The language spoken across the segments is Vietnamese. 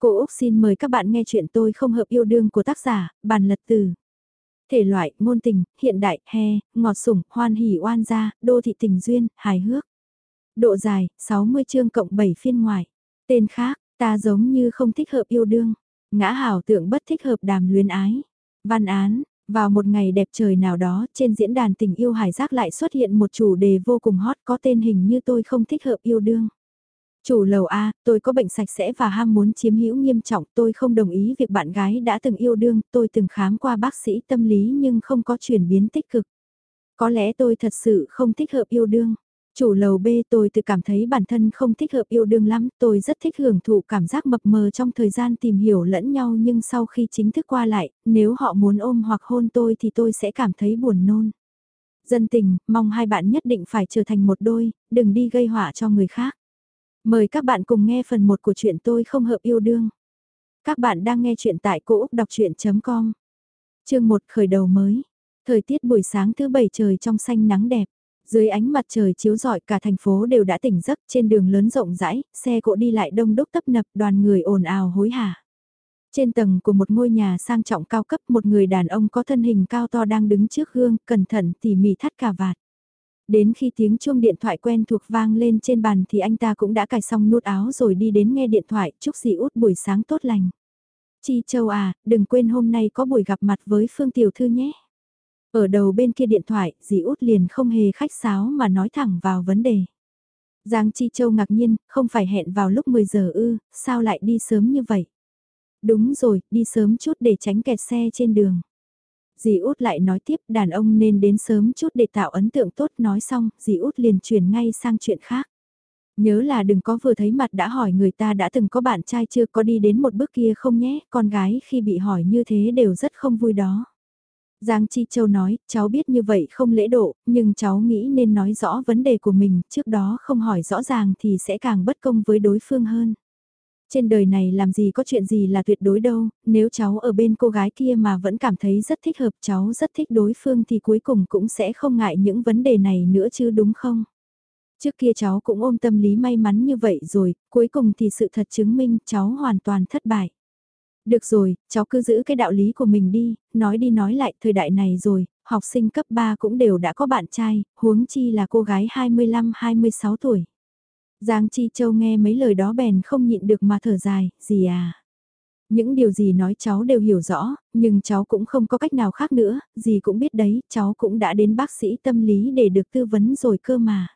Cô Úc xin mời các bạn nghe chuyện tôi không hợp yêu đương của tác giả, bàn lật từ. Thể loại, ngôn tình, hiện đại, he, ngọt sủng, hoan hỉ oan gia, đô thị tình duyên, hài hước. Độ dài, 60 chương cộng 7 phiên ngoài. Tên khác, ta giống như không thích hợp yêu đương. Ngã hảo tượng bất thích hợp đàm luyến ái. Văn án, vào một ngày đẹp trời nào đó, trên diễn đàn tình yêu hải giác lại xuất hiện một chủ đề vô cùng hot có tên hình như tôi không thích hợp yêu đương. Chủ lầu A, tôi có bệnh sạch sẽ và ham muốn chiếm hữu nghiêm trọng, tôi không đồng ý việc bạn gái đã từng yêu đương, tôi từng khám qua bác sĩ tâm lý nhưng không có chuyển biến tích cực. Có lẽ tôi thật sự không thích hợp yêu đương. Chủ lầu B tôi tự cảm thấy bản thân không thích hợp yêu đương lắm, tôi rất thích hưởng thụ cảm giác mập mờ trong thời gian tìm hiểu lẫn nhau nhưng sau khi chính thức qua lại, nếu họ muốn ôm hoặc hôn tôi thì tôi sẽ cảm thấy buồn nôn. Dân tình, mong hai bạn nhất định phải trở thành một đôi, đừng đi gây họa cho người khác. Mời các bạn cùng nghe phần 1 của chuyện tôi không hợp yêu đương. Các bạn đang nghe chuyện tại cỗ đọc chuyện.com. Chương 1 khởi đầu mới. Thời tiết buổi sáng thứ bảy trời trong xanh nắng đẹp. Dưới ánh mặt trời chiếu rọi cả thành phố đều đã tỉnh giấc trên đường lớn rộng rãi, xe cộ đi lại đông đúc tấp nập đoàn người ồn ào hối hả. Trên tầng của một ngôi nhà sang trọng cao cấp một người đàn ông có thân hình cao to đang đứng trước gương, cẩn thận tỉ mỉ thắt cà vạt. Đến khi tiếng chuông điện thoại quen thuộc vang lên trên bàn thì anh ta cũng đã cài xong nút áo rồi đi đến nghe điện thoại, chúc dì út buổi sáng tốt lành. Chi Châu à, đừng quên hôm nay có buổi gặp mặt với Phương Tiểu Thư nhé. Ở đầu bên kia điện thoại, dì út liền không hề khách sáo mà nói thẳng vào vấn đề. Giang Chi Châu ngạc nhiên, không phải hẹn vào lúc 10 giờ ư, sao lại đi sớm như vậy? Đúng rồi, đi sớm chút để tránh kẹt xe trên đường dì út lại nói tiếp đàn ông nên đến sớm chút để tạo ấn tượng tốt nói xong, dì út liền chuyển ngay sang chuyện khác. Nhớ là đừng có vừa thấy mặt đã hỏi người ta đã từng có bạn trai chưa có đi đến một bước kia không nhé, con gái khi bị hỏi như thế đều rất không vui đó. Giang Chi Châu nói, cháu biết như vậy không lễ độ, nhưng cháu nghĩ nên nói rõ vấn đề của mình, trước đó không hỏi rõ ràng thì sẽ càng bất công với đối phương hơn. Trên đời này làm gì có chuyện gì là tuyệt đối đâu, nếu cháu ở bên cô gái kia mà vẫn cảm thấy rất thích hợp cháu rất thích đối phương thì cuối cùng cũng sẽ không ngại những vấn đề này nữa chứ đúng không? Trước kia cháu cũng ôm tâm lý may mắn như vậy rồi, cuối cùng thì sự thật chứng minh cháu hoàn toàn thất bại. Được rồi, cháu cứ giữ cái đạo lý của mình đi, nói đi nói lại thời đại này rồi, học sinh cấp 3 cũng đều đã có bạn trai, huống chi là cô gái 25-26 tuổi. Giang Chi Châu nghe mấy lời đó bèn không nhịn được mà thở dài, gì à? Những điều gì nói cháu đều hiểu rõ, nhưng cháu cũng không có cách nào khác nữa, gì cũng biết đấy, cháu cũng đã đến bác sĩ tâm lý để được tư vấn rồi cơ mà.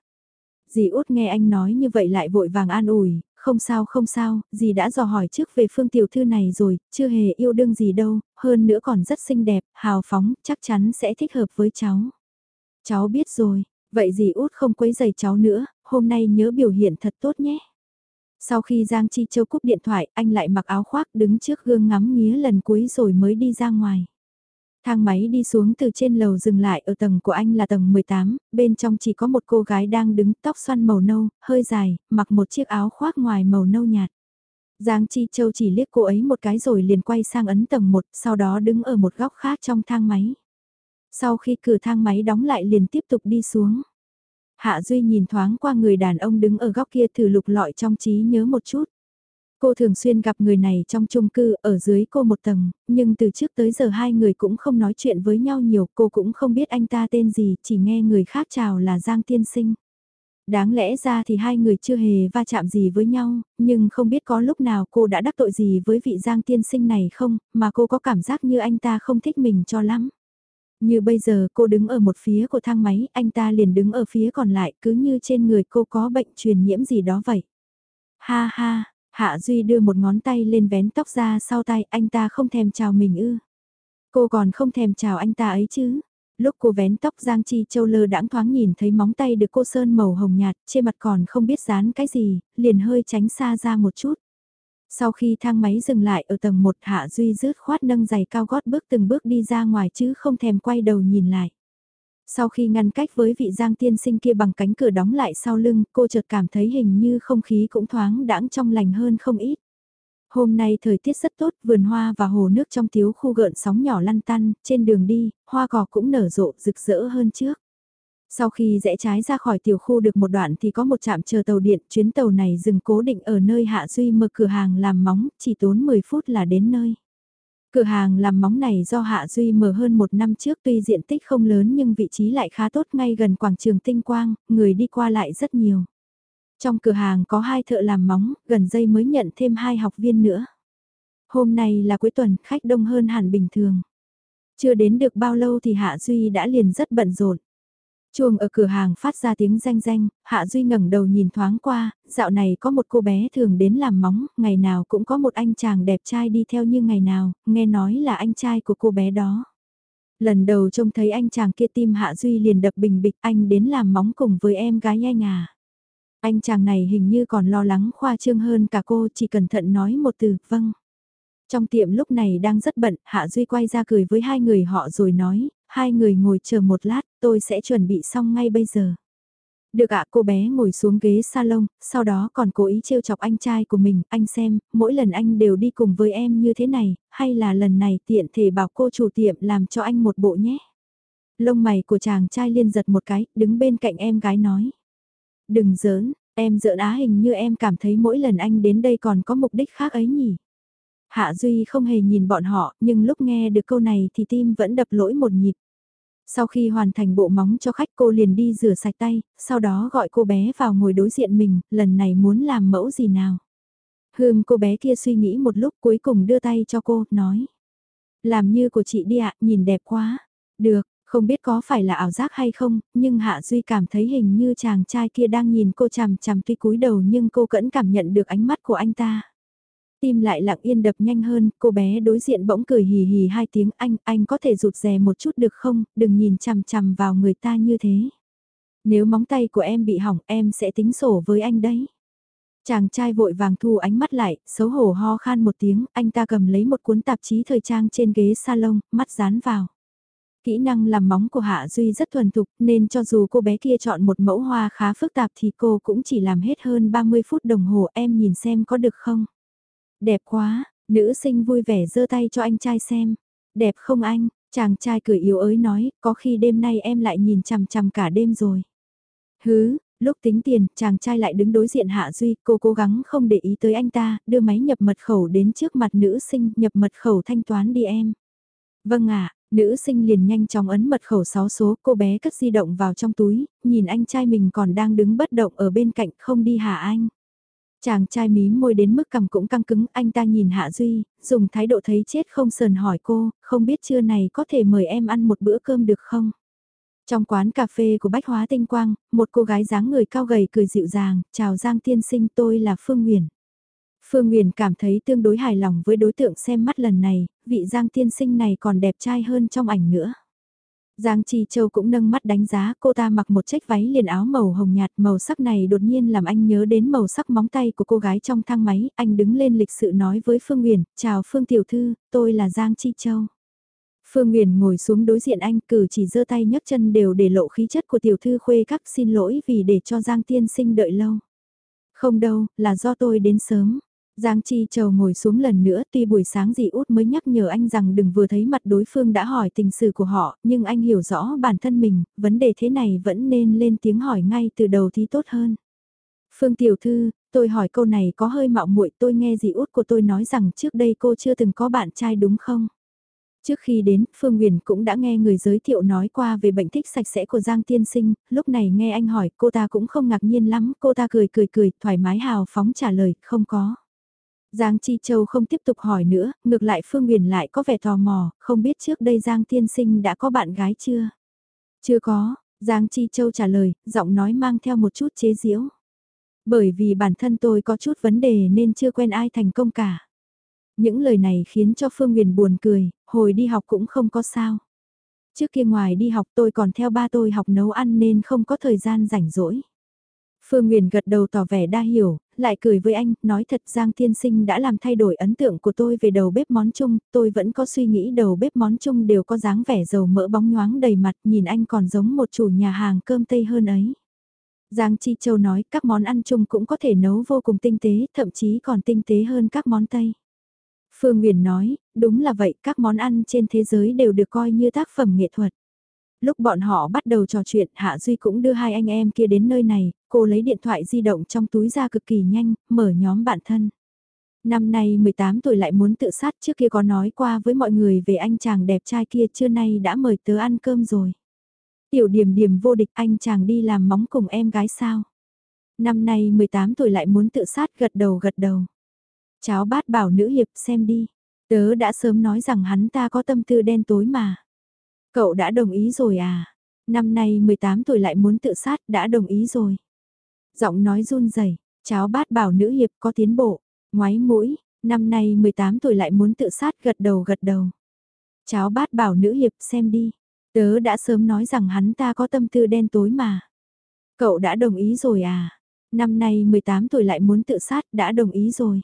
Dì út nghe anh nói như vậy lại vội vàng an ủi, không sao không sao, dì đã dò hỏi trước về phương tiểu thư này rồi, chưa hề yêu đương gì đâu, hơn nữa còn rất xinh đẹp, hào phóng, chắc chắn sẽ thích hợp với cháu. Cháu biết rồi, vậy dì út không quấy giày cháu nữa, hôm nay nhớ biểu hiện thật tốt nhé. Sau khi Giang Chi Châu cúp điện thoại, anh lại mặc áo khoác đứng trước gương ngắm nghía lần cuối rồi mới đi ra ngoài. Thang máy đi xuống từ trên lầu dừng lại ở tầng của anh là tầng 18, bên trong chỉ có một cô gái đang đứng tóc xoăn màu nâu, hơi dài, mặc một chiếc áo khoác ngoài màu nâu nhạt. Giang Chi Châu chỉ liếc cô ấy một cái rồi liền quay sang ấn tầng 1, sau đó đứng ở một góc khác trong thang máy. Sau khi cửa thang máy đóng lại liền tiếp tục đi xuống. Hạ Duy nhìn thoáng qua người đàn ông đứng ở góc kia thử lục lọi trong trí nhớ một chút. Cô thường xuyên gặp người này trong chung cư ở dưới cô một tầng, nhưng từ trước tới giờ hai người cũng không nói chuyện với nhau nhiều, cô cũng không biết anh ta tên gì, chỉ nghe người khác chào là Giang Tiên Sinh. Đáng lẽ ra thì hai người chưa hề va chạm gì với nhau, nhưng không biết có lúc nào cô đã đắc tội gì với vị Giang Tiên Sinh này không, mà cô có cảm giác như anh ta không thích mình cho lắm. Như bây giờ cô đứng ở một phía của thang máy, anh ta liền đứng ở phía còn lại cứ như trên người cô có bệnh truyền nhiễm gì đó vậy. Ha ha, Hạ Duy đưa một ngón tay lên vén tóc ra sau tay anh ta không thèm chào mình ư. Cô còn không thèm chào anh ta ấy chứ. Lúc cô vén tóc Giang Chi Châu lơ đãng thoáng nhìn thấy móng tay được cô sơn màu hồng nhạt, trên mặt còn không biết dán cái gì, liền hơi tránh xa ra một chút. Sau khi thang máy dừng lại ở tầng 1 Hạ Duy rứt khoát nâng giày cao gót bước từng bước đi ra ngoài chứ không thèm quay đầu nhìn lại. Sau khi ngăn cách với vị giang tiên sinh kia bằng cánh cửa đóng lại sau lưng, cô chợt cảm thấy hình như không khí cũng thoáng đãng trong lành hơn không ít. Hôm nay thời tiết rất tốt, vườn hoa và hồ nước trong thiếu khu gợn sóng nhỏ lăn tăn, trên đường đi, hoa cỏ cũng nở rộ rực rỡ hơn trước. Sau khi rẽ trái ra khỏi tiểu khu được một đoạn thì có một trạm chờ tàu điện, chuyến tàu này dừng cố định ở nơi Hạ Duy mở cửa hàng làm móng, chỉ tốn 10 phút là đến nơi. Cửa hàng làm móng này do Hạ Duy mở hơn một năm trước tuy diện tích không lớn nhưng vị trí lại khá tốt ngay gần quảng trường Tinh Quang, người đi qua lại rất nhiều. Trong cửa hàng có hai thợ làm móng, gần đây mới nhận thêm hai học viên nữa. Hôm nay là cuối tuần, khách đông hơn hẳn bình thường. Chưa đến được bao lâu thì Hạ Duy đã liền rất bận rộn. Chuông ở cửa hàng phát ra tiếng danh danh, Hạ Duy ngẩng đầu nhìn thoáng qua, dạo này có một cô bé thường đến làm móng, ngày nào cũng có một anh chàng đẹp trai đi theo như ngày nào, nghe nói là anh trai của cô bé đó. Lần đầu trông thấy anh chàng kia tim Hạ Duy liền đập bình bịch anh đến làm móng cùng với em gái anh à. Anh chàng này hình như còn lo lắng khoa trương hơn cả cô chỉ cẩn thận nói một từ, vâng. Trong tiệm lúc này đang rất bận, Hạ Duy quay ra cười với hai người họ rồi nói, hai người ngồi chờ một lát, tôi sẽ chuẩn bị xong ngay bây giờ. Được ạ cô bé ngồi xuống ghế salon, sau đó còn cố ý trêu chọc anh trai của mình, anh xem, mỗi lần anh đều đi cùng với em như thế này, hay là lần này tiện thể bảo cô chủ tiệm làm cho anh một bộ nhé. Lông mày của chàng trai liên giật một cái, đứng bên cạnh em gái nói. Đừng giỡn, em giỡn á hình như em cảm thấy mỗi lần anh đến đây còn có mục đích khác ấy nhỉ. Hạ Duy không hề nhìn bọn họ, nhưng lúc nghe được câu này thì tim vẫn đập lỗi một nhịp. Sau khi hoàn thành bộ móng cho khách cô liền đi rửa sạch tay, sau đó gọi cô bé vào ngồi đối diện mình, lần này muốn làm mẫu gì nào. Hương cô bé kia suy nghĩ một lúc cuối cùng đưa tay cho cô, nói. Làm như của chị đi ạ, nhìn đẹp quá. Được, không biết có phải là ảo giác hay không, nhưng Hạ Duy cảm thấy hình như chàng trai kia đang nhìn cô chằm chằm tuy cúi đầu nhưng cô vẫn cảm nhận được ánh mắt của anh ta. Tim lại lặng yên đập nhanh hơn, cô bé đối diện bỗng cười hì hì hai tiếng anh, anh có thể rụt rè một chút được không, đừng nhìn chằm chằm vào người ta như thế. Nếu móng tay của em bị hỏng em sẽ tính sổ với anh đấy. Chàng trai vội vàng thu ánh mắt lại, xấu hổ ho khan một tiếng, anh ta cầm lấy một cuốn tạp chí thời trang trên ghế salon, mắt dán vào. Kỹ năng làm móng của Hạ Duy rất thuần thục nên cho dù cô bé kia chọn một mẫu hoa khá phức tạp thì cô cũng chỉ làm hết hơn 30 phút đồng hồ em nhìn xem có được không. Đẹp quá, nữ sinh vui vẻ giơ tay cho anh trai xem. Đẹp không anh, chàng trai cười yếu ớt nói, có khi đêm nay em lại nhìn chằm chằm cả đêm rồi. Hứ, lúc tính tiền, chàng trai lại đứng đối diện Hạ Duy, cô cố gắng không để ý tới anh ta, đưa máy nhập mật khẩu đến trước mặt nữ sinh, nhập mật khẩu thanh toán đi em. Vâng ạ, nữ sinh liền nhanh chóng ấn mật khẩu 6 số, cô bé cất di động vào trong túi, nhìn anh trai mình còn đang đứng bất động ở bên cạnh không đi hả anh. Chàng trai mí môi đến mức cầm cũng căng cứng, anh ta nhìn Hạ Duy, dùng thái độ thấy chết không sờn hỏi cô, không biết trưa này có thể mời em ăn một bữa cơm được không? Trong quán cà phê của Bách Hóa Tinh Quang, một cô gái dáng người cao gầy cười dịu dàng, chào Giang tiên sinh tôi là Phương Nguyền. Phương Nguyền cảm thấy tương đối hài lòng với đối tượng xem mắt lần này, vị Giang tiên sinh này còn đẹp trai hơn trong ảnh nữa. Giang Chi Châu cũng nâng mắt đánh giá cô ta mặc một chiếc váy liền áo màu hồng nhạt màu sắc này đột nhiên làm anh nhớ đến màu sắc móng tay của cô gái trong thang máy, anh đứng lên lịch sự nói với Phương Nguyền, chào Phương Tiểu Thư, tôi là Giang Chi Châu. Phương Nguyền ngồi xuống đối diện anh cử chỉ giơ tay nhấc chân đều để lộ khí chất của Tiểu Thư khuê các xin lỗi vì để cho Giang Tiên Sinh đợi lâu. Không đâu, là do tôi đến sớm. Giang Chi Châu ngồi xuống lần nữa tuy buổi sáng dì út mới nhắc nhở anh rằng đừng vừa thấy mặt đối phương đã hỏi tình sự của họ, nhưng anh hiểu rõ bản thân mình, vấn đề thế này vẫn nên lên tiếng hỏi ngay từ đầu thì tốt hơn. Phương Tiểu Thư, tôi hỏi câu này có hơi mạo muội tôi nghe dì út của tôi nói rằng trước đây cô chưa từng có bạn trai đúng không? Trước khi đến, Phương Nguyền cũng đã nghe người giới thiệu nói qua về bệnh thích sạch sẽ của Giang Tiên Sinh, lúc này nghe anh hỏi cô ta cũng không ngạc nhiên lắm, cô ta cười cười cười, thoải mái hào phóng trả lời, không có. Giang Chi Châu không tiếp tục hỏi nữa, ngược lại Phương Nguyền lại có vẻ tò mò, không biết trước đây Giang Tiên Sinh đã có bạn gái chưa? Chưa có, Giang Chi Châu trả lời, giọng nói mang theo một chút chế giễu. Bởi vì bản thân tôi có chút vấn đề nên chưa quen ai thành công cả. Những lời này khiến cho Phương Nguyền buồn cười, hồi đi học cũng không có sao. Trước kia ngoài đi học tôi còn theo ba tôi học nấu ăn nên không có thời gian rảnh rỗi. Phương Nguyền gật đầu tỏ vẻ đa hiểu, lại cười với anh, nói thật Giang Thiên Sinh đã làm thay đổi ấn tượng của tôi về đầu bếp món chung, tôi vẫn có suy nghĩ đầu bếp món chung đều có dáng vẻ dầu mỡ bóng nhoáng đầy mặt, nhìn anh còn giống một chủ nhà hàng cơm Tây hơn ấy. Giang Chi Châu nói các món ăn chung cũng có thể nấu vô cùng tinh tế, thậm chí còn tinh tế hơn các món Tây. Phương Nguyền nói, đúng là vậy, các món ăn trên thế giới đều được coi như tác phẩm nghệ thuật. Lúc bọn họ bắt đầu trò chuyện Hạ Duy cũng đưa hai anh em kia đến nơi này, cô lấy điện thoại di động trong túi ra cực kỳ nhanh, mở nhóm bạn thân. Năm nay 18 tuổi lại muốn tự sát trước kia có nói qua với mọi người về anh chàng đẹp trai kia trưa nay đã mời tớ ăn cơm rồi. Tiểu điểm điểm vô địch anh chàng đi làm móng cùng em gái sao. Năm nay 18 tuổi lại muốn tự sát gật đầu gật đầu. Cháu bát bảo nữ hiệp xem đi. Tớ đã sớm nói rằng hắn ta có tâm tư đen tối mà. Cậu đã đồng ý rồi à? Năm nay 18 tuổi lại muốn tự sát đã đồng ý rồi. Giọng nói run rẩy cháu bát bảo nữ hiệp có tiến bộ. Ngoái mũi, năm nay 18 tuổi lại muốn tự sát gật đầu gật đầu. Cháu bát bảo nữ hiệp xem đi. Tớ đã sớm nói rằng hắn ta có tâm tư đen tối mà. Cậu đã đồng ý rồi à? Năm nay 18 tuổi lại muốn tự sát đã đồng ý rồi.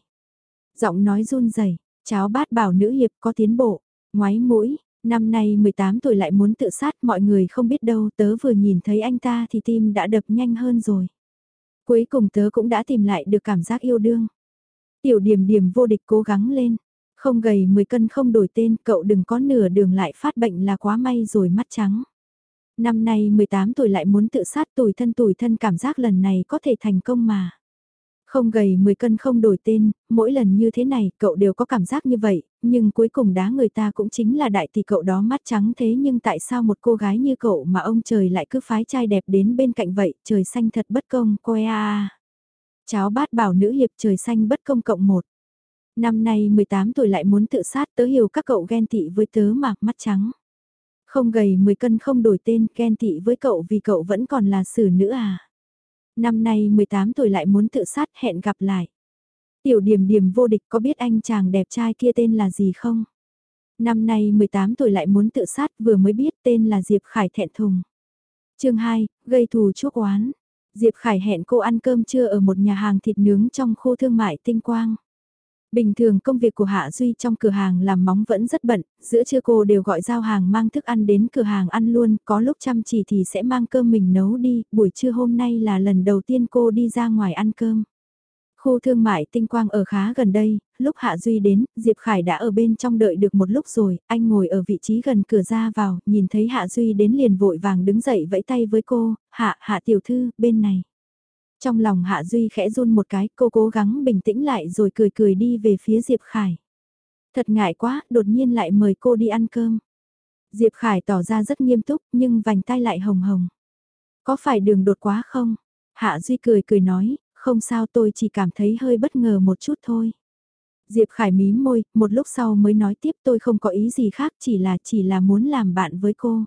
Giọng nói run rẩy cháu bát bảo nữ hiệp có tiến bộ. Ngoái mũi, năm nay 18 tuổi lại muốn tự sát mọi người không biết đâu tớ vừa nhìn thấy anh ta thì tim đã đập nhanh hơn rồi. Cuối cùng tớ cũng đã tìm lại được cảm giác yêu đương. Tiểu điểm điểm vô địch cố gắng lên. Không gầy 10 cân không đổi tên, cậu đừng có nửa đường lại phát bệnh là quá may rồi mắt trắng. Năm nay 18 tuổi lại muốn tự sát tuổi thân tuổi thân cảm giác lần này có thể thành công mà. Không gầy 10 cân không đổi tên, mỗi lần như thế này cậu đều có cảm giác như vậy, nhưng cuối cùng đá người ta cũng chính là đại tỷ cậu đó mắt trắng thế nhưng tại sao một cô gái như cậu mà ông trời lại cứ phái trai đẹp đến bên cạnh vậy, trời xanh thật bất công, coi a. Cháu bát bảo nữ hiệp trời xanh bất công cộng một. Năm nay 18 tuổi lại muốn tự sát tớ hiểu các cậu ghen tị với tớ mà mắt trắng. Không gầy 10 cân không đổi tên ghen tị với cậu vì cậu vẫn còn là xử nữ à. Năm nay 18 tuổi lại muốn tự sát hẹn gặp lại. Tiểu điểm điểm vô địch có biết anh chàng đẹp trai kia tên là gì không? Năm nay 18 tuổi lại muốn tự sát vừa mới biết tên là Diệp Khải thẹn thùng. chương 2, gây thù chuốc oán. Diệp Khải hẹn cô ăn cơm trưa ở một nhà hàng thịt nướng trong khu thương mại tinh quang. Bình thường công việc của Hạ Duy trong cửa hàng làm móng vẫn rất bận, giữa trưa cô đều gọi giao hàng mang thức ăn đến cửa hàng ăn luôn, có lúc chăm chỉ thì sẽ mang cơm mình nấu đi, buổi trưa hôm nay là lần đầu tiên cô đi ra ngoài ăn cơm. Khu thương mại tinh quang ở khá gần đây, lúc Hạ Duy đến, Diệp Khải đã ở bên trong đợi được một lúc rồi, anh ngồi ở vị trí gần cửa ra vào, nhìn thấy Hạ Duy đến liền vội vàng đứng dậy vẫy tay với cô, Hạ, Hạ tiểu thư, bên này. Trong lòng Hạ Duy khẽ run một cái, cô cố gắng bình tĩnh lại rồi cười cười đi về phía Diệp Khải. Thật ngại quá, đột nhiên lại mời cô đi ăn cơm. Diệp Khải tỏ ra rất nghiêm túc, nhưng vành tay lại hồng hồng. Có phải đường đột quá không? Hạ Duy cười cười nói, không sao tôi chỉ cảm thấy hơi bất ngờ một chút thôi. Diệp Khải mím môi, một lúc sau mới nói tiếp tôi không có ý gì khác chỉ là chỉ là muốn làm bạn với cô.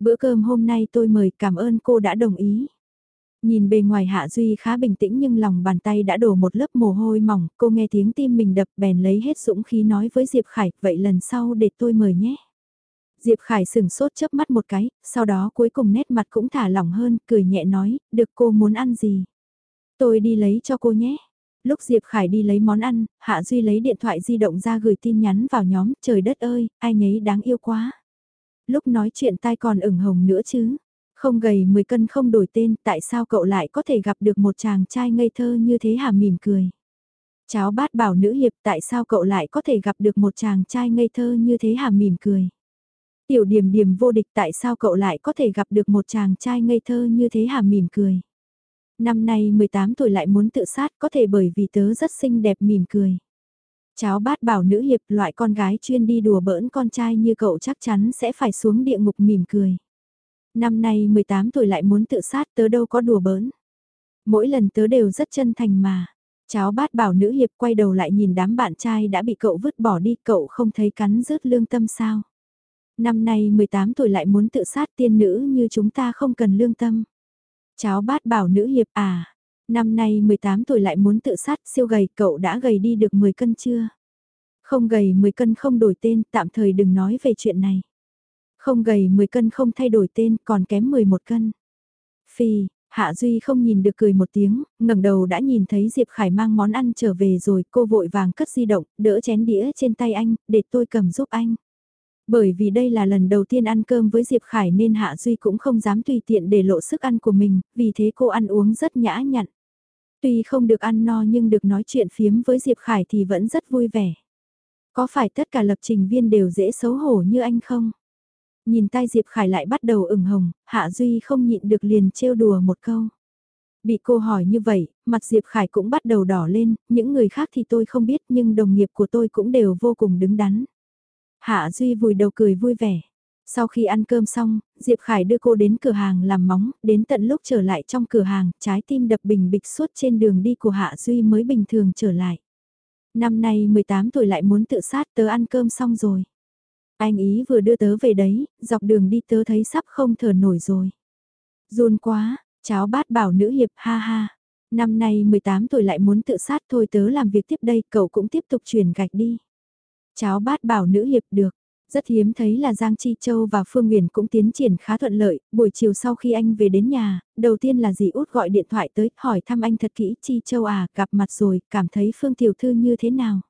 Bữa cơm hôm nay tôi mời cảm ơn cô đã đồng ý. Nhìn bề ngoài Hạ Duy khá bình tĩnh nhưng lòng bàn tay đã đổ một lớp mồ hôi mỏng, cô nghe tiếng tim mình đập bèn lấy hết dũng khí nói với Diệp Khải, vậy lần sau để tôi mời nhé. Diệp Khải sừng sốt chớp mắt một cái, sau đó cuối cùng nét mặt cũng thả lỏng hơn, cười nhẹ nói, được cô muốn ăn gì? Tôi đi lấy cho cô nhé. Lúc Diệp Khải đi lấy món ăn, Hạ Duy lấy điện thoại di động ra gửi tin nhắn vào nhóm, trời đất ơi, ai nhấy đáng yêu quá. Lúc nói chuyện tai còn ửng hồng nữa chứ. Không gầy 10 cân không đổi tên, tại sao cậu lại có thể gặp được một chàng trai ngây thơ như thế hả mỉm cười. Cháu bát bảo nữ hiệp tại sao cậu lại có thể gặp được một chàng trai ngây thơ như thế hả mỉm cười. Tiểu điểm điểm vô địch tại sao cậu lại có thể gặp được một chàng trai ngây thơ như thế hả mỉm cười. Năm nay 18 tuổi lại muốn tự sát có thể bởi vì tớ rất xinh đẹp mỉm cười. Cháu bát bảo nữ hiệp loại con gái chuyên đi đùa bỡn con trai như cậu chắc chắn sẽ phải xuống địa ngục mỉm cười. Năm nay 18 tuổi lại muốn tự sát tớ đâu có đùa bỡn. Mỗi lần tớ đều rất chân thành mà. Cháu bát bảo nữ hiệp quay đầu lại nhìn đám bạn trai đã bị cậu vứt bỏ đi cậu không thấy cắn rứt lương tâm sao. Năm nay 18 tuổi lại muốn tự sát tiên nữ như chúng ta không cần lương tâm. Cháu bát bảo nữ hiệp à, năm nay 18 tuổi lại muốn tự sát siêu gầy cậu đã gầy đi được 10 cân chưa? Không gầy 10 cân không đổi tên tạm thời đừng nói về chuyện này. Không gầy 10 cân không thay đổi tên còn kém 11 cân. Phi, Hạ Duy không nhìn được cười một tiếng, ngẩng đầu đã nhìn thấy Diệp Khải mang món ăn trở về rồi cô vội vàng cất di động, đỡ chén đĩa trên tay anh, để tôi cầm giúp anh. Bởi vì đây là lần đầu tiên ăn cơm với Diệp Khải nên Hạ Duy cũng không dám tùy tiện để lộ sức ăn của mình, vì thế cô ăn uống rất nhã nhặn. Tuy không được ăn no nhưng được nói chuyện phiếm với Diệp Khải thì vẫn rất vui vẻ. Có phải tất cả lập trình viên đều dễ xấu hổ như anh không? Nhìn tai Diệp Khải lại bắt đầu ửng hồng, Hạ Duy không nhịn được liền trêu đùa một câu. Bị cô hỏi như vậy, mặt Diệp Khải cũng bắt đầu đỏ lên, những người khác thì tôi không biết nhưng đồng nghiệp của tôi cũng đều vô cùng đứng đắn. Hạ Duy vùi đầu cười vui vẻ. Sau khi ăn cơm xong, Diệp Khải đưa cô đến cửa hàng làm móng, đến tận lúc trở lại trong cửa hàng, trái tim đập bình bịch suốt trên đường đi của Hạ Duy mới bình thường trở lại. Năm nay 18 tuổi lại muốn tự sát tớ ăn cơm xong rồi. Anh ý vừa đưa tớ về đấy, dọc đường đi tớ thấy sắp không thở nổi rồi. Run quá, cháu bát bảo nữ hiệp ha ha. Năm nay 18 tuổi lại muốn tự sát thôi tớ làm việc tiếp đây, cậu cũng tiếp tục chuyển gạch đi. Cháu bát bảo nữ hiệp được, rất hiếm thấy là Giang Chi Châu và Phương Nguyền cũng tiến triển khá thuận lợi, buổi chiều sau khi anh về đến nhà, đầu tiên là dì út gọi điện thoại tới, hỏi thăm anh thật kỹ Chi Châu à, gặp mặt rồi, cảm thấy Phương Tiểu Thư như thế nào.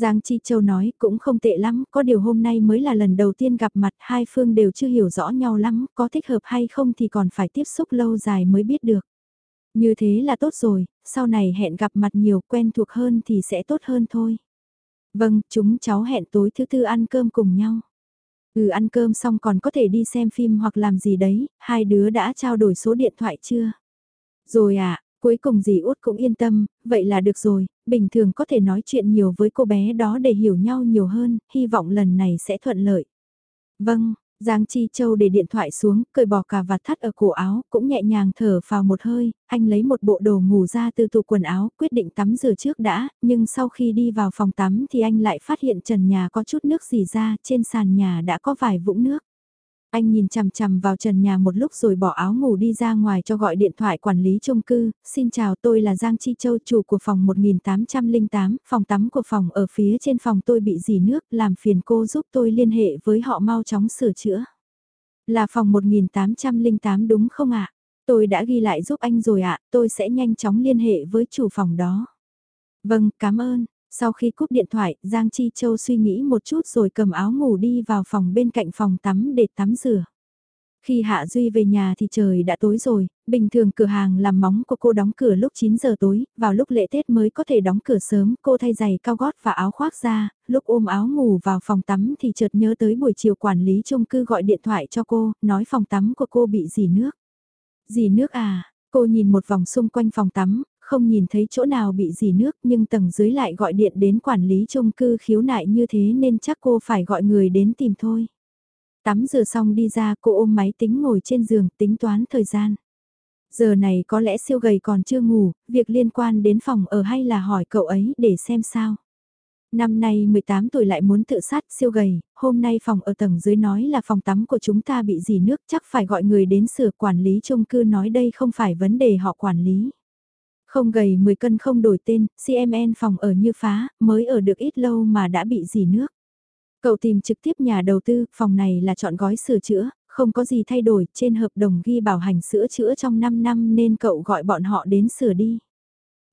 Giang Chi Châu nói cũng không tệ lắm, có điều hôm nay mới là lần đầu tiên gặp mặt hai phương đều chưa hiểu rõ nhau lắm, có thích hợp hay không thì còn phải tiếp xúc lâu dài mới biết được. Như thế là tốt rồi, sau này hẹn gặp mặt nhiều quen thuộc hơn thì sẽ tốt hơn thôi. Vâng, chúng cháu hẹn tối thứ tư ăn cơm cùng nhau. Ừ ăn cơm xong còn có thể đi xem phim hoặc làm gì đấy, hai đứa đã trao đổi số điện thoại chưa? Rồi à, cuối cùng dì út cũng yên tâm, vậy là được rồi, bình thường có thể nói chuyện nhiều với cô bé đó để hiểu nhau nhiều hơn, hy vọng lần này sẽ thuận lợi. Vâng, Giang Chi Châu để điện thoại xuống, cởi bỏ cả vạt thắt ở cổ áo, cũng nhẹ nhàng thở vào một hơi, anh lấy một bộ đồ ngủ ra từ tủ quần áo, quyết định tắm rửa trước đã, nhưng sau khi đi vào phòng tắm thì anh lại phát hiện trần nhà có chút nước dì ra, trên sàn nhà đã có vài vũng nước. Anh nhìn chằm chằm vào trần nhà một lúc rồi bỏ áo ngủ đi ra ngoài cho gọi điện thoại quản lý chung cư, xin chào tôi là Giang Chi Châu chủ của phòng 1808, phòng tắm của phòng ở phía trên phòng tôi bị dì nước, làm phiền cô giúp tôi liên hệ với họ mau chóng sửa chữa. Là phòng 1808 đúng không ạ? Tôi đã ghi lại giúp anh rồi ạ, tôi sẽ nhanh chóng liên hệ với chủ phòng đó. Vâng, cảm ơn. Sau khi cúp điện thoại, Giang Chi Châu suy nghĩ một chút rồi cầm áo ngủ đi vào phòng bên cạnh phòng tắm để tắm rửa. Khi Hạ Duy về nhà thì trời đã tối rồi, bình thường cửa hàng làm móng của cô đóng cửa lúc 9 giờ tối, vào lúc lễ Tết mới có thể đóng cửa sớm, cô thay giày cao gót và áo khoác ra, lúc ôm áo ngủ vào phòng tắm thì chợt nhớ tới buổi chiều quản lý chung cư gọi điện thoại cho cô, nói phòng tắm của cô bị dì nước. Dì nước à, cô nhìn một vòng xung quanh phòng tắm, không nhìn thấy chỗ nào bị dì nước nhưng tầng dưới lại gọi điện đến quản lý chung cư khiếu nại như thế nên chắc cô phải gọi người đến tìm thôi. Tắm rửa xong đi ra cô ôm máy tính ngồi trên giường tính toán thời gian. Giờ này có lẽ siêu gầy còn chưa ngủ, việc liên quan đến phòng ở hay là hỏi cậu ấy để xem sao. Năm nay 18 tuổi lại muốn tự sát siêu gầy, hôm nay phòng ở tầng dưới nói là phòng tắm của chúng ta bị dì nước chắc phải gọi người đến sửa quản lý chung cư nói đây không phải vấn đề họ quản lý. Không gầy 10 cân không đổi tên, CMN phòng ở như phá, mới ở được ít lâu mà đã bị dì nước. Cậu tìm trực tiếp nhà đầu tư, phòng này là chọn gói sửa chữa, không có gì thay đổi, trên hợp đồng ghi bảo hành sửa chữa trong 5 năm nên cậu gọi bọn họ đến sửa đi.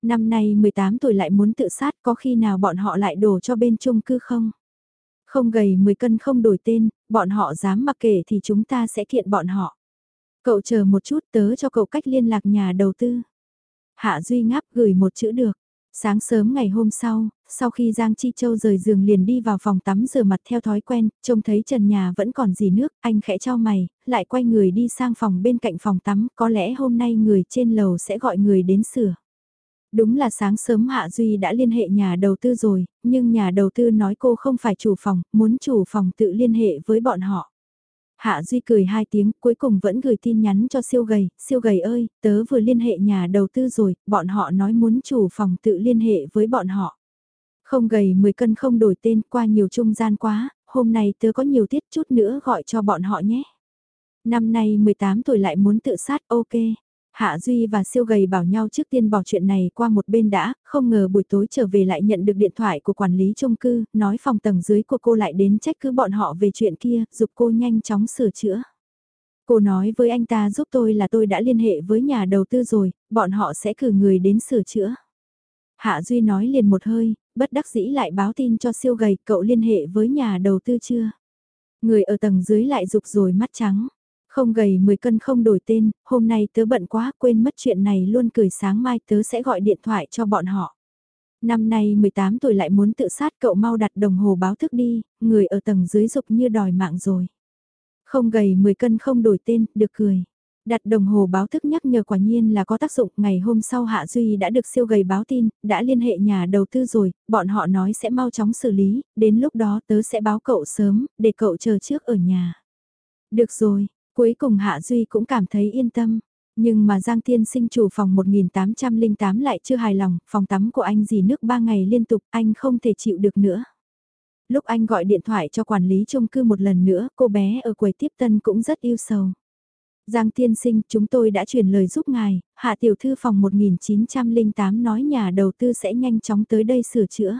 Năm nay 18 tuổi lại muốn tự sát có khi nào bọn họ lại đổ cho bên chung cư không? Không gầy 10 cân không đổi tên, bọn họ dám mặc kệ thì chúng ta sẽ kiện bọn họ. Cậu chờ một chút tớ cho cậu cách liên lạc nhà đầu tư. Hạ Duy ngáp gửi một chữ được. Sáng sớm ngày hôm sau, sau khi Giang Chi Châu rời giường liền đi vào phòng tắm rửa mặt theo thói quen, trông thấy trần nhà vẫn còn dì nước, anh khẽ cho mày, lại quay người đi sang phòng bên cạnh phòng tắm, có lẽ hôm nay người trên lầu sẽ gọi người đến sửa. Đúng là sáng sớm Hạ Duy đã liên hệ nhà đầu tư rồi, nhưng nhà đầu tư nói cô không phải chủ phòng, muốn chủ phòng tự liên hệ với bọn họ. Hạ Duy cười hai tiếng, cuối cùng vẫn gửi tin nhắn cho siêu gầy, siêu gầy ơi, tớ vừa liên hệ nhà đầu tư rồi, bọn họ nói muốn chủ phòng tự liên hệ với bọn họ. Không gầy 10 cân không đổi tên qua nhiều trung gian quá, hôm nay tớ có nhiều tiết chút nữa gọi cho bọn họ nhé. Năm nay 18 tuổi lại muốn tự sát, ok. Hạ Duy và siêu gầy bảo nhau trước tiên bỏ chuyện này qua một bên đã, không ngờ buổi tối trở về lại nhận được điện thoại của quản lý chung cư, nói phòng tầng dưới của cô lại đến trách cứ bọn họ về chuyện kia, giúp cô nhanh chóng sửa chữa. Cô nói với anh ta giúp tôi là tôi đã liên hệ với nhà đầu tư rồi, bọn họ sẽ cử người đến sửa chữa. Hạ Duy nói liền một hơi, bất đắc dĩ lại báo tin cho siêu gầy, cậu liên hệ với nhà đầu tư chưa? Người ở tầng dưới lại rục rồi mắt trắng. Không gầy 10 cân không đổi tên, hôm nay tớ bận quá quên mất chuyện này luôn cười sáng mai tớ sẽ gọi điện thoại cho bọn họ. Năm nay 18 tuổi lại muốn tự sát cậu mau đặt đồng hồ báo thức đi, người ở tầng dưới dục như đòi mạng rồi. Không gầy 10 cân không đổi tên, được cười. Đặt đồng hồ báo thức nhắc nhở quả nhiên là có tác dụng, ngày hôm sau Hạ Duy đã được siêu gầy báo tin, đã liên hệ nhà đầu tư rồi, bọn họ nói sẽ mau chóng xử lý, đến lúc đó tớ sẽ báo cậu sớm, để cậu chờ trước ở nhà. Được rồi, cuối cùng Hạ Duy cũng cảm thấy yên tâm. Nhưng mà Giang thiên sinh chủ phòng 1808 lại chưa hài lòng, phòng tắm của anh dì nước 3 ngày liên tục, anh không thể chịu được nữa. Lúc anh gọi điện thoại cho quản lý chung cư một lần nữa, cô bé ở quầy tiếp tân cũng rất yêu sầu. Giang thiên sinh, chúng tôi đã chuyển lời giúp ngài, hạ tiểu thư phòng 1908 nói nhà đầu tư sẽ nhanh chóng tới đây sửa chữa.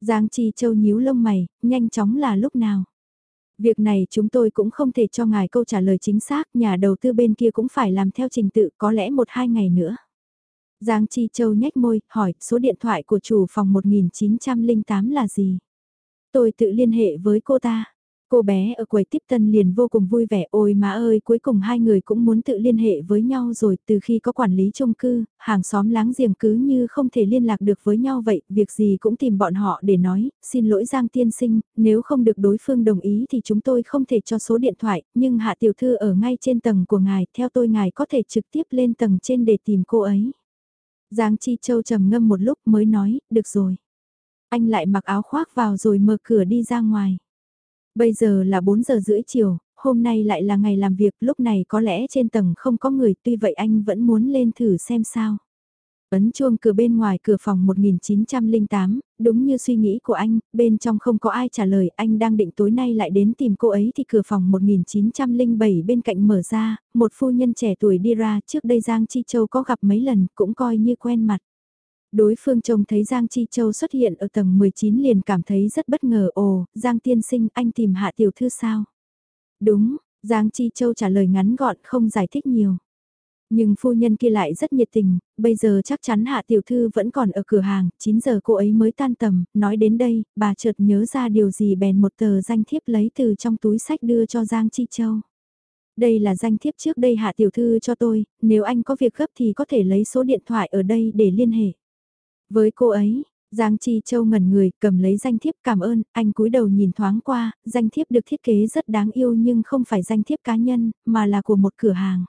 Giang Chi Châu nhíu lông mày, nhanh chóng là lúc nào? Việc này chúng tôi cũng không thể cho ngài câu trả lời chính xác, nhà đầu tư bên kia cũng phải làm theo trình tự có lẽ một hai ngày nữa. Giang Chi Châu nhếch môi, hỏi số điện thoại của chủ phòng 1908 là gì? Tôi tự liên hệ với cô ta. Cô bé ở quầy tiếp tân liền vô cùng vui vẻ ôi má ơi cuối cùng hai người cũng muốn tự liên hệ với nhau rồi từ khi có quản lý chung cư, hàng xóm láng giềng cứ như không thể liên lạc được với nhau vậy, việc gì cũng tìm bọn họ để nói, xin lỗi Giang tiên sinh, nếu không được đối phương đồng ý thì chúng tôi không thể cho số điện thoại, nhưng hạ tiểu thư ở ngay trên tầng của ngài, theo tôi ngài có thể trực tiếp lên tầng trên để tìm cô ấy. Giang Chi Châu trầm ngâm một lúc mới nói, được rồi. Anh lại mặc áo khoác vào rồi mở cửa đi ra ngoài. Bây giờ là 4 giờ rưỡi chiều, hôm nay lại là ngày làm việc, lúc này có lẽ trên tầng không có người, tuy vậy anh vẫn muốn lên thử xem sao. Ấn chuông cửa bên ngoài cửa phòng 1908, đúng như suy nghĩ của anh, bên trong không có ai trả lời, anh đang định tối nay lại đến tìm cô ấy thì cửa phòng 1907 bên cạnh mở ra, một phu nhân trẻ tuổi đi ra, trước đây Giang Chi Châu có gặp mấy lần, cũng coi như quen mặt. Đối phương trông thấy Giang Chi Châu xuất hiện ở tầng 19 liền cảm thấy rất bất ngờ ồ, Giang tiên sinh anh tìm hạ tiểu thư sao? Đúng, Giang Chi Châu trả lời ngắn gọn không giải thích nhiều. Nhưng phu nhân kia lại rất nhiệt tình, bây giờ chắc chắn hạ tiểu thư vẫn còn ở cửa hàng, 9 giờ cô ấy mới tan tầm, nói đến đây, bà chợt nhớ ra điều gì bèn một tờ danh thiếp lấy từ trong túi sách đưa cho Giang Chi Châu. Đây là danh thiếp trước đây hạ tiểu thư cho tôi, nếu anh có việc gấp thì có thể lấy số điện thoại ở đây để liên hệ. Với cô ấy, Giang Chi Châu ngẩn người, cầm lấy danh thiếp cảm ơn, anh cúi đầu nhìn thoáng qua, danh thiếp được thiết kế rất đáng yêu nhưng không phải danh thiếp cá nhân, mà là của một cửa hàng.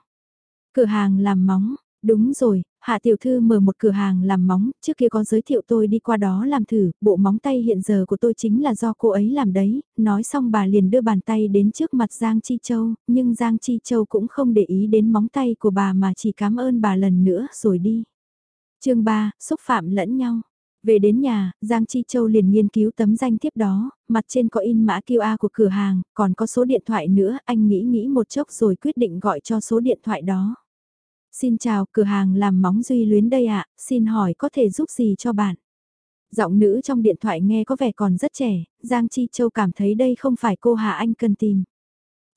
Cửa hàng làm móng, đúng rồi, Hạ Tiểu Thư mở một cửa hàng làm móng, trước kia có giới thiệu tôi đi qua đó làm thử, bộ móng tay hiện giờ của tôi chính là do cô ấy làm đấy, nói xong bà liền đưa bàn tay đến trước mặt Giang Chi Châu, nhưng Giang Chi Châu cũng không để ý đến móng tay của bà mà chỉ cảm ơn bà lần nữa rồi đi chương 3, xúc phạm lẫn nhau. Về đến nhà, Giang Chi Châu liền nghiên cứu tấm danh thiếp đó, mặt trên có in mã QR của cửa hàng, còn có số điện thoại nữa, anh nghĩ nghĩ một chốc rồi quyết định gọi cho số điện thoại đó. Xin chào, cửa hàng làm móng duy luyến đây ạ, xin hỏi có thể giúp gì cho bạn? Giọng nữ trong điện thoại nghe có vẻ còn rất trẻ, Giang Chi Châu cảm thấy đây không phải cô Hạ anh cần tìm.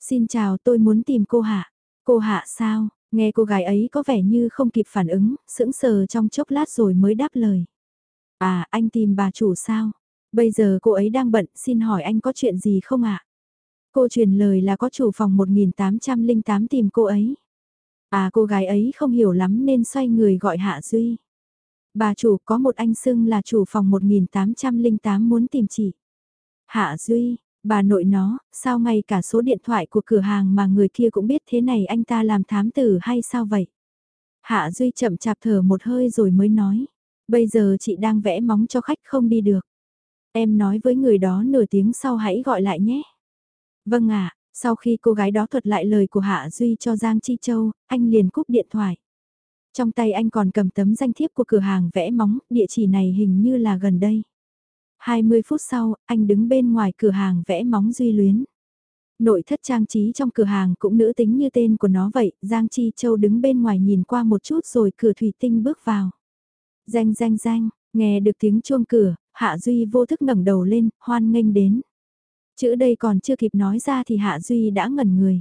Xin chào tôi muốn tìm cô Hạ. Cô Hạ sao? Nghe cô gái ấy có vẻ như không kịp phản ứng, sững sờ trong chốc lát rồi mới đáp lời. À, anh tìm bà chủ sao? Bây giờ cô ấy đang bận, xin hỏi anh có chuyện gì không ạ? Cô truyền lời là có chủ phòng 1808 tìm cô ấy. À cô gái ấy không hiểu lắm nên xoay người gọi Hạ Duy. Bà chủ có một anh xưng là chủ phòng 1808 muốn tìm chị. Hạ Duy, Bà nội nó, sao ngay cả số điện thoại của cửa hàng mà người kia cũng biết thế này anh ta làm thám tử hay sao vậy? Hạ Duy chậm chạp thở một hơi rồi mới nói. Bây giờ chị đang vẽ móng cho khách không đi được. Em nói với người đó nửa tiếng sau hãy gọi lại nhé. Vâng ạ, sau khi cô gái đó thuật lại lời của Hạ Duy cho Giang Chi Châu, anh liền cúp điện thoại. Trong tay anh còn cầm tấm danh thiếp của cửa hàng vẽ móng, địa chỉ này hình như là gần đây. 20 phút sau, anh đứng bên ngoài cửa hàng vẽ móng duy luyến. Nội thất trang trí trong cửa hàng cũng nữ tính như tên của nó vậy, Giang Chi Châu đứng bên ngoài nhìn qua một chút rồi cửa thủy tinh bước vào. Danh danh danh, nghe được tiếng chuông cửa, Hạ Duy vô thức ngẩng đầu lên, hoan nghênh đến. Chữ đây còn chưa kịp nói ra thì Hạ Duy đã ngẩn người.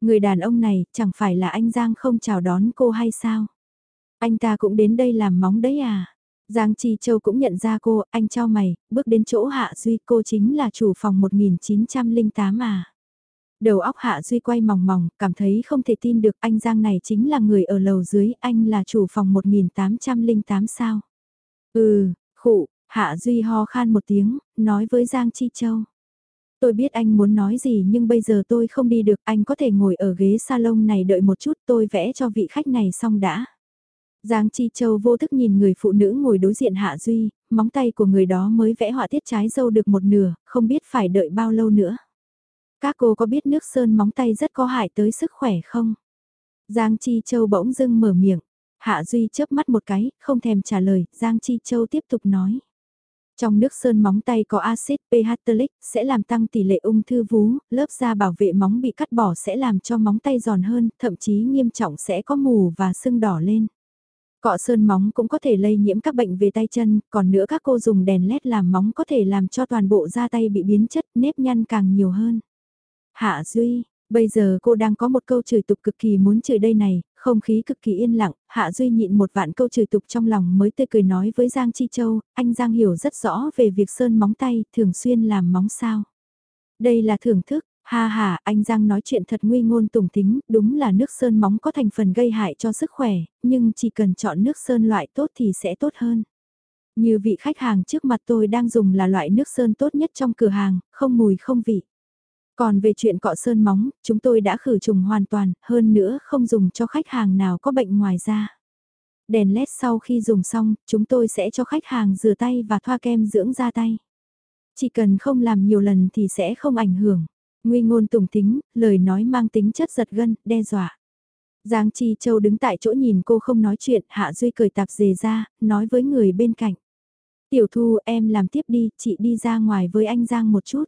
Người đàn ông này chẳng phải là anh Giang không chào đón cô hay sao? Anh ta cũng đến đây làm móng đấy à? Giang Chi Châu cũng nhận ra cô, anh cho mày, bước đến chỗ Hạ Duy cô chính là chủ phòng 1908 à. Đầu óc Hạ Duy quay mòng mòng, cảm thấy không thể tin được anh Giang này chính là người ở lầu dưới, anh là chủ phòng 1808 sao. Ừ, khụ, Hạ Duy ho khan một tiếng, nói với Giang Chi Châu. Tôi biết anh muốn nói gì nhưng bây giờ tôi không đi được, anh có thể ngồi ở ghế salon này đợi một chút tôi vẽ cho vị khách này xong đã. Giang Chi Châu vô thức nhìn người phụ nữ ngồi đối diện Hạ Duy, móng tay của người đó mới vẽ họa tiết trái dâu được một nửa, không biết phải đợi bao lâu nữa. Các cô có biết nước sơn móng tay rất có hại tới sức khỏe không? Giang Chi Châu bỗng dưng mở miệng. Hạ Duy chớp mắt một cái, không thèm trả lời, Giang Chi Châu tiếp tục nói. Trong nước sơn móng tay có axit phtalic sẽ làm tăng tỷ lệ ung thư vú, lớp da bảo vệ móng bị cắt bỏ sẽ làm cho móng tay giòn hơn, thậm chí nghiêm trọng sẽ có mù và sưng đỏ lên. Cọ sơn móng cũng có thể lây nhiễm các bệnh về tay chân, còn nữa các cô dùng đèn led làm móng có thể làm cho toàn bộ da tay bị biến chất, nếp nhăn càng nhiều hơn. Hạ Duy, bây giờ cô đang có một câu chửi tục cực kỳ muốn chửi đây này, không khí cực kỳ yên lặng, Hạ Duy nhịn một vạn câu chửi tục trong lòng mới tươi cười nói với Giang Chi Châu, anh Giang hiểu rất rõ về việc sơn móng tay, thường xuyên làm móng sao. Đây là thưởng thức, Ha ha, anh Giang nói chuyện thật nguy ngôn tùng tính, đúng là nước sơn móng có thành phần gây hại cho sức khỏe, nhưng chỉ cần chọn nước sơn loại tốt thì sẽ tốt hơn. Như vị khách hàng trước mặt tôi đang dùng là loại nước sơn tốt nhất trong cửa hàng, không mùi không vị. Còn về chuyện cọ sơn móng, chúng tôi đã khử trùng hoàn toàn, hơn nữa không dùng cho khách hàng nào có bệnh ngoài da. Đèn led sau khi dùng xong, chúng tôi sẽ cho khách hàng rửa tay và thoa kem dưỡng da tay. Chỉ cần không làm nhiều lần thì sẽ không ảnh hưởng. Nguy ngôn tùng tính, lời nói mang tính chất giật gân, đe dọa. Giang Chi Châu đứng tại chỗ nhìn cô không nói chuyện, Hạ Duy cười tạp dề ra, nói với người bên cạnh. Tiểu Thu em làm tiếp đi, chị đi ra ngoài với anh Giang một chút.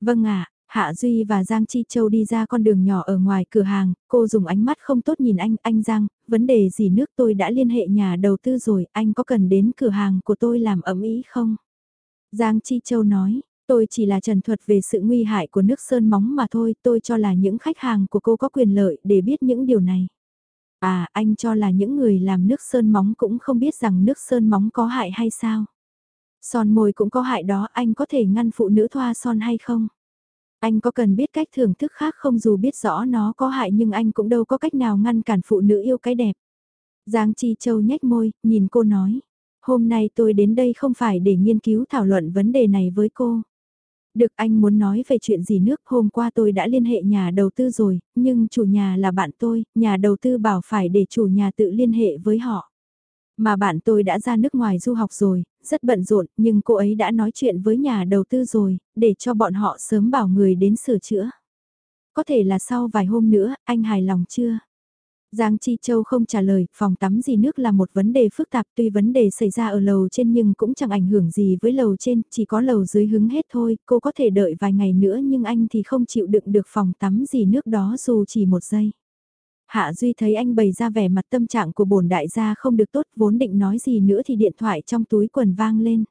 Vâng ạ, Hạ Duy và Giang Chi Châu đi ra con đường nhỏ ở ngoài cửa hàng, cô dùng ánh mắt không tốt nhìn anh, anh Giang, vấn đề gì nước tôi đã liên hệ nhà đầu tư rồi, anh có cần đến cửa hàng của tôi làm ẩm ý không? Giang Chi Châu nói, Tôi chỉ là trần thuật về sự nguy hại của nước sơn móng mà thôi, tôi cho là những khách hàng của cô có quyền lợi để biết những điều này. À, anh cho là những người làm nước sơn móng cũng không biết rằng nước sơn móng có hại hay sao? Son môi cũng có hại đó, anh có thể ngăn phụ nữ thoa son hay không? Anh có cần biết cách thưởng thức khác không dù biết rõ nó có hại nhưng anh cũng đâu có cách nào ngăn cản phụ nữ yêu cái đẹp. Giang Chi Châu nhếch môi, nhìn cô nói. Hôm nay tôi đến đây không phải để nghiên cứu thảo luận vấn đề này với cô. Được anh muốn nói về chuyện gì nước hôm qua tôi đã liên hệ nhà đầu tư rồi, nhưng chủ nhà là bạn tôi, nhà đầu tư bảo phải để chủ nhà tự liên hệ với họ. Mà bạn tôi đã ra nước ngoài du học rồi, rất bận rộn, nhưng cô ấy đã nói chuyện với nhà đầu tư rồi, để cho bọn họ sớm bảo người đến sửa chữa. Có thể là sau vài hôm nữa, anh hài lòng chưa? Giang Chi Châu không trả lời, phòng tắm gì nước là một vấn đề phức tạp tuy vấn đề xảy ra ở lầu trên nhưng cũng chẳng ảnh hưởng gì với lầu trên, chỉ có lầu dưới hứng hết thôi, cô có thể đợi vài ngày nữa nhưng anh thì không chịu đựng được phòng tắm gì nước đó dù chỉ một giây. Hạ Duy thấy anh bày ra vẻ mặt tâm trạng của bổn đại gia không được tốt vốn định nói gì nữa thì điện thoại trong túi quần vang lên.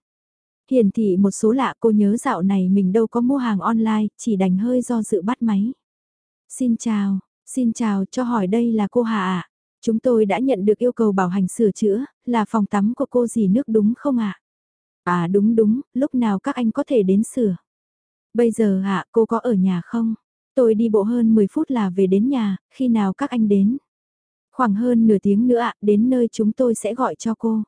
Hiển thị một số lạ cô nhớ dạo này mình đâu có mua hàng online, chỉ đành hơi do dự bắt máy. Xin chào, Xin chào cho hỏi đây là cô Hà ạ. Chúng tôi đã nhận được yêu cầu bảo hành sửa chữa, là phòng tắm của cô dì nước đúng không ạ? À? đúng đúng, lúc nào các anh có thể đến sửa? Bây giờ ạ, cô có ở nhà không? Tôi đi bộ hơn 10 phút là về đến nhà, khi nào các anh đến? Khoảng hơn nửa tiếng nữa ạ, đến nơi chúng tôi sẽ gọi cho cô.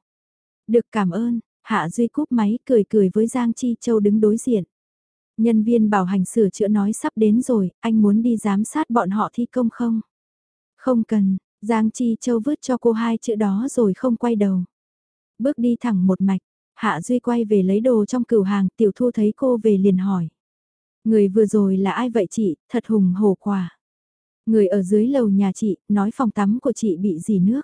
Được cảm ơn, Hạ Duy cúp máy cười cười với Giang Chi Châu đứng đối diện. Nhân viên bảo hành sửa chữa nói sắp đến rồi, anh muốn đi giám sát bọn họ thi công không? Không cần, Giang Chi Châu vứt cho cô hai chữ đó rồi không quay đầu. Bước đi thẳng một mạch, Hạ Duy quay về lấy đồ trong cửu hàng, tiểu thu thấy cô về liền hỏi. Người vừa rồi là ai vậy chị, thật hùng hổ quả. Người ở dưới lầu nhà chị, nói phòng tắm của chị bị gì nước.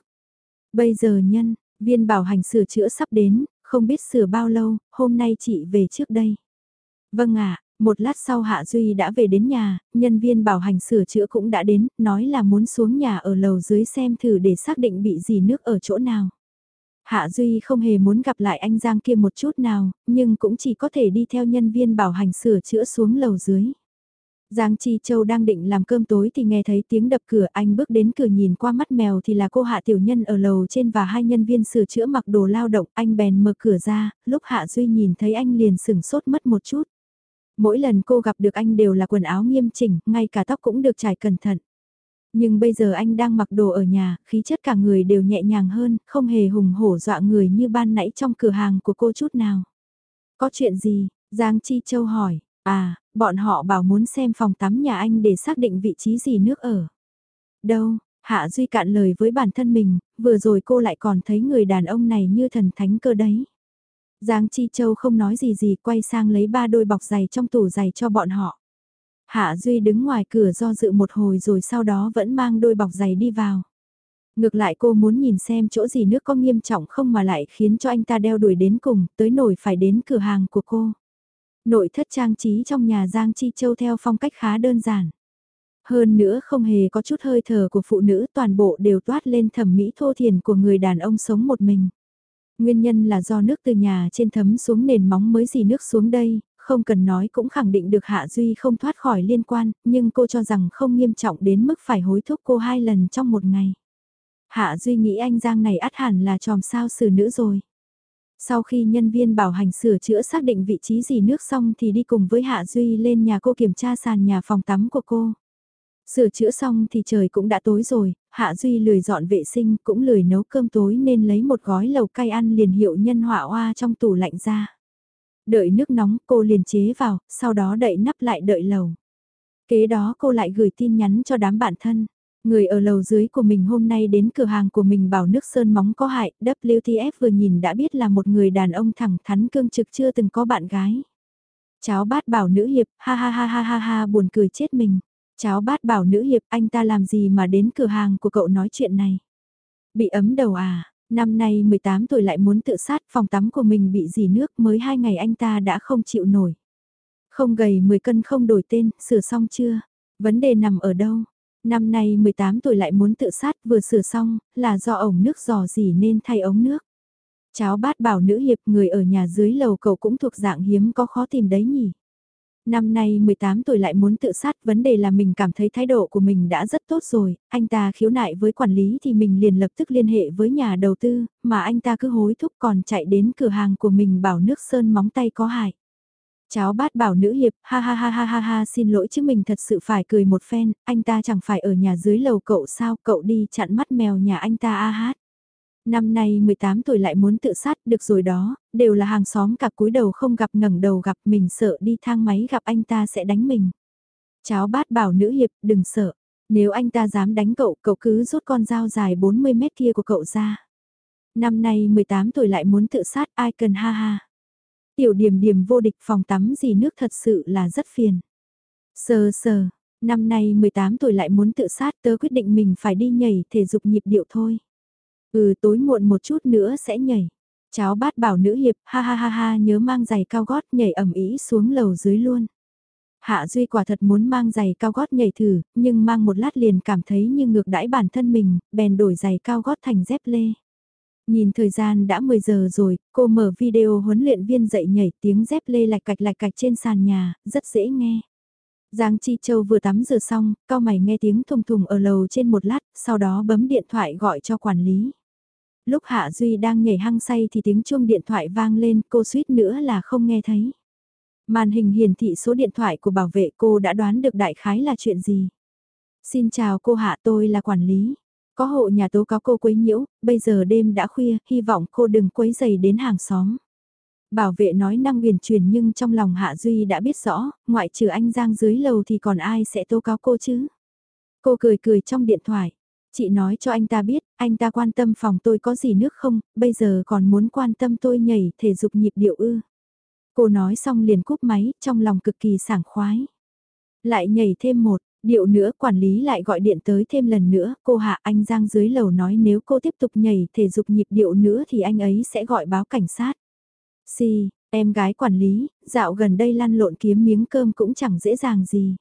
Bây giờ nhân, viên bảo hành sửa chữa sắp đến, không biết sửa bao lâu, hôm nay chị về trước đây. Vâng ạ, một lát sau Hạ Duy đã về đến nhà, nhân viên bảo hành sửa chữa cũng đã đến, nói là muốn xuống nhà ở lầu dưới xem thử để xác định bị gì nước ở chỗ nào. Hạ Duy không hề muốn gặp lại anh Giang kia một chút nào, nhưng cũng chỉ có thể đi theo nhân viên bảo hành sửa chữa xuống lầu dưới. Giang Chi Châu đang định làm cơm tối thì nghe thấy tiếng đập cửa anh bước đến cửa nhìn qua mắt mèo thì là cô Hạ Tiểu Nhân ở lầu trên và hai nhân viên sửa chữa mặc đồ lao động anh bèn mở cửa ra, lúc Hạ Duy nhìn thấy anh liền sửng sốt mất một chút. Mỗi lần cô gặp được anh đều là quần áo nghiêm chỉnh, ngay cả tóc cũng được trải cẩn thận. Nhưng bây giờ anh đang mặc đồ ở nhà, khí chất cả người đều nhẹ nhàng hơn, không hề hùng hổ dọa người như ban nãy trong cửa hàng của cô chút nào. Có chuyện gì? Giang Chi Châu hỏi, À, bọn họ bảo muốn xem phòng tắm nhà anh để xác định vị trí gì nước ở. Đâu, Hạ Duy cạn lời với bản thân mình, vừa rồi cô lại còn thấy người đàn ông này như thần thánh cơ đấy. Giang Chi Châu không nói gì gì quay sang lấy ba đôi bọc giày trong tủ giày cho bọn họ. Hạ Duy đứng ngoài cửa do dự một hồi rồi sau đó vẫn mang đôi bọc giày đi vào. Ngược lại cô muốn nhìn xem chỗ gì nước có nghiêm trọng không mà lại khiến cho anh ta đeo đuổi đến cùng, tới nổi phải đến cửa hàng của cô. Nội thất trang trí trong nhà Giang Chi Châu theo phong cách khá đơn giản. Hơn nữa không hề có chút hơi thở của phụ nữ toàn bộ đều toát lên thẩm mỹ thô thiền của người đàn ông sống một mình. Nguyên nhân là do nước từ nhà trên thấm xuống nền móng mới dì nước xuống đây, không cần nói cũng khẳng định được Hạ Duy không thoát khỏi liên quan, nhưng cô cho rằng không nghiêm trọng đến mức phải hối thúc cô hai lần trong một ngày. Hạ Duy nghĩ anh Giang này át hẳn là tròm sao xử nữ rồi. Sau khi nhân viên bảo hành sửa chữa xác định vị trí dì nước xong thì đi cùng với Hạ Duy lên nhà cô kiểm tra sàn nhà phòng tắm của cô. Sửa chữa xong thì trời cũng đã tối rồi, Hạ Duy lười dọn vệ sinh cũng lười nấu cơm tối nên lấy một gói lầu cay ăn liền hiệu nhân họa hoa trong tủ lạnh ra. Đợi nước nóng cô liền chế vào, sau đó đậy nắp lại đợi lầu. Kế đó cô lại gửi tin nhắn cho đám bạn thân. Người ở lầu dưới của mình hôm nay đến cửa hàng của mình bảo nước sơn móng có hại, WTF vừa nhìn đã biết là một người đàn ông thẳng thắn cương trực chưa từng có bạn gái. Cháu bát bảo nữ hiệp, ha ha ha ha ha ha buồn cười chết mình. Cháu bát bảo nữ hiệp anh ta làm gì mà đến cửa hàng của cậu nói chuyện này. Bị ấm đầu à, năm nay 18 tuổi lại muốn tự sát phòng tắm của mình bị dì nước mới hai ngày anh ta đã không chịu nổi. Không gầy 10 cân không đổi tên, sửa xong chưa? Vấn đề nằm ở đâu? Năm nay 18 tuổi lại muốn tự sát vừa sửa xong, là do ống nước dò dỉ nên thay ống nước. Cháu bát bảo nữ hiệp người ở nhà dưới lầu cậu cũng thuộc dạng hiếm có khó tìm đấy nhỉ. Năm nay 18 tuổi lại muốn tự sát, vấn đề là mình cảm thấy thái độ của mình đã rất tốt rồi, anh ta khiếu nại với quản lý thì mình liền lập tức liên hệ với nhà đầu tư, mà anh ta cứ hối thúc còn chạy đến cửa hàng của mình bảo nước sơn móng tay có hại. Cháu bát bảo nữ hiệp, ha ha ha ha ha ha xin lỗi chứ mình thật sự phải cười một phen, anh ta chẳng phải ở nhà dưới lầu cậu sao, cậu đi chặn mắt mèo nhà anh ta a hát. Năm nay 18 tuổi lại muốn tự sát được rồi đó, đều là hàng xóm cả cúi đầu không gặp ngẩng đầu gặp mình sợ đi thang máy gặp anh ta sẽ đánh mình. Cháu bát bảo nữ hiệp đừng sợ, nếu anh ta dám đánh cậu cậu cứ rút con dao dài 40 mét kia của cậu ra. Năm nay 18 tuổi lại muốn tự sát ai cần ha ha. Tiểu điểm điểm vô địch phòng tắm gì nước thật sự là rất phiền. Sờ sờ, năm nay 18 tuổi lại muốn tự sát tớ quyết định mình phải đi nhảy thể dục nhịp điệu thôi. Ừ tối muộn một chút nữa sẽ nhảy. Cháu bát bảo nữ hiệp, ha ha ha ha nhớ mang giày cao gót nhảy ẩm ý xuống lầu dưới luôn. Hạ Duy quả thật muốn mang giày cao gót nhảy thử, nhưng mang một lát liền cảm thấy như ngược đãi bản thân mình, bèn đổi giày cao gót thành dép lê. Nhìn thời gian đã 10 giờ rồi, cô mở video huấn luyện viên dạy nhảy tiếng dép lê lạch cạch lạch cạch trên sàn nhà, rất dễ nghe. Giang Chi Châu vừa tắm rửa xong, cao mày nghe tiếng thùng thùng ở lầu trên một lát, sau đó bấm điện thoại gọi cho quản lý. Lúc Hạ Duy đang nhảy hăng say thì tiếng chuông điện thoại vang lên, cô suýt nữa là không nghe thấy. Màn hình hiển thị số điện thoại của bảo vệ cô đã đoán được đại khái là chuyện gì. Xin chào cô Hạ tôi là quản lý. Có hộ nhà tố cáo cô quấy nhiễu, bây giờ đêm đã khuya, hy vọng cô đừng quấy dày đến hàng xóm. Bảo vệ nói năng huyền truyền nhưng trong lòng Hạ Duy đã biết rõ, ngoại trừ anh Giang dưới lầu thì còn ai sẽ tố cáo cô chứ. Cô cười cười trong điện thoại. Chị nói cho anh ta biết, anh ta quan tâm phòng tôi có gì nước không, bây giờ còn muốn quan tâm tôi nhảy thể dục nhịp điệu ư. Cô nói xong liền cúp máy, trong lòng cực kỳ sảng khoái. Lại nhảy thêm một, điệu nữa quản lý lại gọi điện tới thêm lần nữa, cô hạ anh Giang dưới lầu nói nếu cô tiếp tục nhảy thể dục nhịp điệu nữa thì anh ấy sẽ gọi báo cảnh sát. Si, em gái quản lý, dạo gần đây lăn lộn kiếm miếng cơm cũng chẳng dễ dàng gì.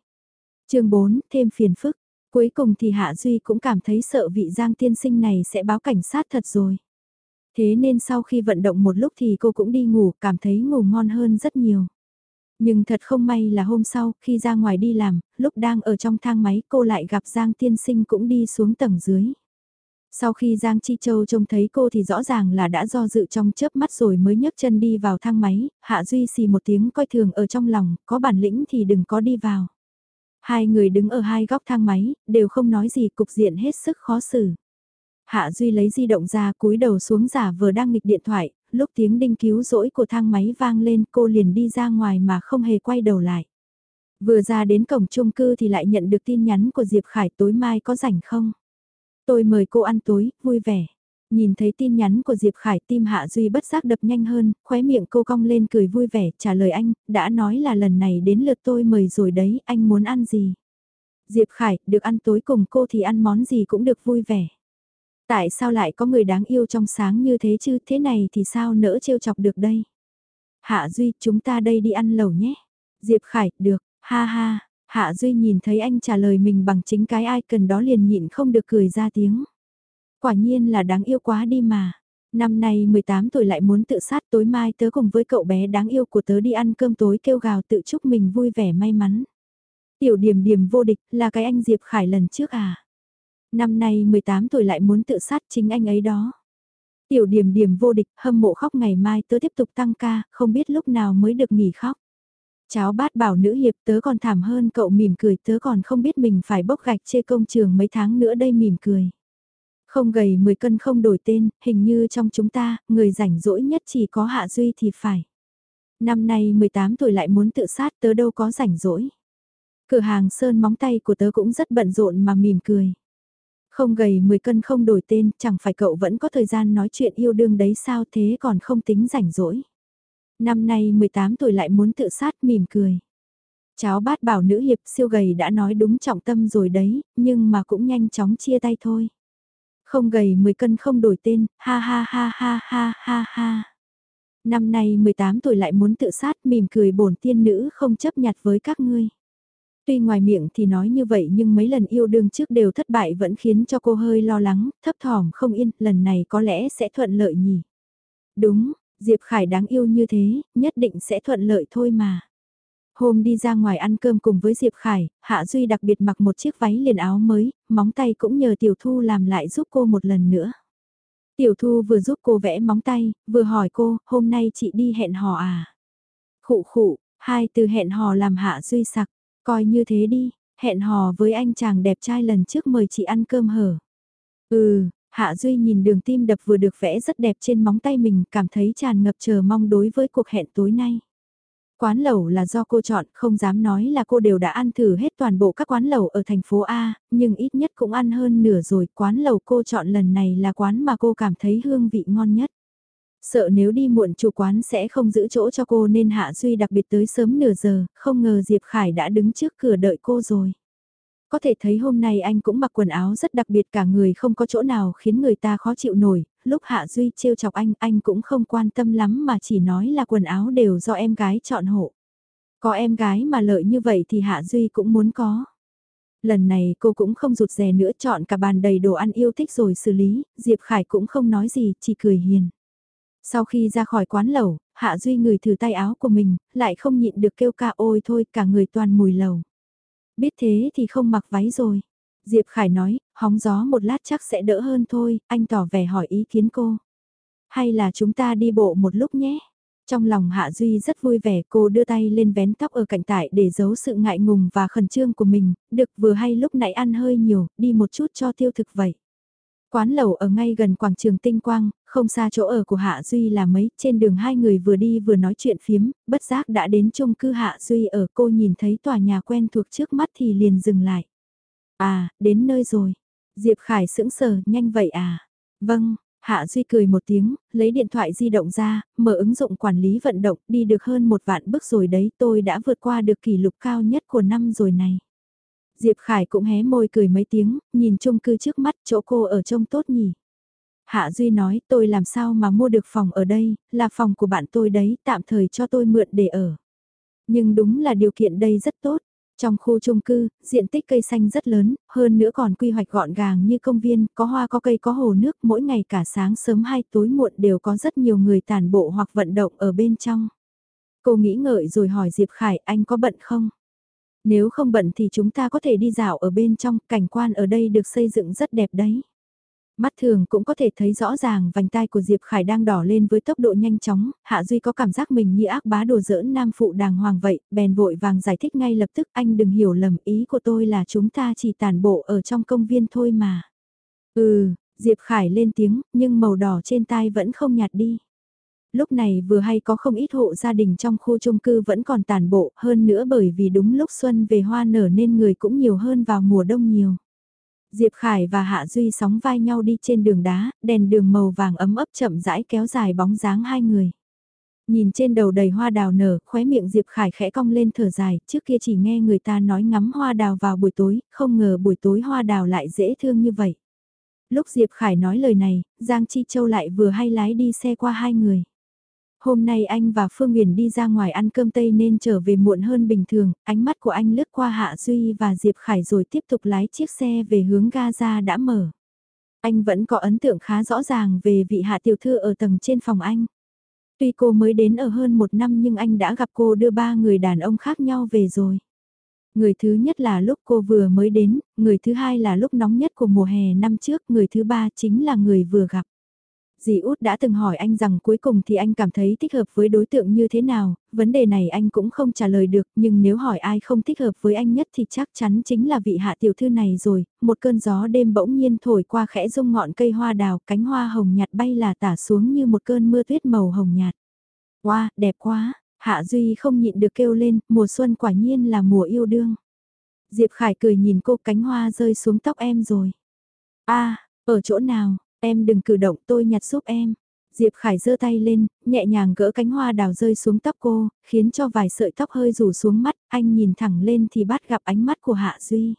chương 4, thêm phiền phức. Cuối cùng thì Hạ Duy cũng cảm thấy sợ vị Giang tiên sinh này sẽ báo cảnh sát thật rồi. Thế nên sau khi vận động một lúc thì cô cũng đi ngủ, cảm thấy ngủ ngon hơn rất nhiều. Nhưng thật không may là hôm sau, khi ra ngoài đi làm, lúc đang ở trong thang máy cô lại gặp Giang tiên sinh cũng đi xuống tầng dưới. Sau khi Giang Chi Châu trông thấy cô thì rõ ràng là đã do dự trong chớp mắt rồi mới nhấc chân đi vào thang máy, Hạ Duy xì một tiếng coi thường ở trong lòng, có bản lĩnh thì đừng có đi vào. Hai người đứng ở hai góc thang máy, đều không nói gì cục diện hết sức khó xử. Hạ Duy lấy di động ra cúi đầu xuống giả vờ đang nghịch điện thoại, lúc tiếng đinh cứu rỗi của thang máy vang lên cô liền đi ra ngoài mà không hề quay đầu lại. Vừa ra đến cổng chung cư thì lại nhận được tin nhắn của Diệp Khải tối mai có rảnh không? Tôi mời cô ăn tối, vui vẻ. Nhìn thấy tin nhắn của Diệp Khải tim Hạ Duy bất giác đập nhanh hơn, khóe miệng cô cong lên cười vui vẻ, trả lời anh, đã nói là lần này đến lượt tôi mời rồi đấy, anh muốn ăn gì? Diệp Khải, được ăn tối cùng cô thì ăn món gì cũng được vui vẻ. Tại sao lại có người đáng yêu trong sáng như thế chứ, thế này thì sao nỡ trêu chọc được đây? Hạ Duy, chúng ta đây đi ăn lẩu nhé. Diệp Khải, được, ha ha, Hạ Duy nhìn thấy anh trả lời mình bằng chính cái ai cần đó liền nhịn không được cười ra tiếng. Quả nhiên là đáng yêu quá đi mà. Năm nay 18 tuổi lại muốn tự sát tối mai tớ cùng với cậu bé đáng yêu của tớ đi ăn cơm tối kêu gào tự chúc mình vui vẻ may mắn. Tiểu điểm điểm vô địch là cái anh Diệp Khải lần trước à. Năm nay 18 tuổi lại muốn tự sát chính anh ấy đó. Tiểu điểm điểm vô địch hâm mộ khóc ngày mai tớ tiếp tục tăng ca, không biết lúc nào mới được nghỉ khóc. Cháu bát bảo nữ hiệp tớ còn thảm hơn cậu mỉm cười tớ còn không biết mình phải bốc gạch chê công trường mấy tháng nữa đây mỉm cười. Không gầy 10 cân không đổi tên, hình như trong chúng ta, người rảnh rỗi nhất chỉ có Hạ Duy thì phải. Năm nay 18 tuổi lại muốn tự sát tớ đâu có rảnh rỗi. Cửa hàng sơn móng tay của tớ cũng rất bận rộn mà mỉm cười. Không gầy 10 cân không đổi tên, chẳng phải cậu vẫn có thời gian nói chuyện yêu đương đấy sao thế còn không tính rảnh rỗi. Năm nay 18 tuổi lại muốn tự sát mỉm cười. Cháu bát bảo nữ hiệp siêu gầy đã nói đúng trọng tâm rồi đấy, nhưng mà cũng nhanh chóng chia tay thôi. Không gầy 10 cân không đổi tên, ha ha ha ha ha ha ha. Năm nay 18 tuổi lại muốn tự sát mỉm cười bổn tiên nữ không chấp nhặt với các ngươi. Tuy ngoài miệng thì nói như vậy nhưng mấy lần yêu đương trước đều thất bại vẫn khiến cho cô hơi lo lắng, thấp thỏm không yên, lần này có lẽ sẽ thuận lợi nhỉ. Đúng, Diệp Khải đáng yêu như thế, nhất định sẽ thuận lợi thôi mà. Hôm đi ra ngoài ăn cơm cùng với Diệp Khải, Hạ Duy đặc biệt mặc một chiếc váy liền áo mới, móng tay cũng nhờ Tiểu Thu làm lại giúp cô một lần nữa. Tiểu Thu vừa giúp cô vẽ móng tay, vừa hỏi cô, hôm nay chị đi hẹn hò à? Khụ khụ, hai từ hẹn hò làm Hạ Duy sặc, coi như thế đi, hẹn hò với anh chàng đẹp trai lần trước mời chị ăn cơm hở. Ừ, Hạ Duy nhìn đường tim đập vừa được vẽ rất đẹp trên móng tay mình, cảm thấy tràn ngập chờ mong đối với cuộc hẹn tối nay. Quán lẩu là do cô chọn, không dám nói là cô đều đã ăn thử hết toàn bộ các quán lẩu ở thành phố A, nhưng ít nhất cũng ăn hơn nửa rồi. Quán lẩu cô chọn lần này là quán mà cô cảm thấy hương vị ngon nhất. Sợ nếu đi muộn chủ quán sẽ không giữ chỗ cho cô nên Hạ Duy đặc biệt tới sớm nửa giờ, không ngờ Diệp Khải đã đứng trước cửa đợi cô rồi. Có thể thấy hôm nay anh cũng mặc quần áo rất đặc biệt cả người không có chỗ nào khiến người ta khó chịu nổi, lúc Hạ Duy trêu chọc anh, anh cũng không quan tâm lắm mà chỉ nói là quần áo đều do em gái chọn hộ. Có em gái mà lợi như vậy thì Hạ Duy cũng muốn có. Lần này cô cũng không rụt rè nữa chọn cả bàn đầy đồ ăn yêu thích rồi xử lý, Diệp Khải cũng không nói gì, chỉ cười hiền. Sau khi ra khỏi quán lẩu, Hạ Duy ngửi thử tay áo của mình, lại không nhịn được kêu ca ôi thôi cả người toàn mùi lẩu. Biết thế thì không mặc váy rồi. Diệp Khải nói, hóng gió một lát chắc sẽ đỡ hơn thôi, anh tỏ vẻ hỏi ý kiến cô. Hay là chúng ta đi bộ một lúc nhé? Trong lòng Hạ Duy rất vui vẻ cô đưa tay lên vén tóc ở cạnh tại để giấu sự ngại ngùng và khẩn trương của mình, được vừa hay lúc nãy ăn hơi nhiều, đi một chút cho tiêu thực vậy. Quán lẩu ở ngay gần quảng trường Tinh Quang, không xa chỗ ở của Hạ Duy là mấy, trên đường hai người vừa đi vừa nói chuyện phiếm, bất giác đã đến chung cư Hạ Duy ở cô nhìn thấy tòa nhà quen thuộc trước mắt thì liền dừng lại. À, đến nơi rồi. Diệp Khải sững sờ, nhanh vậy à? Vâng, Hạ Duy cười một tiếng, lấy điện thoại di động ra, mở ứng dụng quản lý vận động, đi được hơn một vạn bước rồi đấy, tôi đã vượt qua được kỷ lục cao nhất của năm rồi này. Diệp Khải cũng hé môi cười mấy tiếng, nhìn chung cư trước mắt chỗ cô ở trông tốt nhỉ. Hạ Duy nói tôi làm sao mà mua được phòng ở đây, là phòng của bạn tôi đấy, tạm thời cho tôi mượn để ở. Nhưng đúng là điều kiện đây rất tốt. Trong khu chung cư, diện tích cây xanh rất lớn, hơn nữa còn quy hoạch gọn gàng như công viên, có hoa có cây có hồ nước, mỗi ngày cả sáng sớm hay tối muộn đều có rất nhiều người tàn bộ hoặc vận động ở bên trong. Cô nghĩ ngợi rồi hỏi Diệp Khải anh có bận không? Nếu không bận thì chúng ta có thể đi dạo ở bên trong, cảnh quan ở đây được xây dựng rất đẹp đấy. Mắt thường cũng có thể thấy rõ ràng vành tai của Diệp Khải đang đỏ lên với tốc độ nhanh chóng, Hạ Duy có cảm giác mình như ác bá đồ giỡn nam phụ đàng hoàng vậy, bèn vội vàng giải thích ngay lập tức anh đừng hiểu lầm ý của tôi là chúng ta chỉ tàn bộ ở trong công viên thôi mà. Ừ, Diệp Khải lên tiếng, nhưng màu đỏ trên tai vẫn không nhạt đi. Lúc này vừa hay có không ít hộ gia đình trong khu chung cư vẫn còn tàn bộ hơn nữa bởi vì đúng lúc xuân về hoa nở nên người cũng nhiều hơn vào mùa đông nhiều. Diệp Khải và Hạ Duy sóng vai nhau đi trên đường đá, đèn đường màu vàng ấm ấp chậm rãi kéo dài bóng dáng hai người. Nhìn trên đầu đầy hoa đào nở, khóe miệng Diệp Khải khẽ cong lên thở dài, trước kia chỉ nghe người ta nói ngắm hoa đào vào buổi tối, không ngờ buổi tối hoa đào lại dễ thương như vậy. Lúc Diệp Khải nói lời này, Giang Chi Châu lại vừa hay lái đi xe qua hai người. Hôm nay anh và Phương Huyền đi ra ngoài ăn cơm Tây nên trở về muộn hơn bình thường, ánh mắt của anh lướt qua Hạ Duy và Diệp Khải rồi tiếp tục lái chiếc xe về hướng Gaza đã mở. Anh vẫn có ấn tượng khá rõ ràng về vị hạ tiểu thư ở tầng trên phòng anh. Tuy cô mới đến ở hơn một năm nhưng anh đã gặp cô đưa ba người đàn ông khác nhau về rồi. Người thứ nhất là lúc cô vừa mới đến, người thứ hai là lúc nóng nhất của mùa hè năm trước, người thứ ba chính là người vừa gặp. Dì út đã từng hỏi anh rằng cuối cùng thì anh cảm thấy thích hợp với đối tượng như thế nào, vấn đề này anh cũng không trả lời được, nhưng nếu hỏi ai không thích hợp với anh nhất thì chắc chắn chính là vị hạ tiểu thư này rồi, một cơn gió đêm bỗng nhiên thổi qua khẽ rung ngọn cây hoa đào, cánh hoa hồng nhạt bay là tả xuống như một cơn mưa tuyết màu hồng nhạt. Wow, đẹp quá, Hạ Duy không nhịn được kêu lên, mùa xuân quả nhiên là mùa yêu đương. Diệp Khải cười nhìn cô cánh hoa rơi xuống tóc em rồi. a ở chỗ nào, Em đừng cử động tôi nhặt giúp em. Diệp Khải giơ tay lên, nhẹ nhàng gỡ cánh hoa đào rơi xuống tóc cô, khiến cho vài sợi tóc hơi rủ xuống mắt, anh nhìn thẳng lên thì bắt gặp ánh mắt của Hạ Duy.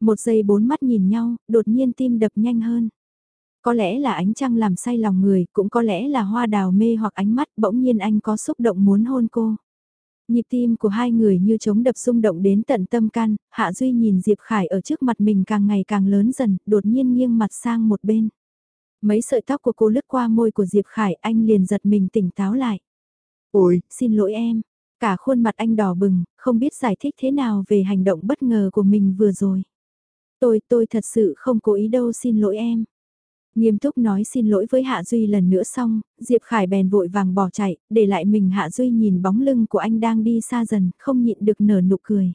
Một giây bốn mắt nhìn nhau, đột nhiên tim đập nhanh hơn. Có lẽ là ánh trăng làm say lòng người, cũng có lẽ là hoa đào mê hoặc ánh mắt bỗng nhiên anh có xúc động muốn hôn cô. Nhịp tim của hai người như chống đập rung động đến tận tâm can, Hạ Duy nhìn Diệp Khải ở trước mặt mình càng ngày càng lớn dần, đột nhiên nghiêng mặt sang một bên. Mấy sợi tóc của cô lướt qua môi của Diệp Khải anh liền giật mình tỉnh táo lại. Ôi, xin lỗi em. Cả khuôn mặt anh đỏ bừng, không biết giải thích thế nào về hành động bất ngờ của mình vừa rồi. Tôi, tôi thật sự không cố ý đâu xin lỗi em. Nghiêm túc nói xin lỗi với Hạ Duy lần nữa xong, Diệp Khải bèn vội vàng bỏ chạy, để lại mình Hạ Duy nhìn bóng lưng của anh đang đi xa dần, không nhịn được nở nụ cười.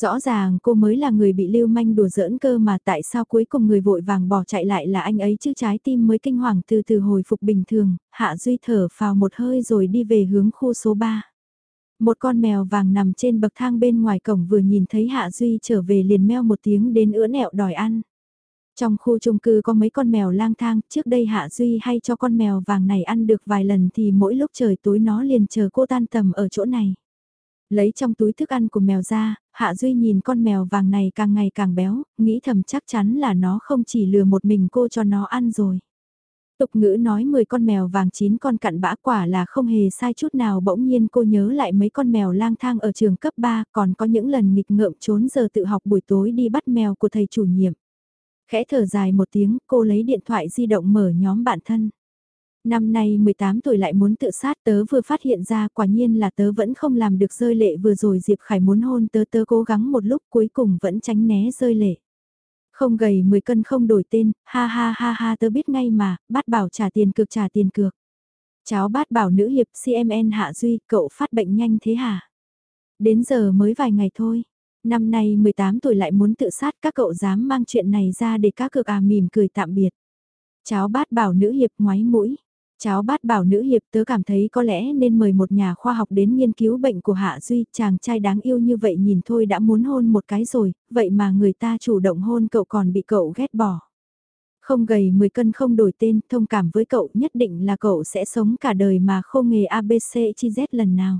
Rõ ràng cô mới là người bị lưu manh đùa giỡn cơ mà tại sao cuối cùng người vội vàng bỏ chạy lại là anh ấy chứ trái tim mới kinh hoàng từ từ hồi phục bình thường, Hạ Duy thở phào một hơi rồi đi về hướng khu số 3. Một con mèo vàng nằm trên bậc thang bên ngoài cổng vừa nhìn thấy Hạ Duy trở về liền meo một tiếng đến ưỡn ẹo đòi ăn. Trong khu chung cư có mấy con mèo lang thang, trước đây Hạ Duy hay cho con mèo vàng này ăn được vài lần thì mỗi lúc trời tối nó liền chờ cô tan tầm ở chỗ này. Lấy trong túi thức ăn của mèo ra, Hạ Duy nhìn con mèo vàng này càng ngày càng béo, nghĩ thầm chắc chắn là nó không chỉ lừa một mình cô cho nó ăn rồi. Tục ngữ nói 10 con mèo vàng 9 con cặn bã quả là không hề sai chút nào bỗng nhiên cô nhớ lại mấy con mèo lang thang ở trường cấp 3 còn có những lần nghịch ngợm trốn giờ tự học buổi tối đi bắt mèo của thầy chủ nhiệm. Khẽ thở dài một tiếng cô lấy điện thoại di động mở nhóm bạn thân. Năm nay 18 tuổi lại muốn tự sát tớ vừa phát hiện ra quả nhiên là tớ vẫn không làm được rơi lệ vừa rồi Diệp Khải muốn hôn tớ tớ cố gắng một lúc cuối cùng vẫn tránh né rơi lệ. Không gầy 10 cân không đổi tên, ha ha ha ha tớ biết ngay mà, bát bảo trả tiền cược trả tiền cược. Cháu bát bảo nữ hiệp CMN Hạ Duy, cậu phát bệnh nhanh thế hả? Đến giờ mới vài ngày thôi. Năm nay 18 tuổi lại muốn tự sát các cậu dám mang chuyện này ra để các cược à mỉm cười tạm biệt. Cháu bát bảo nữ hiệp ngoái mũi. Cháu bát bảo nữ hiệp tớ cảm thấy có lẽ nên mời một nhà khoa học đến nghiên cứu bệnh của Hạ Duy, chàng trai đáng yêu như vậy nhìn thôi đã muốn hôn một cái rồi, vậy mà người ta chủ động hôn cậu còn bị cậu ghét bỏ. Không gầy 10 cân không đổi tên, thông cảm với cậu nhất định là cậu sẽ sống cả đời mà không nghề ABC chi Z lần nào.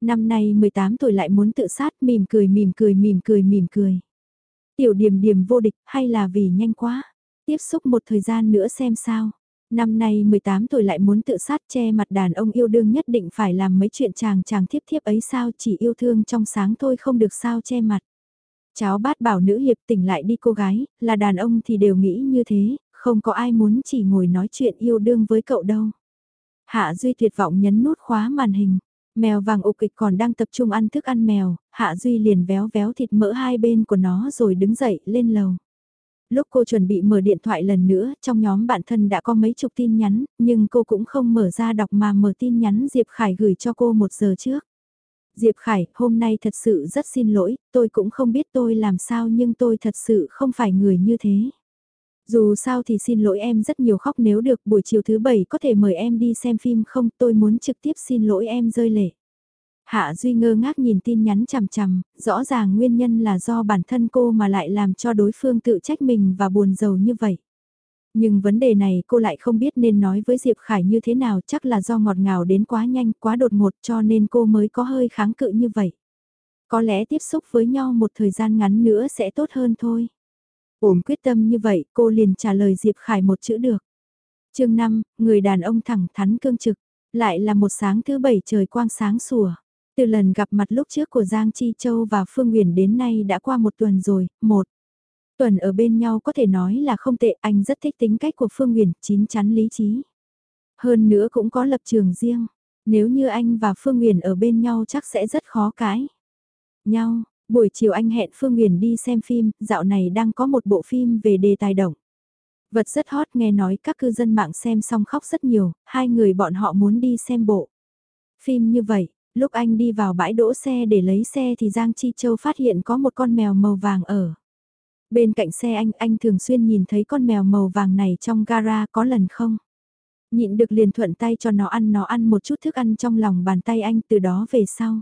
Năm nay 18 tuổi lại muốn tự sát mỉm cười mỉm cười mỉm cười mỉm cười. Tiểu điểm điểm vô địch hay là vì nhanh quá, tiếp xúc một thời gian nữa xem sao. Năm nay 18 tuổi lại muốn tự sát che mặt đàn ông yêu đương nhất định phải làm mấy chuyện chàng chàng thiếp thiếp ấy sao chỉ yêu thương trong sáng thôi không được sao che mặt. Cháu bát bảo nữ hiệp tỉnh lại đi cô gái, là đàn ông thì đều nghĩ như thế, không có ai muốn chỉ ngồi nói chuyện yêu đương với cậu đâu. Hạ Duy tuyệt vọng nhấn nút khóa màn hình, mèo vàng ục kịch còn đang tập trung ăn thức ăn mèo, Hạ Duy liền véo véo thịt mỡ hai bên của nó rồi đứng dậy lên lầu. Lúc cô chuẩn bị mở điện thoại lần nữa, trong nhóm bạn thân đã có mấy chục tin nhắn, nhưng cô cũng không mở ra đọc mà mở tin nhắn Diệp Khải gửi cho cô một giờ trước. Diệp Khải, hôm nay thật sự rất xin lỗi, tôi cũng không biết tôi làm sao nhưng tôi thật sự không phải người như thế. Dù sao thì xin lỗi em rất nhiều khóc nếu được buổi chiều thứ bảy có thể mời em đi xem phim không tôi muốn trực tiếp xin lỗi em rơi lệ. Hạ Duy ngơ ngác nhìn tin nhắn chằm chằm, rõ ràng nguyên nhân là do bản thân cô mà lại làm cho đối phương tự trách mình và buồn giàu như vậy. Nhưng vấn đề này cô lại không biết nên nói với Diệp Khải như thế nào chắc là do ngọt ngào đến quá nhanh, quá đột ngột cho nên cô mới có hơi kháng cự như vậy. Có lẽ tiếp xúc với nhau một thời gian ngắn nữa sẽ tốt hơn thôi. Ổn quyết tâm như vậy cô liền trả lời Diệp Khải một chữ được. chương 5, người đàn ông thẳng thắn cương trực, lại là một sáng thứ bảy trời quang sáng sủa. Từ lần gặp mặt lúc trước của Giang Chi Châu và Phương Nguyền đến nay đã qua một tuần rồi, một. Tuần ở bên nhau có thể nói là không tệ, anh rất thích tính cách của Phương Nguyền, chín chắn lý trí. Hơn nữa cũng có lập trường riêng, nếu như anh và Phương Nguyền ở bên nhau chắc sẽ rất khó cãi. Nhau, buổi chiều anh hẹn Phương Nguyền đi xem phim, dạo này đang có một bộ phim về đề tài động. Vật rất hot nghe nói các cư dân mạng xem xong khóc rất nhiều, hai người bọn họ muốn đi xem bộ. Phim như vậy, lúc anh đi vào bãi đỗ xe để lấy xe thì Giang Chi Châu phát hiện có một con mèo màu vàng ở. Bên cạnh xe anh, anh thường xuyên nhìn thấy con mèo màu vàng này trong gara có lần không? Nhịn được liền thuận tay cho nó ăn nó ăn một chút thức ăn trong lòng bàn tay anh từ đó về sau.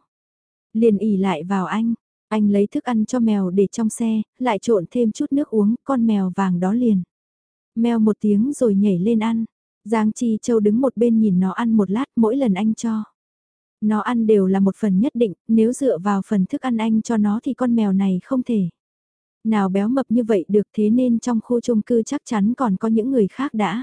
Liền ỉ lại vào anh, anh lấy thức ăn cho mèo để trong xe, lại trộn thêm chút nước uống, con mèo vàng đó liền. Mèo một tiếng rồi nhảy lên ăn. Giang Chi Châu đứng một bên nhìn nó ăn một lát mỗi lần anh cho. Nó ăn đều là một phần nhất định, nếu dựa vào phần thức ăn anh cho nó thì con mèo này không thể. Nào béo mập như vậy được thế nên trong khu chung cư chắc chắn còn có những người khác đã.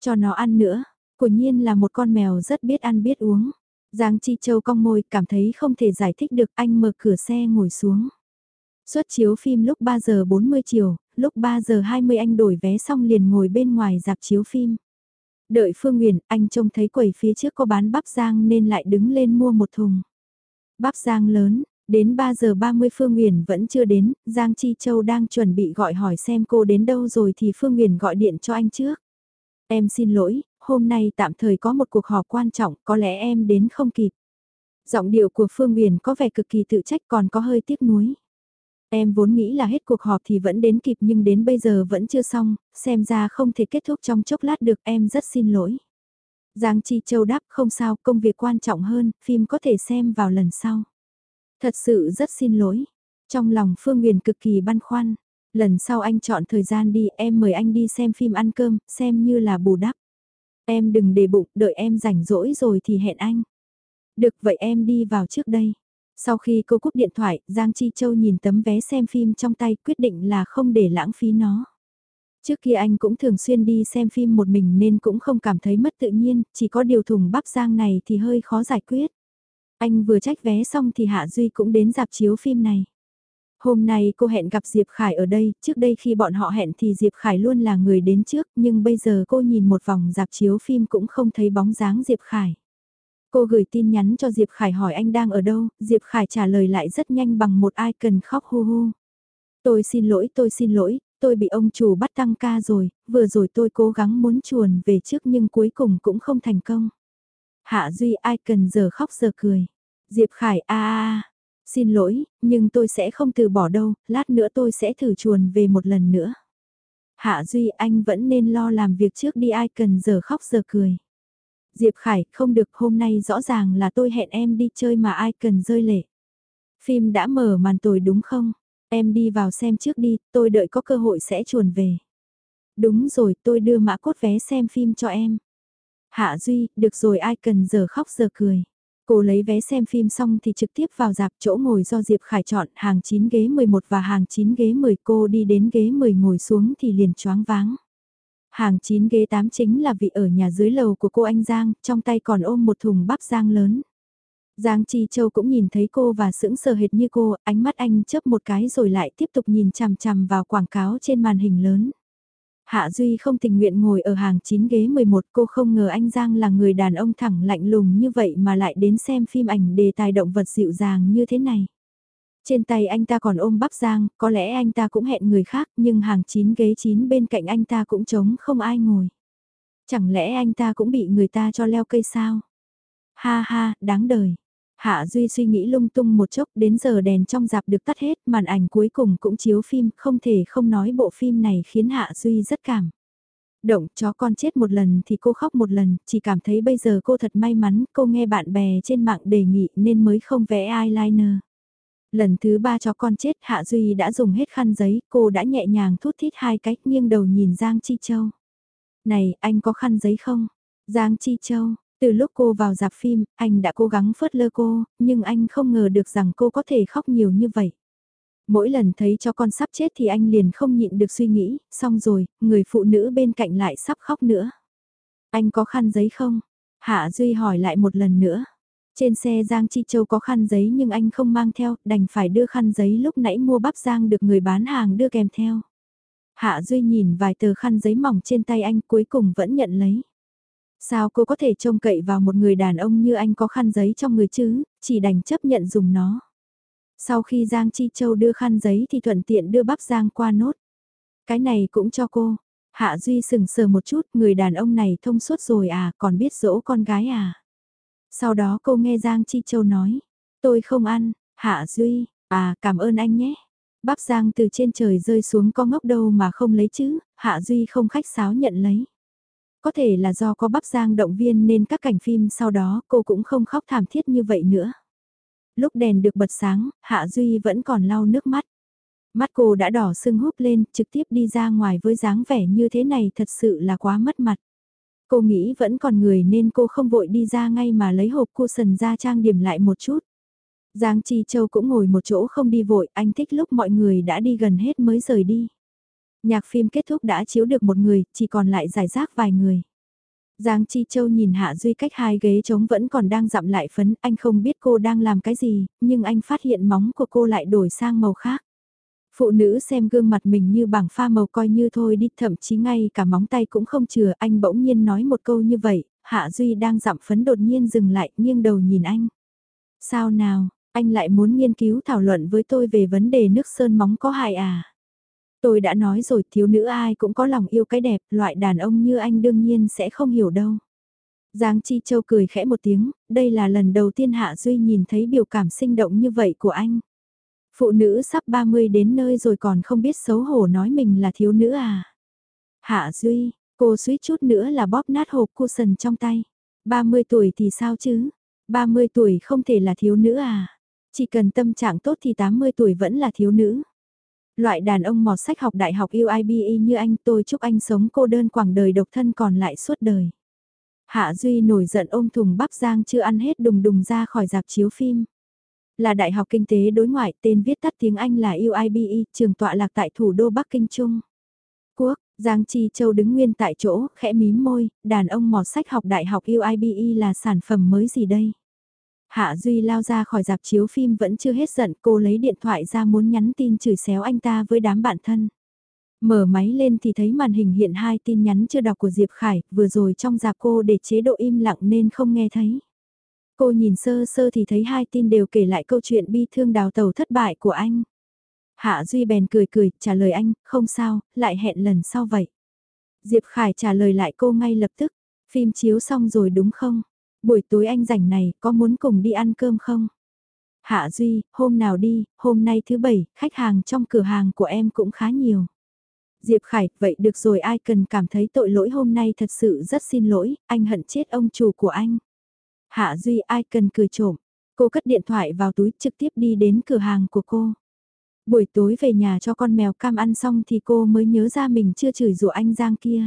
Cho nó ăn nữa, quả nhiên là một con mèo rất biết ăn biết uống. Giang Chi Châu cong môi cảm thấy không thể giải thích được anh mở cửa xe ngồi xuống. Xuất chiếu phim lúc 3 giờ 40 chiều, lúc 3 giờ 20 anh đổi vé xong liền ngồi bên ngoài dạp chiếu phim. Đợi Phương Nguyền, anh trông thấy quầy phía trước có bán bắp rang nên lại đứng lên mua một thùng. Bắp rang lớn, đến 3 giờ 30 Phương Nguyền vẫn chưa đến, Giang Chi Châu đang chuẩn bị gọi hỏi xem cô đến đâu rồi thì Phương Nguyền gọi điện cho anh trước. Em xin lỗi, hôm nay tạm thời có một cuộc họp quan trọng, có lẽ em đến không kịp. Giọng điệu của Phương Nguyền có vẻ cực kỳ tự trách còn có hơi tiếc nuối. Em vốn nghĩ là hết cuộc họp thì vẫn đến kịp nhưng đến bây giờ vẫn chưa xong, xem ra không thể kết thúc trong chốc lát được em rất xin lỗi. Giang Chi Châu đáp không sao, công việc quan trọng hơn, phim có thể xem vào lần sau. Thật sự rất xin lỗi. Trong lòng Phương Nguyền cực kỳ băn khoăn. Lần sau anh chọn thời gian đi, em mời anh đi xem phim ăn cơm, xem như là bù đắp. Em đừng để bụng, đợi em rảnh rỗi rồi thì hẹn anh. Được vậy em đi vào trước đây. Sau khi cô cúp điện thoại, Giang Chi Châu nhìn tấm vé xem phim trong tay quyết định là không để lãng phí nó. Trước kia anh cũng thường xuyên đi xem phim một mình nên cũng không cảm thấy mất tự nhiên, chỉ có điều thùng bắp giang này thì hơi khó giải quyết. Anh vừa trách vé xong thì Hạ Duy cũng đến dạp chiếu phim này. Hôm nay cô hẹn gặp Diệp Khải ở đây, trước đây khi bọn họ hẹn thì Diệp Khải luôn là người đến trước, nhưng bây giờ cô nhìn một vòng dạp chiếu phim cũng không thấy bóng dáng Diệp Khải. Cô gửi tin nhắn cho Diệp Khải hỏi anh đang ở đâu, Diệp Khải trả lời lại rất nhanh bằng một icon khóc hu hu. Tôi xin lỗi, tôi xin lỗi, tôi bị ông chủ bắt tăng ca rồi, vừa rồi tôi cố gắng muốn chuồn về trước nhưng cuối cùng cũng không thành công. Hạ Duy icon giờ khóc giờ cười. Diệp Khải a a xin lỗi, nhưng tôi sẽ không từ bỏ đâu, lát nữa tôi sẽ thử chuồn về một lần nữa. Hạ Duy anh vẫn nên lo làm việc trước đi ai cần giờ khóc giờ cười. Diệp Khải, không được hôm nay rõ ràng là tôi hẹn em đi chơi mà ai cần rơi lệ. Phim đã mở màn tồi đúng không? Em đi vào xem trước đi, tôi đợi có cơ hội sẽ chuồn về. Đúng rồi, tôi đưa mã cốt vé xem phim cho em. Hạ Duy, được rồi ai cần giờ khóc giờ cười. Cô lấy vé xem phim xong thì trực tiếp vào dạp chỗ ngồi do Diệp Khải chọn hàng 9 ghế 11 và hàng 9 ghế 10 cô đi đến ghế 10 ngồi xuống thì liền choáng váng. Hàng 9 ghế 8 chính là vị ở nhà dưới lầu của cô anh Giang, trong tay còn ôm một thùng bắp Giang lớn. Giang Chi Châu cũng nhìn thấy cô và sững sờ hệt như cô, ánh mắt anh chớp một cái rồi lại tiếp tục nhìn chằm chằm vào quảng cáo trên màn hình lớn. Hạ Duy không tình nguyện ngồi ở hàng 9 ghế 11 cô không ngờ anh Giang là người đàn ông thẳng lạnh lùng như vậy mà lại đến xem phim ảnh đề tài động vật dịu dàng như thế này. Trên tay anh ta còn ôm bắp Giang, có lẽ anh ta cũng hẹn người khác nhưng hàng chín ghế chín bên cạnh anh ta cũng trống không ai ngồi. Chẳng lẽ anh ta cũng bị người ta cho leo cây sao? Ha ha, đáng đời. Hạ Duy suy nghĩ lung tung một chốc đến giờ đèn trong dạp được tắt hết, màn ảnh cuối cùng cũng chiếu phim, không thể không nói bộ phim này khiến Hạ Duy rất cảm. Động chó con chết một lần thì cô khóc một lần, chỉ cảm thấy bây giờ cô thật may mắn, cô nghe bạn bè trên mạng đề nghị nên mới không vẽ eyeliner. Lần thứ ba cho con chết Hạ Duy đã dùng hết khăn giấy, cô đã nhẹ nhàng thút thít hai cách nghiêng đầu nhìn Giang Chi Châu. Này, anh có khăn giấy không? Giang Chi Châu, từ lúc cô vào dạp phim, anh đã cố gắng phớt lơ cô, nhưng anh không ngờ được rằng cô có thể khóc nhiều như vậy. Mỗi lần thấy cho con sắp chết thì anh liền không nhịn được suy nghĩ, xong rồi, người phụ nữ bên cạnh lại sắp khóc nữa. Anh có khăn giấy không? Hạ Duy hỏi lại một lần nữa. Trên xe Giang Chi Châu có khăn giấy nhưng anh không mang theo, đành phải đưa khăn giấy lúc nãy mua bắp Giang được người bán hàng đưa kèm theo. Hạ Duy nhìn vài tờ khăn giấy mỏng trên tay anh cuối cùng vẫn nhận lấy. Sao cô có thể trông cậy vào một người đàn ông như anh có khăn giấy trong người chứ, chỉ đành chấp nhận dùng nó. Sau khi Giang Chi Châu đưa khăn giấy thì thuận tiện đưa bắp Giang qua nốt. Cái này cũng cho cô. Hạ Duy sừng sờ một chút, người đàn ông này thông suốt rồi à, còn biết dỗ con gái à. Sau đó cô nghe Giang Chi Châu nói, tôi không ăn, Hạ Duy, à cảm ơn anh nhé. Bắp Giang từ trên trời rơi xuống có ngốc đâu mà không lấy chứ, Hạ Duy không khách sáo nhận lấy. Có thể là do có bắp Giang động viên nên các cảnh phim sau đó cô cũng không khóc thảm thiết như vậy nữa. Lúc đèn được bật sáng, Hạ Duy vẫn còn lau nước mắt. Mắt cô đã đỏ sưng húp lên, trực tiếp đi ra ngoài với dáng vẻ như thế này thật sự là quá mất mặt. Cô nghĩ vẫn còn người nên cô không vội đi ra ngay mà lấy hộp cô sần ra trang điểm lại một chút. Giang Chi Châu cũng ngồi một chỗ không đi vội, anh thích lúc mọi người đã đi gần hết mới rời đi. Nhạc phim kết thúc đã chiếu được một người, chỉ còn lại giải rác vài người. Giang Chi Châu nhìn Hạ Duy cách hai ghế trống vẫn còn đang dặm lại phấn, anh không biết cô đang làm cái gì, nhưng anh phát hiện móng của cô lại đổi sang màu khác. Phụ nữ xem gương mặt mình như bảng pha màu coi như thôi đi, thậm chí ngay cả móng tay cũng không chừa, anh bỗng nhiên nói một câu như vậy, Hạ Duy đang giảm phấn đột nhiên dừng lại, nghiêng đầu nhìn anh. Sao nào, anh lại muốn nghiên cứu thảo luận với tôi về vấn đề nước sơn móng có hại à? Tôi đã nói rồi thiếu nữ ai cũng có lòng yêu cái đẹp, loại đàn ông như anh đương nhiên sẽ không hiểu đâu. Giang Chi Châu cười khẽ một tiếng, đây là lần đầu tiên Hạ Duy nhìn thấy biểu cảm sinh động như vậy của anh. Phụ nữ sắp 30 đến nơi rồi còn không biết xấu hổ nói mình là thiếu nữ à. Hạ Duy, cô suýt chút nữa là bóp nát hộp cushion trong tay. 30 tuổi thì sao chứ? 30 tuổi không thể là thiếu nữ à? Chỉ cần tâm trạng tốt thì 80 tuổi vẫn là thiếu nữ. Loại đàn ông mọt sách học đại học UIBE như anh tôi chúc anh sống cô đơn quảng đời độc thân còn lại suốt đời. Hạ Duy nổi giận ôm thùng bắp giang chưa ăn hết đùng đùng ra khỏi dạp chiếu phim. Là Đại học Kinh tế đối ngoại tên viết tắt tiếng Anh là UIBE, trường tọa lạc tại thủ đô Bắc Kinh Trung. Quốc, Giang Chi Châu đứng nguyên tại chỗ, khẽ mím môi, đàn ông mọt sách học Đại học UIBE là sản phẩm mới gì đây? Hạ Duy lao ra khỏi dạp chiếu phim vẫn chưa hết giận cô lấy điện thoại ra muốn nhắn tin chửi xéo anh ta với đám bạn thân. Mở máy lên thì thấy màn hình hiện hai tin nhắn chưa đọc của Diệp Khải, vừa rồi trong dạp cô để chế độ im lặng nên không nghe thấy. Cô nhìn sơ sơ thì thấy hai tin đều kể lại câu chuyện bi thương đào tàu thất bại của anh. Hạ Duy bèn cười cười, trả lời anh, không sao, lại hẹn lần sau vậy. Diệp Khải trả lời lại cô ngay lập tức, phim chiếu xong rồi đúng không? Buổi tối anh rảnh này, có muốn cùng đi ăn cơm không? Hạ Duy, hôm nào đi, hôm nay thứ bảy, khách hàng trong cửa hàng của em cũng khá nhiều. Diệp Khải, vậy được rồi ai cần cảm thấy tội lỗi hôm nay thật sự rất xin lỗi, anh hận chết ông chủ của anh. Hạ Duy ai cần cười trộm, cô cất điện thoại vào túi trực tiếp đi đến cửa hàng của cô. Buổi tối về nhà cho con mèo cam ăn xong thì cô mới nhớ ra mình chưa chửi rủa anh Giang kia.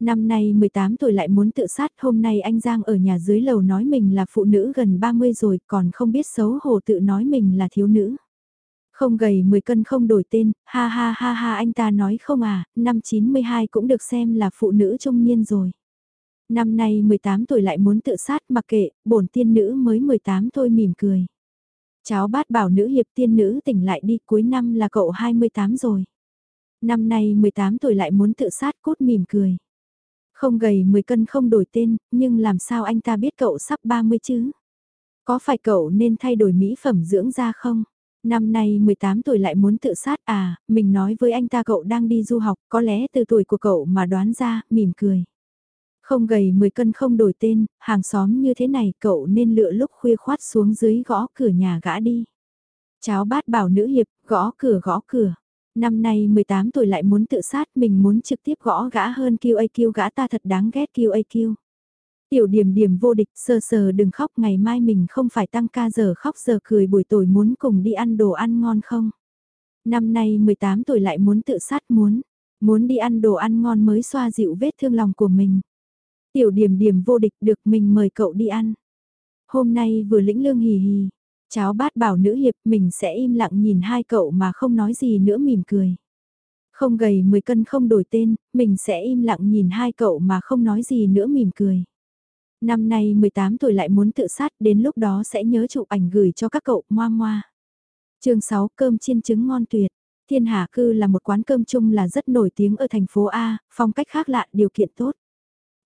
Năm nay 18 tuổi lại muốn tự sát, hôm nay anh Giang ở nhà dưới lầu nói mình là phụ nữ gần 30 rồi, còn không biết xấu hổ tự nói mình là thiếu nữ. Không gầy 10 cân không đổi tên, ha ha ha ha anh ta nói không à, năm 92 cũng được xem là phụ nữ trung niên rồi. Năm nay 18 tuổi lại muốn tự sát mặc kệ, bổn tiên nữ mới 18 thôi mỉm cười. Cháu bát bảo nữ hiệp tiên nữ tỉnh lại đi cuối năm là cậu 28 rồi. Năm nay 18 tuổi lại muốn tự sát cốt mỉm cười. Không gầy 10 cân không đổi tên, nhưng làm sao anh ta biết cậu sắp 30 chứ? Có phải cậu nên thay đổi mỹ phẩm dưỡng da không? Năm nay 18 tuổi lại muốn tự sát à, mình nói với anh ta cậu đang đi du học, có lẽ từ tuổi của cậu mà đoán ra, mỉm cười. Không gầy 10 cân không đổi tên, hàng xóm như thế này cậu nên lựa lúc khuya khoát xuống dưới gõ cửa nhà gã đi. Cháu bát bảo nữ hiệp, gõ cửa gõ cửa. Năm nay 18 tuổi lại muốn tự sát mình muốn trực tiếp gõ gã hơn QAQ gã ta thật đáng ghét QAQ. Tiểu điểm điểm vô địch sơ sờ đừng khóc ngày mai mình không phải tăng ca giờ khóc giờ cười buổi tối muốn cùng đi ăn đồ ăn ngon không. Năm nay 18 tuổi lại muốn tự sát muốn, muốn đi ăn đồ ăn ngon mới xoa dịu vết thương lòng của mình. Tiểu điểm điểm vô địch được mình mời cậu đi ăn. Hôm nay vừa lĩnh lương hì hì, cháu bát bảo nữ hiệp mình sẽ im lặng nhìn hai cậu mà không nói gì nữa mỉm cười. Không gầy 10 cân không đổi tên, mình sẽ im lặng nhìn hai cậu mà không nói gì nữa mỉm cười. Năm nay 18 tuổi lại muốn tự sát đến lúc đó sẽ nhớ chụp ảnh gửi cho các cậu moa moa. chương 6 cơm chiên trứng ngon tuyệt. Thiên Hà Cư là một quán cơm chung là rất nổi tiếng ở thành phố A, phong cách khác lạ, điều kiện tốt.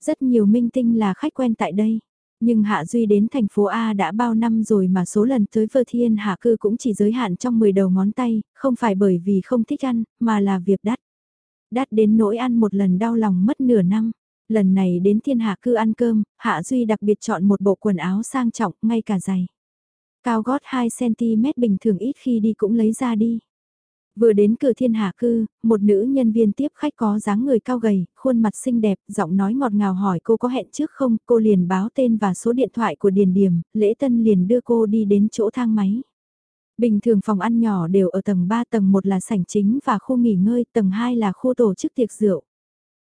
Rất nhiều minh tinh là khách quen tại đây. Nhưng Hạ Duy đến thành phố A đã bao năm rồi mà số lần tới Vơ Thiên Hạ Cư cũng chỉ giới hạn trong 10 đầu ngón tay, không phải bởi vì không thích ăn, mà là việc đắt. Đắt đến nỗi ăn một lần đau lòng mất nửa năm. Lần này đến thiên hạ cư ăn cơm, Hạ Duy đặc biệt chọn một bộ quần áo sang trọng, ngay cả giày. Cao gót 2cm bình thường ít khi đi cũng lấy ra đi. Vừa đến cửa thiên hạ cư, một nữ nhân viên tiếp khách có dáng người cao gầy, khuôn mặt xinh đẹp, giọng nói ngọt ngào hỏi cô có hẹn trước không, cô liền báo tên và số điện thoại của Điền điềm lễ tân liền đưa cô đi đến chỗ thang máy. Bình thường phòng ăn nhỏ đều ở tầng 3 tầng 1 là sảnh chính và khu nghỉ ngơi, tầng 2 là khu tổ chức tiệc rượu.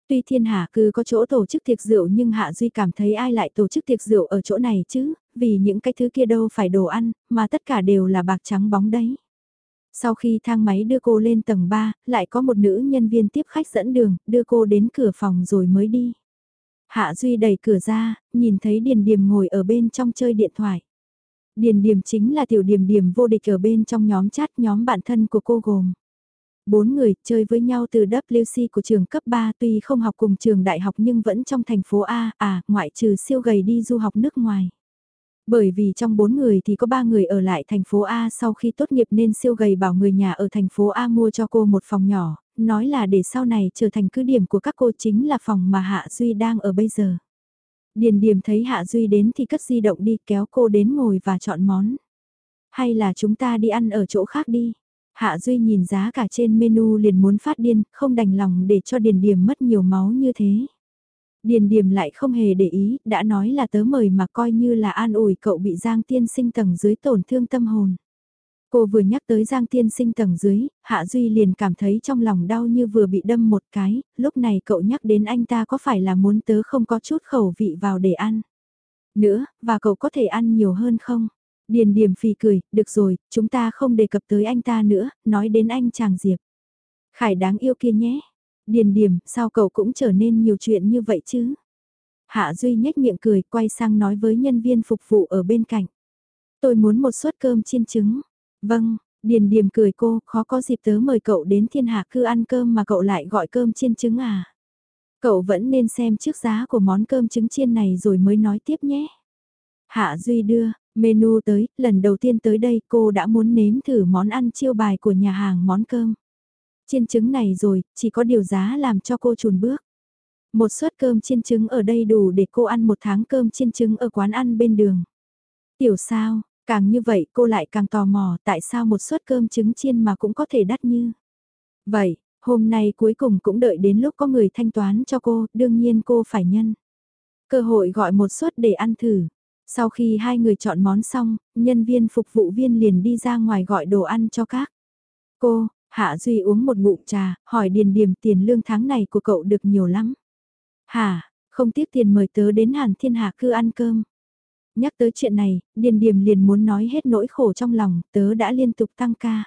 Tuy thiên hạ cư có chỗ tổ chức tiệc rượu nhưng Hạ Duy cảm thấy ai lại tổ chức tiệc rượu ở chỗ này chứ, vì những cái thứ kia đâu phải đồ ăn, mà tất cả đều là bạc trắng bóng đấy. Sau khi thang máy đưa cô lên tầng 3, lại có một nữ nhân viên tiếp khách dẫn đường, đưa cô đến cửa phòng rồi mới đi. Hạ Duy đẩy cửa ra, nhìn thấy Điền Điềm ngồi ở bên trong chơi điện thoại. Điền Điềm chính là tiểu điểm Điềm vô địch ở bên trong nhóm chat nhóm bạn thân của cô gồm. Bốn người chơi với nhau từ WC của trường cấp 3 tuy không học cùng trường đại học nhưng vẫn trong thành phố A, à, ngoại trừ siêu gầy đi du học nước ngoài. Bởi vì trong bốn người thì có ba người ở lại thành phố A sau khi tốt nghiệp nên siêu gầy bảo người nhà ở thành phố A mua cho cô một phòng nhỏ, nói là để sau này trở thành cứ điểm của các cô chính là phòng mà Hạ Duy đang ở bây giờ. Điền Điềm thấy Hạ Duy đến thì cất di động đi kéo cô đến ngồi và chọn món. Hay là chúng ta đi ăn ở chỗ khác đi. Hạ Duy nhìn giá cả trên menu liền muốn phát điên, không đành lòng để cho Điền Điềm mất nhiều máu như thế. Điền Điềm lại không hề để ý, đã nói là tớ mời mà coi như là an ủi cậu bị Giang Tiên sinh tầng dưới tổn thương tâm hồn. Cô vừa nhắc tới Giang Tiên sinh tầng dưới, Hạ Duy liền cảm thấy trong lòng đau như vừa bị đâm một cái, lúc này cậu nhắc đến anh ta có phải là muốn tớ không có chút khẩu vị vào để ăn. Nữa, và cậu có thể ăn nhiều hơn không? Điền điềm phì cười, được rồi, chúng ta không đề cập tới anh ta nữa, nói đến anh chàng Diệp. Khải đáng yêu kia nhé. Điền điềm, sao cậu cũng trở nên nhiều chuyện như vậy chứ? Hạ Duy nhếch miệng cười, quay sang nói với nhân viên phục vụ ở bên cạnh. Tôi muốn một suất cơm chiên trứng. Vâng, Điền điềm cười cô, khó có dịp tớ mời cậu đến thiên hạ cư ăn cơm mà cậu lại gọi cơm chiên trứng à? Cậu vẫn nên xem trước giá của món cơm trứng chiên này rồi mới nói tiếp nhé. Hạ Duy đưa, Menu tới, lần đầu tiên tới đây cô đã muốn nếm thử món ăn chiêu bài của nhà hàng món cơm. Chiên trứng này rồi, chỉ có điều giá làm cho cô chùn bước. Một suất cơm chiên trứng ở đây đủ để cô ăn một tháng cơm chiên trứng ở quán ăn bên đường. Tiểu sao, càng như vậy cô lại càng tò mò tại sao một suất cơm trứng chiên mà cũng có thể đắt như. Vậy, hôm nay cuối cùng cũng đợi đến lúc có người thanh toán cho cô, đương nhiên cô phải nhân. Cơ hội gọi một suất để ăn thử, sau khi hai người chọn món xong, nhân viên phục vụ viên liền đi ra ngoài gọi đồ ăn cho các. Cô, Hạ Duy uống một ngụm trà, hỏi Điền Điềm tiền lương tháng này của cậu được nhiều lắm. Hả, không tiếc tiền mời tớ đến Hàn Thiên Hạ cư ăn cơm. Nhắc tới chuyện này, Điền Điềm liền muốn nói hết nỗi khổ trong lòng, tớ đã liên tục tăng ca.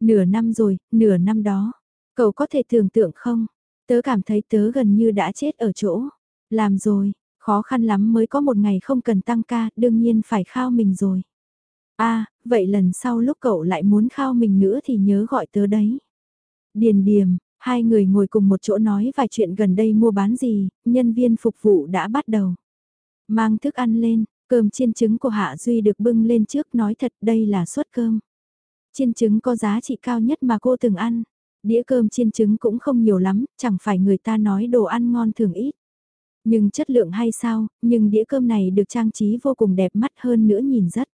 Nửa năm rồi, nửa năm đó. Cậu có thể tưởng tượng không? Tớ cảm thấy tớ gần như đã chết ở chỗ. Làm rồi, Khó khăn lắm mới có một ngày không cần tăng ca, đương nhiên phải khao mình rồi. a à, vậy lần sau lúc cậu lại muốn khao mình nữa thì nhớ gọi tớ đấy. Điền điềm, hai người ngồi cùng một chỗ nói vài chuyện gần đây mua bán gì, nhân viên phục vụ đã bắt đầu. Mang thức ăn lên, cơm chiên trứng của Hạ Duy được bưng lên trước nói thật đây là suất cơm. Chiên trứng có giá trị cao nhất mà cô từng ăn. Đĩa cơm chiên trứng cũng không nhiều lắm, chẳng phải người ta nói đồ ăn ngon thường ít. Nhưng chất lượng hay sao, nhưng đĩa cơm này được trang trí vô cùng đẹp mắt hơn nữa nhìn rất.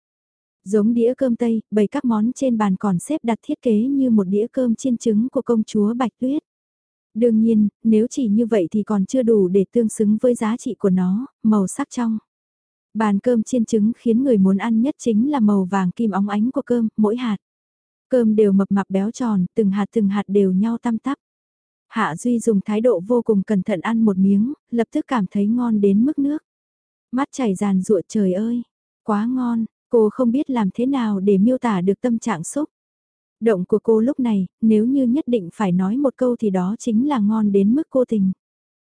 Giống đĩa cơm Tây, bày các món trên bàn còn xếp đặt thiết kế như một đĩa cơm chiên trứng của công chúa Bạch Tuyết. Đương nhiên, nếu chỉ như vậy thì còn chưa đủ để tương xứng với giá trị của nó, màu sắc trong. Bàn cơm chiên trứng khiến người muốn ăn nhất chính là màu vàng kim óng ánh của cơm, mỗi hạt. Cơm đều mập mạp béo tròn, từng hạt từng hạt đều nhau tăm tắp. Hạ Duy dùng thái độ vô cùng cẩn thận ăn một miếng, lập tức cảm thấy ngon đến mức nước. Mắt chảy ràn ruột trời ơi, quá ngon, cô không biết làm thế nào để miêu tả được tâm trạng xúc. Động của cô lúc này, nếu như nhất định phải nói một câu thì đó chính là ngon đến mức cô tình.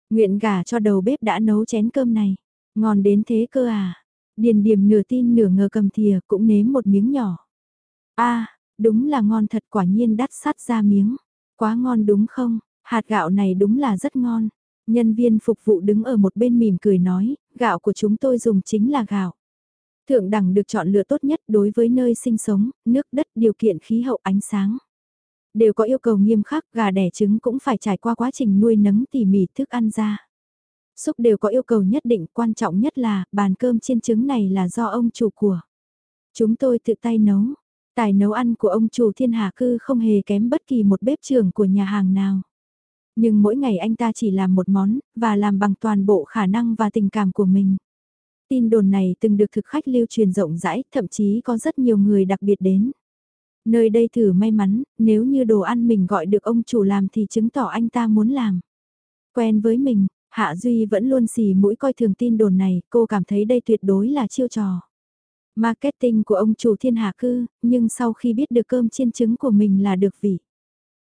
Nguyện gả cho đầu bếp đã nấu chén cơm này. Ngon đến thế cơ à? Điền điểm nửa tin nửa ngờ cầm thìa cũng nếm một miếng nhỏ. a đúng là ngon thật quả nhiên đắt sắt ra miếng. Quá ngon đúng không? Hạt gạo này đúng là rất ngon. Nhân viên phục vụ đứng ở một bên mỉm cười nói, gạo của chúng tôi dùng chính là gạo. Thượng đẳng được chọn lựa tốt nhất đối với nơi sinh sống, nước đất điều kiện khí hậu ánh sáng. Đều có yêu cầu nghiêm khắc, gà đẻ trứng cũng phải trải qua quá trình nuôi nấng tỉ mỉ thức ăn ra. Xúc đều có yêu cầu nhất định, quan trọng nhất là, bàn cơm chiên trứng này là do ông chủ của. Chúng tôi tự tay nấu. Tài nấu ăn của ông chủ thiên hà cư không hề kém bất kỳ một bếp trưởng của nhà hàng nào. Nhưng mỗi ngày anh ta chỉ làm một món, và làm bằng toàn bộ khả năng và tình cảm của mình. Tin đồn này từng được thực khách lưu truyền rộng rãi, thậm chí có rất nhiều người đặc biệt đến. Nơi đây thử may mắn, nếu như đồ ăn mình gọi được ông chủ làm thì chứng tỏ anh ta muốn làm. Quen với mình, Hạ Duy vẫn luôn xì mũi coi thường tin đồn này, cô cảm thấy đây tuyệt đối là chiêu trò. Marketing của ông chủ thiên hạ cư, nhưng sau khi biết được cơm chiên trứng của mình là được vị.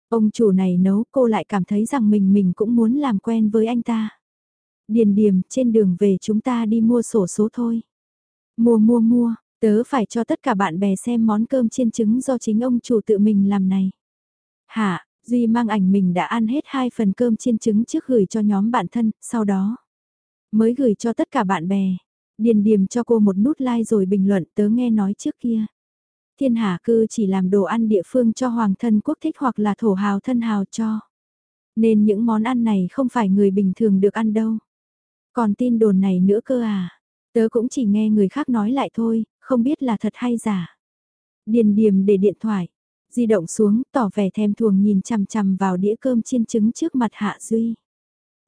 Ông chủ này nấu cô lại cảm thấy rằng mình mình cũng muốn làm quen với anh ta. Điền điểm, trên đường về chúng ta đi mua sổ số thôi. Mua mua mua, tớ phải cho tất cả bạn bè xem món cơm chiên trứng do chính ông chủ tự mình làm này. Hả, Duy mang ảnh mình đã ăn hết hai phần cơm chiên trứng trước gửi cho nhóm bạn thân, sau đó mới gửi cho tất cả bạn bè. Điền điểm cho cô một nút like rồi bình luận tớ nghe nói trước kia. Thiên Hà cư chỉ làm đồ ăn địa phương cho hoàng thân quốc thích hoặc là thổ hào thân hào cho. Nên những món ăn này không phải người bình thường được ăn đâu. Còn tin đồn này nữa cơ à? Tớ cũng chỉ nghe người khác nói lại thôi, không biết là thật hay giả. Điền điềm để điện thoại, di động xuống, tỏ vẻ thèm thuồng nhìn chằm chằm vào đĩa cơm chiên trứng trước mặt Hạ Duy.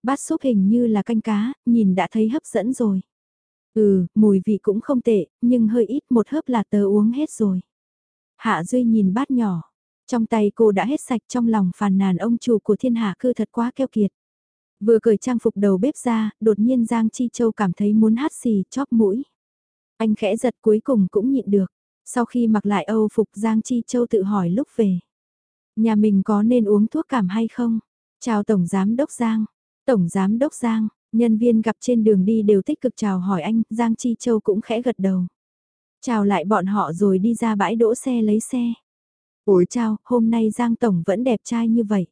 Bát súp hình như là canh cá, nhìn đã thấy hấp dẫn rồi. Ừ, mùi vị cũng không tệ, nhưng hơi ít một hớp là tớ uống hết rồi. Hạ Duy nhìn bát nhỏ, trong tay cô đã hết sạch trong lòng phàn nàn ông chủ của thiên hạ cư thật quá keo kiệt. Vừa cởi trang phục đầu bếp ra, đột nhiên Giang Chi Châu cảm thấy muốn hát xì, chóp mũi. Anh khẽ giật cuối cùng cũng nhịn được. Sau khi mặc lại Âu phục Giang Chi Châu tự hỏi lúc về. Nhà mình có nên uống thuốc cảm hay không? Chào Tổng Giám Đốc Giang. Tổng Giám Đốc Giang, nhân viên gặp trên đường đi đều tích cực chào hỏi anh, Giang Chi Châu cũng khẽ gật đầu. Chào lại bọn họ rồi đi ra bãi đỗ xe lấy xe. Ủi chào, hôm nay Giang Tổng vẫn đẹp trai như vậy.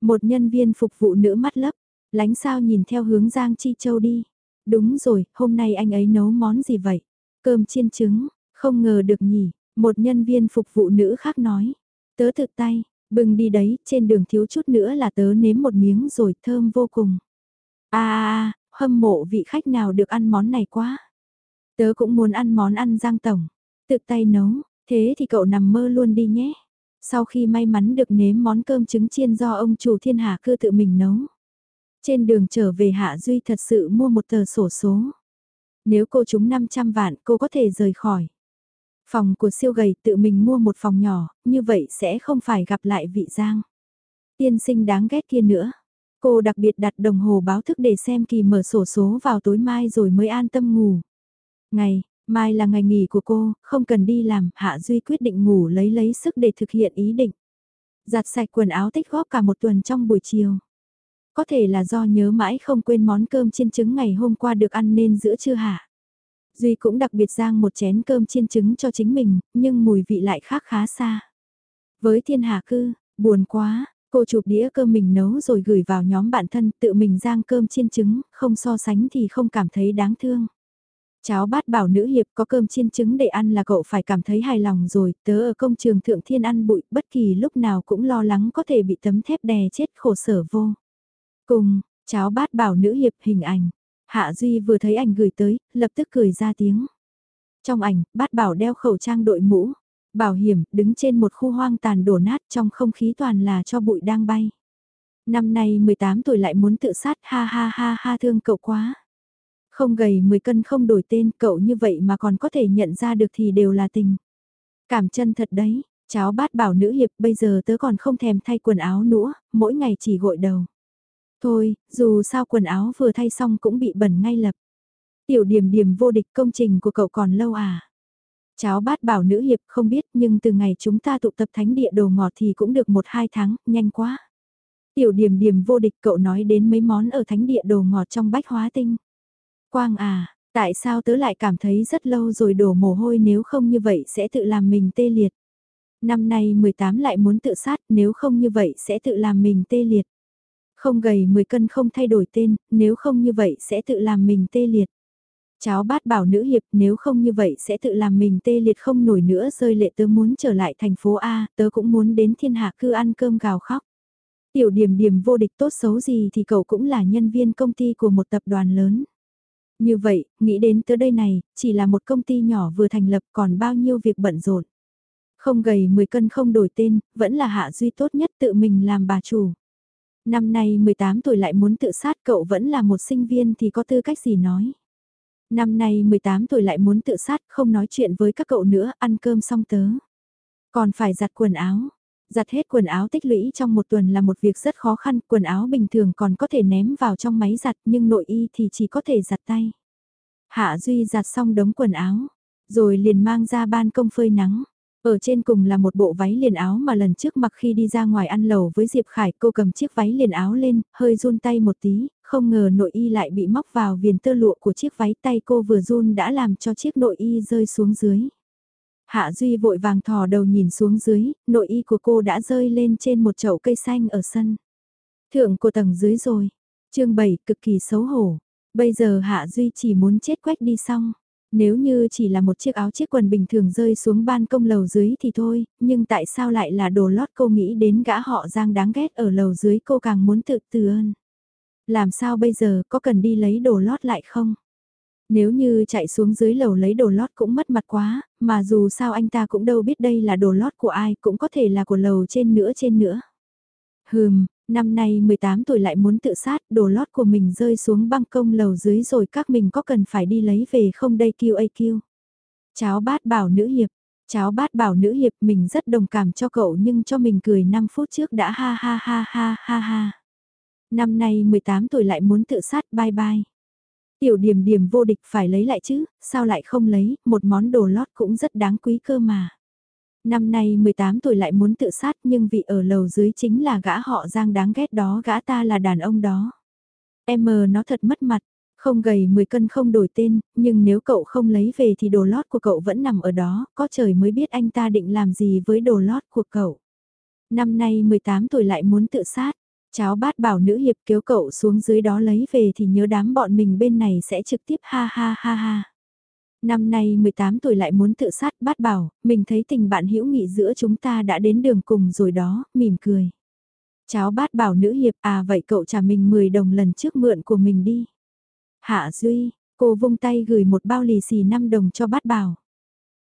Một nhân viên phục vụ nữ mắt lấp, lánh sao nhìn theo hướng Giang Chi Châu đi. Đúng rồi, hôm nay anh ấy nấu món gì vậy? Cơm chiên trứng, không ngờ được nhỉ, một nhân viên phục vụ nữ khác nói. Tớ thực tay, bừng đi đấy, trên đường thiếu chút nữa là tớ nếm một miếng rồi, thơm vô cùng. À, à, à, hâm mộ vị khách nào được ăn món này quá. Tớ cũng muốn ăn món ăn Giang Tổng, tự tay nấu, thế thì cậu nằm mơ luôn đi nhé. Sau khi may mắn được nếm món cơm trứng chiên do ông chủ thiên hạ cư tự mình nấu. Trên đường trở về Hạ Duy thật sự mua một tờ sổ số. Nếu cô trúng 500 vạn cô có thể rời khỏi. Phòng của siêu gầy tự mình mua một phòng nhỏ, như vậy sẽ không phải gặp lại vị giang. Tiên sinh đáng ghét kia nữa. Cô đặc biệt đặt đồng hồ báo thức để xem kỳ mở sổ số vào tối mai rồi mới an tâm ngủ. Ngày, mai là ngày nghỉ của cô, không cần đi làm, Hạ Duy quyết định ngủ lấy lấy sức để thực hiện ý định. Giặt sạch quần áo tích góp cả một tuần trong buổi chiều. Có thể là do nhớ mãi không quên món cơm chiên trứng ngày hôm qua được ăn nên giữa trưa hả? Duy cũng đặc biệt rang một chén cơm chiên trứng cho chính mình, nhưng mùi vị lại khác khá xa. Với thiên hà cư, buồn quá, cô chụp đĩa cơm mình nấu rồi gửi vào nhóm bạn thân tự mình rang cơm chiên trứng, không so sánh thì không cảm thấy đáng thương. Cháu bát bảo nữ hiệp có cơm chiên trứng để ăn là cậu phải cảm thấy hài lòng rồi, tớ ở công trường thượng thiên ăn bụi bất kỳ lúc nào cũng lo lắng có thể bị tấm thép đè chết khổ sở vô. Cùng, cháu bát bảo nữ hiệp hình ảnh. Hạ Duy vừa thấy ảnh gửi tới, lập tức cười ra tiếng. Trong ảnh, bát bảo đeo khẩu trang đội mũ, bảo hiểm, đứng trên một khu hoang tàn đổ nát trong không khí toàn là cho bụi đang bay. Năm nay 18 tuổi lại muốn tự sát ha ha ha ha thương cậu quá. Không gầy 10 cân không đổi tên cậu như vậy mà còn có thể nhận ra được thì đều là tình. Cảm chân thật đấy, cháu bát bảo nữ hiệp bây giờ tớ còn không thèm thay quần áo nữa, mỗi ngày chỉ gội đầu. Thôi, dù sao quần áo vừa thay xong cũng bị bẩn ngay lập. Tiểu điểm điểm vô địch công trình của cậu còn lâu à? Cháu bát bảo nữ hiệp không biết nhưng từ ngày chúng ta tụ tập thánh địa đồ ngọt thì cũng được một hai tháng, nhanh quá. Tiểu điểm điểm vô địch cậu nói đến mấy món ở thánh địa đồ ngọt trong bách hóa tinh. Quang à, tại sao tớ lại cảm thấy rất lâu rồi đổ mồ hôi nếu không như vậy sẽ tự làm mình tê liệt. Năm nay 18 lại muốn tự sát nếu không như vậy sẽ tự làm mình tê liệt. Không gầy 10 cân không thay đổi tên, nếu không như vậy sẽ tự làm mình tê liệt. Cháu bát bảo nữ hiệp nếu không như vậy sẽ tự làm mình tê liệt không nổi nữa rơi lệ tớ muốn trở lại thành phố A, tớ cũng muốn đến thiên hạ cư ăn cơm gào khóc. Tiểu điểm điểm vô địch tốt xấu gì thì cậu cũng là nhân viên công ty của một tập đoàn lớn. Như vậy, nghĩ đến tới đây này, chỉ là một công ty nhỏ vừa thành lập còn bao nhiêu việc bận rộn. Không gầy 10 cân không đổi tên, vẫn là hạ duy tốt nhất tự mình làm bà chủ. Năm nay 18 tuổi lại muốn tự sát cậu vẫn là một sinh viên thì có tư cách gì nói. Năm nay 18 tuổi lại muốn tự sát không nói chuyện với các cậu nữa, ăn cơm xong tớ. Còn phải giặt quần áo. Giặt hết quần áo tích lũy trong một tuần là một việc rất khó khăn, quần áo bình thường còn có thể ném vào trong máy giặt nhưng nội y thì chỉ có thể giặt tay. Hạ Duy giặt xong đống quần áo, rồi liền mang ra ban công phơi nắng. Ở trên cùng là một bộ váy liền áo mà lần trước mặc khi đi ra ngoài ăn lầu với Diệp Khải cô cầm chiếc váy liền áo lên, hơi run tay một tí, không ngờ nội y lại bị móc vào viền tơ lụa của chiếc váy tay cô vừa run đã làm cho chiếc nội y rơi xuống dưới. Hạ Duy vội vàng thò đầu nhìn xuống dưới, nội y của cô đã rơi lên trên một chậu cây xanh ở sân. Thượng của tầng dưới rồi. chương 7 cực kỳ xấu hổ. Bây giờ Hạ Duy chỉ muốn chết quách đi xong. Nếu như chỉ là một chiếc áo chiếc quần bình thường rơi xuống ban công lầu dưới thì thôi, nhưng tại sao lại là đồ lót cô nghĩ đến gã họ giang đáng ghét ở lầu dưới cô càng muốn tự từ ơn. Làm sao bây giờ có cần đi lấy đồ lót lại không? Nếu như chạy xuống dưới lầu lấy đồ lót cũng mất mặt quá, mà dù sao anh ta cũng đâu biết đây là đồ lót của ai cũng có thể là của lầu trên nữa trên nữa. Hừm, năm nay 18 tuổi lại muốn tự sát, đồ lót của mình rơi xuống băng công lầu dưới rồi các mình có cần phải đi lấy về không đây kêu kêu. Cháu bát bảo nữ hiệp, cháu bát bảo nữ hiệp mình rất đồng cảm cho cậu nhưng cho mình cười 5 phút trước đã ha ha ha ha ha ha. Năm nay 18 tuổi lại muốn tự sát bye bye. Tiểu điểm điểm vô địch phải lấy lại chứ, sao lại không lấy, một món đồ lót cũng rất đáng quý cơ mà. Năm nay 18 tuổi lại muốn tự sát nhưng vị ở lầu dưới chính là gã họ giang đáng ghét đó gã ta là đàn ông đó. Em mờ nó thật mất mặt, không gầy 10 cân không đổi tên, nhưng nếu cậu không lấy về thì đồ lót của cậu vẫn nằm ở đó, có trời mới biết anh ta định làm gì với đồ lót của cậu. Năm nay 18 tuổi lại muốn tự sát, Cháu bát bảo nữ hiệp kéo cậu xuống dưới đó lấy về thì nhớ đám bọn mình bên này sẽ trực tiếp ha ha ha ha. Năm nay 18 tuổi lại muốn tự sát bát bảo, mình thấy tình bạn hữu nghị giữa chúng ta đã đến đường cùng rồi đó, mỉm cười. Cháu bát bảo nữ hiệp à vậy cậu trả mình 10 đồng lần trước mượn của mình đi. Hạ Duy, cô vung tay gửi một bao lì xì 5 đồng cho bát bảo.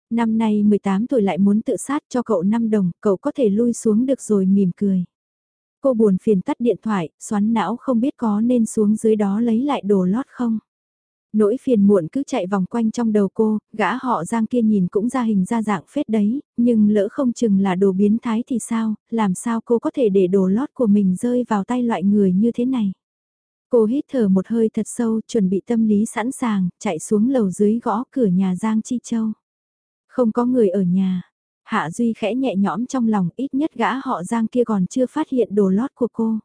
Năm nay 18 tuổi lại muốn tự sát cho cậu 5 đồng, cậu có thể lui xuống được rồi mỉm cười. Cô buồn phiền tắt điện thoại, xoắn não không biết có nên xuống dưới đó lấy lại đồ lót không. Nỗi phiền muộn cứ chạy vòng quanh trong đầu cô, gã họ giang kia nhìn cũng ra hình ra dạng phết đấy, nhưng lỡ không chừng là đồ biến thái thì sao, làm sao cô có thể để đồ lót của mình rơi vào tay loại người như thế này. Cô hít thở một hơi thật sâu, chuẩn bị tâm lý sẵn sàng, chạy xuống lầu dưới gõ cửa nhà Giang Chi Châu. Không có người ở nhà, Hạ Duy khẽ nhẹ nhõm trong lòng ít nhất gã họ Giang kia còn chưa phát hiện đồ lót của cô.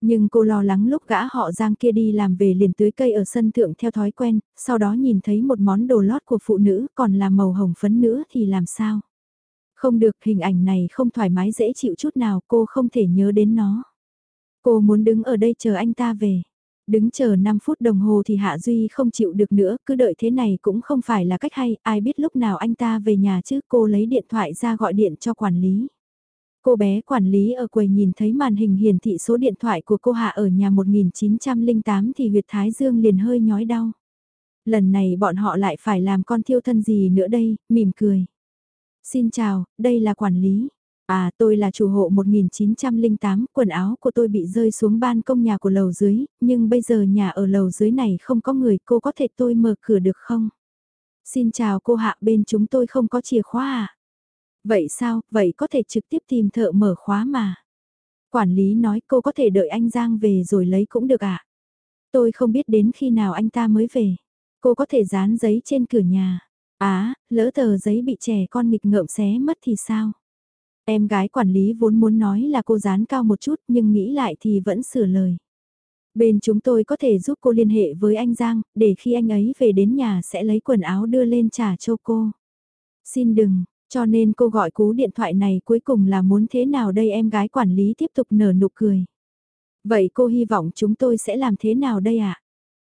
Nhưng cô lo lắng lúc gã họ Giang kia đi làm về liền tưới cây ở sân thượng theo thói quen, sau đó nhìn thấy một món đồ lót của phụ nữ còn là màu hồng phấn nữa thì làm sao? Không được hình ảnh này không thoải mái dễ chịu chút nào cô không thể nhớ đến nó. Cô muốn đứng ở đây chờ anh ta về. Đứng chờ 5 phút đồng hồ thì Hạ Duy không chịu được nữa, cứ đợi thế này cũng không phải là cách hay, ai biết lúc nào anh ta về nhà chứ cô lấy điện thoại ra gọi điện cho quản lý. Cô bé quản lý ở quầy nhìn thấy màn hình hiển thị số điện thoại của cô Hạ ở nhà 1908 thì huyệt thái dương liền hơi nhói đau. Lần này bọn họ lại phải làm con thiêu thân gì nữa đây, mỉm cười. Xin chào, đây là quản lý. À tôi là chủ hộ 1908, quần áo của tôi bị rơi xuống ban công nhà của lầu dưới, nhưng bây giờ nhà ở lầu dưới này không có người, cô có thể tôi mở cửa được không? Xin chào cô Hạ bên chúng tôi không có chìa khóa à? Vậy sao, vậy có thể trực tiếp tìm thợ mở khóa mà. Quản lý nói cô có thể đợi anh Giang về rồi lấy cũng được ạ. À? Tôi không biết đến khi nào anh ta mới về. Cô có thể dán giấy trên cửa nhà. Á, à, lỡ tờ giấy bị trẻ con nghịch ngợm xé mất thì sao? Em gái quản lý vốn muốn nói là cô dán cao một chút nhưng nghĩ lại thì vẫn sửa lời. Bên chúng tôi có thể giúp cô liên hệ với anh Giang, để khi anh ấy về đến nhà sẽ lấy quần áo đưa lên trả cho cô. Xin đừng, cho nên cô gọi cú điện thoại này cuối cùng là muốn thế nào đây em gái quản lý tiếp tục nở nụ cười. Vậy cô hy vọng chúng tôi sẽ làm thế nào đây ạ? À?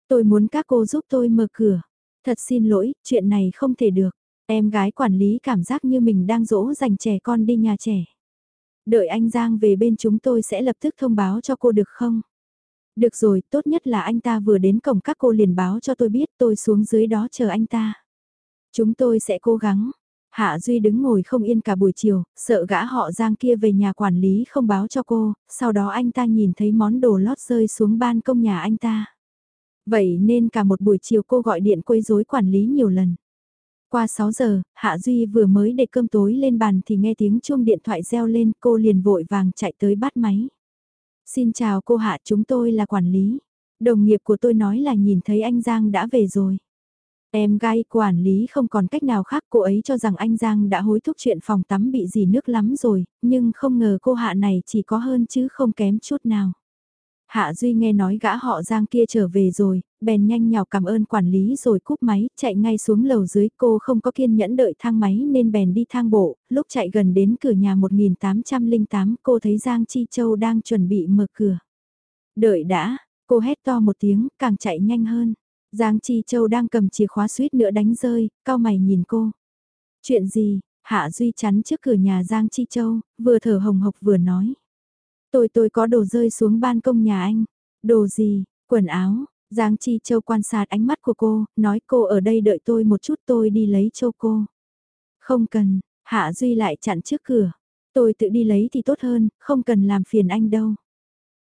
Tôi muốn các cô giúp tôi mở cửa. Thật xin lỗi, chuyện này không thể được. Em gái quản lý cảm giác như mình đang dỗ dành trẻ con đi nhà trẻ. Đợi anh Giang về bên chúng tôi sẽ lập tức thông báo cho cô được không? Được rồi, tốt nhất là anh ta vừa đến cổng các cô liền báo cho tôi biết tôi xuống dưới đó chờ anh ta. Chúng tôi sẽ cố gắng. Hạ Duy đứng ngồi không yên cả buổi chiều, sợ gã họ Giang kia về nhà quản lý không báo cho cô, sau đó anh ta nhìn thấy món đồ lót rơi xuống ban công nhà anh ta. Vậy nên cả một buổi chiều cô gọi điện quấy rối quản lý nhiều lần. Qua 6 giờ, Hạ Duy vừa mới để cơm tối lên bàn thì nghe tiếng chuông điện thoại reo lên cô liền vội vàng chạy tới bắt máy. Xin chào cô Hạ chúng tôi là quản lý. Đồng nghiệp của tôi nói là nhìn thấy anh Giang đã về rồi. Em gai quản lý không còn cách nào khác cô ấy cho rằng anh Giang đã hối thúc chuyện phòng tắm bị dì nước lắm rồi, nhưng không ngờ cô Hạ này chỉ có hơn chứ không kém chút nào. Hạ Duy nghe nói gã họ Giang kia trở về rồi, bèn nhanh nhào cảm ơn quản lý rồi cúp máy, chạy ngay xuống lầu dưới cô không có kiên nhẫn đợi thang máy nên bèn đi thang bộ, lúc chạy gần đến cửa nhà 1808 cô thấy Giang Chi Châu đang chuẩn bị mở cửa. Đợi đã, cô hét to một tiếng, càng chạy nhanh hơn. Giang Chi Châu đang cầm chìa khóa suýt nữa đánh rơi, cao mày nhìn cô. Chuyện gì? Hạ Duy chắn trước cửa nhà Giang Chi Châu, vừa thở hồng hộc vừa nói. Tôi tôi có đồ rơi xuống ban công nhà anh. Đồ gì? Quần áo. Giang Chi Châu quan sát ánh mắt của cô, nói cô ở đây đợi tôi một chút tôi đi lấy cho cô. Không cần, Hạ Duy lại chặn trước cửa. Tôi tự đi lấy thì tốt hơn, không cần làm phiền anh đâu.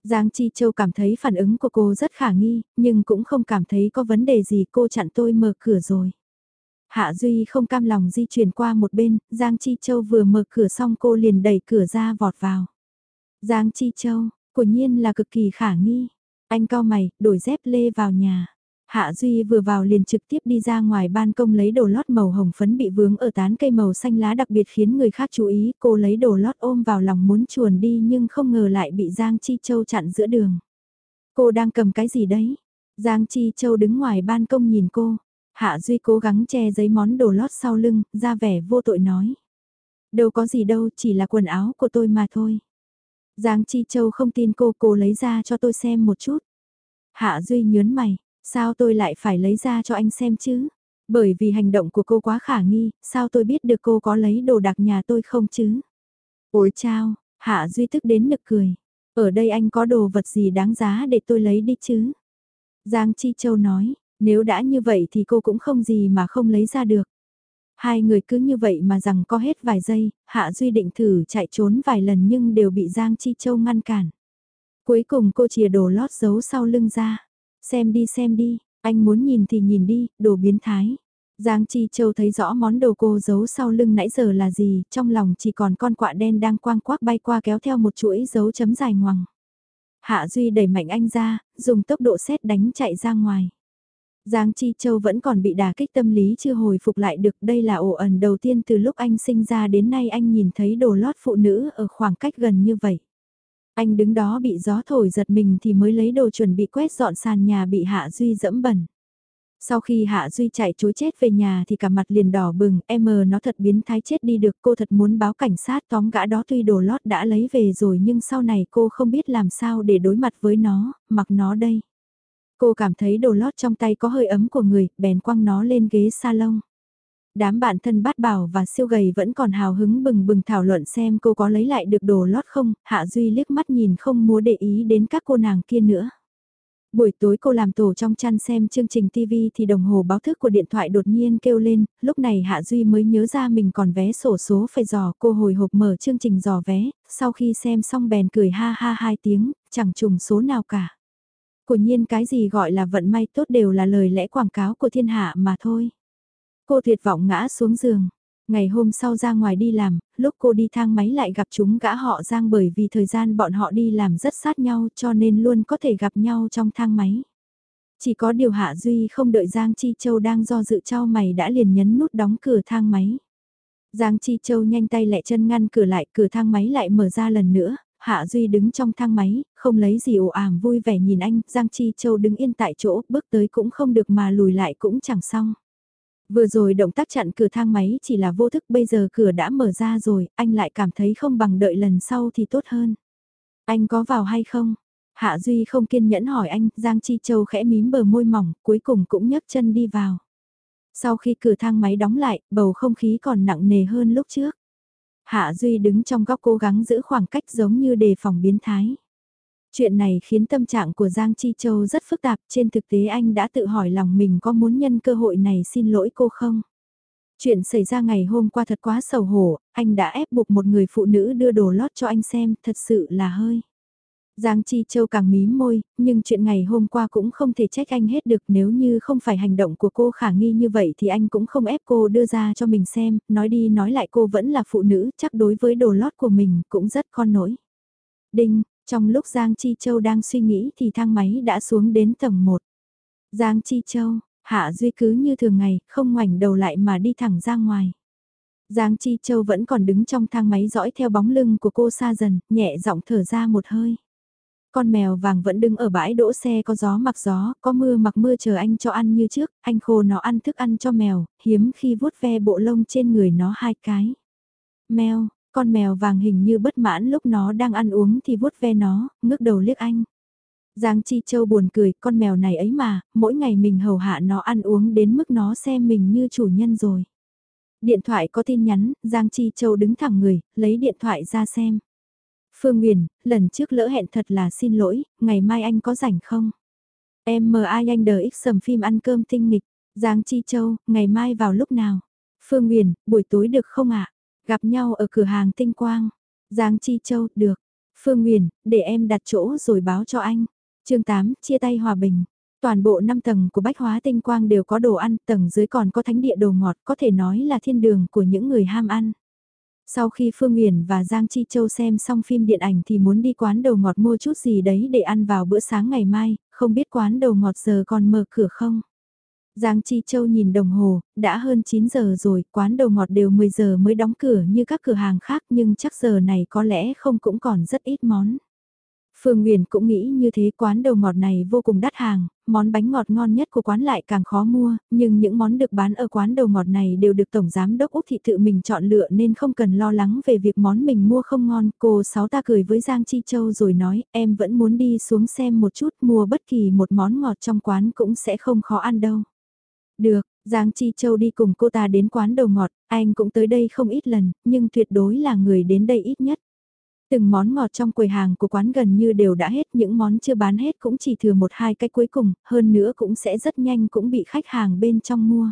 Giang Chi Châu cảm thấy phản ứng của cô rất khả nghi, nhưng cũng không cảm thấy có vấn đề gì cô chặn tôi mở cửa rồi. Hạ Duy không cam lòng di chuyển qua một bên, Giang Chi Châu vừa mở cửa xong cô liền đẩy cửa ra vọt vào. Giang Chi Châu, quả nhiên là cực kỳ khả nghi. Anh cao mày, đổi dép lê vào nhà. Hạ Duy vừa vào liền trực tiếp đi ra ngoài ban công lấy đồ lót màu hồng phấn bị vướng ở tán cây màu xanh lá đặc biệt khiến người khác chú ý. Cô lấy đồ lót ôm vào lòng muốn chuồn đi nhưng không ngờ lại bị Giang Chi Châu chặn giữa đường. Cô đang cầm cái gì đấy? Giang Chi Châu đứng ngoài ban công nhìn cô. Hạ Duy cố gắng che giấy món đồ lót sau lưng, ra vẻ vô tội nói. Đâu có gì đâu, chỉ là quần áo của tôi mà thôi. Giang Chi Châu không tin cô, cô lấy ra cho tôi xem một chút. Hạ Duy nhớn mày, sao tôi lại phải lấy ra cho anh xem chứ? Bởi vì hành động của cô quá khả nghi, sao tôi biết được cô có lấy đồ đặc nhà tôi không chứ? Ôi chao, Hạ Duy tức đến nực cười. Ở đây anh có đồ vật gì đáng giá để tôi lấy đi chứ? Giang Chi Châu nói, nếu đã như vậy thì cô cũng không gì mà không lấy ra được. Hai người cứ như vậy mà rằng có hết vài giây, Hạ Duy định thử chạy trốn vài lần nhưng đều bị Giang Chi Châu ngăn cản. Cuối cùng cô chìa đồ lót giấu sau lưng ra. Xem đi xem đi, anh muốn nhìn thì nhìn đi, đồ biến thái. Giang Chi Châu thấy rõ món đồ cô giấu sau lưng nãy giờ là gì, trong lòng chỉ còn con quạ đen đang quang quác bay qua kéo theo một chuỗi dấu chấm dài ngoằng. Hạ Duy đẩy mạnh anh ra, dùng tốc độ xét đánh chạy ra ngoài. Giang Chi Châu vẫn còn bị đả kích tâm lý chưa hồi phục lại được. Đây là ổ ẩn đầu tiên từ lúc anh sinh ra đến nay anh nhìn thấy đồ lót phụ nữ ở khoảng cách gần như vậy. Anh đứng đó bị gió thổi giật mình thì mới lấy đồ chuẩn bị quét dọn sàn nhà bị Hạ Duy dẫm bẩn. Sau khi Hạ Duy chạy chối chết về nhà thì cả mặt liền đỏ bừng, em nó thật biến thái chết đi được cô thật muốn báo cảnh sát tóm gã đó tuy đồ lót đã lấy về rồi nhưng sau này cô không biết làm sao để đối mặt với nó, mặc nó đây. Cô cảm thấy đồ lót trong tay có hơi ấm của người, bèn quăng nó lên ghế salon. Đám bạn thân bát bảo và siêu gầy vẫn còn hào hứng bừng bừng thảo luận xem cô có lấy lại được đồ lót không, Hạ Duy liếc mắt nhìn không muốn để ý đến các cô nàng kia nữa. Buổi tối cô làm tổ trong chăn xem chương trình TV thì đồng hồ báo thức của điện thoại đột nhiên kêu lên, lúc này Hạ Duy mới nhớ ra mình còn vé sổ số phải dò cô hồi hộp mở chương trình dò vé, sau khi xem xong bèn cười ha ha hai tiếng, chẳng trùng số nào cả. Của nhiên cái gì gọi là vận may tốt đều là lời lẽ quảng cáo của thiên hạ mà thôi. Cô tuyệt vọng ngã xuống giường. Ngày hôm sau ra ngoài đi làm, lúc cô đi thang máy lại gặp chúng gã họ Giang bởi vì thời gian bọn họ đi làm rất sát nhau cho nên luôn có thể gặp nhau trong thang máy. Chỉ có điều Hạ Duy không đợi Giang Chi Châu đang do dự trao mày đã liền nhấn nút đóng cửa thang máy. Giang Chi Châu nhanh tay lẹ chân ngăn cửa lại, cửa thang máy lại mở ra lần nữa, Hạ Duy đứng trong thang máy, không lấy gì ồ ảm vui vẻ nhìn anh, Giang Chi Châu đứng yên tại chỗ, bước tới cũng không được mà lùi lại cũng chẳng xong. Vừa rồi động tác chặn cửa thang máy chỉ là vô thức bây giờ cửa đã mở ra rồi, anh lại cảm thấy không bằng đợi lần sau thì tốt hơn. Anh có vào hay không? Hạ Duy không kiên nhẫn hỏi anh, Giang Chi Châu khẽ mím bờ môi mỏng, cuối cùng cũng nhấc chân đi vào. Sau khi cửa thang máy đóng lại, bầu không khí còn nặng nề hơn lúc trước. Hạ Duy đứng trong góc cố gắng giữ khoảng cách giống như đề phòng biến thái. Chuyện này khiến tâm trạng của Giang Chi Châu rất phức tạp, trên thực tế anh đã tự hỏi lòng mình có muốn nhân cơ hội này xin lỗi cô không? Chuyện xảy ra ngày hôm qua thật quá sầu hổ, anh đã ép buộc một người phụ nữ đưa đồ lót cho anh xem, thật sự là hơi. Giang Chi Châu càng mím môi, nhưng chuyện ngày hôm qua cũng không thể trách anh hết được nếu như không phải hành động của cô khả nghi như vậy thì anh cũng không ép cô đưa ra cho mình xem, nói đi nói lại cô vẫn là phụ nữ, chắc đối với đồ lót của mình cũng rất con nỗi. Đinh, trong lúc Giang Chi Châu đang suy nghĩ thì thang máy đã xuống đến tầng 1. Giang Chi Châu, Hạ Duy cứ như thường ngày, không ngoảnh đầu lại mà đi thẳng ra ngoài. Giang Chi Châu vẫn còn đứng trong thang máy dõi theo bóng lưng của cô xa dần, nhẹ giọng thở ra một hơi. Con mèo vàng vẫn đứng ở bãi đỗ xe có gió mặc gió, có mưa mặc mưa chờ anh cho ăn như trước, anh khô nó ăn thức ăn cho mèo, hiếm khi vuốt ve bộ lông trên người nó hai cái. Mèo, con mèo vàng hình như bất mãn lúc nó đang ăn uống thì vuốt ve nó, ngước đầu liếc anh. Giang Chi Châu buồn cười, con mèo này ấy mà, mỗi ngày mình hầu hạ nó ăn uống đến mức nó xem mình như chủ nhân rồi. Điện thoại có tin nhắn, Giang Chi Châu đứng thẳng người, lấy điện thoại ra xem. Phương Nguyền, lần trước lỡ hẹn thật là xin lỗi, ngày mai anh có rảnh không? Em mời ai anh đờ ích sầm phim ăn cơm tinh nghịch. Giang Chi Châu, ngày mai vào lúc nào? Phương Nguyền, buổi tối được không ạ? Gặp nhau ở cửa hàng tinh quang. Giang Chi Châu, được. Phương Nguyền, để em đặt chỗ rồi báo cho anh. chương 8, chia tay hòa bình. Toàn bộ 5 tầng của bách hóa tinh quang đều có đồ ăn, tầng dưới còn có thánh địa đồ ngọt, có thể nói là thiên đường của những người ham ăn. Sau khi Phương Nguyền và Giang Chi Châu xem xong phim điện ảnh thì muốn đi quán đầu ngọt mua chút gì đấy để ăn vào bữa sáng ngày mai, không biết quán đầu ngọt giờ còn mở cửa không? Giang Chi Châu nhìn đồng hồ, đã hơn 9 giờ rồi, quán đầu ngọt đều 10 giờ mới đóng cửa như các cửa hàng khác nhưng chắc giờ này có lẽ không cũng còn rất ít món. Phương Nguyền cũng nghĩ như thế quán đầu ngọt này vô cùng đắt hàng, món bánh ngọt ngon nhất của quán lại càng khó mua, nhưng những món được bán ở quán đầu ngọt này đều được Tổng Giám Đốc Úc Thị tự mình chọn lựa nên không cần lo lắng về việc món mình mua không ngon. Cô Sáu ta cười với Giang Chi Châu rồi nói em vẫn muốn đi xuống xem một chút mua bất kỳ một món ngọt trong quán cũng sẽ không khó ăn đâu. Được, Giang Chi Châu đi cùng cô ta đến quán đầu ngọt, anh cũng tới đây không ít lần, nhưng tuyệt đối là người đến đây ít nhất. Từng món ngọt trong quầy hàng của quán gần như đều đã hết, những món chưa bán hết cũng chỉ thừa một hai cái cuối cùng, hơn nữa cũng sẽ rất nhanh cũng bị khách hàng bên trong mua.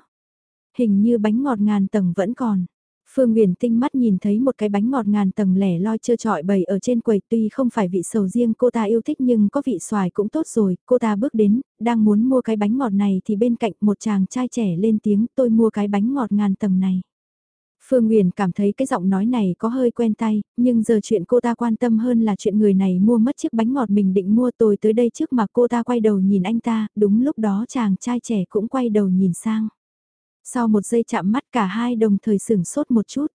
Hình như bánh ngọt ngàn tầng vẫn còn. Phương Nguyền tinh mắt nhìn thấy một cái bánh ngọt ngàn tầng lẻ loi trơ trọi bày ở trên quầy tuy không phải vị sầu riêng cô ta yêu thích nhưng có vị xoài cũng tốt rồi, cô ta bước đến, đang muốn mua cái bánh ngọt này thì bên cạnh một chàng trai trẻ lên tiếng tôi mua cái bánh ngọt ngàn tầng này. Phương Nguyền cảm thấy cái giọng nói này có hơi quen tay, nhưng giờ chuyện cô ta quan tâm hơn là chuyện người này mua mất chiếc bánh ngọt mình định mua tôi tới đây trước mà cô ta quay đầu nhìn anh ta, đúng lúc đó chàng trai trẻ cũng quay đầu nhìn sang. Sau một giây chạm mắt cả hai đồng thời sửng sốt một chút.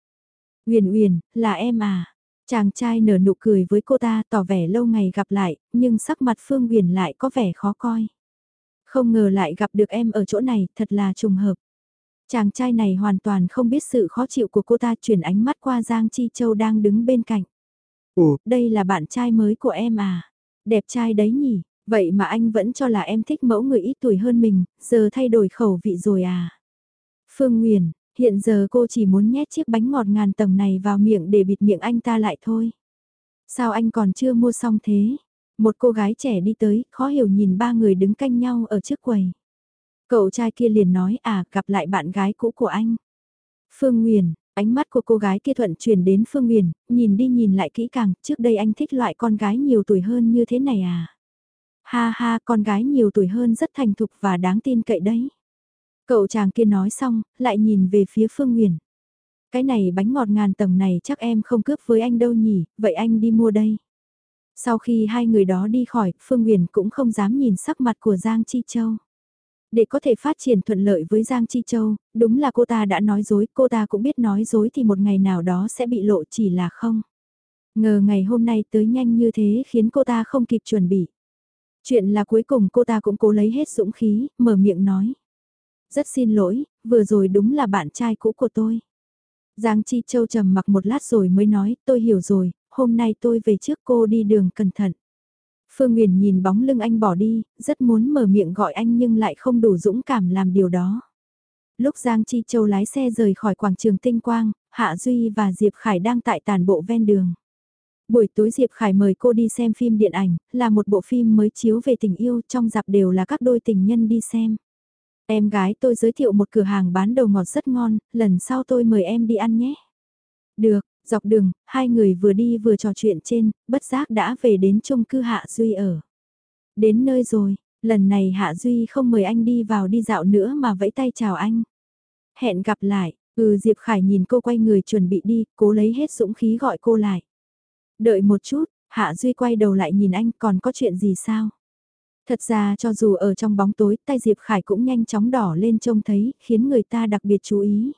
Uyển Uyển, là em à? Chàng trai nở nụ cười với cô ta tỏ vẻ lâu ngày gặp lại, nhưng sắc mặt Phương Uyển lại có vẻ khó coi. Không ngờ lại gặp được em ở chỗ này, thật là trùng hợp. Chàng trai này hoàn toàn không biết sự khó chịu của cô ta chuyển ánh mắt qua Giang Chi Châu đang đứng bên cạnh. Ồ, đây là bạn trai mới của em à? Đẹp trai đấy nhỉ? Vậy mà anh vẫn cho là em thích mẫu người ít tuổi hơn mình, giờ thay đổi khẩu vị rồi à? Phương Nguyền, Hiện giờ cô chỉ muốn nhét chiếc bánh ngọt ngàn tầng này vào miệng để bịt miệng anh ta lại thôi. Sao anh còn chưa mua xong thế? Một cô gái trẻ đi tới, khó hiểu nhìn ba người đứng canh nhau ở trước quầy. Cậu trai kia liền nói à gặp lại bạn gái cũ của anh. Phương Nguyền, ánh mắt của cô gái kia thuận chuyển đến Phương Nguyền, nhìn đi nhìn lại kỹ càng, trước đây anh thích loại con gái nhiều tuổi hơn như thế này à? Ha ha, con gái nhiều tuổi hơn rất thành thục và đáng tin cậy đấy. Cậu chàng kia nói xong, lại nhìn về phía Phương Nguyền. Cái này bánh ngọt ngàn tầng này chắc em không cướp với anh đâu nhỉ, vậy anh đi mua đây. Sau khi hai người đó đi khỏi, Phương Nguyền cũng không dám nhìn sắc mặt của Giang Chi Châu. Để có thể phát triển thuận lợi với Giang Chi Châu, đúng là cô ta đã nói dối, cô ta cũng biết nói dối thì một ngày nào đó sẽ bị lộ chỉ là không. Ngờ ngày hôm nay tới nhanh như thế khiến cô ta không kịp chuẩn bị. Chuyện là cuối cùng cô ta cũng cố lấy hết dũng khí, mở miệng nói. Rất xin lỗi, vừa rồi đúng là bạn trai cũ của tôi. Giang Chi Châu trầm mặc một lát rồi mới nói, tôi hiểu rồi, hôm nay tôi về trước cô đi đường cẩn thận. Phương Nguyền nhìn bóng lưng anh bỏ đi, rất muốn mở miệng gọi anh nhưng lại không đủ dũng cảm làm điều đó. Lúc Giang Chi Châu lái xe rời khỏi quảng trường Tinh Quang, Hạ Duy và Diệp Khải đang tại tàn bộ ven đường. Buổi tối Diệp Khải mời cô đi xem phim điện ảnh, là một bộ phim mới chiếu về tình yêu, trong dạp đều là các đôi tình nhân đi xem. Em gái tôi giới thiệu một cửa hàng bán đầu ngọt rất ngon, lần sau tôi mời em đi ăn nhé. Được, dọc đường, hai người vừa đi vừa trò chuyện trên, bất giác đã về đến chung cư Hạ Duy ở. Đến nơi rồi, lần này Hạ Duy không mời anh đi vào đi dạo nữa mà vẫy tay chào anh. Hẹn gặp lại, ừ Diệp Khải nhìn cô quay người chuẩn bị đi, cố lấy hết dũng khí gọi cô lại. Đợi một chút, Hạ Duy quay đầu lại nhìn anh còn có chuyện gì sao? Thật ra cho dù ở trong bóng tối, tay Diệp Khải cũng nhanh chóng đỏ lên trông thấy, khiến người ta đặc biệt chú ý.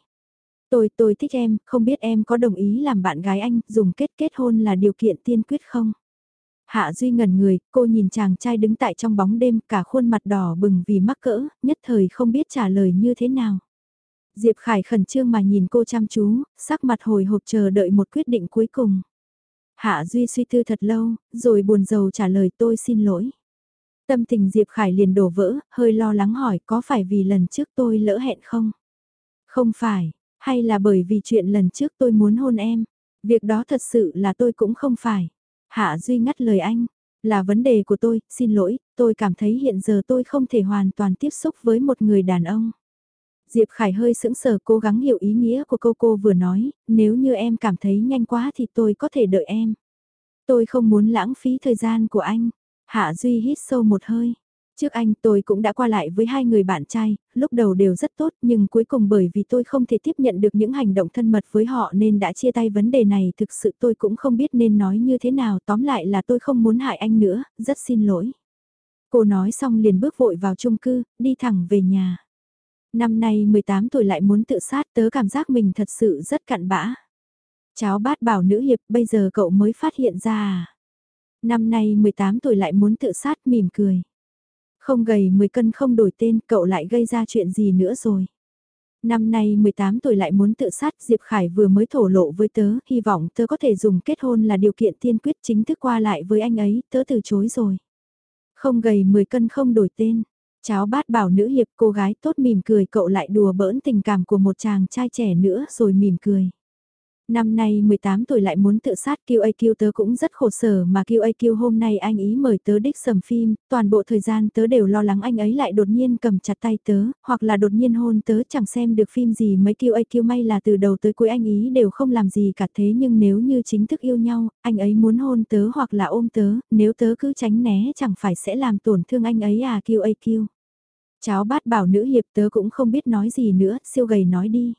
Tôi, tôi thích em, không biết em có đồng ý làm bạn gái anh, dùng kết kết hôn là điều kiện tiên quyết không? Hạ Duy ngẩn người, cô nhìn chàng trai đứng tại trong bóng đêm, cả khuôn mặt đỏ bừng vì mắc cỡ, nhất thời không biết trả lời như thế nào. Diệp Khải khẩn trương mà nhìn cô chăm chú, sắc mặt hồi hộp chờ đợi một quyết định cuối cùng. Hạ Duy suy tư thật lâu, rồi buồn rầu trả lời tôi xin lỗi. Tâm tình Diệp Khải liền đổ vỡ, hơi lo lắng hỏi có phải vì lần trước tôi lỡ hẹn không? Không phải, hay là bởi vì chuyện lần trước tôi muốn hôn em? Việc đó thật sự là tôi cũng không phải. Hạ Duy ngắt lời anh, là vấn đề của tôi, xin lỗi, tôi cảm thấy hiện giờ tôi không thể hoàn toàn tiếp xúc với một người đàn ông. Diệp Khải hơi sững sờ cố gắng hiểu ý nghĩa của câu cô vừa nói, nếu như em cảm thấy nhanh quá thì tôi có thể đợi em. Tôi không muốn lãng phí thời gian của anh. Hạ Duy hít sâu một hơi. Trước anh tôi cũng đã qua lại với hai người bạn trai, lúc đầu đều rất tốt nhưng cuối cùng bởi vì tôi không thể tiếp nhận được những hành động thân mật với họ nên đã chia tay vấn đề này thực sự tôi cũng không biết nên nói như thế nào tóm lại là tôi không muốn hại anh nữa, rất xin lỗi. Cô nói xong liền bước vội vào chung cư, đi thẳng về nhà. Năm nay 18 tuổi lại muốn tự sát tớ cảm giác mình thật sự rất cặn bã. Cháu bát bảo nữ hiệp bây giờ cậu mới phát hiện ra à. Năm nay 18 tuổi lại muốn tự sát mỉm cười. Không gầy 10 cân không đổi tên cậu lại gây ra chuyện gì nữa rồi. Năm nay 18 tuổi lại muốn tự sát Diệp Khải vừa mới thổ lộ với tớ, hy vọng tớ có thể dùng kết hôn là điều kiện tiên quyết chính thức qua lại với anh ấy, tớ từ chối rồi. Không gầy 10 cân không đổi tên, Cháu bát bảo nữ hiệp cô gái tốt mỉm cười cậu lại đùa bỡn tình cảm của một chàng trai trẻ nữa rồi mỉm cười. Năm nay 18 tuổi lại muốn tự sát QAQ tớ cũng rất khổ sở mà QAQ hôm nay anh ý mời tớ đích sầm phim, toàn bộ thời gian tớ đều lo lắng anh ấy lại đột nhiên cầm chặt tay tớ, hoặc là đột nhiên hôn tớ chẳng xem được phim gì mấy QAQ may là từ đầu tới cuối anh ý đều không làm gì cả thế nhưng nếu như chính thức yêu nhau, anh ấy muốn hôn tớ hoặc là ôm tớ, nếu tớ cứ tránh né chẳng phải sẽ làm tổn thương anh ấy à QAQ. Cháu bát bảo nữ hiệp tớ cũng không biết nói gì nữa, siêu gầy nói đi.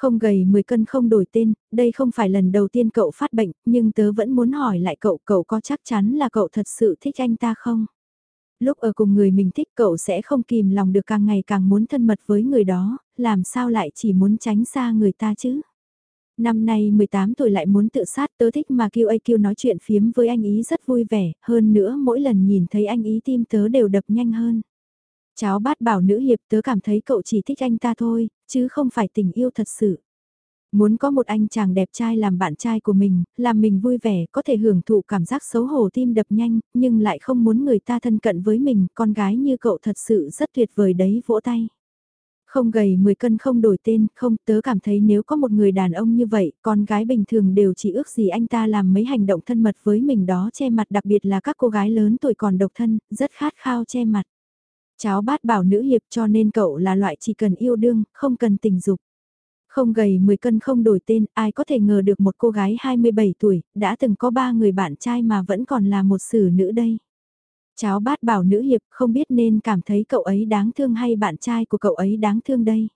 Không gầy 10 cân không đổi tên, đây không phải lần đầu tiên cậu phát bệnh, nhưng tớ vẫn muốn hỏi lại cậu, cậu có chắc chắn là cậu thật sự thích anh ta không? Lúc ở cùng người mình thích cậu sẽ không kìm lòng được càng ngày càng muốn thân mật với người đó, làm sao lại chỉ muốn tránh xa người ta chứ? Năm nay 18 tuổi lại muốn tự sát tớ thích mà kêu kêu nói chuyện phiếm với anh ý rất vui vẻ, hơn nữa mỗi lần nhìn thấy anh ý tim tớ đều đập nhanh hơn. Cháu bát bảo nữ hiệp tớ cảm thấy cậu chỉ thích anh ta thôi, chứ không phải tình yêu thật sự. Muốn có một anh chàng đẹp trai làm bạn trai của mình, làm mình vui vẻ, có thể hưởng thụ cảm giác xấu hổ tim đập nhanh, nhưng lại không muốn người ta thân cận với mình, con gái như cậu thật sự rất tuyệt vời đấy vỗ tay. Không gầy 10 cân không đổi tên, không tớ cảm thấy nếu có một người đàn ông như vậy, con gái bình thường đều chỉ ước gì anh ta làm mấy hành động thân mật với mình đó che mặt đặc biệt là các cô gái lớn tuổi còn độc thân, rất khát khao che mặt. Cháu bát bảo nữ hiệp cho nên cậu là loại chỉ cần yêu đương, không cần tình dục. Không gầy 10 cân không đổi tên, ai có thể ngờ được một cô gái 27 tuổi, đã từng có ba người bạn trai mà vẫn còn là một xử nữ đây. Cháu bát bảo nữ hiệp không biết nên cảm thấy cậu ấy đáng thương hay bạn trai của cậu ấy đáng thương đây.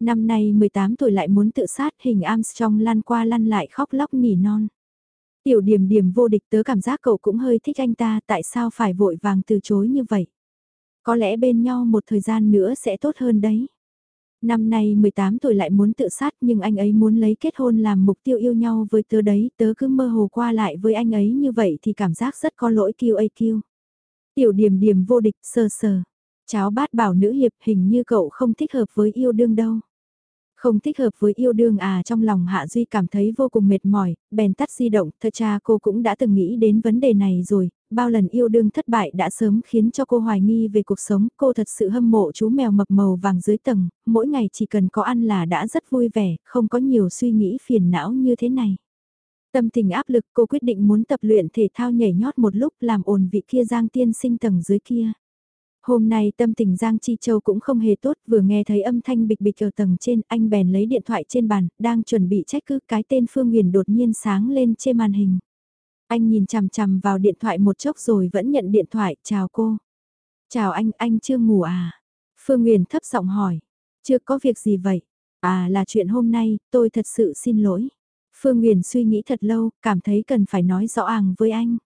Năm nay 18 tuổi lại muốn tự sát hình Armstrong lăn qua lăn lại khóc lóc nỉ non. Tiểu điểm điểm vô địch tớ cảm giác cậu cũng hơi thích anh ta tại sao phải vội vàng từ chối như vậy. Có lẽ bên nhau một thời gian nữa sẽ tốt hơn đấy. Năm nay 18 tuổi lại muốn tự sát nhưng anh ấy muốn lấy kết hôn làm mục tiêu yêu nhau với tớ đấy, tớ cứ mơ hồ qua lại với anh ấy như vậy thì cảm giác rất có lỗi QAQ. Tiểu điểm điểm vô địch sơ sờ. Cháu bát bảo nữ hiệp hình như cậu không thích hợp với yêu đương đâu. Không thích hợp với yêu đương à trong lòng Hạ Duy cảm thấy vô cùng mệt mỏi, bèn tắt di động, thật cha cô cũng đã từng nghĩ đến vấn đề này rồi, bao lần yêu đương thất bại đã sớm khiến cho cô hoài nghi về cuộc sống, cô thật sự hâm mộ chú mèo mập màu vàng dưới tầng, mỗi ngày chỉ cần có ăn là đã rất vui vẻ, không có nhiều suy nghĩ phiền não như thế này. Tâm tình áp lực cô quyết định muốn tập luyện thể thao nhảy nhót một lúc làm ổn vị kia Giang Tiên sinh tầng dưới kia. Hôm nay tâm tình Giang Chi Châu cũng không hề tốt, vừa nghe thấy âm thanh bịch bịch ở tầng trên, anh bèn lấy điện thoại trên bàn, đang chuẩn bị trách cứ cái tên Phương Nguyền đột nhiên sáng lên trên màn hình. Anh nhìn chằm chằm vào điện thoại một chốc rồi vẫn nhận điện thoại, chào cô. Chào anh, anh chưa ngủ à? Phương Nguyền thấp giọng hỏi, chưa có việc gì vậy? À là chuyện hôm nay, tôi thật sự xin lỗi. Phương Nguyền suy nghĩ thật lâu, cảm thấy cần phải nói rõ ràng với anh.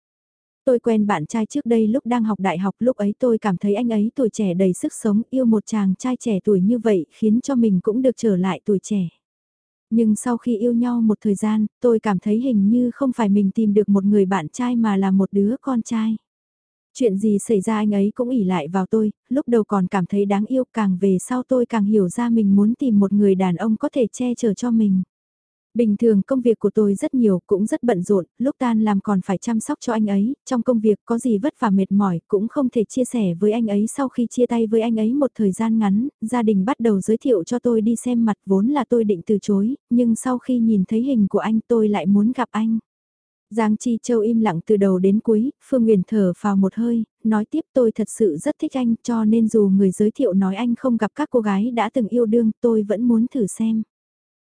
Tôi quen bạn trai trước đây lúc đang học đại học lúc ấy tôi cảm thấy anh ấy tuổi trẻ đầy sức sống yêu một chàng trai trẻ tuổi như vậy khiến cho mình cũng được trở lại tuổi trẻ. Nhưng sau khi yêu nhau một thời gian, tôi cảm thấy hình như không phải mình tìm được một người bạn trai mà là một đứa con trai. Chuyện gì xảy ra anh ấy cũng ỉ lại vào tôi, lúc đầu còn cảm thấy đáng yêu càng về sau tôi càng hiểu ra mình muốn tìm một người đàn ông có thể che chở cho mình. Bình thường công việc của tôi rất nhiều, cũng rất bận rộn, lúc tan làm còn phải chăm sóc cho anh ấy, trong công việc có gì vất vả mệt mỏi cũng không thể chia sẻ với anh ấy sau khi chia tay với anh ấy một thời gian ngắn, gia đình bắt đầu giới thiệu cho tôi đi xem mặt vốn là tôi định từ chối, nhưng sau khi nhìn thấy hình của anh tôi lại muốn gặp anh. Giang Chi Châu im lặng từ đầu đến cuối, Phương Nguyền thở vào một hơi, nói tiếp tôi thật sự rất thích anh cho nên dù người giới thiệu nói anh không gặp các cô gái đã từng yêu đương tôi vẫn muốn thử xem.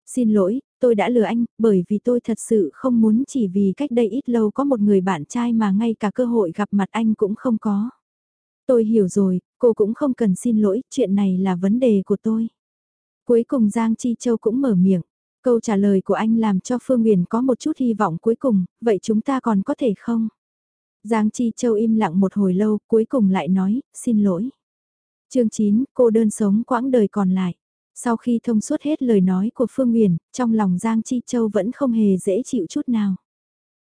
Xin lỗi, tôi đã lừa anh, bởi vì tôi thật sự không muốn chỉ vì cách đây ít lâu có một người bạn trai mà ngay cả cơ hội gặp mặt anh cũng không có. Tôi hiểu rồi, cô cũng không cần xin lỗi, chuyện này là vấn đề của tôi. Cuối cùng Giang Chi Châu cũng mở miệng. Câu trả lời của anh làm cho Phương Nguyền có một chút hy vọng cuối cùng, vậy chúng ta còn có thể không? Giang Chi Châu im lặng một hồi lâu, cuối cùng lại nói, xin lỗi. chương 9, cô đơn sống quãng đời còn lại. Sau khi thông suốt hết lời nói của Phương Nguyền, trong lòng Giang Chi Châu vẫn không hề dễ chịu chút nào.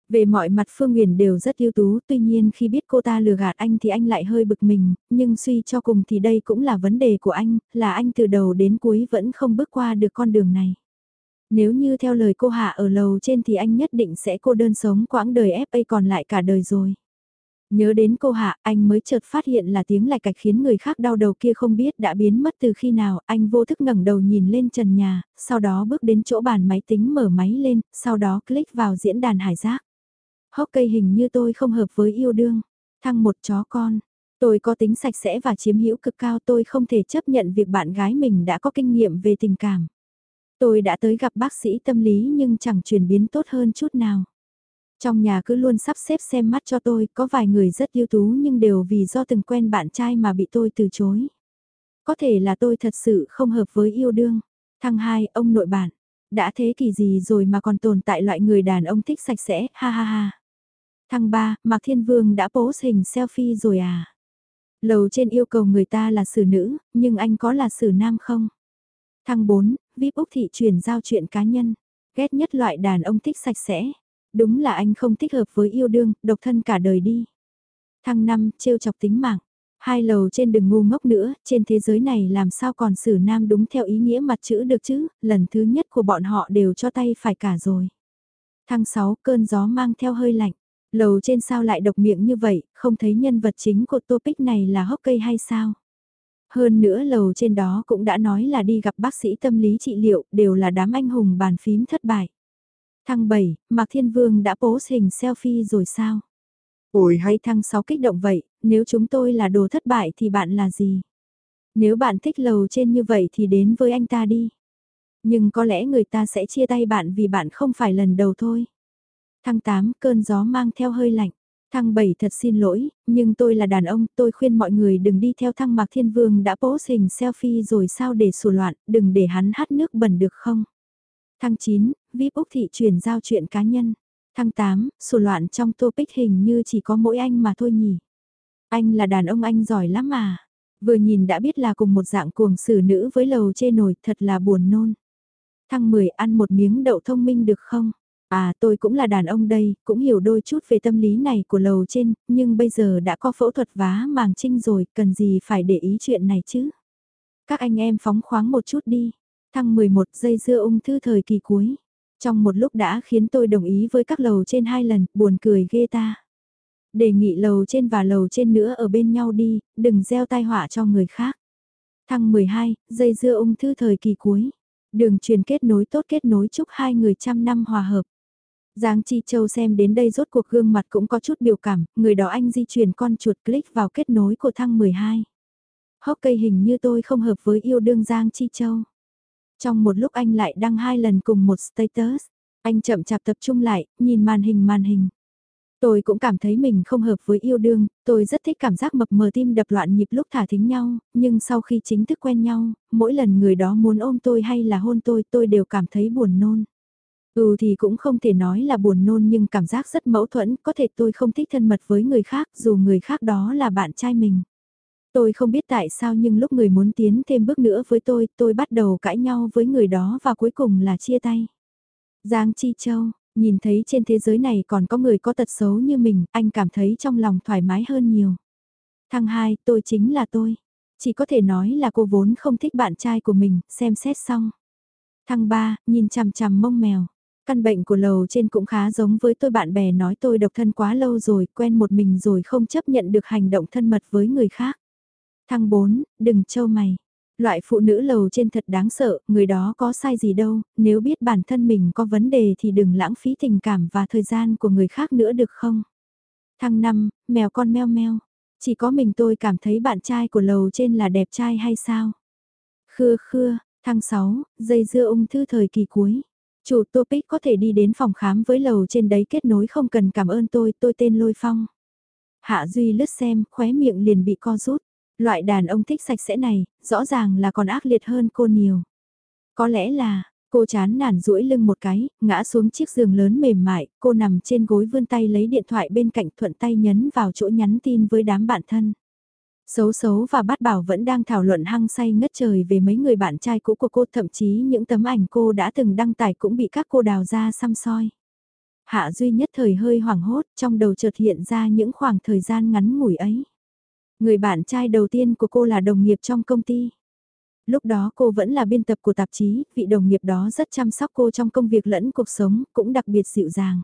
Về mọi mặt Phương Nguyền đều rất ưu tú, tuy nhiên khi biết cô ta lừa gạt anh thì anh lại hơi bực mình, nhưng suy cho cùng thì đây cũng là vấn đề của anh, là anh từ đầu đến cuối vẫn không bước qua được con đường này. Nếu như theo lời cô Hạ ở lầu trên thì anh nhất định sẽ cô đơn sống quãng đời FA còn lại cả đời rồi. Nhớ đến cô Hạ, anh mới chợt phát hiện là tiếng lạch cạch khiến người khác đau đầu kia không biết đã biến mất từ khi nào, anh vô thức ngẩng đầu nhìn lên trần nhà, sau đó bước đến chỗ bàn máy tính mở máy lên, sau đó click vào diễn đàn hải giác. Hốc cây hình như tôi không hợp với yêu đương, thăng một chó con. Tôi có tính sạch sẽ và chiếm hữu cực cao tôi không thể chấp nhận việc bạn gái mình đã có kinh nghiệm về tình cảm. Tôi đã tới gặp bác sĩ tâm lý nhưng chẳng chuyển biến tốt hơn chút nào. Trong nhà cứ luôn sắp xếp xem mắt cho tôi, có vài người rất ưu tú nhưng đều vì do từng quen bạn trai mà bị tôi từ chối. Có thể là tôi thật sự không hợp với yêu đương. Thằng hai, ông nội bạn. Đã thế kỷ gì rồi mà còn tồn tại loại người đàn ông thích sạch sẽ, ha ha ha. Thằng ba, Mạc Thiên Vương đã post hình selfie rồi à? Lầu trên yêu cầu người ta là xử nữ, nhưng anh có là xử nam không? Thằng 4, VIP Úc Thị chuyển giao chuyện cá nhân. Ghét nhất loại đàn ông thích sạch sẽ. Đúng là anh không thích hợp với yêu đương, độc thân cả đời đi. Thăng năm, trêu chọc tính mạng. Hai lầu trên đừng ngu ngốc nữa, trên thế giới này làm sao còn xử nam đúng theo ý nghĩa mặt chữ được chứ, lần thứ nhất của bọn họ đều cho tay phải cả rồi. Thăng 6, cơn gió mang theo hơi lạnh. Lầu trên sao lại độc miệng như vậy, không thấy nhân vật chính của topic này là hốc cây hay sao? Hơn nữa lầu trên đó cũng đã nói là đi gặp bác sĩ tâm lý trị liệu, đều là đám anh hùng bàn phím thất bại. Thăng 7, Mạc Thiên Vương đã post hình selfie rồi sao? Ôi hay thăng 6 kích động vậy, nếu chúng tôi là đồ thất bại thì bạn là gì? Nếu bạn thích lầu trên như vậy thì đến với anh ta đi. Nhưng có lẽ người ta sẽ chia tay bạn vì bạn không phải lần đầu thôi. Thăng 8, cơn gió mang theo hơi lạnh. Thăng 7 thật xin lỗi, nhưng tôi là đàn ông, tôi khuyên mọi người đừng đi theo thăng Mạc Thiên Vương đã post hình selfie rồi sao để sù loạn, đừng để hắn hát nước bẩn được không? Thăng 9, VIP Úc Thị chuyển giao chuyện cá nhân. Thăng 8, sổ loạn trong topic hình như chỉ có mỗi anh mà thôi nhỉ. Anh là đàn ông anh giỏi lắm mà. Vừa nhìn đã biết là cùng một dạng cuồng xử nữ với lầu chê nổi thật là buồn nôn. Thăng 10 ăn một miếng đậu thông minh được không? À tôi cũng là đàn ông đây, cũng hiểu đôi chút về tâm lý này của lầu trên, nhưng bây giờ đã có phẫu thuật vá màng trinh rồi, cần gì phải để ý chuyện này chứ? Các anh em phóng khoáng một chút đi. Thăng 11 dây dưa ung thư thời kỳ cuối. Trong một lúc đã khiến tôi đồng ý với các lầu trên hai lần, buồn cười ghê ta. Đề nghị lầu trên và lầu trên nữa ở bên nhau đi, đừng gieo tai họa cho người khác. Thăng 12, dây dưa ung thư thời kỳ cuối. Đường truyền kết nối tốt kết nối chúc hai người trăm năm hòa hợp. Giang Chi Châu xem đến đây rốt cuộc gương mặt cũng có chút biểu cảm, người đó anh di chuyển con chuột click vào kết nối của thăng 12. Hốc cây hình như tôi không hợp với yêu đương Giang Chi Châu. Trong một lúc anh lại đăng hai lần cùng một status, anh chậm chạp tập trung lại, nhìn màn hình màn hình. Tôi cũng cảm thấy mình không hợp với yêu đương, tôi rất thích cảm giác mập mờ tim đập loạn nhịp lúc thả thính nhau, nhưng sau khi chính thức quen nhau, mỗi lần người đó muốn ôm tôi hay là hôn tôi tôi đều cảm thấy buồn nôn. Ừ thì cũng không thể nói là buồn nôn nhưng cảm giác rất mâu thuẫn, có thể tôi không thích thân mật với người khác dù người khác đó là bạn trai mình. Tôi không biết tại sao nhưng lúc người muốn tiến thêm bước nữa với tôi, tôi bắt đầu cãi nhau với người đó và cuối cùng là chia tay. Giang Chi Châu, nhìn thấy trên thế giới này còn có người có tật xấu như mình, anh cảm thấy trong lòng thoải mái hơn nhiều. Thằng hai, tôi chính là tôi. Chỉ có thể nói là cô vốn không thích bạn trai của mình, xem xét xong. Thằng ba, nhìn chằm chằm mông mèo. Căn bệnh của lầu trên cũng khá giống với tôi bạn bè nói tôi độc thân quá lâu rồi, quen một mình rồi không chấp nhận được hành động thân mật với người khác. Thăng 4, đừng trâu mày. Loại phụ nữ lầu trên thật đáng sợ, người đó có sai gì đâu, nếu biết bản thân mình có vấn đề thì đừng lãng phí tình cảm và thời gian của người khác nữa được không? Thăng 5, mèo con meo meo. Chỉ có mình tôi cảm thấy bạn trai của lầu trên là đẹp trai hay sao? Khưa khưa, thăng 6, dây dưa ung thư thời kỳ cuối. Chủ topic có thể đi đến phòng khám với lầu trên đấy kết nối không cần cảm ơn tôi, tôi tên Lôi Phong. Hạ Duy lướt xem, khóe miệng liền bị co rút. Loại đàn ông thích sạch sẽ này, rõ ràng là còn ác liệt hơn cô nhiều. Có lẽ là, cô chán nản duỗi lưng một cái, ngã xuống chiếc giường lớn mềm mại, cô nằm trên gối vươn tay lấy điện thoại bên cạnh thuận tay nhấn vào chỗ nhắn tin với đám bạn thân. Xấu xấu và bát bảo vẫn đang thảo luận hăng say ngất trời về mấy người bạn trai cũ của cô thậm chí những tấm ảnh cô đã từng đăng tải cũng bị các cô đào ra xăm soi. Hạ duy nhất thời hơi hoảng hốt trong đầu chợt hiện ra những khoảng thời gian ngắn ngủi ấy. Người bạn trai đầu tiên của cô là đồng nghiệp trong công ty. Lúc đó cô vẫn là biên tập của tạp chí, vị đồng nghiệp đó rất chăm sóc cô trong công việc lẫn cuộc sống, cũng đặc biệt dịu dàng.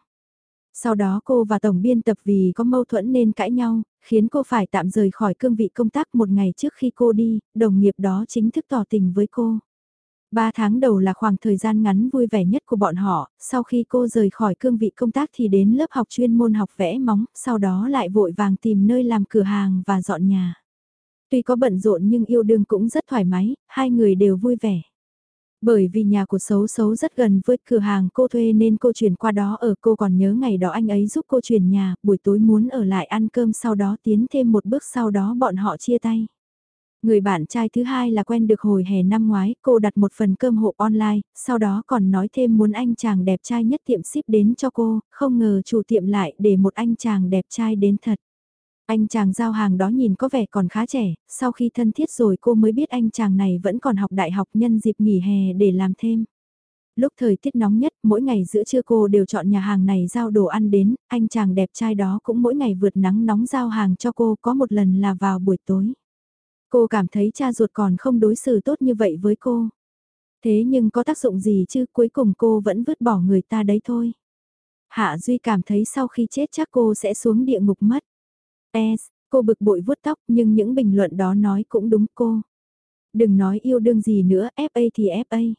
Sau đó cô và tổng biên tập vì có mâu thuẫn nên cãi nhau, khiến cô phải tạm rời khỏi cương vị công tác một ngày trước khi cô đi, đồng nghiệp đó chính thức tỏ tình với cô. Ba tháng đầu là khoảng thời gian ngắn vui vẻ nhất của bọn họ, sau khi cô rời khỏi cương vị công tác thì đến lớp học chuyên môn học vẽ móng, sau đó lại vội vàng tìm nơi làm cửa hàng và dọn nhà. Tuy có bận rộn nhưng yêu đương cũng rất thoải mái, hai người đều vui vẻ. Bởi vì nhà của xấu xấu rất gần với cửa hàng cô thuê nên cô chuyển qua đó ở cô còn nhớ ngày đó anh ấy giúp cô chuyển nhà, buổi tối muốn ở lại ăn cơm sau đó tiến thêm một bước sau đó bọn họ chia tay. Người bạn trai thứ hai là quen được hồi hè năm ngoái, cô đặt một phần cơm hộp online, sau đó còn nói thêm muốn anh chàng đẹp trai nhất tiệm ship đến cho cô, không ngờ chủ tiệm lại để một anh chàng đẹp trai đến thật. Anh chàng giao hàng đó nhìn có vẻ còn khá trẻ, sau khi thân thiết rồi cô mới biết anh chàng này vẫn còn học đại học nhân dịp nghỉ hè để làm thêm. Lúc thời tiết nóng nhất, mỗi ngày giữa trưa cô đều chọn nhà hàng này giao đồ ăn đến, anh chàng đẹp trai đó cũng mỗi ngày vượt nắng nóng giao hàng cho cô có một lần là vào buổi tối. Cô cảm thấy cha ruột còn không đối xử tốt như vậy với cô. Thế nhưng có tác dụng gì chứ cuối cùng cô vẫn vứt bỏ người ta đấy thôi. Hạ Duy cảm thấy sau khi chết chắc cô sẽ xuống địa ngục mất. S, cô bực bội vuốt tóc nhưng những bình luận đó nói cũng đúng cô. Đừng nói yêu đương gì nữa, FA thì FA.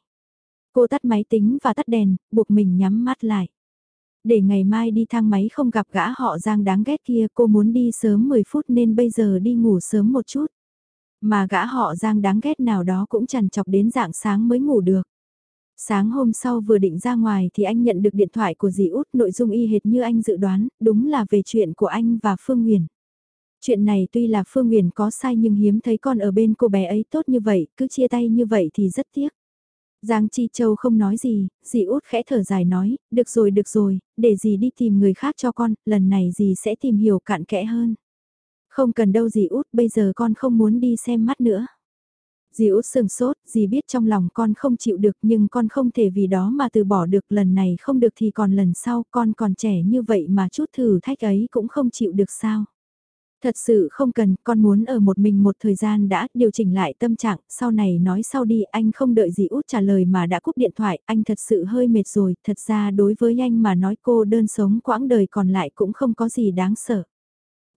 Cô tắt máy tính và tắt đèn, buộc mình nhắm mắt lại. Để ngày mai đi thang máy không gặp gã họ Giang đáng ghét kia cô muốn đi sớm 10 phút nên bây giờ đi ngủ sớm một chút. Mà gã họ Giang đáng ghét nào đó cũng chằn chọc đến dạng sáng mới ngủ được. Sáng hôm sau vừa định ra ngoài thì anh nhận được điện thoại của dì út nội dung y hệt như anh dự đoán, đúng là về chuyện của anh và Phương Nguyền. Chuyện này tuy là Phương Nguyền có sai nhưng hiếm thấy con ở bên cô bé ấy tốt như vậy, cứ chia tay như vậy thì rất tiếc. Giang Chi Châu không nói gì, dì út khẽ thở dài nói, được rồi được rồi, để dì đi tìm người khác cho con, lần này dì sẽ tìm hiểu cạn kẽ hơn. Không cần đâu dì út, bây giờ con không muốn đi xem mắt nữa. Dì út sừng sốt, dì biết trong lòng con không chịu được nhưng con không thể vì đó mà từ bỏ được lần này không được thì còn lần sau con còn trẻ như vậy mà chút thử thách ấy cũng không chịu được sao. Thật sự không cần, con muốn ở một mình một thời gian đã điều chỉnh lại tâm trạng, sau này nói sau đi anh không đợi gì út trả lời mà đã cúp điện thoại, anh thật sự hơi mệt rồi, thật ra đối với anh mà nói cô đơn sống quãng đời còn lại cũng không có gì đáng sợ.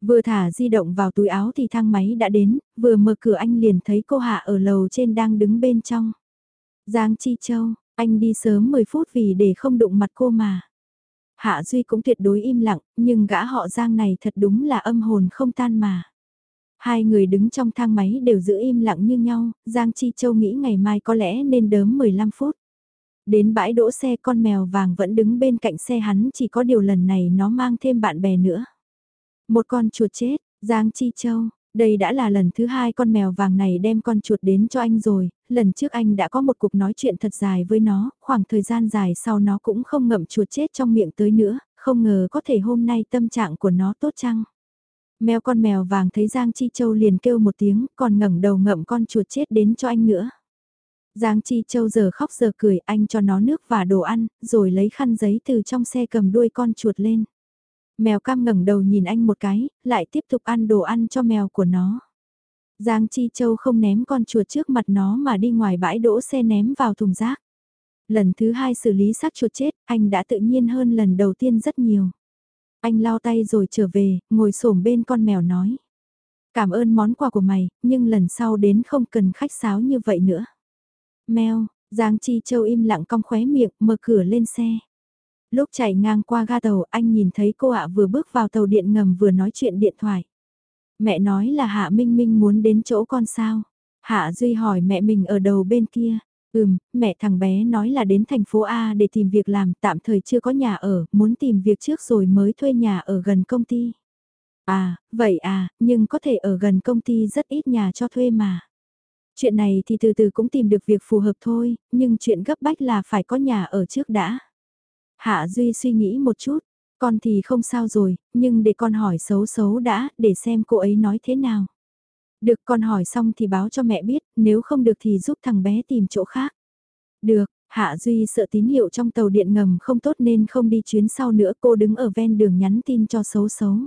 Vừa thả di động vào túi áo thì thang máy đã đến, vừa mở cửa anh liền thấy cô Hạ ở lầu trên đang đứng bên trong. Giang Chi Châu, anh đi sớm 10 phút vì để không đụng mặt cô mà. Hạ Duy cũng tuyệt đối im lặng, nhưng gã họ Giang này thật đúng là âm hồn không tan mà. Hai người đứng trong thang máy đều giữ im lặng như nhau, Giang Chi Châu nghĩ ngày mai có lẽ nên đớm 15 phút. Đến bãi đỗ xe con mèo vàng vẫn đứng bên cạnh xe hắn chỉ có điều lần này nó mang thêm bạn bè nữa. Một con chuột chết, Giang Chi Châu, đây đã là lần thứ hai con mèo vàng này đem con chuột đến cho anh rồi, lần trước anh đã có một cuộc nói chuyện thật dài với nó, khoảng thời gian dài sau nó cũng không ngậm chuột chết trong miệng tới nữa, không ngờ có thể hôm nay tâm trạng của nó tốt chăng. Mèo con mèo vàng thấy Giang Chi Châu liền kêu một tiếng, còn ngẩng đầu ngậm con chuột chết đến cho anh nữa. Giang Chi Châu giờ khóc giờ cười anh cho nó nước và đồ ăn, rồi lấy khăn giấy từ trong xe cầm đuôi con chuột lên. Mèo cam ngẩng đầu nhìn anh một cái, lại tiếp tục ăn đồ ăn cho mèo của nó. Giang Chi Châu không ném con chuột trước mặt nó mà đi ngoài bãi đỗ xe ném vào thùng rác. Lần thứ hai xử lý xác chuột chết, anh đã tự nhiên hơn lần đầu tiên rất nhiều. Anh lau tay rồi trở về, ngồi xổm bên con mèo nói. Cảm ơn món quà của mày, nhưng lần sau đến không cần khách sáo như vậy nữa. Mèo, Giang Chi Châu im lặng cong khóe miệng, mở cửa lên xe. Lúc chạy ngang qua ga tàu, anh nhìn thấy cô ạ vừa bước vào tàu điện ngầm vừa nói chuyện điện thoại. Mẹ nói là Hạ Minh Minh muốn đến chỗ con sao? Hạ Duy hỏi mẹ mình ở đầu bên kia. Ừm, mẹ thằng bé nói là đến thành phố A để tìm việc làm, tạm thời chưa có nhà ở, muốn tìm việc trước rồi mới thuê nhà ở gần công ty. À, vậy à, nhưng có thể ở gần công ty rất ít nhà cho thuê mà. Chuyện này thì từ từ cũng tìm được việc phù hợp thôi, nhưng chuyện gấp bách là phải có nhà ở trước đã. Hạ Duy suy nghĩ một chút, con thì không sao rồi, nhưng để con hỏi xấu xấu đã, để xem cô ấy nói thế nào. Được con hỏi xong thì báo cho mẹ biết, nếu không được thì giúp thằng bé tìm chỗ khác. Được, Hạ Duy sợ tín hiệu trong tàu điện ngầm không tốt nên không đi chuyến sau nữa cô đứng ở ven đường nhắn tin cho xấu xấu.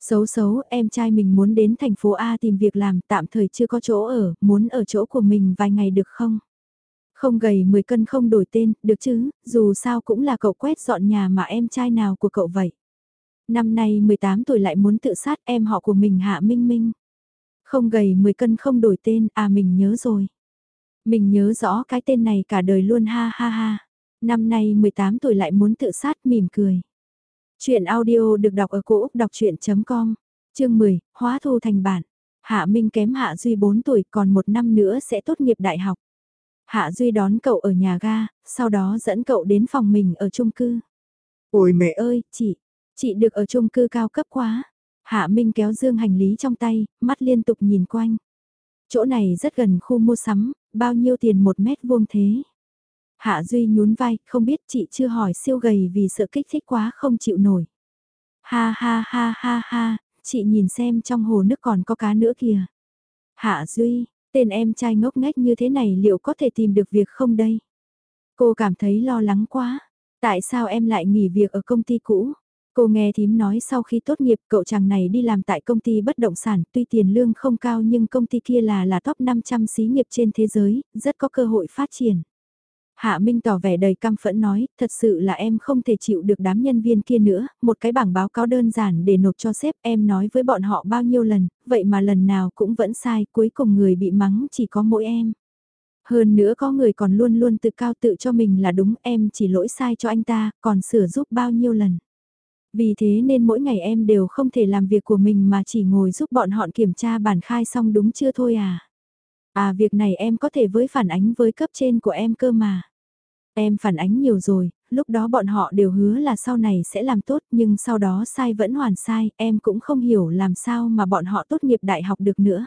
Xấu xấu, em trai mình muốn đến thành phố A tìm việc làm tạm thời chưa có chỗ ở, muốn ở chỗ của mình vài ngày được không? Không gầy 10 cân không đổi tên, được chứ, dù sao cũng là cậu quét dọn nhà mà em trai nào của cậu vậy. Năm nay 18 tuổi lại muốn tự sát em họ của mình Hạ Minh Minh. Không gầy 10 cân không đổi tên, à mình nhớ rồi. Mình nhớ rõ cái tên này cả đời luôn ha ha ha. Năm nay 18 tuổi lại muốn tự sát mỉm cười. Chuyện audio được đọc ở cổ Úc đọc chuyện.com, chương 10, hóa thu thành bản. Hạ Minh kém Hạ Duy 4 tuổi còn một năm nữa sẽ tốt nghiệp đại học. Hạ Duy đón cậu ở nhà ga, sau đó dẫn cậu đến phòng mình ở chung cư. Ôi mẹ ơi, chị, chị được ở chung cư cao cấp quá. Hạ Minh kéo dương hành lý trong tay, mắt liên tục nhìn quanh. Chỗ này rất gần khu mua sắm, bao nhiêu tiền một mét vuông thế? Hạ Duy nhún vai, không biết chị chưa hỏi siêu gầy vì sợ kích thích quá không chịu nổi. Ha ha ha ha ha, chị nhìn xem trong hồ nước còn có cá nữa kìa. Hạ Duy, Tên em trai ngốc nghếch như thế này liệu có thể tìm được việc không đây? Cô cảm thấy lo lắng quá. Tại sao em lại nghỉ việc ở công ty cũ? Cô nghe thím nói sau khi tốt nghiệp cậu chàng này đi làm tại công ty bất động sản tuy tiền lương không cao nhưng công ty kia là là top 500 xí nghiệp trên thế giới, rất có cơ hội phát triển. Hạ Minh tỏ vẻ đầy căm phẫn nói, thật sự là em không thể chịu được đám nhân viên kia nữa, một cái bảng báo cáo đơn giản để nộp cho sếp em nói với bọn họ bao nhiêu lần, vậy mà lần nào cũng vẫn sai, cuối cùng người bị mắng chỉ có mỗi em. Hơn nữa có người còn luôn luôn tự cao tự cho mình là đúng em chỉ lỗi sai cho anh ta, còn sửa giúp bao nhiêu lần. Vì thế nên mỗi ngày em đều không thể làm việc của mình mà chỉ ngồi giúp bọn họ kiểm tra bản khai xong đúng chưa thôi à. À việc này em có thể với phản ánh với cấp trên của em cơ mà. Em phản ánh nhiều rồi, lúc đó bọn họ đều hứa là sau này sẽ làm tốt nhưng sau đó sai vẫn hoàn sai, em cũng không hiểu làm sao mà bọn họ tốt nghiệp đại học được nữa.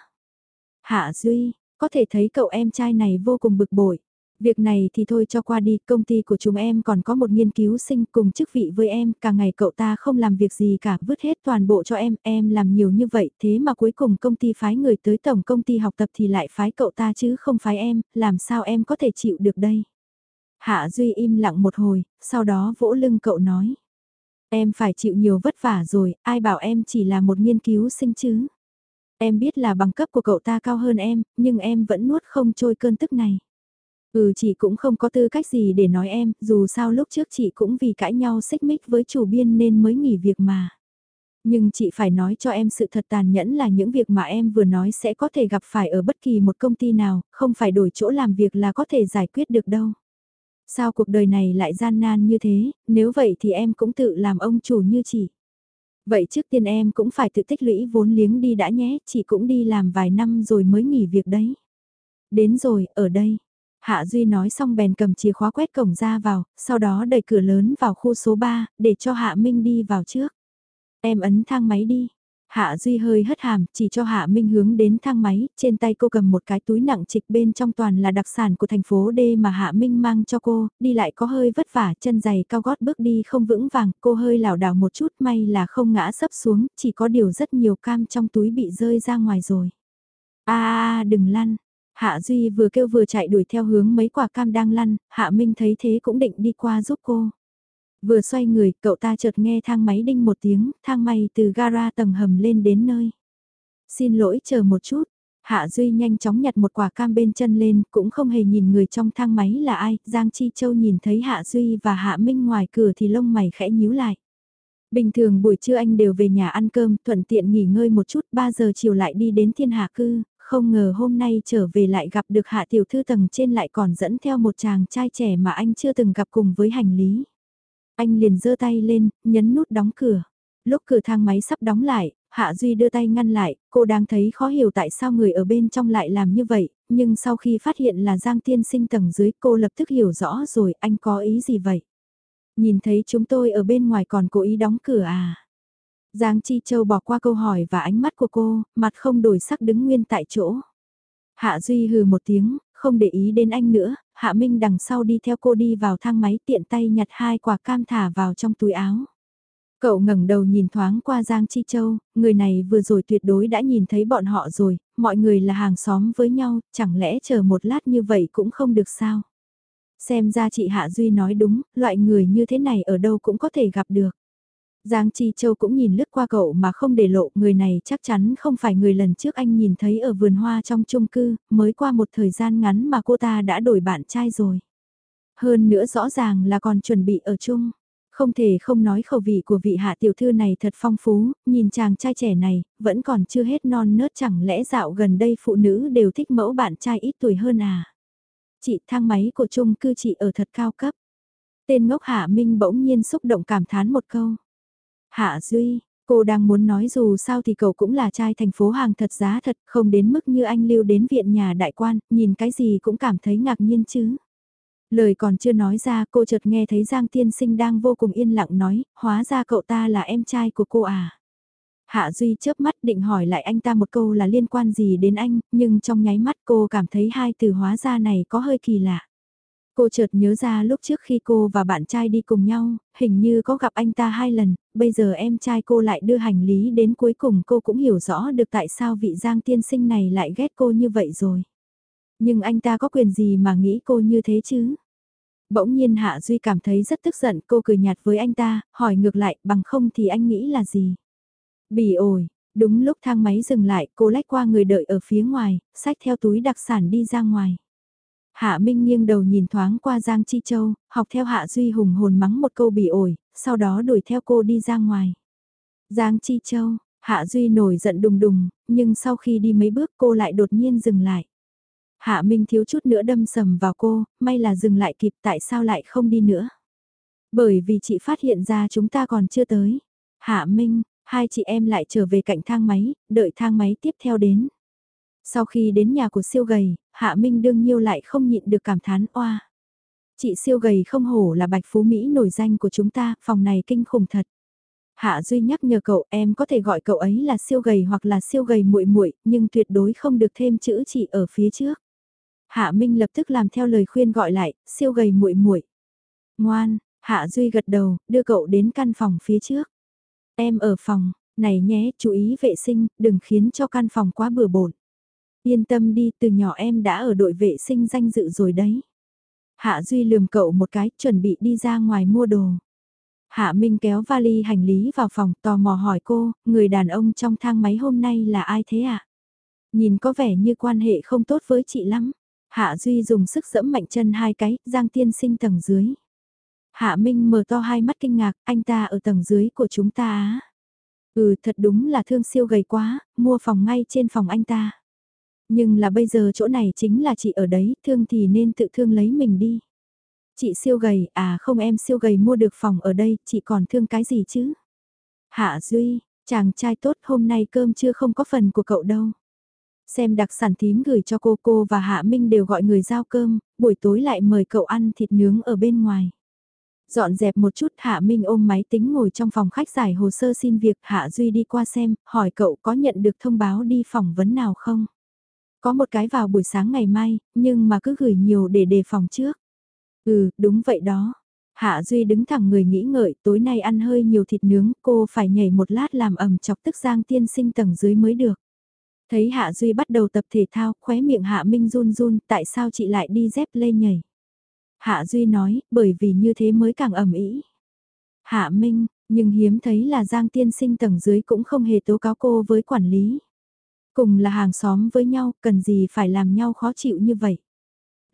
Hạ Duy, có thể thấy cậu em trai này vô cùng bực bội. Việc này thì thôi cho qua đi, công ty của chúng em còn có một nghiên cứu sinh cùng chức vị với em, cả ngày cậu ta không làm việc gì cả, vứt hết toàn bộ cho em, em làm nhiều như vậy, thế mà cuối cùng công ty phái người tới tổng công ty học tập thì lại phái cậu ta chứ không phái em, làm sao em có thể chịu được đây. Hạ Duy im lặng một hồi, sau đó vỗ lưng cậu nói. Em phải chịu nhiều vất vả rồi, ai bảo em chỉ là một nghiên cứu sinh chứ. Em biết là bằng cấp của cậu ta cao hơn em, nhưng em vẫn nuốt không trôi cơn tức này. Ừ chị cũng không có tư cách gì để nói em, dù sao lúc trước chị cũng vì cãi nhau xích mích với chủ biên nên mới nghỉ việc mà. Nhưng chị phải nói cho em sự thật tàn nhẫn là những việc mà em vừa nói sẽ có thể gặp phải ở bất kỳ một công ty nào, không phải đổi chỗ làm việc là có thể giải quyết được đâu. Sao cuộc đời này lại gian nan như thế, nếu vậy thì em cũng tự làm ông chủ như chị. Vậy trước tiên em cũng phải tự tích lũy vốn liếng đi đã nhé, chị cũng đi làm vài năm rồi mới nghỉ việc đấy. Đến rồi, ở đây. Hạ Duy nói xong bèn cầm chìa khóa quét cổng ra vào, sau đó đẩy cửa lớn vào khu số 3, để cho Hạ Minh đi vào trước. Em ấn thang máy đi. Hạ Duy hơi hất hàm, chỉ cho Hạ Minh hướng đến thang máy, trên tay cô cầm một cái túi nặng trịch bên trong toàn là đặc sản của thành phố D mà Hạ Minh mang cho cô, đi lại có hơi vất vả, chân giày cao gót bước đi không vững vàng, cô hơi lảo đảo một chút may là không ngã sấp xuống, chỉ có điều rất nhiều cam trong túi bị rơi ra ngoài rồi. a đừng lăn. Hạ Duy vừa kêu vừa chạy đuổi theo hướng mấy quả cam đang lăn, Hạ Minh thấy thế cũng định đi qua giúp cô. Vừa xoay người, cậu ta chợt nghe thang máy đinh một tiếng, thang máy từ gara tầng hầm lên đến nơi. Xin lỗi chờ một chút, Hạ Duy nhanh chóng nhặt một quả cam bên chân lên, cũng không hề nhìn người trong thang máy là ai, Giang Chi Châu nhìn thấy Hạ Duy và Hạ Minh ngoài cửa thì lông mày khẽ nhíu lại. Bình thường buổi trưa anh đều về nhà ăn cơm, thuận tiện nghỉ ngơi một chút, 3 giờ chiều lại đi đến thiên hạ cư, không ngờ hôm nay trở về lại gặp được Hạ Tiểu Thư tầng trên lại còn dẫn theo một chàng trai trẻ mà anh chưa từng gặp cùng với hành lý. Anh liền giơ tay lên, nhấn nút đóng cửa. Lúc cửa thang máy sắp đóng lại, Hạ Duy đưa tay ngăn lại, cô đang thấy khó hiểu tại sao người ở bên trong lại làm như vậy, nhưng sau khi phát hiện là Giang Tiên Sinh tầng dưới cô lập tức hiểu rõ rồi anh có ý gì vậy. Nhìn thấy chúng tôi ở bên ngoài còn cố ý đóng cửa à. Giang Chi Châu bỏ qua câu hỏi và ánh mắt của cô, mặt không đổi sắc đứng nguyên tại chỗ. Hạ Duy hừ một tiếng, không để ý đến anh nữa, Hạ Minh đằng sau đi theo cô đi vào thang máy tiện tay nhặt hai quả cam thả vào trong túi áo. Cậu ngẩng đầu nhìn thoáng qua Giang Chi Châu, người này vừa rồi tuyệt đối đã nhìn thấy bọn họ rồi, mọi người là hàng xóm với nhau, chẳng lẽ chờ một lát như vậy cũng không được sao? Xem ra chị Hạ Duy nói đúng, loại người như thế này ở đâu cũng có thể gặp được. Giang Chi Châu cũng nhìn lướt qua cậu mà không để lộ người này chắc chắn không phải người lần trước anh nhìn thấy ở vườn hoa trong chung cư, mới qua một thời gian ngắn mà cô ta đã đổi bạn trai rồi. Hơn nữa rõ ràng là còn chuẩn bị ở chung. Không thể không nói khẩu vị của vị hạ tiểu thư này thật phong phú, nhìn chàng trai trẻ này, vẫn còn chưa hết non nớt chẳng lẽ dạo gần đây phụ nữ đều thích mẫu bạn trai ít tuổi hơn à. Chị thang máy của chung cư chị ở thật cao cấp. Tên ngốc Hạ Minh bỗng nhiên xúc động cảm thán một câu. Hạ Duy, cô đang muốn nói dù sao thì cậu cũng là trai thành phố hàng thật giá thật, không đến mức như anh lưu đến viện nhà đại quan, nhìn cái gì cũng cảm thấy ngạc nhiên chứ. Lời còn chưa nói ra cô chợt nghe thấy Giang Tiên Sinh đang vô cùng yên lặng nói, hóa ra cậu ta là em trai của cô à. Hạ Duy chớp mắt định hỏi lại anh ta một câu là liên quan gì đến anh, nhưng trong nháy mắt cô cảm thấy hai từ hóa ra này có hơi kỳ lạ. Cô chợt nhớ ra lúc trước khi cô và bạn trai đi cùng nhau, hình như có gặp anh ta hai lần, bây giờ em trai cô lại đưa hành lý đến cuối cùng cô cũng hiểu rõ được tại sao vị Giang tiên sinh này lại ghét cô như vậy rồi. Nhưng anh ta có quyền gì mà nghĩ cô như thế chứ? Bỗng nhiên Hạ Duy cảm thấy rất tức giận cô cười nhạt với anh ta, hỏi ngược lại bằng không thì anh nghĩ là gì? Bỉ ổi, đúng lúc thang máy dừng lại cô lách qua người đợi ở phía ngoài, xách theo túi đặc sản đi ra ngoài. Hạ Minh nghiêng đầu nhìn thoáng qua Giang Chi Châu, học theo Hạ Duy hùng hồn mắng một câu bị ổi, sau đó đuổi theo cô đi ra ngoài. Giang Chi Châu, Hạ Duy nổi giận đùng đùng, nhưng sau khi đi mấy bước cô lại đột nhiên dừng lại. Hạ Minh thiếu chút nữa đâm sầm vào cô, may là dừng lại kịp tại sao lại không đi nữa. Bởi vì chị phát hiện ra chúng ta còn chưa tới. Hạ Minh, hai chị em lại trở về cạnh thang máy, đợi thang máy tiếp theo đến. Sau khi đến nhà của siêu gầy, Hạ Minh đương nhiêu lại không nhịn được cảm thán oa. Chị siêu gầy không hổ là bạch phú Mỹ nổi danh của chúng ta, phòng này kinh khủng thật. Hạ Duy nhắc nhở cậu em có thể gọi cậu ấy là siêu gầy hoặc là siêu gầy muội muội nhưng tuyệt đối không được thêm chữ chị ở phía trước. Hạ Minh lập tức làm theo lời khuyên gọi lại, siêu gầy muội muội. Ngoan, Hạ Duy gật đầu, đưa cậu đến căn phòng phía trước. Em ở phòng, này nhé, chú ý vệ sinh, đừng khiến cho căn phòng quá bừa bộn. Yên tâm đi, từ nhỏ em đã ở đội vệ sinh danh dự rồi đấy. Hạ Duy lườm cậu một cái, chuẩn bị đi ra ngoài mua đồ. Hạ Minh kéo vali hành lý vào phòng tò mò hỏi cô, người đàn ông trong thang máy hôm nay là ai thế ạ? À? Nhìn có vẻ như quan hệ không tốt với chị lắm. Hạ Duy dùng sức dẫm mạnh chân hai cái, Giang Tiên sinh tầng dưới. Hạ Minh mở to hai mắt kinh ngạc, anh ta ở tầng dưới của chúng ta á. Ừ thật đúng là thương siêu gầy quá, mua phòng ngay trên phòng anh ta. Nhưng là bây giờ chỗ này chính là chị ở đấy, thương thì nên tự thương lấy mình đi. Chị siêu gầy, à không em siêu gầy mua được phòng ở đây, chị còn thương cái gì chứ? Hạ Duy, chàng trai tốt hôm nay cơm chưa không có phần của cậu đâu. Xem đặc sản thím gửi cho cô cô và Hạ Minh đều gọi người giao cơm, buổi tối lại mời cậu ăn thịt nướng ở bên ngoài. Dọn dẹp một chút Hạ Minh ôm máy tính ngồi trong phòng khách giải hồ sơ xin việc Hạ Duy đi qua xem, hỏi cậu có nhận được thông báo đi phỏng vấn nào không? Có một cái vào buổi sáng ngày mai, nhưng mà cứ gửi nhiều để đề phòng trước. Ừ, đúng vậy đó. Hạ Duy đứng thẳng người nghĩ ngợi, tối nay ăn hơi nhiều thịt nướng, cô phải nhảy một lát làm ẩm chọc tức Giang tiên sinh tầng dưới mới được. Thấy Hạ Duy bắt đầu tập thể thao, khóe miệng Hạ Minh run run, tại sao chị lại đi dép lê nhảy? Hạ Duy nói, bởi vì như thế mới càng ẩm ý. Hạ Minh, nhưng hiếm thấy là Giang tiên sinh tầng dưới cũng không hề tố cáo cô với quản lý. Cùng là hàng xóm với nhau, cần gì phải làm nhau khó chịu như vậy.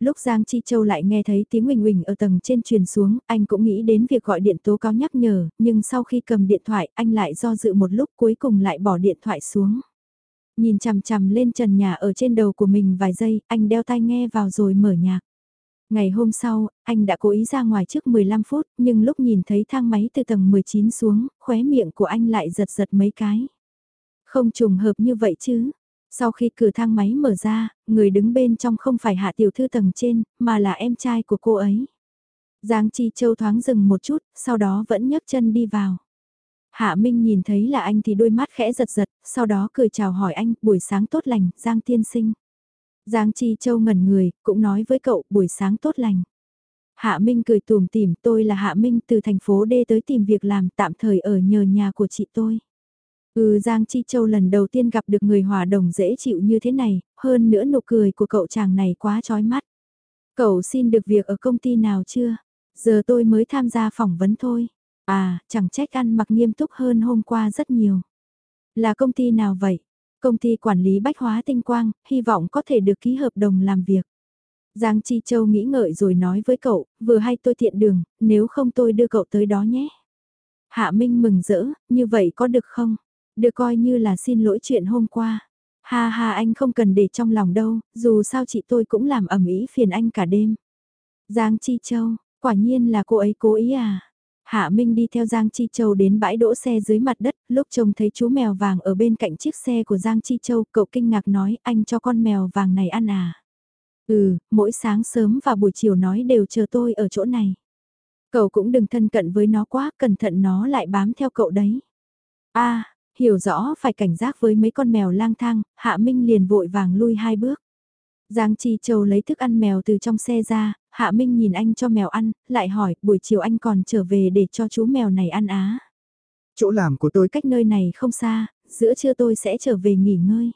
Lúc Giang Chi Châu lại nghe thấy tiếng Huỳnh Huỳnh ở tầng trên truyền xuống, anh cũng nghĩ đến việc gọi điện tố cáo nhắc nhở, nhưng sau khi cầm điện thoại anh lại do dự một lúc cuối cùng lại bỏ điện thoại xuống. Nhìn chằm chằm lên trần nhà ở trên đầu của mình vài giây, anh đeo tai nghe vào rồi mở nhạc. Ngày hôm sau, anh đã cố ý ra ngoài trước 15 phút, nhưng lúc nhìn thấy thang máy từ tầng 19 xuống, khóe miệng của anh lại giật giật mấy cái. Không trùng hợp như vậy chứ, sau khi cửa thang máy mở ra, người đứng bên trong không phải hạ tiểu thư tầng trên, mà là em trai của cô ấy. Giang Chi Châu thoáng dừng một chút, sau đó vẫn nhấc chân đi vào. Hạ Minh nhìn thấy là anh thì đôi mắt khẽ giật giật, sau đó cười chào hỏi anh, buổi sáng tốt lành, Giang tiên sinh. Giang Chi Châu ngẩn người, cũng nói với cậu, buổi sáng tốt lành. Hạ Minh cười tùm tìm, tôi là Hạ Minh từ thành phố D tới tìm việc làm tạm thời ở nhờ nhà của chị tôi. Ừ Giang Chi Châu lần đầu tiên gặp được người hòa đồng dễ chịu như thế này, hơn nữa nụ cười của cậu chàng này quá chói mắt. Cậu xin được việc ở công ty nào chưa? Giờ tôi mới tham gia phỏng vấn thôi. À, chẳng trách ăn mặc nghiêm túc hơn hôm qua rất nhiều. Là công ty nào vậy? Công ty quản lý bách hóa tinh quang, hy vọng có thể được ký hợp đồng làm việc. Giang Chi Châu nghĩ ngợi rồi nói với cậu, vừa hay tôi tiện đường, nếu không tôi đưa cậu tới đó nhé. Hạ Minh mừng rỡ, như vậy có được không? Được coi như là xin lỗi chuyện hôm qua. Ha ha anh không cần để trong lòng đâu, dù sao chị tôi cũng làm ẩm ý phiền anh cả đêm. Giang Chi Châu, quả nhiên là cô ấy cố ý à. Hạ Minh đi theo Giang Chi Châu đến bãi đỗ xe dưới mặt đất, lúc trông thấy chú mèo vàng ở bên cạnh chiếc xe của Giang Chi Châu, cậu kinh ngạc nói anh cho con mèo vàng này ăn à. Ừ, mỗi sáng sớm và buổi chiều nói đều chờ tôi ở chỗ này. Cậu cũng đừng thân cận với nó quá, cẩn thận nó lại bám theo cậu đấy. a hiểu rõ phải cảnh giác với mấy con mèo lang thang, Hạ Minh liền vội vàng lui hai bước. Giang Chi Châu lấy thức ăn mèo từ trong xe ra, Hạ Minh nhìn anh cho mèo ăn, lại hỏi, buổi chiều anh còn trở về để cho chú mèo này ăn á. Chỗ làm của tôi cách nơi này không xa, giữa trưa tôi sẽ trở về nghỉ ngơi.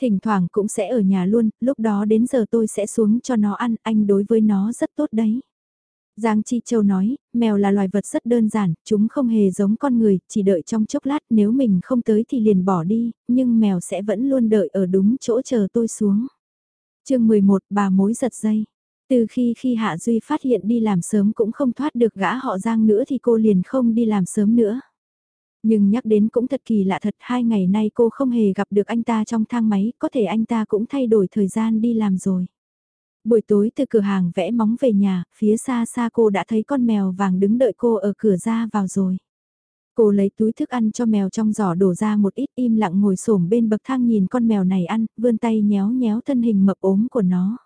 Thỉnh thoảng cũng sẽ ở nhà luôn, lúc đó đến giờ tôi sẽ xuống cho nó ăn, anh đối với nó rất tốt đấy. Giang Chi Châu nói, mèo là loài vật rất đơn giản, chúng không hề giống con người, chỉ đợi trong chốc lát nếu mình không tới thì liền bỏ đi, nhưng mèo sẽ vẫn luôn đợi ở đúng chỗ chờ tôi xuống. chương 11 bà mối giật dây. Từ khi khi Hạ Duy phát hiện đi làm sớm cũng không thoát được gã họ Giang nữa thì cô liền không đi làm sớm nữa. Nhưng nhắc đến cũng thật kỳ lạ thật hai ngày nay cô không hề gặp được anh ta trong thang máy, có thể anh ta cũng thay đổi thời gian đi làm rồi. Buổi tối từ cửa hàng vẽ móng về nhà, phía xa xa cô đã thấy con mèo vàng đứng đợi cô ở cửa ra vào rồi. Cô lấy túi thức ăn cho mèo trong giỏ đổ ra một ít im lặng ngồi xổm bên bậc thang nhìn con mèo này ăn, vươn tay nhéo nhéo thân hình mập ốm của nó.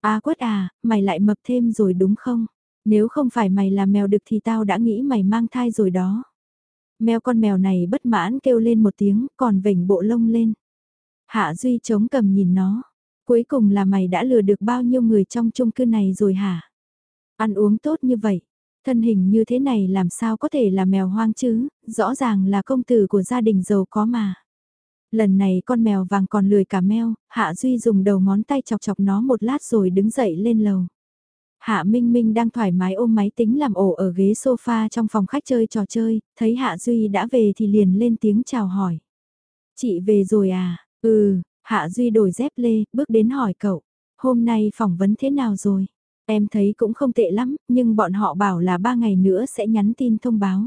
À quất à, mày lại mập thêm rồi đúng không? Nếu không phải mày là mèo đực thì tao đã nghĩ mày mang thai rồi đó. Mèo con mèo này bất mãn kêu lên một tiếng, còn vểnh bộ lông lên. Hạ Duy chống cầm nhìn nó. Cuối cùng là mày đã lừa được bao nhiêu người trong chung cư này rồi hả? Ăn uống tốt như vậy, thân hình như thế này làm sao có thể là mèo hoang chứ, rõ ràng là công tử của gia đình giàu có mà. Lần này con mèo vàng còn lười cả mèo. Hạ Duy dùng đầu ngón tay chọc chọc nó một lát rồi đứng dậy lên lầu. Hạ Minh Minh đang thoải mái ôm máy tính làm ổ ở ghế sofa trong phòng khách chơi trò chơi, thấy Hạ Duy đã về thì liền lên tiếng chào hỏi. Chị về rồi à? Ừ, Hạ Duy đổi dép lê, bước đến hỏi cậu. Hôm nay phỏng vấn thế nào rồi? Em thấy cũng không tệ lắm, nhưng bọn họ bảo là ba ngày nữa sẽ nhắn tin thông báo.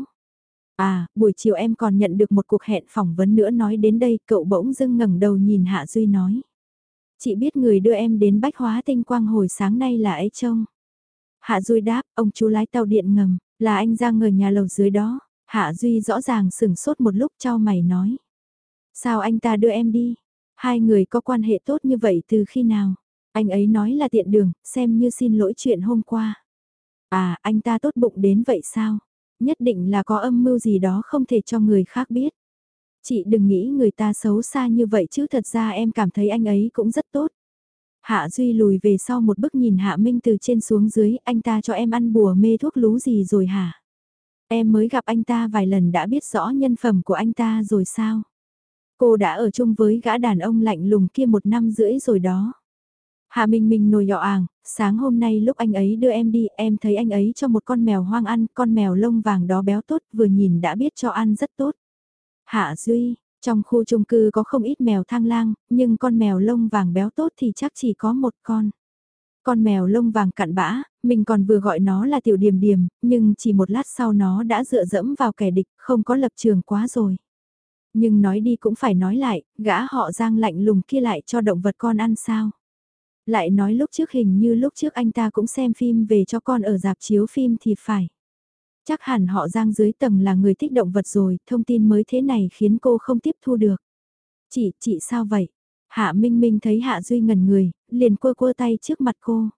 À, buổi chiều em còn nhận được một cuộc hẹn phỏng vấn nữa nói đến đây, cậu bỗng dưng ngẩng đầu nhìn Hạ Duy nói. Chị biết người đưa em đến bách hóa tinh quang hồi sáng nay là ấy trông. Hạ Duy đáp, ông chú lái tàu điện ngầm, là anh ra người nhà lầu dưới đó. Hạ Duy rõ ràng sửng sốt một lúc cho mày nói. Sao anh ta đưa em đi? Hai người có quan hệ tốt như vậy từ khi nào? Anh ấy nói là tiện đường, xem như xin lỗi chuyện hôm qua. À, anh ta tốt bụng đến vậy sao? Nhất định là có âm mưu gì đó không thể cho người khác biết. Chị đừng nghĩ người ta xấu xa như vậy chứ thật ra em cảm thấy anh ấy cũng rất tốt. Hạ Duy lùi về sau một bước nhìn Hạ Minh từ trên xuống dưới, anh ta cho em ăn bùa mê thuốc lú gì rồi hả? Em mới gặp anh ta vài lần đã biết rõ nhân phẩm của anh ta rồi sao? Cô đã ở chung với gã đàn ông lạnh lùng kia một năm rưỡi rồi đó. Hạ Minh Minh nồi nhỏ àng, sáng hôm nay lúc anh ấy đưa em đi, em thấy anh ấy cho một con mèo hoang ăn, con mèo lông vàng đó béo tốt, vừa nhìn đã biết cho ăn rất tốt. Hạ Duy, trong khu chung cư có không ít mèo thang lang, nhưng con mèo lông vàng béo tốt thì chắc chỉ có một con. Con mèo lông vàng cặn bã, mình còn vừa gọi nó là tiểu điểm điểm, nhưng chỉ một lát sau nó đã dựa dẫm vào kẻ địch, không có lập trường quá rồi. Nhưng nói đi cũng phải nói lại, gã họ giang lạnh lùng kia lại cho động vật con ăn sao. Lại nói lúc trước hình như lúc trước anh ta cũng xem phim về cho con ở dạp chiếu phim thì phải. Chắc hẳn họ giang dưới tầng là người thích động vật rồi, thông tin mới thế này khiến cô không tiếp thu được. Chị, chị sao vậy? Hạ Minh Minh thấy Hạ Duy ngẩn người, liền quơ quơ tay trước mặt cô.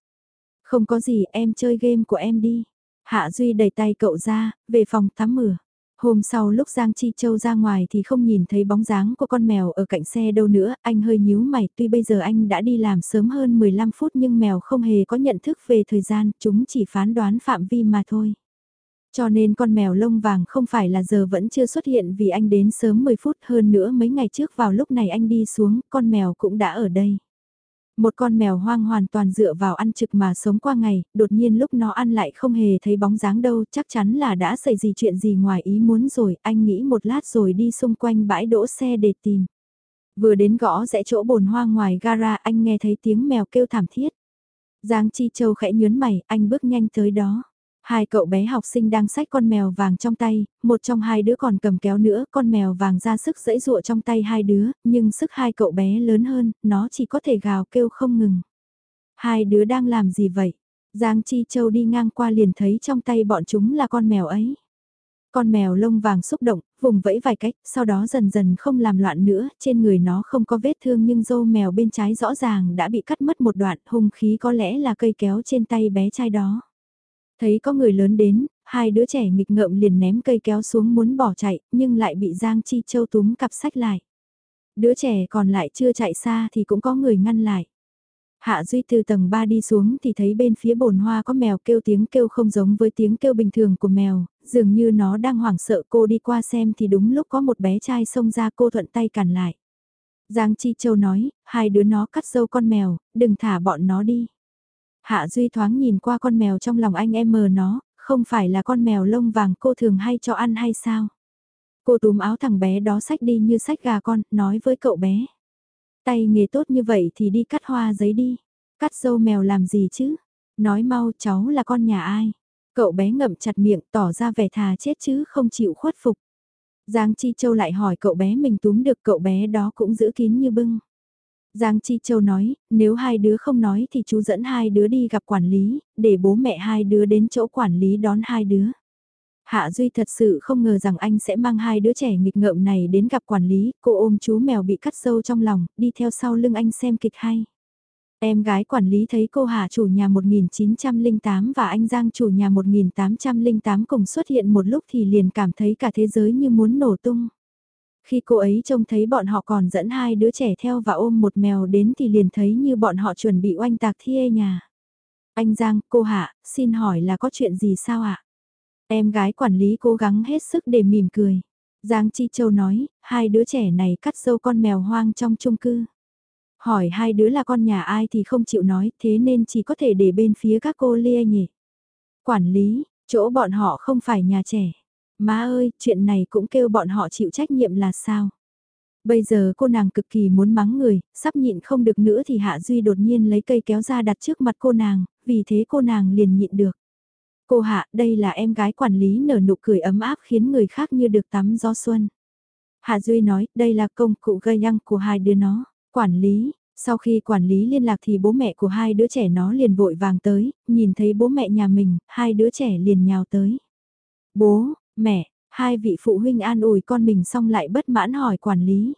Không có gì, em chơi game của em đi. Hạ Duy đẩy tay cậu ra, về phòng tắm mửa. Hôm sau lúc Giang Chi Châu ra ngoài thì không nhìn thấy bóng dáng của con mèo ở cạnh xe đâu nữa, anh hơi nhíu mày, tuy bây giờ anh đã đi làm sớm hơn 15 phút nhưng mèo không hề có nhận thức về thời gian, chúng chỉ phán đoán phạm vi mà thôi. Cho nên con mèo lông vàng không phải là giờ vẫn chưa xuất hiện vì anh đến sớm 10 phút hơn nữa mấy ngày trước vào lúc này anh đi xuống, con mèo cũng đã ở đây. Một con mèo hoang hoàn toàn dựa vào ăn trực mà sống qua ngày, đột nhiên lúc nó ăn lại không hề thấy bóng dáng đâu, chắc chắn là đã xảy gì chuyện gì ngoài ý muốn rồi, anh nghĩ một lát rồi đi xung quanh bãi đỗ xe để tìm. Vừa đến gõ rẽ chỗ bồn hoa ngoài gara anh nghe thấy tiếng mèo kêu thảm thiết. Giang Chi Châu khẽ nhớn mày, anh bước nhanh tới đó. Hai cậu bé học sinh đang xách con mèo vàng trong tay, một trong hai đứa còn cầm kéo nữa, con mèo vàng ra sức dẫy dụa trong tay hai đứa, nhưng sức hai cậu bé lớn hơn, nó chỉ có thể gào kêu không ngừng. Hai đứa đang làm gì vậy? Giang Chi Châu đi ngang qua liền thấy trong tay bọn chúng là con mèo ấy. Con mèo lông vàng xúc động, vùng vẫy vài cách, sau đó dần dần không làm loạn nữa, trên người nó không có vết thương nhưng dâu mèo bên trái rõ ràng đã bị cắt mất một đoạn, hung khí có lẽ là cây kéo trên tay bé trai đó. Thấy có người lớn đến, hai đứa trẻ nghịch ngợm liền ném cây kéo xuống muốn bỏ chạy, nhưng lại bị Giang Chi Châu túm cặp sách lại. Đứa trẻ còn lại chưa chạy xa thì cũng có người ngăn lại. Hạ Duy từ tầng 3 đi xuống thì thấy bên phía bồn hoa có mèo kêu tiếng kêu không giống với tiếng kêu bình thường của mèo, dường như nó đang hoảng sợ cô đi qua xem thì đúng lúc có một bé trai xông ra cô thuận tay cản lại. Giang Chi Châu nói, hai đứa nó cắt dâu con mèo, đừng thả bọn nó đi. Hạ Duy thoáng nhìn qua con mèo trong lòng anh em mờ nó, không phải là con mèo lông vàng cô thường hay cho ăn hay sao? Cô túm áo thằng bé đó sách đi như sách gà con, nói với cậu bé. Tay nghề tốt như vậy thì đi cắt hoa giấy đi. Cắt dâu mèo làm gì chứ? Nói mau cháu là con nhà ai? Cậu bé ngậm chặt miệng tỏ ra vẻ thà chết chứ không chịu khuất phục. Giang Chi Châu lại hỏi cậu bé mình túm được cậu bé đó cũng giữ kín như bưng. Giang Chi Châu nói, nếu hai đứa không nói thì chú dẫn hai đứa đi gặp quản lý, để bố mẹ hai đứa đến chỗ quản lý đón hai đứa. Hạ Duy thật sự không ngờ rằng anh sẽ mang hai đứa trẻ nghịch ngợm này đến gặp quản lý, cô ôm chú mèo bị cắt sâu trong lòng, đi theo sau lưng anh xem kịch hay. Em gái quản lý thấy cô Hạ chủ nhà 1908 và anh Giang chủ nhà 1808 cùng xuất hiện một lúc thì liền cảm thấy cả thế giới như muốn nổ tung. Khi cô ấy trông thấy bọn họ còn dẫn hai đứa trẻ theo và ôm một mèo đến thì liền thấy như bọn họ chuẩn bị oanh tạc thiê nhà. Anh Giang, cô Hạ, xin hỏi là có chuyện gì sao ạ? Em gái quản lý cố gắng hết sức để mỉm cười. Giang Chi Châu nói, hai đứa trẻ này cắt dâu con mèo hoang trong chung cư. Hỏi hai đứa là con nhà ai thì không chịu nói, thế nên chỉ có thể để bên phía các cô lia nhỉ. Quản lý, chỗ bọn họ không phải nhà trẻ. Má ơi, chuyện này cũng kêu bọn họ chịu trách nhiệm là sao? Bây giờ cô nàng cực kỳ muốn mắng người, sắp nhịn không được nữa thì Hạ Duy đột nhiên lấy cây kéo ra đặt trước mặt cô nàng, vì thế cô nàng liền nhịn được. Cô Hạ, đây là em gái quản lý nở nụ cười ấm áp khiến người khác như được tắm gió xuân. Hạ Duy nói, đây là công cụ gây nhăng của hai đứa nó. Quản lý, sau khi quản lý liên lạc thì bố mẹ của hai đứa trẻ nó liền vội vàng tới, nhìn thấy bố mẹ nhà mình, hai đứa trẻ liền nhào tới. Bố, mẹ, hai vị phụ huynh an ủi con mình xong lại bất mãn hỏi quản lý.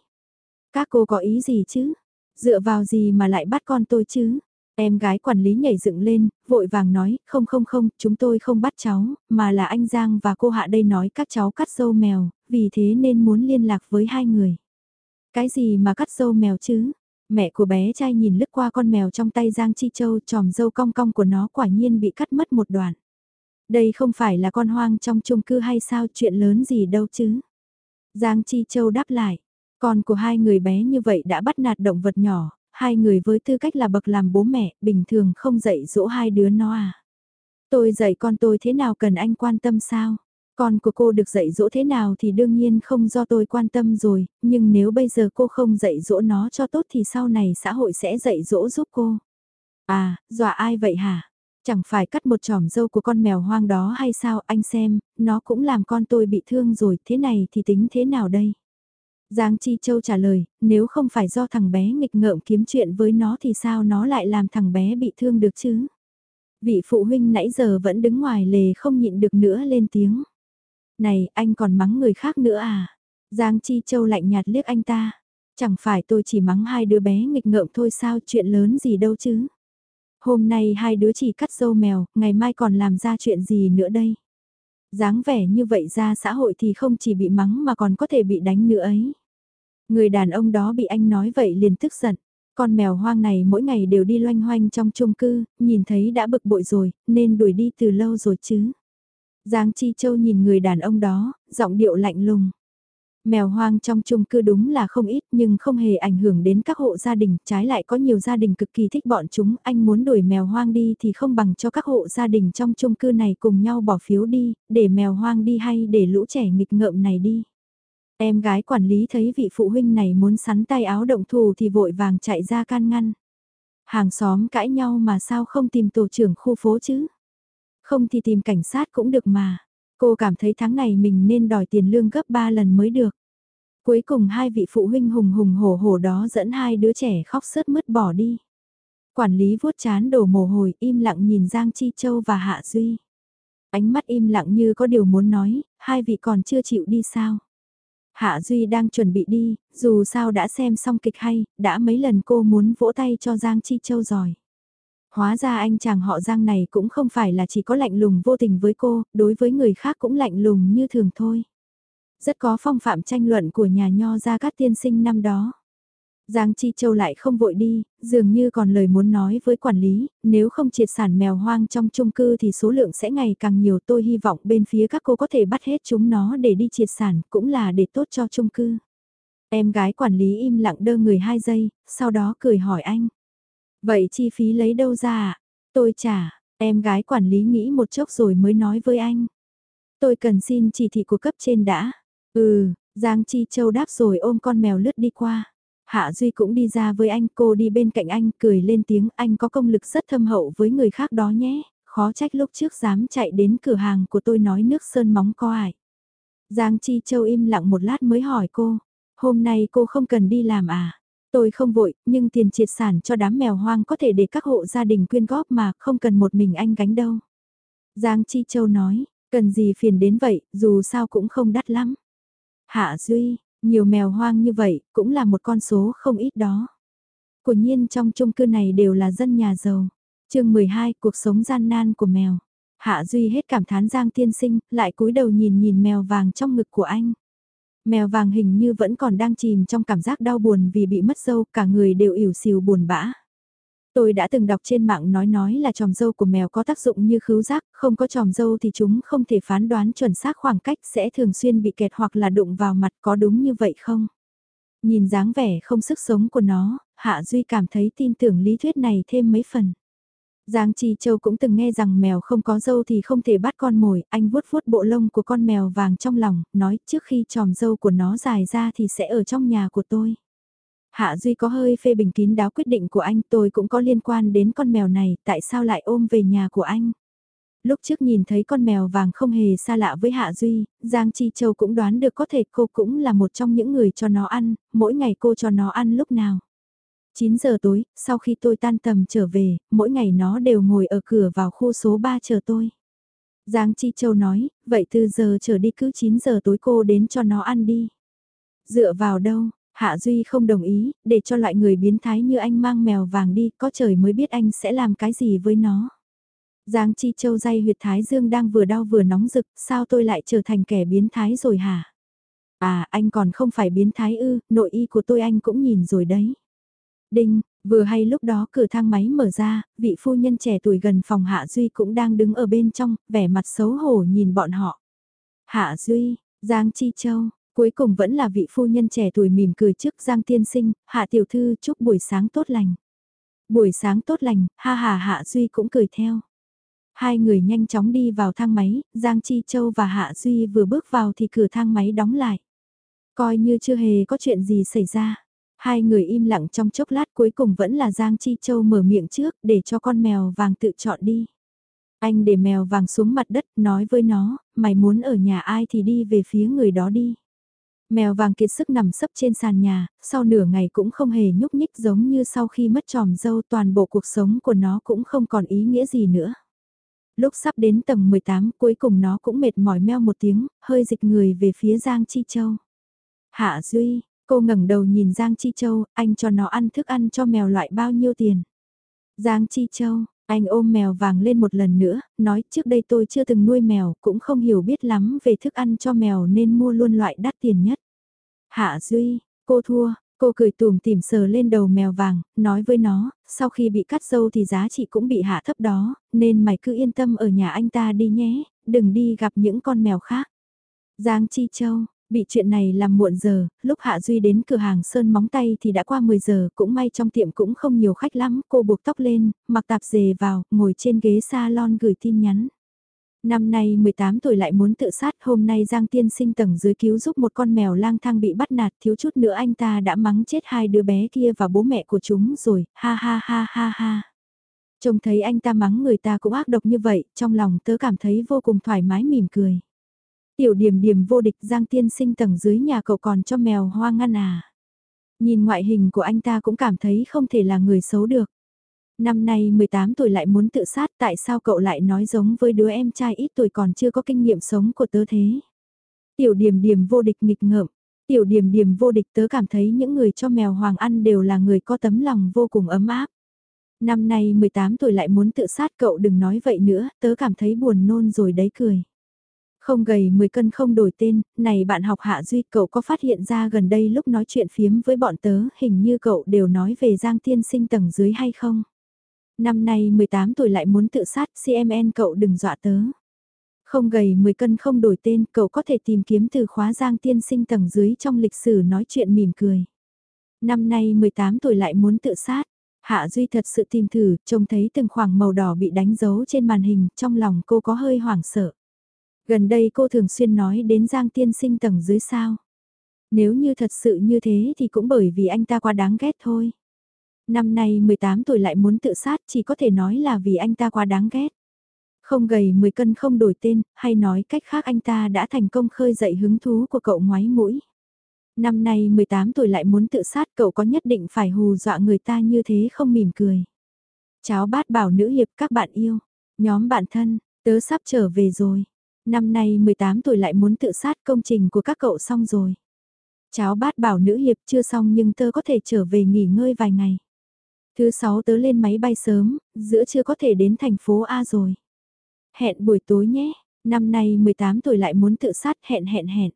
Các cô có ý gì chứ? Dựa vào gì mà lại bắt con tôi chứ? Em gái quản lý nhảy dựng lên, vội vàng nói, không không không, chúng tôi không bắt cháu, mà là anh Giang và cô Hạ đây nói các cháu cắt dâu mèo, vì thế nên muốn liên lạc với hai người. Cái gì mà cắt dâu mèo chứ? Mẹ của bé trai nhìn lướt qua con mèo trong tay Giang Chi Châu tròm dâu cong cong của nó quả nhiên bị cắt mất một đoạn. Đây không phải là con hoang trong chung cư hay sao chuyện lớn gì đâu chứ? Giang Chi Châu đáp lại, con của hai người bé như vậy đã bắt nạt động vật nhỏ, hai người với tư cách là bậc làm bố mẹ, bình thường không dạy dỗ hai đứa nó à. Tôi dạy con tôi thế nào cần anh quan tâm sao? Con của cô được dạy dỗ thế nào thì đương nhiên không do tôi quan tâm rồi, nhưng nếu bây giờ cô không dạy dỗ nó cho tốt thì sau này xã hội sẽ dạy dỗ giúp cô. À, dọa ai vậy hả? Chẳng phải cắt một tròm dâu của con mèo hoang đó hay sao anh xem, nó cũng làm con tôi bị thương rồi, thế này thì tính thế nào đây? Giang Chi Châu trả lời, nếu không phải do thằng bé nghịch ngợm kiếm chuyện với nó thì sao nó lại làm thằng bé bị thương được chứ? Vị phụ huynh nãy giờ vẫn đứng ngoài lề không nhịn được nữa lên tiếng. Này, anh còn mắng người khác nữa à? Giang Chi Châu lạnh nhạt liếc anh ta. Chẳng phải tôi chỉ mắng hai đứa bé nghịch ngợm thôi sao chuyện lớn gì đâu chứ? Hôm nay hai đứa chỉ cắt dâu mèo, ngày mai còn làm ra chuyện gì nữa đây? dáng vẻ như vậy ra xã hội thì không chỉ bị mắng mà còn có thể bị đánh nữa ấy. Người đàn ông đó bị anh nói vậy liền tức giận. Con mèo hoang này mỗi ngày đều đi loanh hoanh trong chung cư, nhìn thấy đã bực bội rồi, nên đuổi đi từ lâu rồi chứ. Giang Chi Châu nhìn người đàn ông đó, giọng điệu lạnh lùng. Mèo hoang trong chung cư đúng là không ít nhưng không hề ảnh hưởng đến các hộ gia đình, trái lại có nhiều gia đình cực kỳ thích bọn chúng, anh muốn đuổi mèo hoang đi thì không bằng cho các hộ gia đình trong chung cư này cùng nhau bỏ phiếu đi, để mèo hoang đi hay để lũ trẻ nghịch ngợm này đi. Em gái quản lý thấy vị phụ huynh này muốn sắn tay áo động thù thì vội vàng chạy ra can ngăn. Hàng xóm cãi nhau mà sao không tìm tổ trưởng khu phố chứ? Không thì tìm cảnh sát cũng được mà. Cô cảm thấy tháng này mình nên đòi tiền lương gấp 3 lần mới được. Cuối cùng hai vị phụ huynh hùng hùng hổ hổ đó dẫn hai đứa trẻ khóc sướt mứt bỏ đi. Quản lý vuốt chán đổ mồ hôi im lặng nhìn Giang Chi Châu và Hạ Duy. Ánh mắt im lặng như có điều muốn nói, hai vị còn chưa chịu đi sao. Hạ Duy đang chuẩn bị đi, dù sao đã xem xong kịch hay, đã mấy lần cô muốn vỗ tay cho Giang Chi Châu rồi. Hóa ra anh chàng họ Giang này cũng không phải là chỉ có lạnh lùng vô tình với cô, đối với người khác cũng lạnh lùng như thường thôi. Rất có phong phạm tranh luận của nhà nho ra các tiên sinh năm đó. Giang Chi Châu lại không vội đi, dường như còn lời muốn nói với quản lý, nếu không triệt sản mèo hoang trong chung cư thì số lượng sẽ ngày càng nhiều tôi hy vọng bên phía các cô có thể bắt hết chúng nó để đi triệt sản, cũng là để tốt cho chung cư. Em gái quản lý im lặng đơ người hai giây, sau đó cười hỏi anh. Vậy chi phí lấy đâu ra ạ? Tôi trả, em gái quản lý nghĩ một chốc rồi mới nói với anh. Tôi cần xin chỉ thị của cấp trên đã. Ừ, Giang Chi Châu đáp rồi ôm con mèo lướt đi qua. Hạ Duy cũng đi ra với anh, cô đi bên cạnh anh, cười lên tiếng anh có công lực rất thâm hậu với người khác đó nhé, khó trách lúc trước dám chạy đến cửa hàng của tôi nói nước sơn móng co ải. Giang Chi Châu im lặng một lát mới hỏi cô, hôm nay cô không cần đi làm à? Tôi không vội, nhưng tiền triệt sản cho đám mèo hoang có thể để các hộ gia đình quyên góp mà không cần một mình anh gánh đâu. Giang Chi Châu nói, cần gì phiền đến vậy, dù sao cũng không đắt lắm. Hạ Duy, nhiều mèo hoang như vậy, cũng là một con số không ít đó. Của nhiên trong chung cư này đều là dân nhà giàu. chương 12, cuộc sống gian nan của mèo. Hạ Duy hết cảm thán Giang tiên sinh, lại cúi đầu nhìn nhìn mèo vàng trong ngực của anh. Mèo vàng hình như vẫn còn đang chìm trong cảm giác đau buồn vì bị mất dâu, cả người đều ỉu xìu buồn bã. Tôi đã từng đọc trên mạng nói nói là tròm dâu của mèo có tác dụng như khứu giác, không có tròm dâu thì chúng không thể phán đoán chuẩn xác khoảng cách sẽ thường xuyên bị kẹt hoặc là đụng vào mặt có đúng như vậy không? Nhìn dáng vẻ không sức sống của nó, Hạ Duy cảm thấy tin tưởng lý thuyết này thêm mấy phần. Giang Chi Châu cũng từng nghe rằng mèo không có dâu thì không thể bắt con mồi, anh vuốt vuốt bộ lông của con mèo vàng trong lòng, nói trước khi tròm dâu của nó dài ra thì sẽ ở trong nhà của tôi. Hạ Duy có hơi phê bình kín đáo quyết định của anh tôi cũng có liên quan đến con mèo này, tại sao lại ôm về nhà của anh? Lúc trước nhìn thấy con mèo vàng không hề xa lạ với Hạ Duy, Giang Chi Châu cũng đoán được có thể cô cũng là một trong những người cho nó ăn, mỗi ngày cô cho nó ăn lúc nào. 9 giờ tối, sau khi tôi tan tầm trở về, mỗi ngày nó đều ngồi ở cửa vào khu số 3 chờ tôi. Giang Chi Châu nói, vậy từ giờ trở đi cứ 9 giờ tối cô đến cho nó ăn đi. Dựa vào đâu, Hạ Duy không đồng ý, để cho loại người biến thái như anh mang mèo vàng đi, có trời mới biết anh sẽ làm cái gì với nó. Giang Chi Châu dây huyệt thái dương đang vừa đau vừa nóng rực, sao tôi lại trở thành kẻ biến thái rồi hả? À, anh còn không phải biến thái ư, nội y của tôi anh cũng nhìn rồi đấy. Đinh, vừa hay lúc đó cửa thang máy mở ra, vị phu nhân trẻ tuổi gần phòng Hạ Duy cũng đang đứng ở bên trong, vẻ mặt xấu hổ nhìn bọn họ. Hạ Duy, Giang Chi Châu, cuối cùng vẫn là vị phu nhân trẻ tuổi mỉm cười trước Giang Tiên Sinh, Hạ Tiểu Thư chúc buổi sáng tốt lành. Buổi sáng tốt lành, ha hà Hạ Duy cũng cười theo. Hai người nhanh chóng đi vào thang máy, Giang Chi Châu và Hạ Duy vừa bước vào thì cửa thang máy đóng lại. Coi như chưa hề có chuyện gì xảy ra. Hai người im lặng trong chốc lát cuối cùng vẫn là Giang Chi Châu mở miệng trước để cho con mèo vàng tự chọn đi. Anh để mèo vàng xuống mặt đất nói với nó, mày muốn ở nhà ai thì đi về phía người đó đi. Mèo vàng kiệt sức nằm sấp trên sàn nhà, sau nửa ngày cũng không hề nhúc nhích giống như sau khi mất tròm dâu toàn bộ cuộc sống của nó cũng không còn ý nghĩa gì nữa. Lúc sắp đến tầng 18 cuối cùng nó cũng mệt mỏi meo một tiếng, hơi dịch người về phía Giang Chi Châu. Hạ Duy, Cô ngẩng đầu nhìn Giang Chi Châu, anh cho nó ăn thức ăn cho mèo loại bao nhiêu tiền. Giang Chi Châu, anh ôm mèo vàng lên một lần nữa, nói trước đây tôi chưa từng nuôi mèo, cũng không hiểu biết lắm về thức ăn cho mèo nên mua luôn loại đắt tiền nhất. Hạ Duy, cô thua, cô cười tùm tìm sờ lên đầu mèo vàng, nói với nó, sau khi bị cắt dâu thì giá trị cũng bị hạ thấp đó, nên mày cứ yên tâm ở nhà anh ta đi nhé, đừng đi gặp những con mèo khác. Giang Chi Châu, Bị chuyện này làm muộn giờ, lúc Hạ Duy đến cửa hàng sơn móng tay thì đã qua 10 giờ, cũng may trong tiệm cũng không nhiều khách lắm, cô buộc tóc lên, mặc tạp dề vào, ngồi trên ghế salon gửi tin nhắn. Năm nay 18 tuổi lại muốn tự sát, hôm nay Giang Tiên sinh tầng dưới cứu giúp một con mèo lang thang bị bắt nạt, thiếu chút nữa anh ta đã mắng chết hai đứa bé kia và bố mẹ của chúng rồi, ha ha ha ha ha. Trông thấy anh ta mắng người ta cũng ác độc như vậy, trong lòng tớ cảm thấy vô cùng thoải mái mỉm cười. Tiểu điểm điểm vô địch Giang tiên sinh tầng dưới nhà cậu còn cho mèo hoa ngăn à. Nhìn ngoại hình của anh ta cũng cảm thấy không thể là người xấu được. Năm nay 18 tuổi lại muốn tự sát tại sao cậu lại nói giống với đứa em trai ít tuổi còn chưa có kinh nghiệm sống của tớ thế. Tiểu điểm điểm vô địch nghịch ngợm. Tiểu điểm điểm vô địch tớ cảm thấy những người cho mèo hoàng ăn đều là người có tấm lòng vô cùng ấm áp. Năm nay 18 tuổi lại muốn tự sát cậu đừng nói vậy nữa, tớ cảm thấy buồn nôn rồi đấy cười. Không gầy 10 cân không đổi tên, này bạn học Hạ Duy cậu có phát hiện ra gần đây lúc nói chuyện phiếm với bọn tớ hình như cậu đều nói về Giang Tiên Sinh tầng dưới hay không? Năm nay 18 tuổi lại muốn tự sát CMN cậu đừng dọa tớ. Không gầy 10 cân không đổi tên cậu có thể tìm kiếm từ khóa Giang Tiên Sinh tầng dưới trong lịch sử nói chuyện mỉm cười. Năm nay 18 tuổi lại muốn tự sát. Hạ Duy thật sự tìm thử, trông thấy từng khoảng màu đỏ bị đánh dấu trên màn hình, trong lòng cô có hơi hoảng sợ. Gần đây cô thường xuyên nói đến Giang tiên sinh tầng dưới sao. Nếu như thật sự như thế thì cũng bởi vì anh ta quá đáng ghét thôi. Năm nay 18 tuổi lại muốn tự sát chỉ có thể nói là vì anh ta quá đáng ghét. Không gầy 10 cân không đổi tên, hay nói cách khác anh ta đã thành công khơi dậy hứng thú của cậu ngoái mũi. Năm nay 18 tuổi lại muốn tự sát cậu có nhất định phải hù dọa người ta như thế không mỉm cười. Cháu bát bảo nữ hiệp các bạn yêu, nhóm bạn thân, tớ sắp trở về rồi. Năm nay 18 tuổi lại muốn tự sát công trình của các cậu xong rồi. Cháu bát bảo nữ hiệp chưa xong nhưng tớ có thể trở về nghỉ ngơi vài ngày. Thứ sáu tớ lên máy bay sớm, giữa chưa có thể đến thành phố A rồi. Hẹn buổi tối nhé, năm nay 18 tuổi lại muốn tự sát hẹn hẹn hẹn.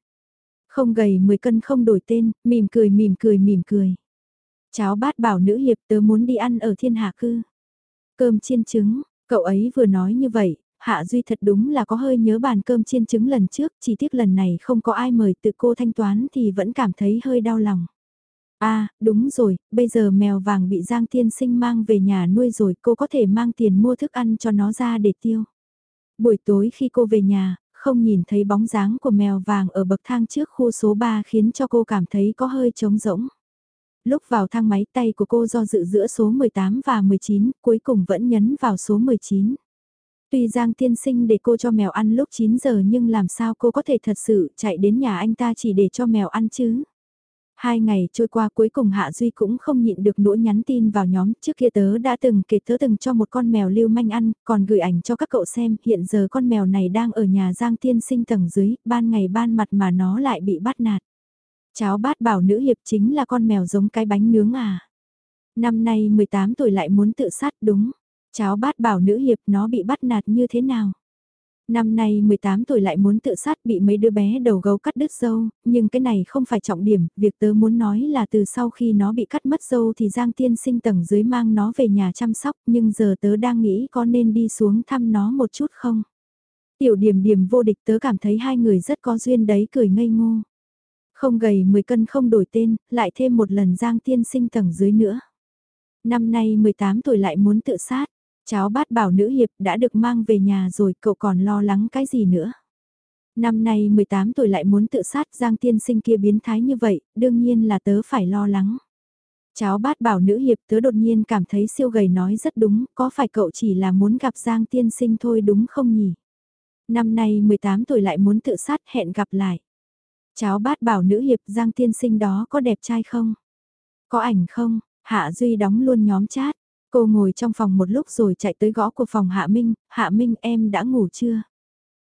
Không gầy 10 cân không đổi tên, mỉm cười mỉm cười mỉm cười. Cháu bát bảo nữ hiệp tớ muốn đi ăn ở thiên hạ cư. Cơm chiên trứng, cậu ấy vừa nói như vậy, Hạ Duy thật đúng là có hơi nhớ bàn cơm chiên trứng lần trước, chỉ tiếc lần này không có ai mời tự cô thanh toán thì vẫn cảm thấy hơi đau lòng. À, đúng rồi, bây giờ mèo vàng bị Giang Thiên Sinh mang về nhà nuôi rồi, cô có thể mang tiền mua thức ăn cho nó ra để tiêu. Buổi tối khi cô về nhà, không nhìn thấy bóng dáng của mèo vàng ở bậc thang trước khu số 3 khiến cho cô cảm thấy có hơi trống rỗng. Lúc vào thang máy tay của cô do dự giữa số 18 và 19, cuối cùng vẫn nhấn vào số 19. Tuy Giang tiên sinh để cô cho mèo ăn lúc 9 giờ nhưng làm sao cô có thể thật sự chạy đến nhà anh ta chỉ để cho mèo ăn chứ? Hai ngày trôi qua cuối cùng Hạ Duy cũng không nhịn được nỗi nhắn tin vào nhóm, trước kia tớ đã từng kể tớ từng cho một con mèo lưu manh ăn, còn gửi ảnh cho các cậu xem, hiện giờ con mèo này đang ở nhà Giang Tiên Sinh tầng dưới, ban ngày ban mặt mà nó lại bị bắt nạt. Cháu bát bảo nữ hiệp chính là con mèo giống cái bánh nướng à. Năm nay 18 tuổi lại muốn tự sát đúng, cháu bát bảo nữ hiệp nó bị bắt nạt như thế nào. Năm nay 18 tuổi lại muốn tự sát bị mấy đứa bé đầu gấu cắt đứt dâu, nhưng cái này không phải trọng điểm, việc tớ muốn nói là từ sau khi nó bị cắt mất dâu thì Giang Tiên sinh tầng dưới mang nó về nhà chăm sóc, nhưng giờ tớ đang nghĩ có nên đi xuống thăm nó một chút không? Tiểu điểm điểm vô địch tớ cảm thấy hai người rất có duyên đấy cười ngây ngô. Không gầy 10 cân không đổi tên, lại thêm một lần Giang Tiên sinh tầng dưới nữa. Năm nay 18 tuổi lại muốn tự sát, Cháu bát bảo nữ hiệp đã được mang về nhà rồi cậu còn lo lắng cái gì nữa. Năm nay 18 tuổi lại muốn tự sát Giang tiên sinh kia biến thái như vậy, đương nhiên là tớ phải lo lắng. Cháu bát bảo nữ hiệp tớ đột nhiên cảm thấy siêu gầy nói rất đúng, có phải cậu chỉ là muốn gặp Giang tiên sinh thôi đúng không nhỉ? Năm nay 18 tuổi lại muốn tự sát hẹn gặp lại. Cháu bát bảo nữ hiệp Giang tiên sinh đó có đẹp trai không? Có ảnh không? Hạ Duy đóng luôn nhóm chat. Cô ngồi trong phòng một lúc rồi chạy tới gõ của phòng Hạ Minh, Hạ Minh em đã ngủ chưa?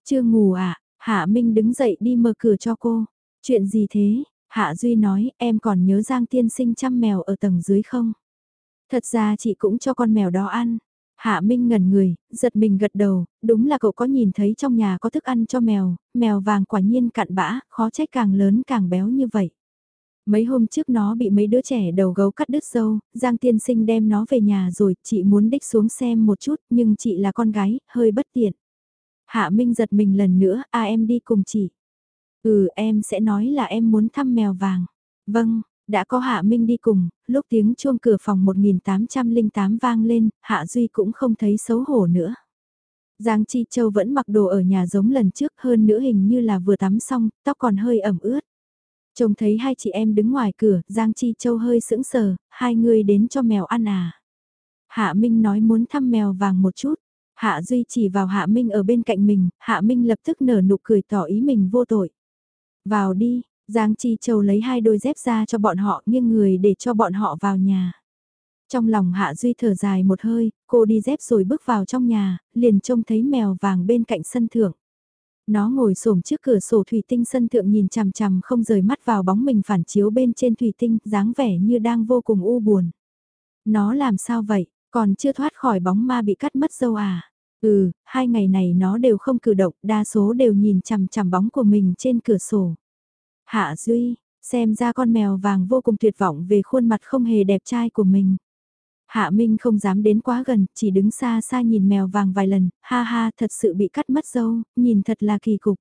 Chưa ngủ à? Hạ Minh đứng dậy đi mở cửa cho cô. Chuyện gì thế? Hạ Duy nói em còn nhớ Giang tiên sinh chăm mèo ở tầng dưới không? Thật ra chị cũng cho con mèo đó ăn. Hạ Minh ngẩn người, giật mình gật đầu, đúng là cậu có nhìn thấy trong nhà có thức ăn cho mèo, mèo vàng quả nhiên cặn bã, khó trách càng lớn càng béo như vậy. Mấy hôm trước nó bị mấy đứa trẻ đầu gấu cắt đứt dâu, Giang tiên sinh đem nó về nhà rồi, chị muốn đích xuống xem một chút, nhưng chị là con gái, hơi bất tiện. Hạ Minh giật mình lần nữa, à em đi cùng chị. Ừ em sẽ nói là em muốn thăm mèo vàng. Vâng, đã có Hạ Minh đi cùng, lúc tiếng chuông cửa phòng 1808 vang lên, Hạ Duy cũng không thấy xấu hổ nữa. Giang Chi Châu vẫn mặc đồ ở nhà giống lần trước hơn nữa hình như là vừa tắm xong, tóc còn hơi ẩm ướt. Trông thấy hai chị em đứng ngoài cửa, Giang Chi Châu hơi sững sờ, hai người đến cho mèo ăn à. Hạ Minh nói muốn thăm mèo vàng một chút. Hạ Duy chỉ vào Hạ Minh ở bên cạnh mình, Hạ Minh lập tức nở nụ cười tỏ ý mình vô tội. Vào đi, Giang Chi Châu lấy hai đôi dép ra cho bọn họ nghiêng người để cho bọn họ vào nhà. Trong lòng Hạ Duy thở dài một hơi, cô đi dép rồi bước vào trong nhà, liền trông thấy mèo vàng bên cạnh sân thượng. Nó ngồi xổm trước cửa sổ thủy tinh sân thượng nhìn chằm chằm không rời mắt vào bóng mình phản chiếu bên trên thủy tinh, dáng vẻ như đang vô cùng u buồn. Nó làm sao vậy, còn chưa thoát khỏi bóng ma bị cắt mất dâu à? Ừ, hai ngày này nó đều không cử động, đa số đều nhìn chằm chằm bóng của mình trên cửa sổ. Hạ Duy, xem ra con mèo vàng vô cùng tuyệt vọng về khuôn mặt không hề đẹp trai của mình. Hạ Minh không dám đến quá gần, chỉ đứng xa xa nhìn mèo vàng vài lần, ha ha thật sự bị cắt mất dâu, nhìn thật là kỳ cục.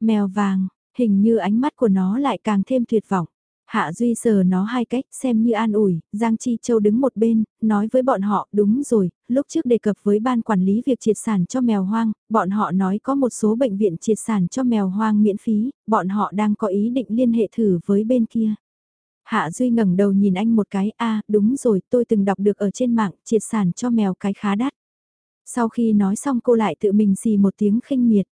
Mèo vàng, hình như ánh mắt của nó lại càng thêm tuyệt vọng. Hạ Duy sờ nó hai cách xem như an ủi, Giang Chi Châu đứng một bên, nói với bọn họ đúng rồi, lúc trước đề cập với ban quản lý việc triệt sản cho mèo hoang, bọn họ nói có một số bệnh viện triệt sản cho mèo hoang miễn phí, bọn họ đang có ý định liên hệ thử với bên kia. Hạ Duy ngẩng đầu nhìn anh một cái, a đúng rồi, tôi từng đọc được ở trên mạng, triệt sản cho mèo cái khá đắt. Sau khi nói xong cô lại tự mình xì một tiếng khinh miệt.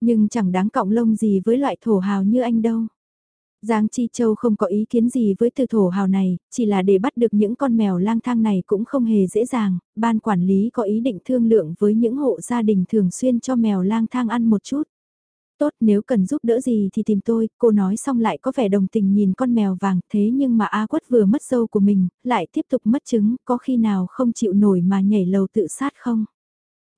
Nhưng chẳng đáng cọng lông gì với loại thổ hào như anh đâu. Giang Chi Châu không có ý kiến gì với từ thổ hào này, chỉ là để bắt được những con mèo lang thang này cũng không hề dễ dàng, ban quản lý có ý định thương lượng với những hộ gia đình thường xuyên cho mèo lang thang ăn một chút. Tốt nếu cần giúp đỡ gì thì tìm tôi, cô nói xong lại có vẻ đồng tình nhìn con mèo vàng thế nhưng mà A quất vừa mất dâu của mình, lại tiếp tục mất trứng, có khi nào không chịu nổi mà nhảy lầu tự sát không?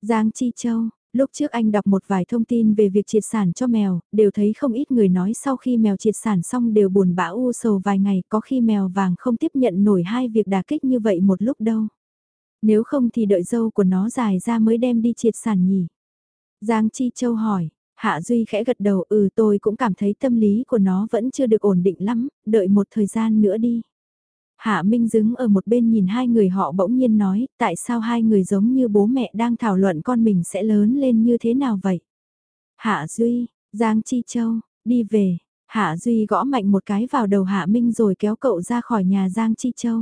Giang Chi Châu, lúc trước anh đọc một vài thông tin về việc triệt sản cho mèo, đều thấy không ít người nói sau khi mèo triệt sản xong đều buồn bã u sầu vài ngày, có khi mèo vàng không tiếp nhận nổi hai việc đả kích như vậy một lúc đâu. Nếu không thì đợi dâu của nó dài ra mới đem đi triệt sản nhỉ. Giang Chi Châu hỏi, Hạ Duy khẽ gật đầu ừ tôi cũng cảm thấy tâm lý của nó vẫn chưa được ổn định lắm, đợi một thời gian nữa đi. Hạ Minh đứng ở một bên nhìn hai người họ bỗng nhiên nói, tại sao hai người giống như bố mẹ đang thảo luận con mình sẽ lớn lên như thế nào vậy? Hạ Duy, Giang Chi Châu, đi về, Hạ Duy gõ mạnh một cái vào đầu Hạ Minh rồi kéo cậu ra khỏi nhà Giang Chi Châu.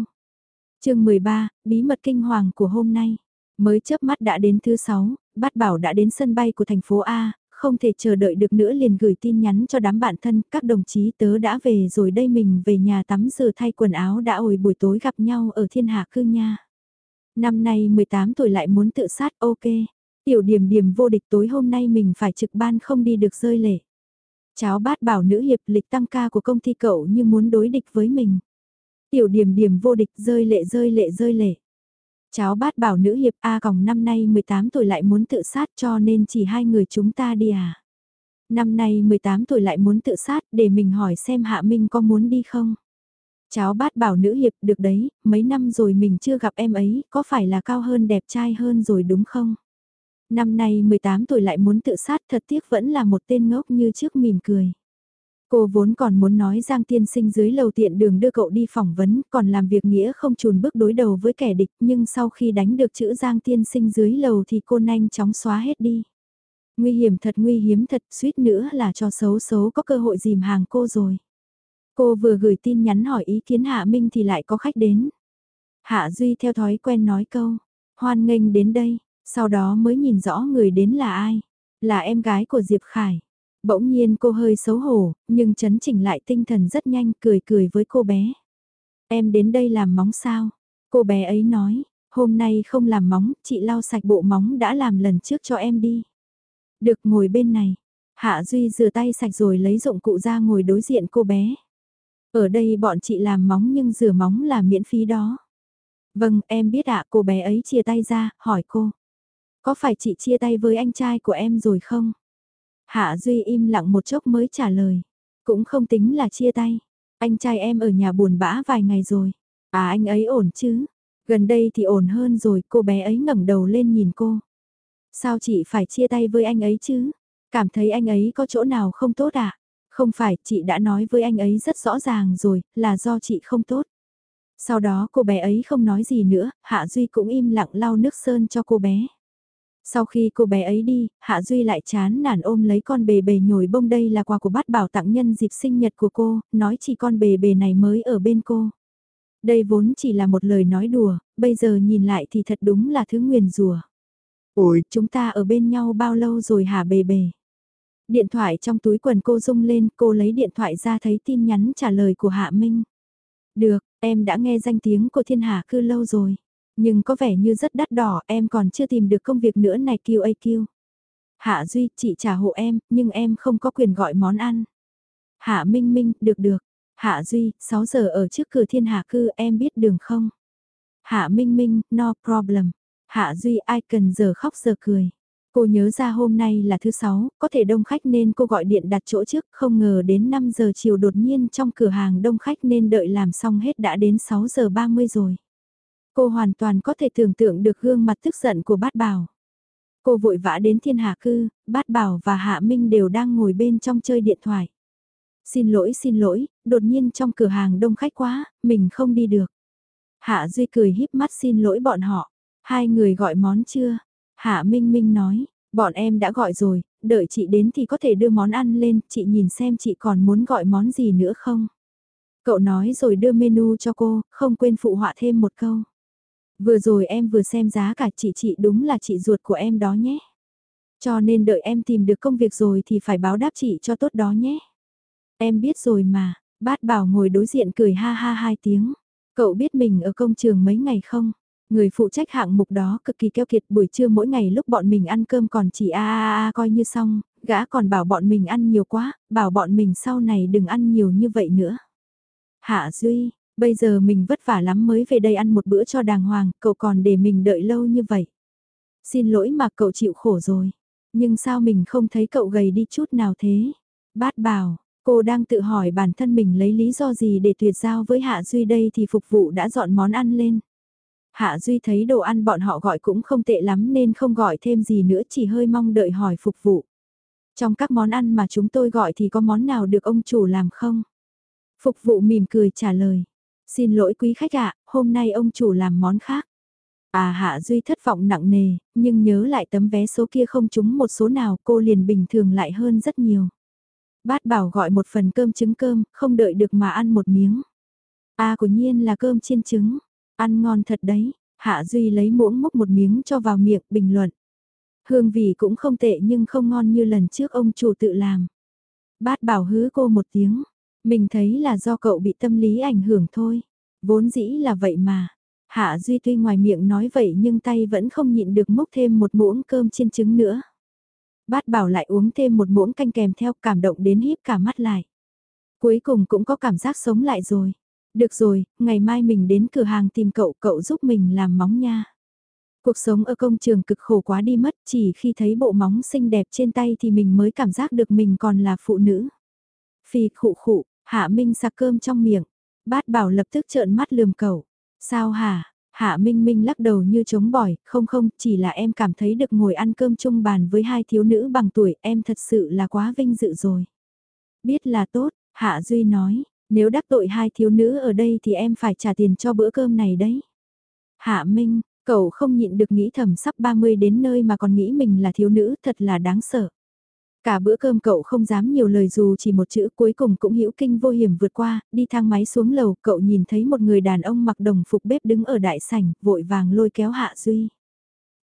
chương 13, bí mật kinh hoàng của hôm nay. Mới chớp mắt đã đến thứ 6, bắt bảo đã đến sân bay của thành phố A, không thể chờ đợi được nữa liền gửi tin nhắn cho đám bạn thân, các đồng chí tớ đã về rồi đây mình về nhà tắm rửa thay quần áo đã hồi buổi tối gặp nhau ở thiên hạ cư nha. Năm nay 18 tuổi lại muốn tự sát ok, tiểu điểm điểm vô địch tối hôm nay mình phải trực ban không đi được rơi lệ. Cháu bát bảo nữ hiệp lịch tăng ca của công ty cậu như muốn đối địch với mình. Tiểu điểm điểm vô địch rơi lệ rơi lệ rơi lệ. Cháu bát bảo nữ hiệp A còng năm nay 18 tuổi lại muốn tự sát cho nên chỉ hai người chúng ta đi à. Năm nay 18 tuổi lại muốn tự sát để mình hỏi xem Hạ Minh có muốn đi không. Cháu bát bảo nữ hiệp được đấy, mấy năm rồi mình chưa gặp em ấy, có phải là cao hơn đẹp trai hơn rồi đúng không? Năm nay 18 tuổi lại muốn tự sát thật tiếc vẫn là một tên ngốc như trước mỉm cười. Cô vốn còn muốn nói Giang Tiên Sinh dưới lầu tiện đường đưa cậu đi phỏng vấn, còn làm việc nghĩa không chùn bước đối đầu với kẻ địch, nhưng sau khi đánh được chữ Giang Tiên Sinh dưới lầu thì cô nhanh chóng xóa hết đi. Nguy hiểm thật nguy hiểm thật, suýt nữa là cho xấu xấu có cơ hội dìm hàng cô rồi. Cô vừa gửi tin nhắn hỏi ý kiến Hạ Minh thì lại có khách đến. Hạ Duy theo thói quen nói câu, hoan nghênh đến đây, sau đó mới nhìn rõ người đến là ai. Là em gái của Diệp Khải. Bỗng nhiên cô hơi xấu hổ, nhưng chấn chỉnh lại tinh thần rất nhanh cười cười với cô bé. Em đến đây làm móng sao? Cô bé ấy nói, hôm nay không làm móng, chị lau sạch bộ móng đã làm lần trước cho em đi. Được ngồi bên này. Hạ Duy rửa tay sạch rồi lấy dụng cụ ra ngồi đối diện cô bé. Ở đây bọn chị làm móng nhưng rửa móng là miễn phí đó. Vâng, em biết ạ, cô bé ấy chia tay ra, hỏi cô. Có phải chị chia tay với anh trai của em rồi không? Hạ Duy im lặng một chốc mới trả lời. Cũng không tính là chia tay. Anh trai em ở nhà buồn bã vài ngày rồi. À anh ấy ổn chứ? Gần đây thì ổn hơn rồi, cô bé ấy ngẩng đầu lên nhìn cô. Sao chị phải chia tay với anh ấy chứ? Cảm thấy anh ấy có chỗ nào không tốt à? Không phải, chị đã nói với anh ấy rất rõ ràng rồi, là do chị không tốt. Sau đó cô bé ấy không nói gì nữa, Hạ Duy cũng im lặng lau nước sơn cho cô bé. Sau khi cô bé ấy đi, Hạ Duy lại chán nản ôm lấy con bề bề nhồi bông đây là quà của bát bảo tặng nhân dịp sinh nhật của cô, nói chỉ con bề bề này mới ở bên cô. Đây vốn chỉ là một lời nói đùa, bây giờ nhìn lại thì thật đúng là thứ nguyền rùa. Ôi, chúng ta ở bên nhau bao lâu rồi hả bề bề? Điện thoại trong túi quần cô rung lên, cô lấy điện thoại ra thấy tin nhắn trả lời của Hạ Minh. Được, em đã nghe danh tiếng của thiên hạ cư lâu rồi. Nhưng có vẻ như rất đắt đỏ, em còn chưa tìm được công việc nữa này QAQ. Hạ Duy, chị trả hộ em, nhưng em không có quyền gọi món ăn. Hạ Minh Minh, được được. Hạ Duy, 6 giờ ở trước cửa thiên hạ cư, em biết đường không? Hạ Minh Minh, no problem. Hạ Duy, ai cần giờ khóc giờ cười. Cô nhớ ra hôm nay là thứ sáu, có thể đông khách nên cô gọi điện đặt chỗ trước, không ngờ đến 5 giờ chiều đột nhiên trong cửa hàng đông khách nên đợi làm xong hết đã đến 6 giờ 30 rồi. Cô hoàn toàn có thể tưởng tượng được gương mặt tức giận của bát bảo. Cô vội vã đến thiên hạ cư, bát bảo và hạ minh đều đang ngồi bên trong chơi điện thoại. Xin lỗi xin lỗi, đột nhiên trong cửa hàng đông khách quá, mình không đi được. Hạ Duy cười híp mắt xin lỗi bọn họ. Hai người gọi món chưa? Hạ Minh Minh nói, bọn em đã gọi rồi, đợi chị đến thì có thể đưa món ăn lên, chị nhìn xem chị còn muốn gọi món gì nữa không? Cậu nói rồi đưa menu cho cô, không quên phụ họa thêm một câu. Vừa rồi em vừa xem giá cả chị chị đúng là chị ruột của em đó nhé. Cho nên đợi em tìm được công việc rồi thì phải báo đáp chị cho tốt đó nhé. Em biết rồi mà, bát bảo ngồi đối diện cười ha ha hai tiếng. Cậu biết mình ở công trường mấy ngày không? Người phụ trách hạng mục đó cực kỳ keo kiệt buổi trưa mỗi ngày lúc bọn mình ăn cơm còn chỉ a a a coi như xong, gã còn bảo bọn mình ăn nhiều quá, bảo bọn mình sau này đừng ăn nhiều như vậy nữa. Hạ Duy, bây giờ mình vất vả lắm mới về đây ăn một bữa cho đàng hoàng, cậu còn để mình đợi lâu như vậy. Xin lỗi mà cậu chịu khổ rồi, nhưng sao mình không thấy cậu gầy đi chút nào thế? Bát bảo, cô đang tự hỏi bản thân mình lấy lý do gì để tuyệt giao với Hạ Duy đây thì phục vụ đã dọn món ăn lên. Hạ Duy thấy đồ ăn bọn họ gọi cũng không tệ lắm nên không gọi thêm gì nữa chỉ hơi mong đợi hỏi phục vụ. Trong các món ăn mà chúng tôi gọi thì có món nào được ông chủ làm không? Phục vụ mỉm cười trả lời. Xin lỗi quý khách ạ, hôm nay ông chủ làm món khác. À Hạ Duy thất vọng nặng nề, nhưng nhớ lại tấm vé số kia không trúng một số nào cô liền bình thường lại hơn rất nhiều. Bát bảo gọi một phần cơm trứng cơm, không đợi được mà ăn một miếng. À của nhiên là cơm chiên trứng, ăn ngon thật đấy, Hạ Duy lấy muỗng múc một miếng cho vào miệng bình luận. Hương vị cũng không tệ nhưng không ngon như lần trước ông chủ tự làm. Bát bảo hứ cô một tiếng, mình thấy là do cậu bị tâm lý ảnh hưởng thôi. Vốn dĩ là vậy mà. Hạ Duy tuy ngoài miệng nói vậy nhưng tay vẫn không nhịn được múc thêm một muỗng cơm chiên trứng nữa. Bát bảo lại uống thêm một muỗng canh kèm theo cảm động đến híp cả mắt lại. Cuối cùng cũng có cảm giác sống lại rồi. Được rồi, ngày mai mình đến cửa hàng tìm cậu, cậu giúp mình làm móng nha. Cuộc sống ở công trường cực khổ quá đi mất, chỉ khi thấy bộ móng xinh đẹp trên tay thì mình mới cảm giác được mình còn là phụ nữ. Phi khụ khụ, Hạ Minh sạc cơm trong miệng. Bát bảo lập tức trợn mắt lườm cậu. Sao hả? Hạ Minh Minh lắc đầu như chống bỏi, không không, chỉ là em cảm thấy được ngồi ăn cơm chung bàn với hai thiếu nữ bằng tuổi, em thật sự là quá vinh dự rồi. Biết là tốt, Hạ Duy nói, nếu đắc tội hai thiếu nữ ở đây thì em phải trả tiền cho bữa cơm này đấy. Hạ Minh, cậu không nhịn được nghĩ thầm sắp 30 đến nơi mà còn nghĩ mình là thiếu nữ thật là đáng sợ. Cả bữa cơm cậu không dám nhiều lời dù chỉ một chữ cuối cùng cũng hữu kinh vô hiểm vượt qua, đi thang máy xuống lầu cậu nhìn thấy một người đàn ông mặc đồng phục bếp đứng ở đại sảnh, vội vàng lôi kéo Hạ Duy.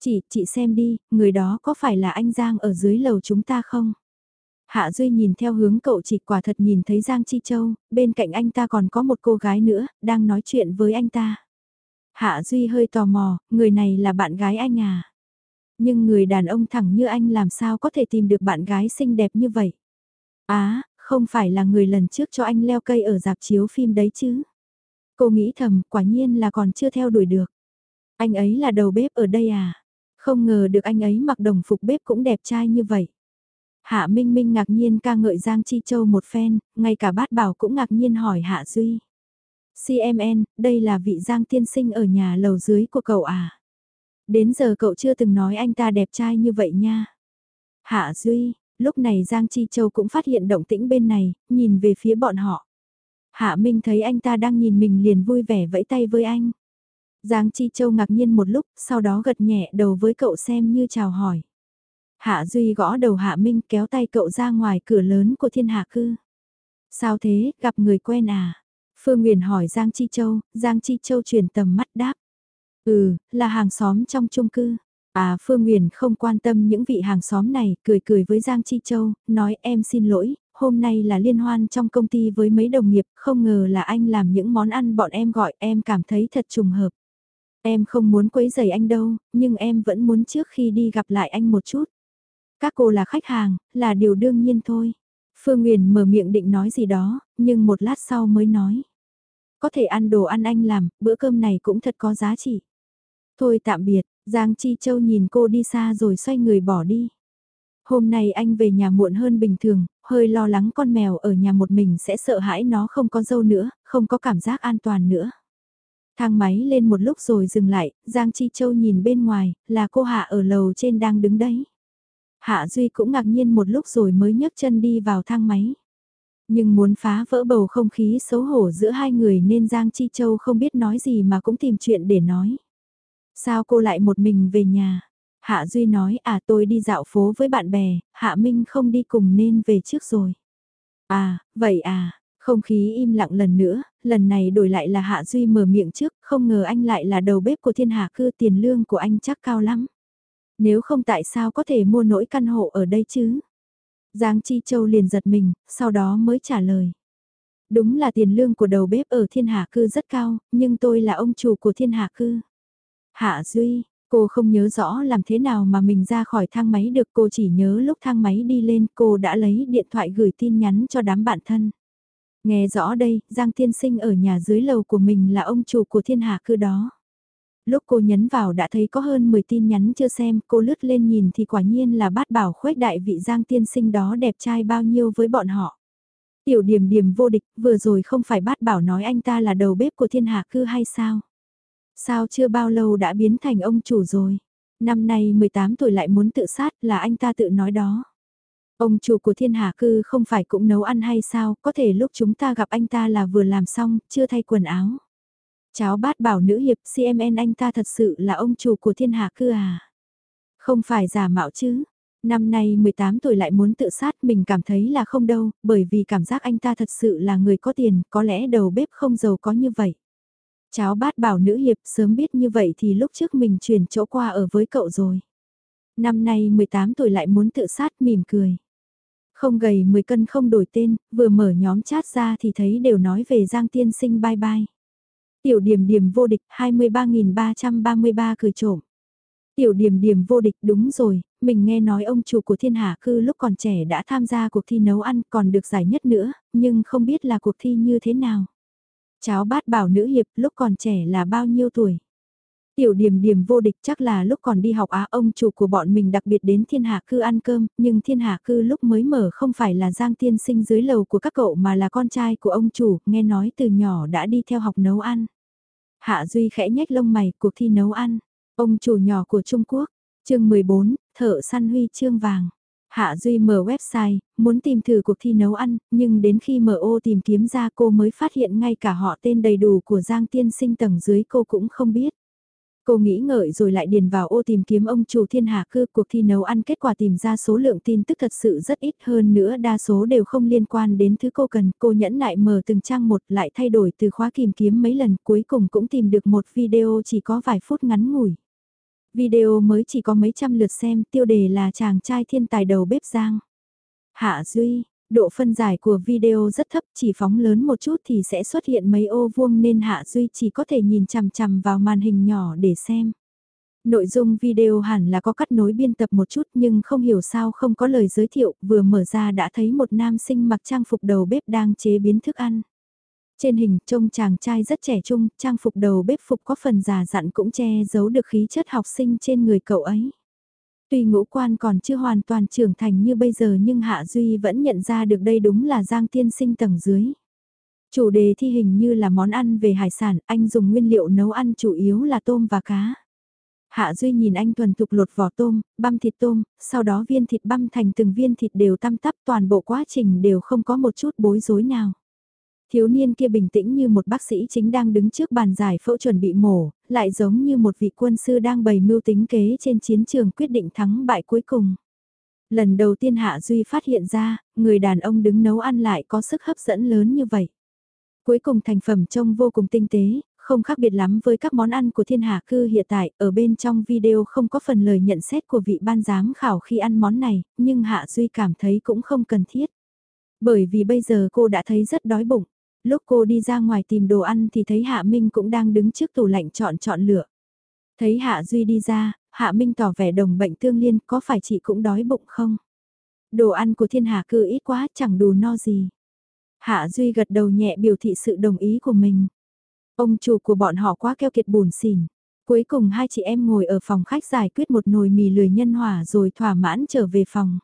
Chị, chị xem đi, người đó có phải là anh Giang ở dưới lầu chúng ta không? Hạ Duy nhìn theo hướng cậu chỉ quả thật nhìn thấy Giang Chi Châu, bên cạnh anh ta còn có một cô gái nữa, đang nói chuyện với anh ta. Hạ Duy hơi tò mò, người này là bạn gái anh à? Nhưng người đàn ông thẳng như anh làm sao có thể tìm được bạn gái xinh đẹp như vậy? Á, không phải là người lần trước cho anh leo cây ở dạp chiếu phim đấy chứ? Cô nghĩ thầm, quả nhiên là còn chưa theo đuổi được. Anh ấy là đầu bếp ở đây à? Không ngờ được anh ấy mặc đồng phục bếp cũng đẹp trai như vậy. Hạ Minh Minh ngạc nhiên ca ngợi Giang Chi Châu một phen, ngay cả bát bảo cũng ngạc nhiên hỏi Hạ Duy. CMN, đây là vị Giang tiên sinh ở nhà lầu dưới của cậu à? Đến giờ cậu chưa từng nói anh ta đẹp trai như vậy nha. Hạ Duy, lúc này Giang Chi Châu cũng phát hiện động tĩnh bên này, nhìn về phía bọn họ. Hạ Minh thấy anh ta đang nhìn mình liền vui vẻ vẫy tay với anh. Giang Chi Châu ngạc nhiên một lúc, sau đó gật nhẹ đầu với cậu xem như chào hỏi. Hạ Duy gõ đầu Hạ Minh kéo tay cậu ra ngoài cửa lớn của thiên hạ cư. Sao thế, gặp người quen à? Phương Nguyền hỏi Giang Chi Châu, Giang Chi Châu chuyển tầm mắt đáp. Ừ, là hàng xóm trong chung cư. À Phương Nguyền không quan tâm những vị hàng xóm này, cười cười với Giang Chi Châu, nói em xin lỗi, hôm nay là liên hoan trong công ty với mấy đồng nghiệp, không ngờ là anh làm những món ăn bọn em gọi, em cảm thấy thật trùng hợp. Em không muốn quấy rầy anh đâu, nhưng em vẫn muốn trước khi đi gặp lại anh một chút. Các cô là khách hàng, là điều đương nhiên thôi. Phương Nguyền mở miệng định nói gì đó, nhưng một lát sau mới nói. Có thể ăn đồ ăn anh làm, bữa cơm này cũng thật có giá trị. Thôi tạm biệt, Giang Chi Châu nhìn cô đi xa rồi xoay người bỏ đi. Hôm nay anh về nhà muộn hơn bình thường, hơi lo lắng con mèo ở nhà một mình sẽ sợ hãi nó không có dâu nữa, không có cảm giác an toàn nữa. Thang máy lên một lúc rồi dừng lại, Giang Chi Châu nhìn bên ngoài, là cô Hạ ở lầu trên đang đứng đấy. Hạ Duy cũng ngạc nhiên một lúc rồi mới nhấc chân đi vào thang máy. Nhưng muốn phá vỡ bầu không khí xấu hổ giữa hai người nên Giang Chi Châu không biết nói gì mà cũng tìm chuyện để nói. Sao cô lại một mình về nhà? Hạ Duy nói à tôi đi dạo phố với bạn bè, Hạ Minh không đi cùng nên về trước rồi. À, vậy à, không khí im lặng lần nữa, lần này đổi lại là Hạ Duy mở miệng trước, không ngờ anh lại là đầu bếp của thiên hạ cư tiền lương của anh chắc cao lắm. Nếu không tại sao có thể mua nỗi căn hộ ở đây chứ? Giang Chi Châu liền giật mình, sau đó mới trả lời. Đúng là tiền lương của đầu bếp ở thiên hạ cư rất cao, nhưng tôi là ông chủ của thiên hạ cư. Hạ Duy, cô không nhớ rõ làm thế nào mà mình ra khỏi thang máy được cô chỉ nhớ lúc thang máy đi lên cô đã lấy điện thoại gửi tin nhắn cho đám bạn thân. Nghe rõ đây, Giang Thiên Sinh ở nhà dưới lầu của mình là ông chủ của thiên hạ cư đó. Lúc cô nhấn vào đã thấy có hơn 10 tin nhắn chưa xem, cô lướt lên nhìn thì quả nhiên là bát bảo khuếch đại vị Giang Tiên Sinh đó đẹp trai bao nhiêu với bọn họ. Tiểu điểm điểm vô địch, vừa rồi không phải bát bảo nói anh ta là đầu bếp của thiên hạ cư hay sao? Sao chưa bao lâu đã biến thành ông chủ rồi? Năm nay 18 tuổi lại muốn tự sát là anh ta tự nói đó. Ông chủ của thiên hạ cư không phải cũng nấu ăn hay sao, có thể lúc chúng ta gặp anh ta là vừa làm xong, chưa thay quần áo. Cháu bát bảo nữ hiệp CMN anh ta thật sự là ông chủ của thiên hạ cư à? Không phải giả mạo chứ? Năm nay 18 tuổi lại muốn tự sát mình cảm thấy là không đâu, bởi vì cảm giác anh ta thật sự là người có tiền, có lẽ đầu bếp không giàu có như vậy. Cháu bát bảo nữ hiệp sớm biết như vậy thì lúc trước mình chuyển chỗ qua ở với cậu rồi. Năm nay 18 tuổi lại muốn tự sát mỉm cười. Không gầy 10 cân không đổi tên, vừa mở nhóm chat ra thì thấy đều nói về Giang Tiên Sinh bye bye. Tiểu điểm điểm vô địch 23.333 cười trộm. Tiểu điểm điểm vô địch đúng rồi, mình nghe nói ông chủ của thiên hạ cư lúc còn trẻ đã tham gia cuộc thi nấu ăn còn được giải nhất nữa, nhưng không biết là cuộc thi như thế nào. Cháu bát bảo nữ hiệp lúc còn trẻ là bao nhiêu tuổi? Tiểu điểm điểm vô địch chắc là lúc còn đi học á ông chủ của bọn mình đặc biệt đến thiên hạ cư ăn cơm, nhưng thiên hạ cư lúc mới mở không phải là giang tiên sinh dưới lầu của các cậu mà là con trai của ông chủ, nghe nói từ nhỏ đã đi theo học nấu ăn. Hạ Duy khẽ nhếch lông mày, cuộc thi nấu ăn. Ông chủ nhỏ của Trung Quốc, chương 14, thợ săn huy chương vàng. Hạ Duy mở website, muốn tìm thử cuộc thi nấu ăn, nhưng đến khi mở ô tìm kiếm ra cô mới phát hiện ngay cả họ tên đầy đủ của Giang Tiên Sinh tầng dưới cô cũng không biết. Cô nghĩ ngợi rồi lại điền vào ô tìm kiếm ông chủ thiên hạ cư cuộc thi nấu ăn kết quả tìm ra số lượng tin tức thật sự rất ít hơn nữa đa số đều không liên quan đến thứ cô cần. Cô nhẫn nại mở từng trang một lại thay đổi từ khóa tìm kiếm mấy lần cuối cùng cũng tìm được một video chỉ có vài phút ngắn ngủi. Video mới chỉ có mấy trăm lượt xem tiêu đề là chàng trai thiên tài đầu bếp giang. Hạ Duy, Độ phân giải của video rất thấp chỉ phóng lớn một chút thì sẽ xuất hiện mấy ô vuông nên Hạ Duy chỉ có thể nhìn chằm chằm vào màn hình nhỏ để xem. Nội dung video hẳn là có cắt nối biên tập một chút nhưng không hiểu sao không có lời giới thiệu, vừa mở ra đã thấy một nam sinh mặc trang phục đầu bếp đang chế biến thức ăn. Trên hình trông chàng trai rất trẻ trung, trang phục đầu bếp phục có phần già dặn cũng che giấu được khí chất học sinh trên người cậu ấy. Tuy ngũ quan còn chưa hoàn toàn trưởng thành như bây giờ nhưng Hạ Duy vẫn nhận ra được đây đúng là Giang Tiên Sinh tầng dưới. Chủ đề thi hình như là món ăn về hải sản, anh dùng nguyên liệu nấu ăn chủ yếu là tôm và cá. Hạ Duy nhìn anh thuần thục lột vỏ tôm, băm thịt tôm, sau đó viên thịt băm thành từng viên thịt đều tăm tắp toàn bộ quá trình đều không có một chút bối rối nào. Thiếu niên kia bình tĩnh như một bác sĩ chính đang đứng trước bàn giải phẫu chuẩn bị mổ, lại giống như một vị quân sư đang bày mưu tính kế trên chiến trường quyết định thắng bại cuối cùng. Lần đầu tiên Hạ Duy phát hiện ra, người đàn ông đứng nấu ăn lại có sức hấp dẫn lớn như vậy. Cuối cùng thành phẩm trông vô cùng tinh tế, không khác biệt lắm với các món ăn của thiên hạ cư hiện tại, ở bên trong video không có phần lời nhận xét của vị ban giám khảo khi ăn món này, nhưng Hạ Duy cảm thấy cũng không cần thiết. Bởi vì bây giờ cô đã thấy rất đói bụng. Lúc cô đi ra ngoài tìm đồ ăn thì thấy Hạ Minh cũng đang đứng trước tủ lạnh chọn chọn lựa. Thấy Hạ Duy đi ra, Hạ Minh tỏ vẻ đồng bệnh tương liên có phải chị cũng đói bụng không? Đồ ăn của thiên hạ cư ít quá chẳng đủ no gì. Hạ Duy gật đầu nhẹ biểu thị sự đồng ý của mình. Ông chủ của bọn họ quá keo kiệt buồn xỉn. Cuối cùng hai chị em ngồi ở phòng khách giải quyết một nồi mì lười nhân hỏa rồi thỏa mãn trở về phòng.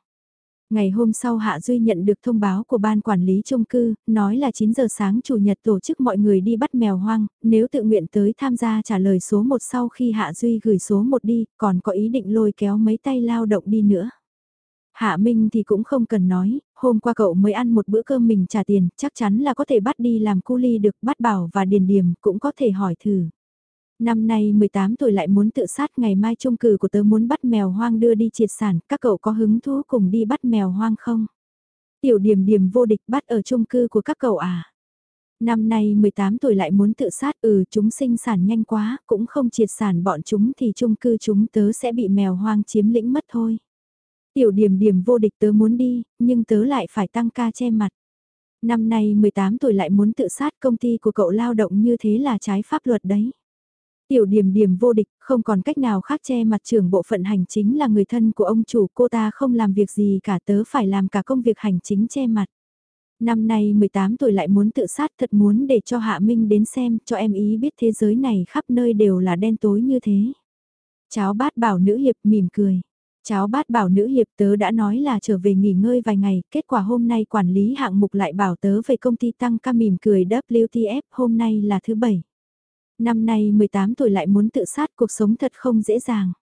Ngày hôm sau Hạ Duy nhận được thông báo của ban quản lý chung cư, nói là 9 giờ sáng chủ nhật tổ chức mọi người đi bắt mèo hoang, nếu tự nguyện tới tham gia trả lời số 1 sau khi Hạ Duy gửi số 1 đi, còn có ý định lôi kéo mấy tay lao động đi nữa. Hạ Minh thì cũng không cần nói, hôm qua cậu mới ăn một bữa cơm mình trả tiền, chắc chắn là có thể bắt đi làm cu ly được, bắt bảo và điền điểm cũng có thể hỏi thử. Năm nay 18 tuổi lại muốn tự sát ngày mai chung cử của tớ muốn bắt mèo hoang đưa đi triệt sản, các cậu có hứng thú cùng đi bắt mèo hoang không? Tiểu điểm điểm vô địch bắt ở chung cư của các cậu à? Năm nay 18 tuổi lại muốn tự sát, ừ chúng sinh sản nhanh quá, cũng không triệt sản bọn chúng thì chung cư chúng tớ sẽ bị mèo hoang chiếm lĩnh mất thôi. Tiểu điểm điểm vô địch tớ muốn đi, nhưng tớ lại phải tăng ca che mặt. Năm nay 18 tuổi lại muốn tự sát công ty của cậu lao động như thế là trái pháp luật đấy. Tiểu điểm điểm vô địch, không còn cách nào khác che mặt trưởng bộ phận hành chính là người thân của ông chủ cô ta không làm việc gì cả tớ phải làm cả công việc hành chính che mặt. Năm nay 18 tuổi lại muốn tự sát thật muốn để cho Hạ Minh đến xem cho em ý biết thế giới này khắp nơi đều là đen tối như thế. Cháu bát bảo nữ hiệp mỉm cười. Cháu bát bảo nữ hiệp tớ đã nói là trở về nghỉ ngơi vài ngày, kết quả hôm nay quản lý hạng mục lại bảo tớ về công ty tăng ca mỉm cười WTF hôm nay là thứ bảy. Năm nay 18 tuổi lại muốn tự sát cuộc sống thật không dễ dàng.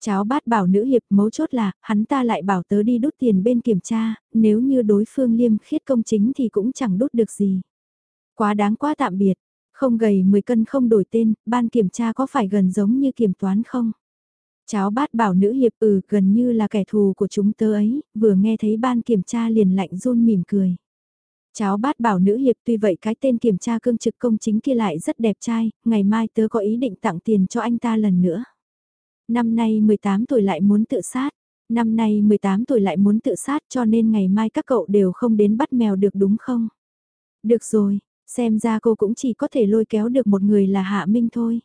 Cháu bát bảo nữ hiệp mấu chốt là, hắn ta lại bảo tớ đi đút tiền bên kiểm tra, nếu như đối phương liêm khiết công chính thì cũng chẳng đút được gì. Quá đáng quá tạm biệt, không gầy 10 cân không đổi tên, ban kiểm tra có phải gần giống như kiểm toán không? Cháu bát bảo nữ hiệp ừ gần như là kẻ thù của chúng tớ ấy, vừa nghe thấy ban kiểm tra liền lạnh run mỉm cười. Cháu bát bảo nữ hiệp tuy vậy cái tên kiểm tra cương trực công chính kia lại rất đẹp trai, ngày mai tớ có ý định tặng tiền cho anh ta lần nữa. Năm nay 18 tuổi lại muốn tự sát, năm nay 18 tuổi lại muốn tự sát cho nên ngày mai các cậu đều không đến bắt mèo được đúng không? Được rồi, xem ra cô cũng chỉ có thể lôi kéo được một người là Hạ Minh thôi.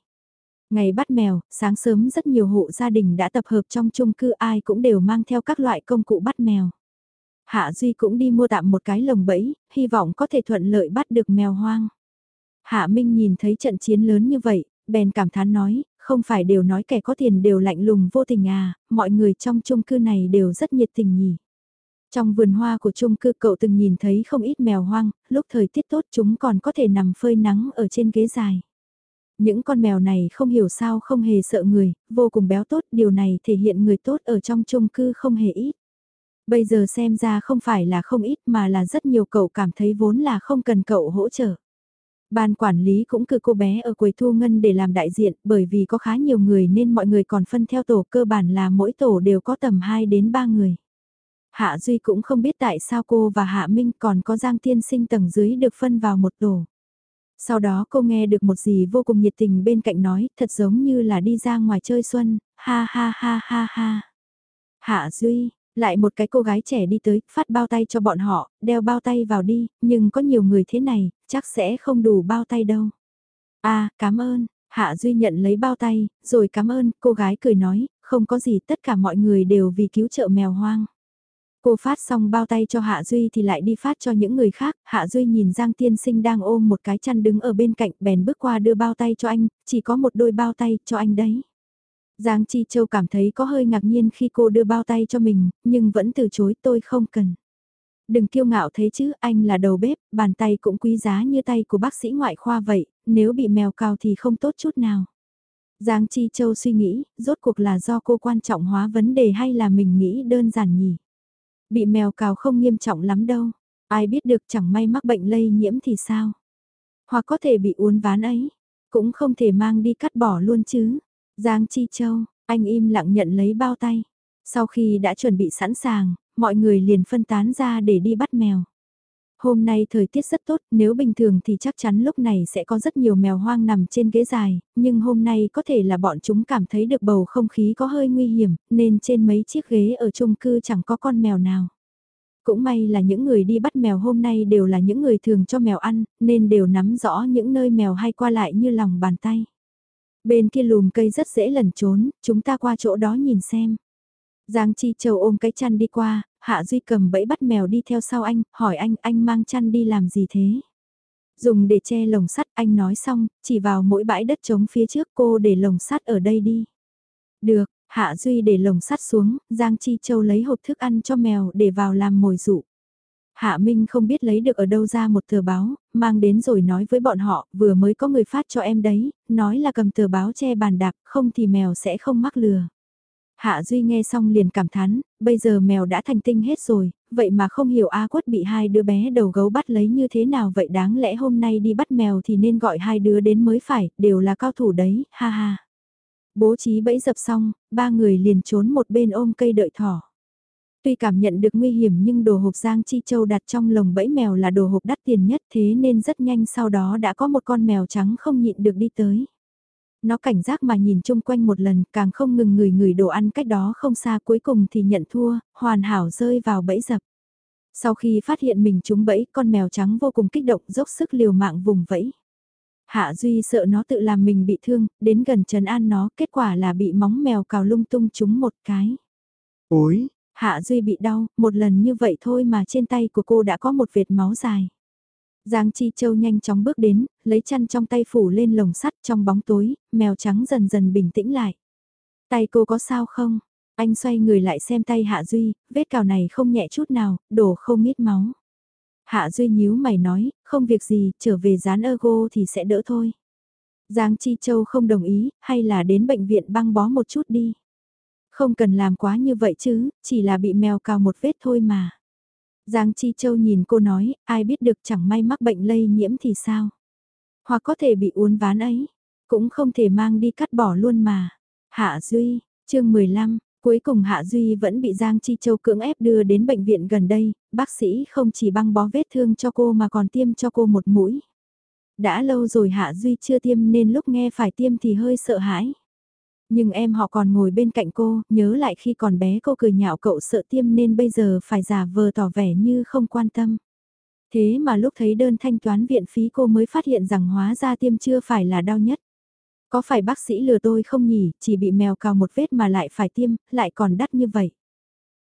Ngày bắt mèo, sáng sớm rất nhiều hộ gia đình đã tập hợp trong chung cư ai cũng đều mang theo các loại công cụ bắt mèo. Hạ Duy cũng đi mua tạm một cái lồng bẫy, hy vọng có thể thuận lợi bắt được mèo hoang. Hạ Minh nhìn thấy trận chiến lớn như vậy, bèn cảm thán nói, không phải đều nói kẻ có tiền đều lạnh lùng vô tình à, mọi người trong chung cư này đều rất nhiệt tình nhỉ. Trong vườn hoa của chung cư cậu từng nhìn thấy không ít mèo hoang, lúc thời tiết tốt chúng còn có thể nằm phơi nắng ở trên ghế dài. Những con mèo này không hiểu sao không hề sợ người, vô cùng béo tốt, điều này thể hiện người tốt ở trong chung cư không hề ít. Bây giờ xem ra không phải là không ít mà là rất nhiều cậu cảm thấy vốn là không cần cậu hỗ trợ. Ban quản lý cũng cử cô bé ở quầy thu ngân để làm đại diện bởi vì có khá nhiều người nên mọi người còn phân theo tổ cơ bản là mỗi tổ đều có tầm 2 đến 3 người. Hạ Duy cũng không biết tại sao cô và Hạ Minh còn có Giang Tiên Sinh tầng dưới được phân vào một tổ. Sau đó cô nghe được một gì vô cùng nhiệt tình bên cạnh nói, thật giống như là đi ra ngoài chơi xuân, ha ha ha ha ha. Hạ Duy, lại một cái cô gái trẻ đi tới, phát bao tay cho bọn họ, đeo bao tay vào đi, nhưng có nhiều người thế này, chắc sẽ không đủ bao tay đâu. À, cảm ơn, Hạ Duy nhận lấy bao tay, rồi cảm ơn, cô gái cười nói, không có gì tất cả mọi người đều vì cứu trợ mèo hoang. Cô phát xong bao tay cho Hạ Duy thì lại đi phát cho những người khác, Hạ Duy nhìn Giang Tiên Sinh đang ôm một cái chăn đứng ở bên cạnh bèn bước qua đưa bao tay cho anh, chỉ có một đôi bao tay cho anh đấy. Giang Chi Châu cảm thấy có hơi ngạc nhiên khi cô đưa bao tay cho mình, nhưng vẫn từ chối tôi không cần. Đừng kiêu ngạo thế chứ, anh là đầu bếp, bàn tay cũng quý giá như tay của bác sĩ ngoại khoa vậy, nếu bị mèo cào thì không tốt chút nào. Giang Chi Châu suy nghĩ, rốt cuộc là do cô quan trọng hóa vấn đề hay là mình nghĩ đơn giản nhỉ? Bị mèo cào không nghiêm trọng lắm đâu, ai biết được chẳng may mắc bệnh lây nhiễm thì sao? Hoặc có thể bị uốn ván ấy, cũng không thể mang đi cắt bỏ luôn chứ. Giang Chi Châu, anh im lặng nhận lấy bao tay. Sau khi đã chuẩn bị sẵn sàng, mọi người liền phân tán ra để đi bắt mèo. Hôm nay thời tiết rất tốt, nếu bình thường thì chắc chắn lúc này sẽ có rất nhiều mèo hoang nằm trên ghế dài, nhưng hôm nay có thể là bọn chúng cảm thấy được bầu không khí có hơi nguy hiểm, nên trên mấy chiếc ghế ở chung cư chẳng có con mèo nào. Cũng may là những người đi bắt mèo hôm nay đều là những người thường cho mèo ăn, nên đều nắm rõ những nơi mèo hay qua lại như lòng bàn tay. Bên kia lùm cây rất dễ lẩn trốn, chúng ta qua chỗ đó nhìn xem. Giang Chi Châu ôm cái chăn đi qua, Hạ Duy cầm bẫy bắt mèo đi theo sau anh, hỏi anh, anh mang chăn đi làm gì thế? Dùng để che lồng sắt, anh nói xong, chỉ vào mỗi bãi đất trống phía trước cô để lồng sắt ở đây đi. Được, Hạ Duy để lồng sắt xuống, Giang Chi Châu lấy hộp thức ăn cho mèo để vào làm mồi dụ. Hạ Minh không biết lấy được ở đâu ra một tờ báo, mang đến rồi nói với bọn họ, vừa mới có người phát cho em đấy, nói là cầm tờ báo che bàn đạp, không thì mèo sẽ không mắc lừa. Hạ Duy nghe xong liền cảm thán, bây giờ mèo đã thành tinh hết rồi, vậy mà không hiểu A quất bị hai đứa bé đầu gấu bắt lấy như thế nào vậy đáng lẽ hôm nay đi bắt mèo thì nên gọi hai đứa đến mới phải, đều là cao thủ đấy, ha ha. Bố trí bẫy dập xong, ba người liền trốn một bên ôm cây đợi thỏ. Tuy cảm nhận được nguy hiểm nhưng đồ hộp Giang Chi Châu đặt trong lồng bẫy mèo là đồ hộp đắt tiền nhất thế nên rất nhanh sau đó đã có một con mèo trắng không nhịn được đi tới. Nó cảnh giác mà nhìn chung quanh một lần càng không ngừng người người đồ ăn cách đó không xa cuối cùng thì nhận thua, hoàn hảo rơi vào bẫy dập. Sau khi phát hiện mình trúng bẫy con mèo trắng vô cùng kích động dốc sức liều mạng vùng vẫy. Hạ Duy sợ nó tự làm mình bị thương, đến gần trần an nó, kết quả là bị móng mèo cào lung tung trúng một cái. Ôi, Hạ Duy bị đau, một lần như vậy thôi mà trên tay của cô đã có một vệt máu dài. Giang Chi Châu nhanh chóng bước đến, lấy chăn trong tay phủ lên lồng sắt trong bóng tối, mèo trắng dần dần bình tĩnh lại. Tay cô có sao không? Anh xoay người lại xem tay Hạ Duy, vết cào này không nhẹ chút nào, đổ không ít máu. Hạ Duy nhíu mày nói, không việc gì, trở về dán ergo thì sẽ đỡ thôi. Giang Chi Châu không đồng ý, hay là đến bệnh viện băng bó một chút đi. Không cần làm quá như vậy chứ, chỉ là bị mèo cào một vết thôi mà. Giang Chi Châu nhìn cô nói, ai biết được chẳng may mắc bệnh lây nhiễm thì sao? Hoặc có thể bị uốn ván ấy, cũng không thể mang đi cắt bỏ luôn mà. Hạ Duy, chương 15, cuối cùng Hạ Duy vẫn bị Giang Chi Châu cưỡng ép đưa đến bệnh viện gần đây, bác sĩ không chỉ băng bó vết thương cho cô mà còn tiêm cho cô một mũi. Đã lâu rồi Hạ Duy chưa tiêm nên lúc nghe phải tiêm thì hơi sợ hãi. Nhưng em họ còn ngồi bên cạnh cô, nhớ lại khi còn bé cô cười nhạo cậu sợ tiêm nên bây giờ phải giả vờ tỏ vẻ như không quan tâm. Thế mà lúc thấy đơn thanh toán viện phí cô mới phát hiện rằng hóa ra tiêm chưa phải là đau nhất. Có phải bác sĩ lừa tôi không nhỉ, chỉ bị mèo cào một vết mà lại phải tiêm, lại còn đắt như vậy.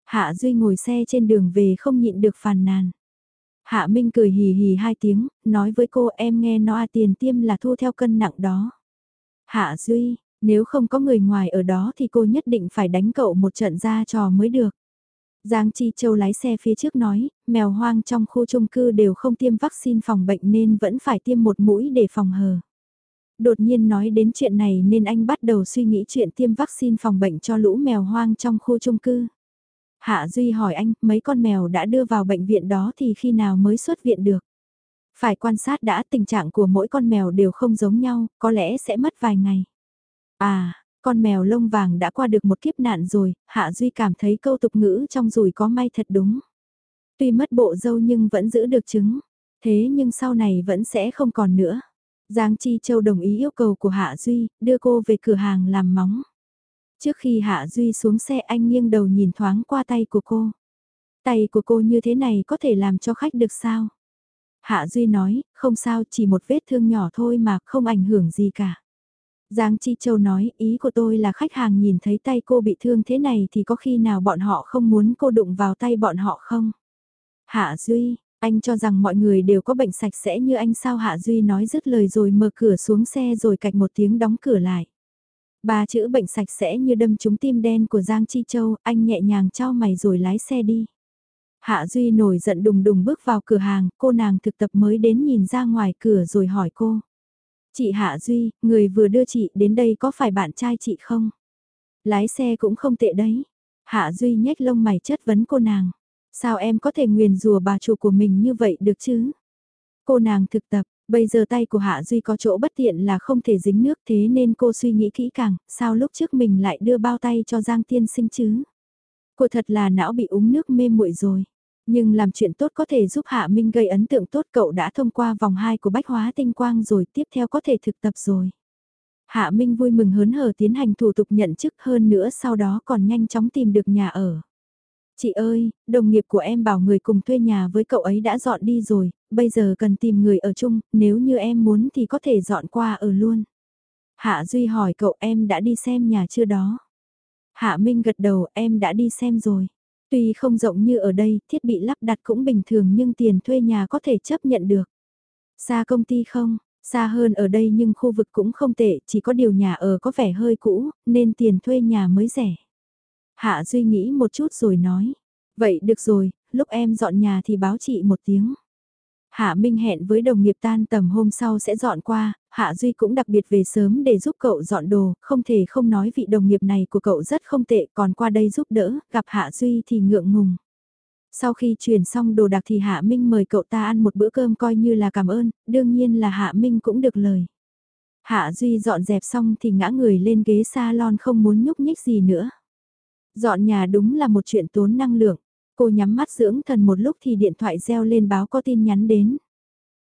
Hạ Duy ngồi xe trên đường về không nhịn được phàn nàn. Hạ Minh cười hì hì hai tiếng, nói với cô em nghe nói à, tiền tiêm là thu theo cân nặng đó. Hạ Duy, nếu không có người ngoài ở đó thì cô nhất định phải đánh cậu một trận ra trò mới được. Giang Chi Châu lái xe phía trước nói, mèo hoang trong khu chung cư đều không tiêm vaccine phòng bệnh nên vẫn phải tiêm một mũi để phòng hờ. Đột nhiên nói đến chuyện này nên anh bắt đầu suy nghĩ chuyện tiêm vaccine phòng bệnh cho lũ mèo hoang trong khu chung cư. Hạ Duy hỏi anh, mấy con mèo đã đưa vào bệnh viện đó thì khi nào mới xuất viện được? Phải quan sát đã tình trạng của mỗi con mèo đều không giống nhau, có lẽ sẽ mất vài ngày. À, con mèo lông vàng đã qua được một kiếp nạn rồi, Hạ Duy cảm thấy câu tục ngữ trong rùi có may thật đúng. Tuy mất bộ dâu nhưng vẫn giữ được trứng, thế nhưng sau này vẫn sẽ không còn nữa. Giang Chi Châu đồng ý yêu cầu của Hạ Duy, đưa cô về cửa hàng làm móng. Trước khi Hạ Duy xuống xe anh nghiêng đầu nhìn thoáng qua tay của cô. Tay của cô như thế này có thể làm cho khách được sao? Hạ Duy nói, không sao chỉ một vết thương nhỏ thôi mà không ảnh hưởng gì cả. Giang Chi Châu nói, ý của tôi là khách hàng nhìn thấy tay cô bị thương thế này thì có khi nào bọn họ không muốn cô đụng vào tay bọn họ không? Hạ Duy, anh cho rằng mọi người đều có bệnh sạch sẽ như anh sao Hạ Duy nói dứt lời rồi mở cửa xuống xe rồi cạch một tiếng đóng cửa lại. Ba chữ bệnh sạch sẽ như đâm trúng tim đen của Giang Chi Châu, anh nhẹ nhàng trao mày rồi lái xe đi. Hạ Duy nổi giận đùng đùng bước vào cửa hàng, cô nàng thực tập mới đến nhìn ra ngoài cửa rồi hỏi cô. Chị Hạ Duy, người vừa đưa chị đến đây có phải bạn trai chị không? Lái xe cũng không tệ đấy. Hạ Duy nhếch lông mày chất vấn cô nàng. Sao em có thể nguyền rùa bà chủ của mình như vậy được chứ? Cô nàng thực tập, bây giờ tay của Hạ Duy có chỗ bất tiện là không thể dính nước thế nên cô suy nghĩ kỹ càng, sao lúc trước mình lại đưa bao tay cho Giang Tiên sinh chứ? Cô thật là não bị uống nước mê muội rồi. Nhưng làm chuyện tốt có thể giúp Hạ Minh gây ấn tượng tốt cậu đã thông qua vòng 2 của bách hóa tinh quang rồi tiếp theo có thể thực tập rồi. Hạ Minh vui mừng hớn hở tiến hành thủ tục nhận chức hơn nữa sau đó còn nhanh chóng tìm được nhà ở. Chị ơi, đồng nghiệp của em bảo người cùng thuê nhà với cậu ấy đã dọn đi rồi, bây giờ cần tìm người ở chung, nếu như em muốn thì có thể dọn qua ở luôn. Hạ Duy hỏi cậu em đã đi xem nhà chưa đó. Hạ Minh gật đầu em đã đi xem rồi. Tuy không rộng như ở đây, thiết bị lắp đặt cũng bình thường nhưng tiền thuê nhà có thể chấp nhận được. Xa công ty không? Xa hơn ở đây nhưng khu vực cũng không tệ, chỉ có điều nhà ở có vẻ hơi cũ, nên tiền thuê nhà mới rẻ. Hạ Duy nghĩ một chút rồi nói. Vậy được rồi, lúc em dọn nhà thì báo chị một tiếng. Hạ Minh hẹn với đồng nghiệp tan tầm hôm sau sẽ dọn qua, Hạ Duy cũng đặc biệt về sớm để giúp cậu dọn đồ, không thể không nói vị đồng nghiệp này của cậu rất không tệ, còn qua đây giúp đỡ, gặp Hạ Duy thì ngượng ngùng. Sau khi chuyển xong đồ đạc thì Hạ Minh mời cậu ta ăn một bữa cơm coi như là cảm ơn, đương nhiên là Hạ Minh cũng được lời. Hạ Duy dọn dẹp xong thì ngã người lên ghế salon không muốn nhúc nhích gì nữa. Dọn nhà đúng là một chuyện tốn năng lượng. Cô nhắm mắt dưỡng thần một lúc thì điện thoại reo lên báo có tin nhắn đến.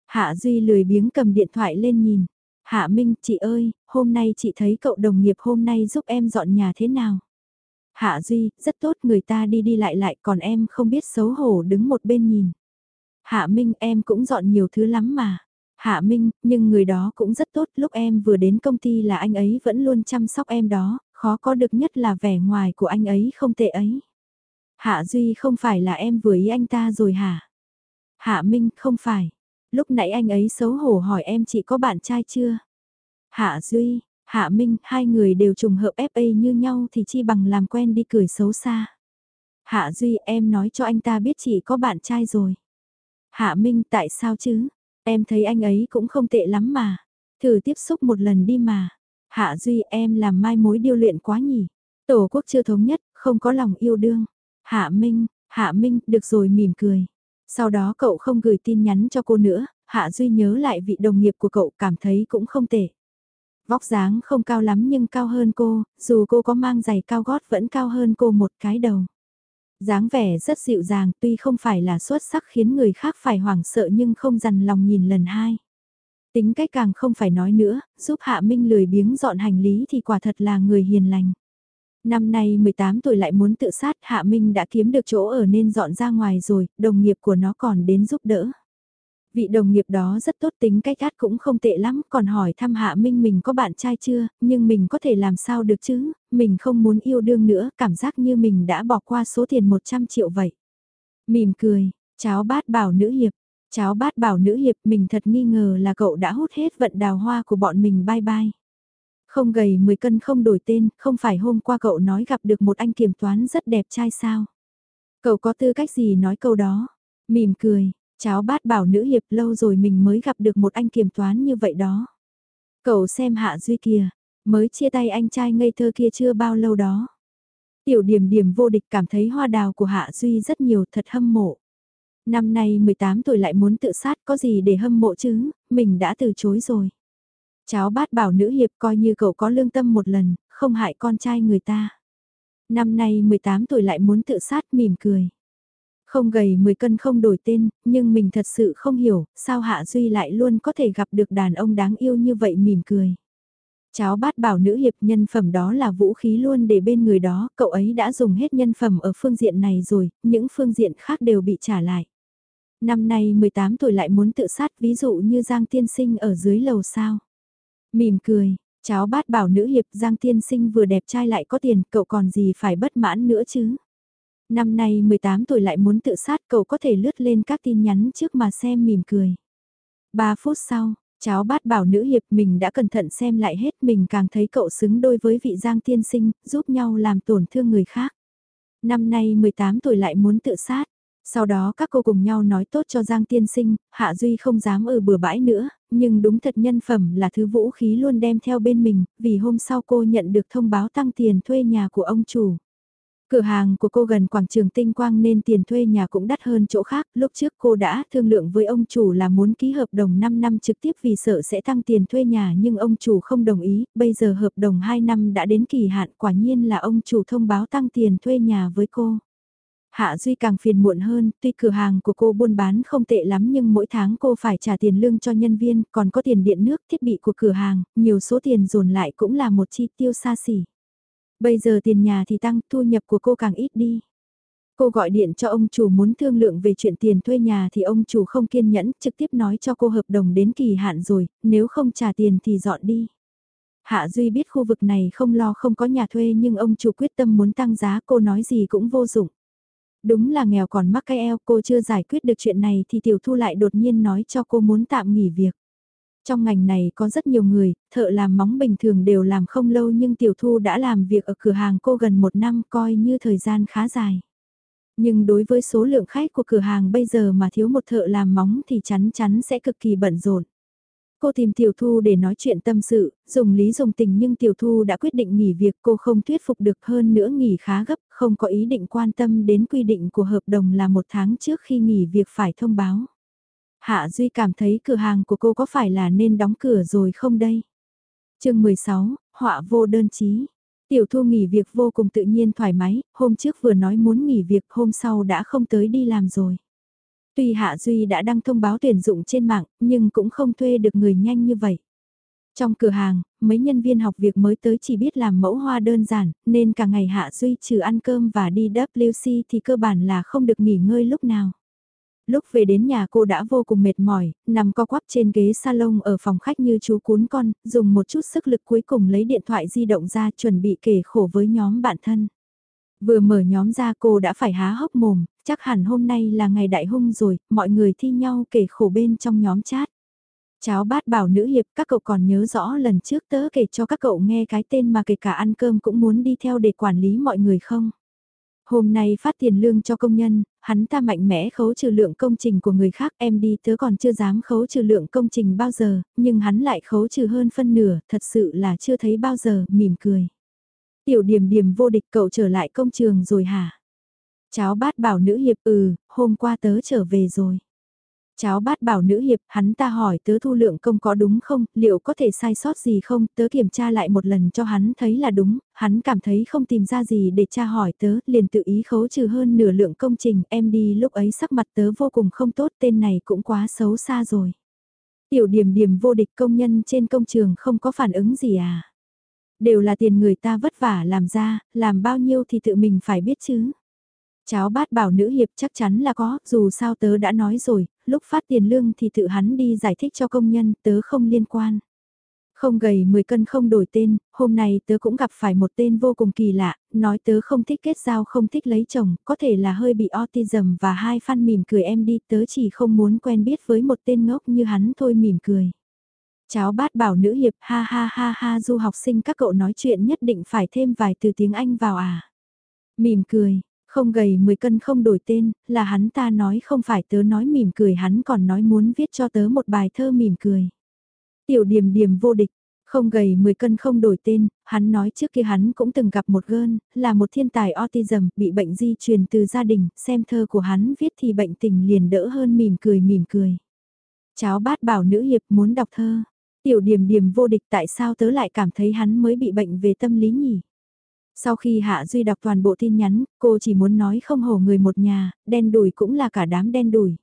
Hạ Duy lười biếng cầm điện thoại lên nhìn. Hạ Minh, chị ơi, hôm nay chị thấy cậu đồng nghiệp hôm nay giúp em dọn nhà thế nào? Hạ Duy, rất tốt người ta đi đi lại lại còn em không biết xấu hổ đứng một bên nhìn. Hạ Minh em cũng dọn nhiều thứ lắm mà. Hạ Minh, nhưng người đó cũng rất tốt, lúc em vừa đến công ty là anh ấy vẫn luôn chăm sóc em đó, khó có được nhất là vẻ ngoài của anh ấy không tệ ấy. Hạ Duy không phải là em vừa ý anh ta rồi hả? Hạ Minh, không phải. Lúc nãy anh ấy xấu hổ hỏi em chị có bạn trai chưa? Hạ Duy, Hạ Minh, hai người đều trùng hợp FA như nhau thì chi bằng làm quen đi cười xấu xa. Hạ Duy, em nói cho anh ta biết chị có bạn trai rồi. Hạ Minh, tại sao chứ? Em thấy anh ấy cũng không tệ lắm mà. Thử tiếp xúc một lần đi mà. Hạ Duy em làm mai mối điêu luyện quá nhỉ. Tổ quốc chưa thống nhất, không có lòng yêu đương. Hạ Minh, Hạ Minh, được rồi mỉm cười. Sau đó cậu không gửi tin nhắn cho cô nữa, Hạ Duy nhớ lại vị đồng nghiệp của cậu cảm thấy cũng không tệ. Vóc dáng không cao lắm nhưng cao hơn cô, dù cô có mang giày cao gót vẫn cao hơn cô một cái đầu dáng vẻ rất dịu dàng tuy không phải là xuất sắc khiến người khác phải hoảng sợ nhưng không dằn lòng nhìn lần hai. Tính cách càng không phải nói nữa, giúp Hạ Minh lười biếng dọn hành lý thì quả thật là người hiền lành. Năm nay 18 tuổi lại muốn tự sát Hạ Minh đã kiếm được chỗ ở nên dọn ra ngoài rồi, đồng nghiệp của nó còn đến giúp đỡ. Vị đồng nghiệp đó rất tốt tính cách át cũng không tệ lắm, còn hỏi thăm Hạ Minh mình có bạn trai chưa, nhưng mình có thể làm sao được chứ, mình không muốn yêu đương nữa, cảm giác như mình đã bỏ qua số tiền 100 triệu vậy. Mỉm cười, cháu bát bảo nữ hiệp, cháu bát bảo nữ hiệp mình thật nghi ngờ là cậu đã hút hết vận đào hoa của bọn mình bye bye. Không gầy 10 cân không đổi tên, không phải hôm qua cậu nói gặp được một anh kiểm toán rất đẹp trai sao. Cậu có tư cách gì nói câu đó? Mỉm cười, Cháu bát bảo nữ hiệp lâu rồi mình mới gặp được một anh kiểm toán như vậy đó. Cậu xem Hạ Duy kìa, mới chia tay anh trai ngây thơ kia chưa bao lâu đó. Tiểu điểm điểm vô địch cảm thấy hoa đào của Hạ Duy rất nhiều thật hâm mộ. Năm nay 18 tuổi lại muốn tự sát có gì để hâm mộ chứ, mình đã từ chối rồi. Cháu bát bảo nữ hiệp coi như cậu có lương tâm một lần, không hại con trai người ta. Năm nay 18 tuổi lại muốn tự sát mỉm cười. Không gầy 10 cân không đổi tên, nhưng mình thật sự không hiểu, sao Hạ Duy lại luôn có thể gặp được đàn ông đáng yêu như vậy mỉm cười. Cháu bát bảo nữ hiệp nhân phẩm đó là vũ khí luôn để bên người đó, cậu ấy đã dùng hết nhân phẩm ở phương diện này rồi, những phương diện khác đều bị trả lại. Năm nay 18 tuổi lại muốn tự sát ví dụ như Giang Tiên Sinh ở dưới lầu sao. Mỉm cười, cháu bát bảo nữ hiệp Giang Tiên Sinh vừa đẹp trai lại có tiền, cậu còn gì phải bất mãn nữa chứ. Năm nay 18 tuổi lại muốn tự sát cậu có thể lướt lên các tin nhắn trước mà xem mỉm cười. 3 phút sau, cháu bát bảo nữ hiệp mình đã cẩn thận xem lại hết mình càng thấy cậu xứng đôi với vị giang tiên sinh, giúp nhau làm tổn thương người khác. Năm nay 18 tuổi lại muốn tự sát. Sau đó các cô cùng nhau nói tốt cho Giang tiên sinh, Hạ Duy không dám ở bừa bãi nữa, nhưng đúng thật nhân phẩm là thứ vũ khí luôn đem theo bên mình, vì hôm sau cô nhận được thông báo tăng tiền thuê nhà của ông chủ. Cửa hàng của cô gần quảng trường tinh quang nên tiền thuê nhà cũng đắt hơn chỗ khác. Lúc trước cô đã thương lượng với ông chủ là muốn ký hợp đồng 5 năm trực tiếp vì sợ sẽ tăng tiền thuê nhà nhưng ông chủ không đồng ý. Bây giờ hợp đồng 2 năm đã đến kỳ hạn quả nhiên là ông chủ thông báo tăng tiền thuê nhà với cô. Hạ Duy càng phiền muộn hơn, tuy cửa hàng của cô buôn bán không tệ lắm nhưng mỗi tháng cô phải trả tiền lương cho nhân viên, còn có tiền điện nước, thiết bị của cửa hàng, nhiều số tiền dồn lại cũng là một chi tiêu xa xỉ. Bây giờ tiền nhà thì tăng, thu nhập của cô càng ít đi. Cô gọi điện cho ông chủ muốn thương lượng về chuyện tiền thuê nhà thì ông chủ không kiên nhẫn, trực tiếp nói cho cô hợp đồng đến kỳ hạn rồi, nếu không trả tiền thì dọn đi. Hạ Duy biết khu vực này không lo không có nhà thuê nhưng ông chủ quyết tâm muốn tăng giá cô nói gì cũng vô dụng. Đúng là nghèo còn mắc cái eo cô chưa giải quyết được chuyện này thì tiểu thu lại đột nhiên nói cho cô muốn tạm nghỉ việc. Trong ngành này có rất nhiều người, thợ làm móng bình thường đều làm không lâu nhưng Tiểu Thu đã làm việc ở cửa hàng cô gần một năm coi như thời gian khá dài. Nhưng đối với số lượng khách của cửa hàng bây giờ mà thiếu một thợ làm móng thì chắn chắn sẽ cực kỳ bận rộn. Cô tìm Tiểu Thu để nói chuyện tâm sự, dùng lý dùng tình nhưng Tiểu Thu đã quyết định nghỉ việc cô không thuyết phục được hơn nữa nghỉ khá gấp, không có ý định quan tâm đến quy định của hợp đồng là một tháng trước khi nghỉ việc phải thông báo. Hạ Duy cảm thấy cửa hàng của cô có phải là nên đóng cửa rồi không đây? chương 16, họa vô đơn chí. Tiểu Thu nghỉ việc vô cùng tự nhiên thoải mái, hôm trước vừa nói muốn nghỉ việc hôm sau đã không tới đi làm rồi. Tuy Hạ Duy đã đăng thông báo tuyển dụng trên mạng, nhưng cũng không thuê được người nhanh như vậy. Trong cửa hàng, mấy nhân viên học việc mới tới chỉ biết làm mẫu hoa đơn giản, nên cả ngày Hạ Duy trừ ăn cơm và đi WC thì cơ bản là không được nghỉ ngơi lúc nào. Lúc về đến nhà cô đã vô cùng mệt mỏi, nằm co quắp trên ghế salon ở phòng khách như chú cún con, dùng một chút sức lực cuối cùng lấy điện thoại di động ra chuẩn bị kể khổ với nhóm bạn thân. Vừa mở nhóm ra cô đã phải há hốc mồm, chắc hẳn hôm nay là ngày đại hung rồi, mọi người thi nhau kể khổ bên trong nhóm chat. Cháu bát bảo nữ hiệp các cậu còn nhớ rõ lần trước tớ kể cho các cậu nghe cái tên mà kể cả ăn cơm cũng muốn đi theo để quản lý mọi người không? Hôm nay phát tiền lương cho công nhân, hắn ta mạnh mẽ khấu trừ lượng công trình của người khác em đi tớ còn chưa dám khấu trừ lượng công trình bao giờ, nhưng hắn lại khấu trừ hơn phân nửa, thật sự là chưa thấy bao giờ, mỉm cười. Tiểu điểm điểm vô địch cậu trở lại công trường rồi hả? Cháu bát bảo nữ hiệp ừ, hôm qua tớ trở về rồi. Cháu bát bảo nữ hiệp, hắn ta hỏi tớ thu lượng công có đúng không, liệu có thể sai sót gì không, tớ kiểm tra lại một lần cho hắn thấy là đúng, hắn cảm thấy không tìm ra gì để tra hỏi tớ, liền tự ý khấu trừ hơn nửa lượng công trình, em đi lúc ấy sắc mặt tớ vô cùng không tốt, tên này cũng quá xấu xa rồi. Tiểu điểm điểm vô địch công nhân trên công trường không có phản ứng gì à? Đều là tiền người ta vất vả làm ra, làm bao nhiêu thì tự mình phải biết chứ. Cháu bát bảo nữ hiệp chắc chắn là có, dù sao tớ đã nói rồi, lúc phát tiền lương thì tự hắn đi giải thích cho công nhân, tớ không liên quan. Không gầy 10 cân không đổi tên, hôm nay tớ cũng gặp phải một tên vô cùng kỳ lạ, nói tớ không thích kết giao không thích lấy chồng, có thể là hơi bị autism và hai fan mỉm cười em đi, tớ chỉ không muốn quen biết với một tên ngốc như hắn thôi mỉm cười. Cháu bát bảo nữ hiệp ha ha ha ha du học sinh các cậu nói chuyện nhất định phải thêm vài từ tiếng Anh vào à. Mỉm cười, không gầy 10 cân không đổi tên, là hắn ta nói không phải tớ nói mỉm cười hắn còn nói muốn viết cho tớ một bài thơ mỉm cười. Tiểu điểm điểm vô địch, không gầy 10 cân không đổi tên, hắn nói trước kia hắn cũng từng gặp một gơn, là một thiên tài autism, bị bệnh di truyền từ gia đình, xem thơ của hắn viết thì bệnh tình liền đỡ hơn mỉm cười mỉm cười. Cháu bát bảo nữ hiệp muốn đọc thơ, tiểu điểm điểm vô địch tại sao tớ lại cảm thấy hắn mới bị bệnh về tâm lý nhỉ? Sau khi Hạ Duy đọc toàn bộ tin nhắn, cô chỉ muốn nói không hổ người một nhà, đen đùi cũng là cả đám đen đùi.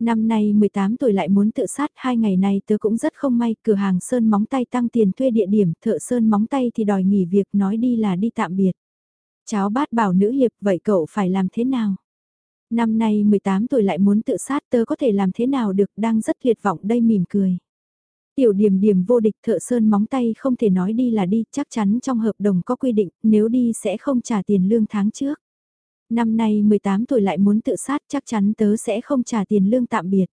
Năm nay 18 tuổi lại muốn tự sát, hai ngày này tớ cũng rất không may, cửa hàng sơn móng tay tăng tiền thuê địa điểm, thợ sơn móng tay thì đòi nghỉ việc nói đi là đi tạm biệt. Cháu bát bảo nữ hiệp, vậy cậu phải làm thế nào? Năm nay 18 tuổi lại muốn tự sát tớ có thể làm thế nào được, đang rất tuyệt vọng đây mỉm cười. Tiểu điểm điểm vô địch thợ sơn móng tay không thể nói đi là đi, chắc chắn trong hợp đồng có quy định, nếu đi sẽ không trả tiền lương tháng trước. Năm nay 18 tuổi lại muốn tự sát chắc chắn tớ sẽ không trả tiền lương tạm biệt.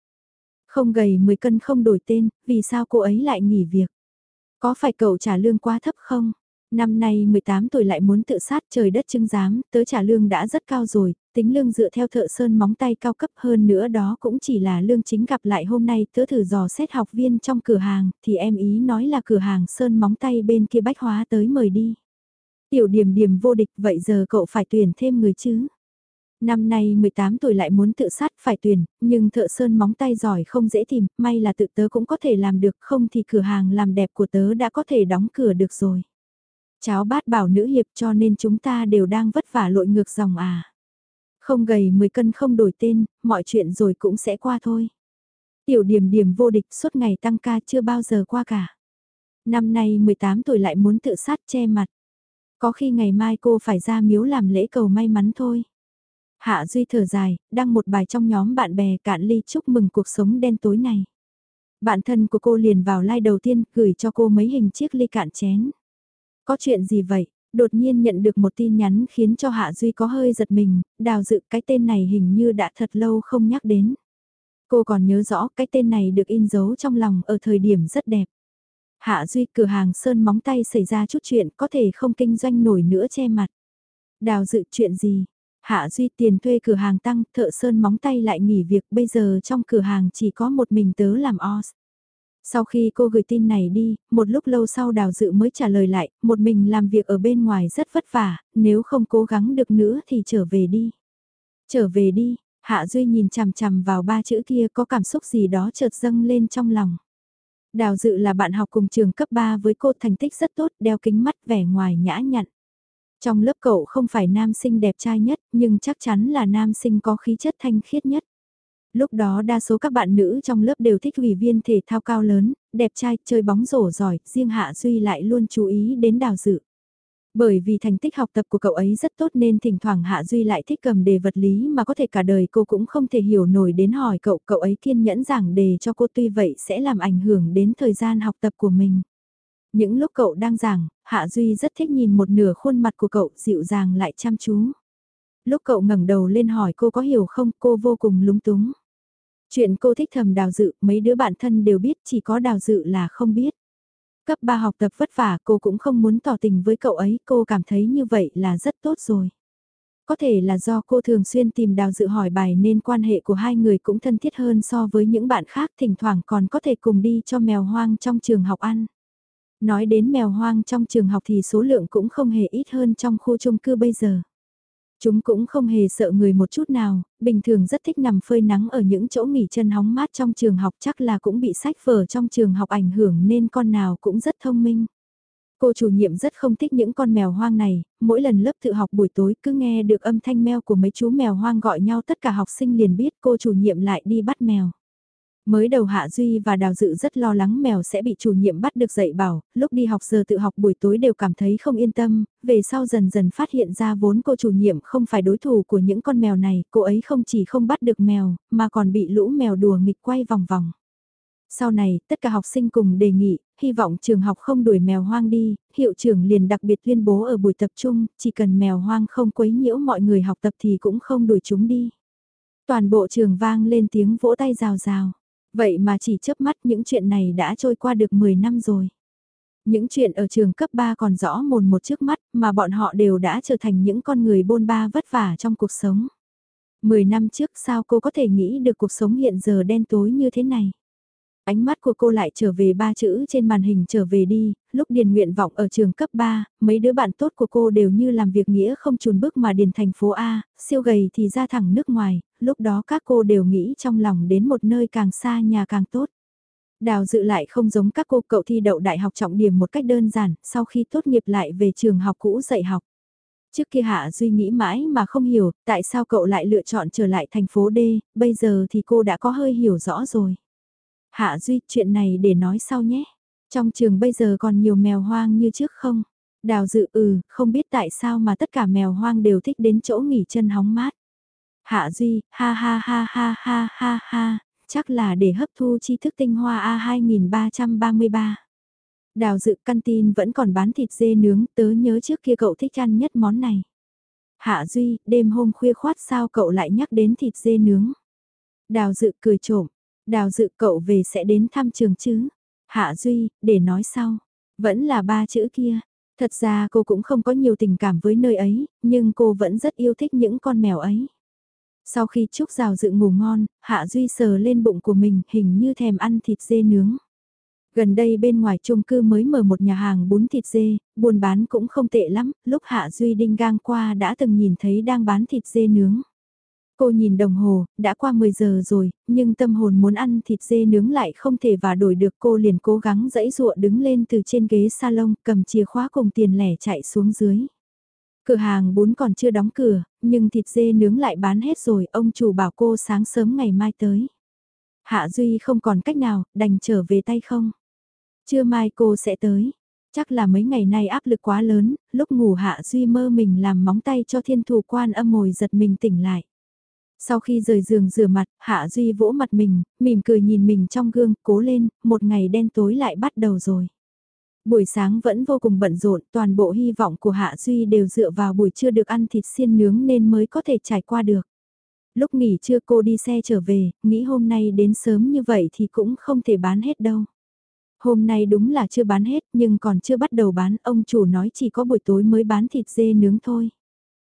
Không gầy 10 cân không đổi tên, vì sao cô ấy lại nghỉ việc? Có phải cậu trả lương quá thấp không? Năm nay 18 tuổi lại muốn tự sát trời đất chứng giám, tớ trả lương đã rất cao rồi, tính lương dựa theo thợ sơn móng tay cao cấp hơn nữa đó cũng chỉ là lương chính gặp lại hôm nay tớ thử dò xét học viên trong cửa hàng, thì em ý nói là cửa hàng sơn móng tay bên kia bách hóa tới mời đi. Tiểu điểm điểm vô địch vậy giờ cậu phải tuyển thêm người chứ? Năm nay 18 tuổi lại muốn tự sát phải tuyển, nhưng thợ sơn móng tay giỏi không dễ tìm, may là tự tớ cũng có thể làm được không thì cửa hàng làm đẹp của tớ đã có thể đóng cửa được rồi. Cháu bát bảo nữ hiệp cho nên chúng ta đều đang vất vả lội ngược dòng à. Không gầy 10 cân không đổi tên, mọi chuyện rồi cũng sẽ qua thôi. Tiểu điểm điểm vô địch suốt ngày tăng ca chưa bao giờ qua cả. Năm nay 18 tuổi lại muốn tự sát che mặt. Có khi ngày mai cô phải ra miếu làm lễ cầu may mắn thôi. Hạ Duy thở dài, đăng một bài trong nhóm bạn bè cạn ly chúc mừng cuộc sống đen tối này. Bạn thân của cô liền vào like đầu tiên gửi cho cô mấy hình chiếc ly cạn chén. Có chuyện gì vậy? Đột nhiên nhận được một tin nhắn khiến cho Hạ Duy có hơi giật mình, đào dự cái tên này hình như đã thật lâu không nhắc đến. Cô còn nhớ rõ cái tên này được in dấu trong lòng ở thời điểm rất đẹp. Hạ Duy cửa hàng sơn móng tay xảy ra chút chuyện có thể không kinh doanh nổi nữa che mặt. Đào dự chuyện gì? Hạ Duy tiền thuê cửa hàng tăng, thợ sơn móng tay lại nghỉ việc, bây giờ trong cửa hàng chỉ có một mình tớ làm os. Sau khi cô gửi tin này đi, một lúc lâu sau đào dự mới trả lời lại, một mình làm việc ở bên ngoài rất vất vả, nếu không cố gắng được nữa thì trở về đi. Trở về đi, Hạ Duy nhìn chằm chằm vào ba chữ kia có cảm xúc gì đó chợt dâng lên trong lòng. Đào dự là bạn học cùng trường cấp 3 với cô thành tích rất tốt, đeo kính mắt vẻ ngoài nhã nhặn. Trong lớp cậu không phải nam sinh đẹp trai nhất, nhưng chắc chắn là nam sinh có khí chất thanh khiết nhất. Lúc đó đa số các bạn nữ trong lớp đều thích ủy viên thể thao cao lớn, đẹp trai, chơi bóng rổ giỏi, riêng Hạ Duy lại luôn chú ý đến đào dự. Bởi vì thành tích học tập của cậu ấy rất tốt nên thỉnh thoảng Hạ Duy lại thích cầm đề vật lý mà có thể cả đời cô cũng không thể hiểu nổi đến hỏi cậu, cậu ấy kiên nhẫn giảng đề cho cô tuy vậy sẽ làm ảnh hưởng đến thời gian học tập của mình. Những lúc cậu đang giảng, Hạ Duy rất thích nhìn một nửa khuôn mặt của cậu dịu dàng lại chăm chú. Lúc cậu ngẩng đầu lên hỏi cô có hiểu không, cô vô cùng lúng túng. Chuyện cô thích thầm đào dự, mấy đứa bạn thân đều biết, chỉ có đào dự là không biết. Cấp 3 học tập vất vả, cô cũng không muốn tỏ tình với cậu ấy, cô cảm thấy như vậy là rất tốt rồi. Có thể là do cô thường xuyên tìm đào dự hỏi bài nên quan hệ của hai người cũng thân thiết hơn so với những bạn khác, thỉnh thoảng còn có thể cùng đi cho mèo hoang trong trường học ăn. Nói đến mèo hoang trong trường học thì số lượng cũng không hề ít hơn trong khu chung cư bây giờ. Chúng cũng không hề sợ người một chút nào, bình thường rất thích nằm phơi nắng ở những chỗ nghỉ chân hóng mát trong trường học chắc là cũng bị sách vở trong trường học ảnh hưởng nên con nào cũng rất thông minh. Cô chủ nhiệm rất không thích những con mèo hoang này, mỗi lần lớp tự học buổi tối cứ nghe được âm thanh mèo của mấy chú mèo hoang gọi nhau tất cả học sinh liền biết cô chủ nhiệm lại đi bắt mèo. Mới đầu Hạ Duy và Đào Dự rất lo lắng mèo sẽ bị chủ nhiệm bắt được dạy bảo, lúc đi học giờ tự học buổi tối đều cảm thấy không yên tâm, về sau dần dần phát hiện ra vốn cô chủ nhiệm không phải đối thủ của những con mèo này, cô ấy không chỉ không bắt được mèo, mà còn bị lũ mèo đùa nghịch quay vòng vòng. Sau này, tất cả học sinh cùng đề nghị, hy vọng trường học không đuổi mèo hoang đi, hiệu trưởng liền đặc biệt tuyên bố ở buổi tập trung, chỉ cần mèo hoang không quấy nhiễu mọi người học tập thì cũng không đuổi chúng đi. Toàn bộ trường vang lên tiếng vỗ tay rào rào. Vậy mà chỉ chớp mắt những chuyện này đã trôi qua được 10 năm rồi. Những chuyện ở trường cấp 3 còn rõ mồn một trước mắt mà bọn họ đều đã trở thành những con người bôn ba vất vả trong cuộc sống. 10 năm trước sao cô có thể nghĩ được cuộc sống hiện giờ đen tối như thế này? Ánh mắt của cô lại trở về ba chữ trên màn hình trở về đi, lúc điền nguyện vọng ở trường cấp 3, mấy đứa bạn tốt của cô đều như làm việc nghĩa không chùn bước mà điền thành phố A, siêu gầy thì ra thẳng nước ngoài, lúc đó các cô đều nghĩ trong lòng đến một nơi càng xa nhà càng tốt. Đào dự lại không giống các cô cậu thi đậu đại học trọng điểm một cách đơn giản, sau khi tốt nghiệp lại về trường học cũ dạy học. Trước kia Hạ Duy nghĩ mãi mà không hiểu, tại sao cậu lại lựa chọn trở lại thành phố D, bây giờ thì cô đã có hơi hiểu rõ rồi. Hạ Duy, chuyện này để nói sau nhé. Trong trường bây giờ còn nhiều mèo hoang như trước không? Đào dự ừ, không biết tại sao mà tất cả mèo hoang đều thích đến chỗ nghỉ chân hóng mát. Hạ Duy, ha ha ha ha ha ha ha, chắc là để hấp thu tri thức tinh hoa A2333. Đào dự căn tin vẫn còn bán thịt dê nướng, tớ nhớ trước kia cậu thích ăn nhất món này. Hạ Duy, đêm hôm khuya khoát sao cậu lại nhắc đến thịt dê nướng? Đào dự cười trộm, Đào dự cậu về sẽ đến thăm trường chứ? Hạ Duy, để nói sau. Vẫn là ba chữ kia. Thật ra cô cũng không có nhiều tình cảm với nơi ấy, nhưng cô vẫn rất yêu thích những con mèo ấy. Sau khi Trúc Rào dự ngủ ngon, Hạ Duy sờ lên bụng của mình hình như thèm ăn thịt dê nướng. Gần đây bên ngoài chung cư mới mở một nhà hàng bún thịt dê, buôn bán cũng không tệ lắm, lúc Hạ Duy đinh gang qua đã từng nhìn thấy đang bán thịt dê nướng. Cô nhìn đồng hồ, đã qua 10 giờ rồi, nhưng tâm hồn muốn ăn thịt dê nướng lại không thể và đổi được cô liền cố gắng dẫy dụa đứng lên từ trên ghế salon cầm chìa khóa cùng tiền lẻ chạy xuống dưới. Cửa hàng bún còn chưa đóng cửa, nhưng thịt dê nướng lại bán hết rồi, ông chủ bảo cô sáng sớm ngày mai tới. Hạ Duy không còn cách nào, đành trở về tay không. Trưa mai cô sẽ tới. Chắc là mấy ngày nay áp lực quá lớn, lúc ngủ Hạ Duy mơ mình làm móng tay cho thiên thủ quan âm mồi giật mình tỉnh lại. Sau khi rời giường rửa mặt, Hạ Duy vỗ mặt mình, mỉm cười nhìn mình trong gương, cố lên, một ngày đen tối lại bắt đầu rồi. Buổi sáng vẫn vô cùng bận rộn, toàn bộ hy vọng của Hạ Duy đều dựa vào buổi trưa được ăn thịt xiên nướng nên mới có thể trải qua được. Lúc nghỉ trưa cô đi xe trở về, nghĩ hôm nay đến sớm như vậy thì cũng không thể bán hết đâu. Hôm nay đúng là chưa bán hết nhưng còn chưa bắt đầu bán, ông chủ nói chỉ có buổi tối mới bán thịt dê nướng thôi.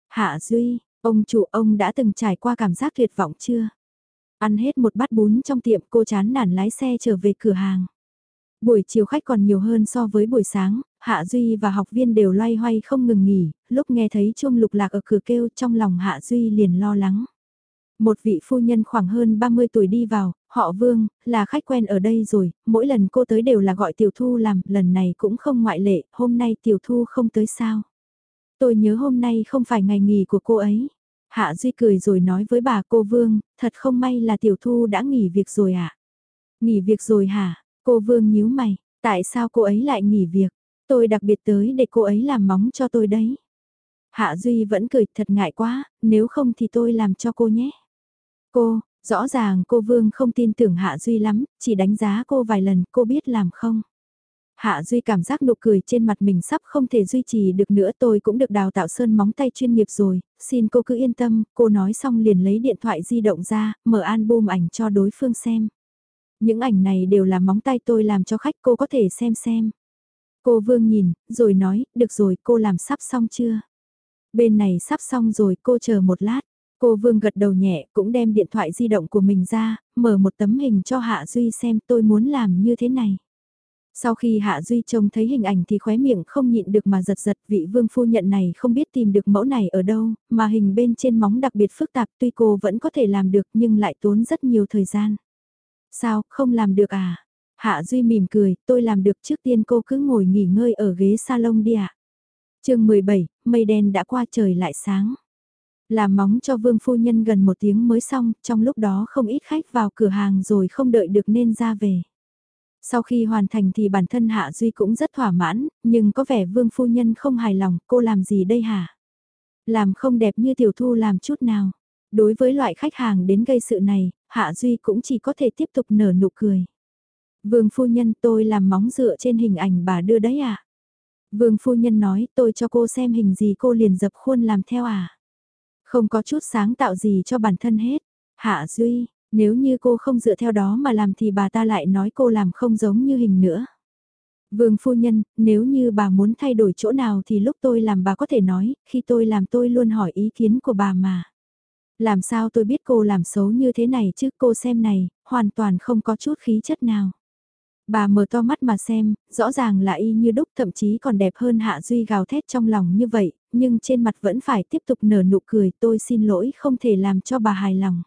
Hạ Duy, Ông chủ ông đã từng trải qua cảm giác tuyệt vọng chưa? Ăn hết một bát bún trong tiệm cô chán nản lái xe trở về cửa hàng. Buổi chiều khách còn nhiều hơn so với buổi sáng, Hạ Duy và học viên đều loay hoay không ngừng nghỉ, lúc nghe thấy chuông lục lạc ở cửa kêu trong lòng Hạ Duy liền lo lắng. Một vị phu nhân khoảng hơn 30 tuổi đi vào, họ Vương, là khách quen ở đây rồi, mỗi lần cô tới đều là gọi Tiểu Thu làm, lần này cũng không ngoại lệ, hôm nay Tiểu Thu không tới sao. Tôi nhớ hôm nay không phải ngày nghỉ của cô ấy. Hạ Duy cười rồi nói với bà cô Vương, thật không may là Tiểu Thu đã nghỉ việc rồi ạ. À? Nghỉ việc rồi hả? Cô Vương nhíu mày, tại sao cô ấy lại nghỉ việc? Tôi đặc biệt tới để cô ấy làm móng cho tôi đấy. Hạ Duy vẫn cười thật ngại quá, nếu không thì tôi làm cho cô nhé. Cô, rõ ràng cô Vương không tin tưởng Hạ Duy lắm, chỉ đánh giá cô vài lần, cô biết làm không? Hạ Duy cảm giác nụ cười trên mặt mình sắp không thể duy trì được nữa tôi cũng được đào tạo sơn móng tay chuyên nghiệp rồi, xin cô cứ yên tâm, cô nói xong liền lấy điện thoại di động ra, mở album ảnh cho đối phương xem. Những ảnh này đều là móng tay tôi làm cho khách cô có thể xem xem. Cô Vương nhìn, rồi nói, được rồi cô làm sắp xong chưa? Bên này sắp xong rồi cô chờ một lát. Cô Vương gật đầu nhẹ cũng đem điện thoại di động của mình ra, mở một tấm hình cho Hạ Duy xem tôi muốn làm như thế này. Sau khi Hạ Duy trông thấy hình ảnh thì khóe miệng không nhịn được mà giật giật vị vương phu nhận này không biết tìm được mẫu này ở đâu, mà hình bên trên móng đặc biệt phức tạp tuy cô vẫn có thể làm được nhưng lại tốn rất nhiều thời gian. Sao, không làm được à? Hạ Duy mỉm cười, tôi làm được trước tiên cô cứ ngồi nghỉ ngơi ở ghế salon đi ạ. À? chương 17, mây đen đã qua trời lại sáng. Làm móng cho vương phu nhân gần một tiếng mới xong, trong lúc đó không ít khách vào cửa hàng rồi không đợi được nên ra về. Sau khi hoàn thành thì bản thân Hạ Duy cũng rất thỏa mãn, nhưng có vẻ vương phu nhân không hài lòng, cô làm gì đây hả? Làm không đẹp như tiểu thu làm chút nào. Đối với loại khách hàng đến gây sự này, Hạ Duy cũng chỉ có thể tiếp tục nở nụ cười. Vương phu nhân tôi làm móng dựa trên hình ảnh bà đưa đấy à? Vương phu nhân nói tôi cho cô xem hình gì cô liền dập khuôn làm theo à? Không có chút sáng tạo gì cho bản thân hết. Hạ Duy, nếu như cô không dựa theo đó mà làm thì bà ta lại nói cô làm không giống như hình nữa. Vương phu nhân, nếu như bà muốn thay đổi chỗ nào thì lúc tôi làm bà có thể nói, khi tôi làm tôi luôn hỏi ý kiến của bà mà. Làm sao tôi biết cô làm xấu như thế này chứ cô xem này, hoàn toàn không có chút khí chất nào. Bà mở to mắt mà xem, rõ ràng là y như đúc thậm chí còn đẹp hơn Hạ Duy gào thét trong lòng như vậy, nhưng trên mặt vẫn phải tiếp tục nở nụ cười tôi xin lỗi không thể làm cho bà hài lòng.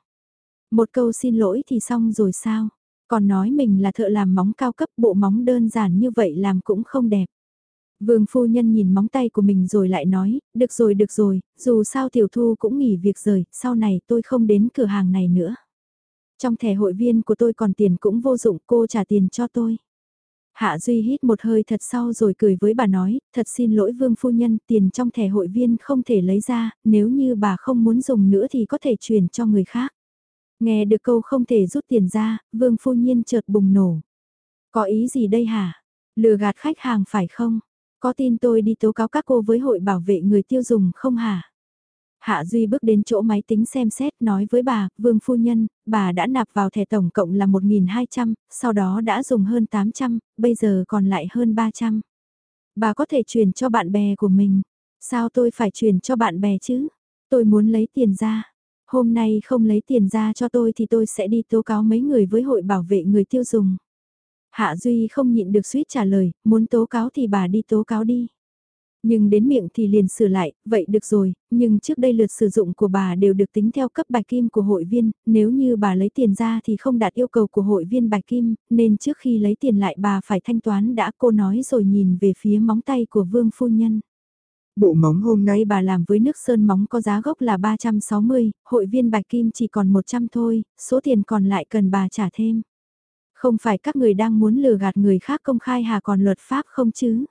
Một câu xin lỗi thì xong rồi sao? Còn nói mình là thợ làm móng cao cấp bộ móng đơn giản như vậy làm cũng không đẹp. Vương phu nhân nhìn móng tay của mình rồi lại nói, được rồi được rồi, dù sao tiểu thu cũng nghỉ việc rời, sau này tôi không đến cửa hàng này nữa. Trong thẻ hội viên của tôi còn tiền cũng vô dụng cô trả tiền cho tôi. Hạ Duy hít một hơi thật sau rồi cười với bà nói, thật xin lỗi Vương Phu Nhân, tiền trong thẻ hội viên không thể lấy ra, nếu như bà không muốn dùng nữa thì có thể chuyển cho người khác. Nghe được câu không thể rút tiền ra, Vương Phu Nhân chợt bùng nổ. Có ý gì đây hả? Lừa gạt khách hàng phải không? Có tin tôi đi tố cáo các cô với hội bảo vệ người tiêu dùng không hả? Hạ Duy bước đến chỗ máy tính xem xét nói với bà, Vương Phu Nhân, bà đã nạp vào thẻ tổng cộng là 1.200, sau đó đã dùng hơn 800, bây giờ còn lại hơn 300. Bà có thể chuyển cho bạn bè của mình. Sao tôi phải chuyển cho bạn bè chứ? Tôi muốn lấy tiền ra. Hôm nay không lấy tiền ra cho tôi thì tôi sẽ đi tố cáo mấy người với hội bảo vệ người tiêu dùng. Hạ Duy không nhịn được suýt trả lời, muốn tố cáo thì bà đi tố cáo đi. Nhưng đến miệng thì liền sửa lại, vậy được rồi, nhưng trước đây lượt sử dụng của bà đều được tính theo cấp bạch kim của hội viên, nếu như bà lấy tiền ra thì không đạt yêu cầu của hội viên bạch kim, nên trước khi lấy tiền lại bà phải thanh toán đã cô nói rồi nhìn về phía móng tay của vương phu nhân. Bộ móng hôm nay bà làm với nước sơn móng có giá gốc là 360, hội viên bạch kim chỉ còn 100 thôi, số tiền còn lại cần bà trả thêm. Không phải các người đang muốn lừa gạt người khác công khai hà còn luật pháp không chứ?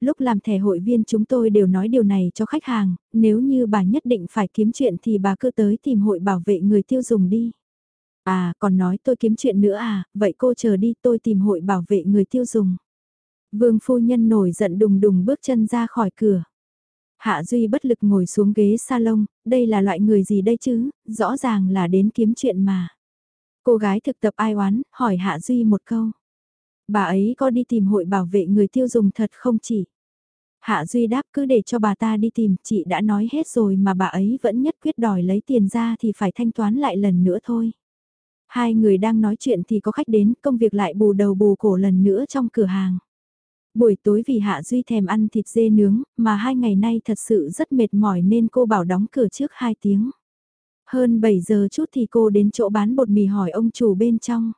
Lúc làm thẻ hội viên chúng tôi đều nói điều này cho khách hàng, nếu như bà nhất định phải kiếm chuyện thì bà cứ tới tìm hội bảo vệ người tiêu dùng đi. À, còn nói tôi kiếm chuyện nữa à, vậy cô chờ đi tôi tìm hội bảo vệ người tiêu dùng. Vương phu nhân nổi giận đùng đùng bước chân ra khỏi cửa. Hạ Duy bất lực ngồi xuống ghế salon, đây là loại người gì đây chứ, rõ ràng là đến kiếm chuyện mà. Cô gái thực tập ai oán, hỏi Hạ Duy một câu. Bà ấy có đi tìm hội bảo vệ người tiêu dùng thật không chỉ. Hạ Duy đáp cứ để cho bà ta đi tìm, chị đã nói hết rồi mà bà ấy vẫn nhất quyết đòi lấy tiền ra thì phải thanh toán lại lần nữa thôi. Hai người đang nói chuyện thì có khách đến, công việc lại bù đầu bù cổ lần nữa trong cửa hàng. Buổi tối vì Hạ Duy thèm ăn thịt dê nướng, mà hai ngày nay thật sự rất mệt mỏi nên cô bảo đóng cửa trước 2 tiếng. Hơn 7 giờ chút thì cô đến chỗ bán bột mì hỏi ông chủ bên trong.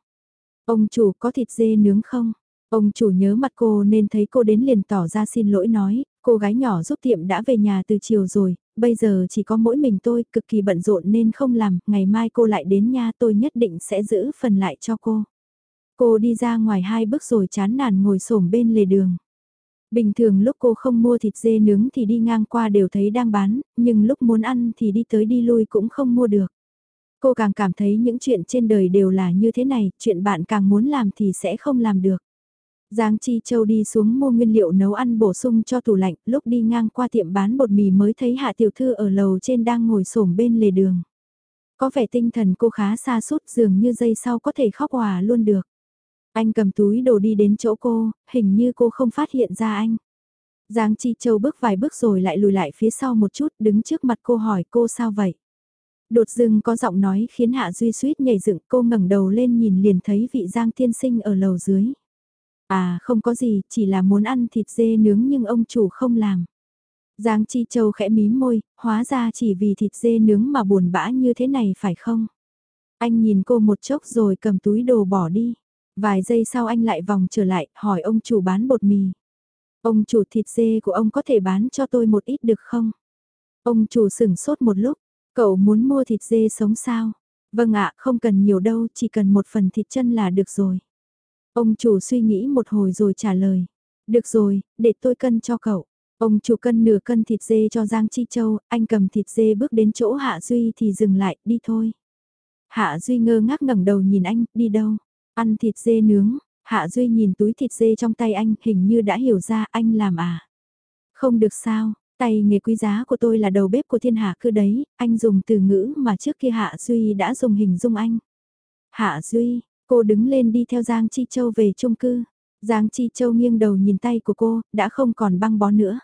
Ông chủ có thịt dê nướng không? Ông chủ nhớ mặt cô nên thấy cô đến liền tỏ ra xin lỗi nói, cô gái nhỏ giúp tiệm đã về nhà từ chiều rồi, bây giờ chỉ có mỗi mình tôi cực kỳ bận rộn nên không làm, ngày mai cô lại đến nha tôi nhất định sẽ giữ phần lại cho cô. Cô đi ra ngoài hai bước rồi chán nản ngồi xổm bên lề đường. Bình thường lúc cô không mua thịt dê nướng thì đi ngang qua đều thấy đang bán, nhưng lúc muốn ăn thì đi tới đi lui cũng không mua được. Cô càng cảm thấy những chuyện trên đời đều là như thế này, chuyện bạn càng muốn làm thì sẽ không làm được. Giang Chi Châu đi xuống mua nguyên liệu nấu ăn bổ sung cho tủ lạnh, lúc đi ngang qua tiệm bán bột mì mới thấy Hạ Tiểu Thư ở lầu trên đang ngồi xổm bên lề đường. Có vẻ tinh thần cô khá xa sút dường như giây sau có thể khóc hòa luôn được. Anh cầm túi đồ đi đến chỗ cô, hình như cô không phát hiện ra anh. Giang Chi Châu bước vài bước rồi lại lùi lại phía sau một chút, đứng trước mặt cô hỏi cô sao vậy? Đột dưng có giọng nói khiến Hạ Duy suýt nhảy dựng cô ngẩng đầu lên nhìn liền thấy vị Giang Thiên sinh ở lầu dưới. À không có gì, chỉ là muốn ăn thịt dê nướng nhưng ông chủ không làm. Giang Chi Châu khẽ mím môi, hóa ra chỉ vì thịt dê nướng mà buồn bã như thế này phải không? Anh nhìn cô một chốc rồi cầm túi đồ bỏ đi. Vài giây sau anh lại vòng trở lại, hỏi ông chủ bán bột mì. Ông chủ thịt dê của ông có thể bán cho tôi một ít được không? Ông chủ sửng sốt một lúc, cậu muốn mua thịt dê sống sao? Vâng ạ, không cần nhiều đâu, chỉ cần một phần thịt chân là được rồi. Ông chủ suy nghĩ một hồi rồi trả lời. Được rồi, để tôi cân cho cậu. Ông chủ cân nửa cân thịt dê cho Giang Chi Châu, anh cầm thịt dê bước đến chỗ Hạ Duy thì dừng lại, đi thôi. Hạ Duy ngơ ngác ngẩng đầu nhìn anh, đi đâu? Ăn thịt dê nướng, Hạ Duy nhìn túi thịt dê trong tay anh, hình như đã hiểu ra anh làm à. Không được sao, tay nghề quý giá của tôi là đầu bếp của thiên hạ cứ đấy, anh dùng từ ngữ mà trước kia Hạ Duy đã dùng hình dung anh. Hạ Duy, cô đứng lên đi theo Giang Chi Châu về chung cư. Giang Chi Châu nghiêng đầu nhìn tay của cô, đã không còn băng bó nữa.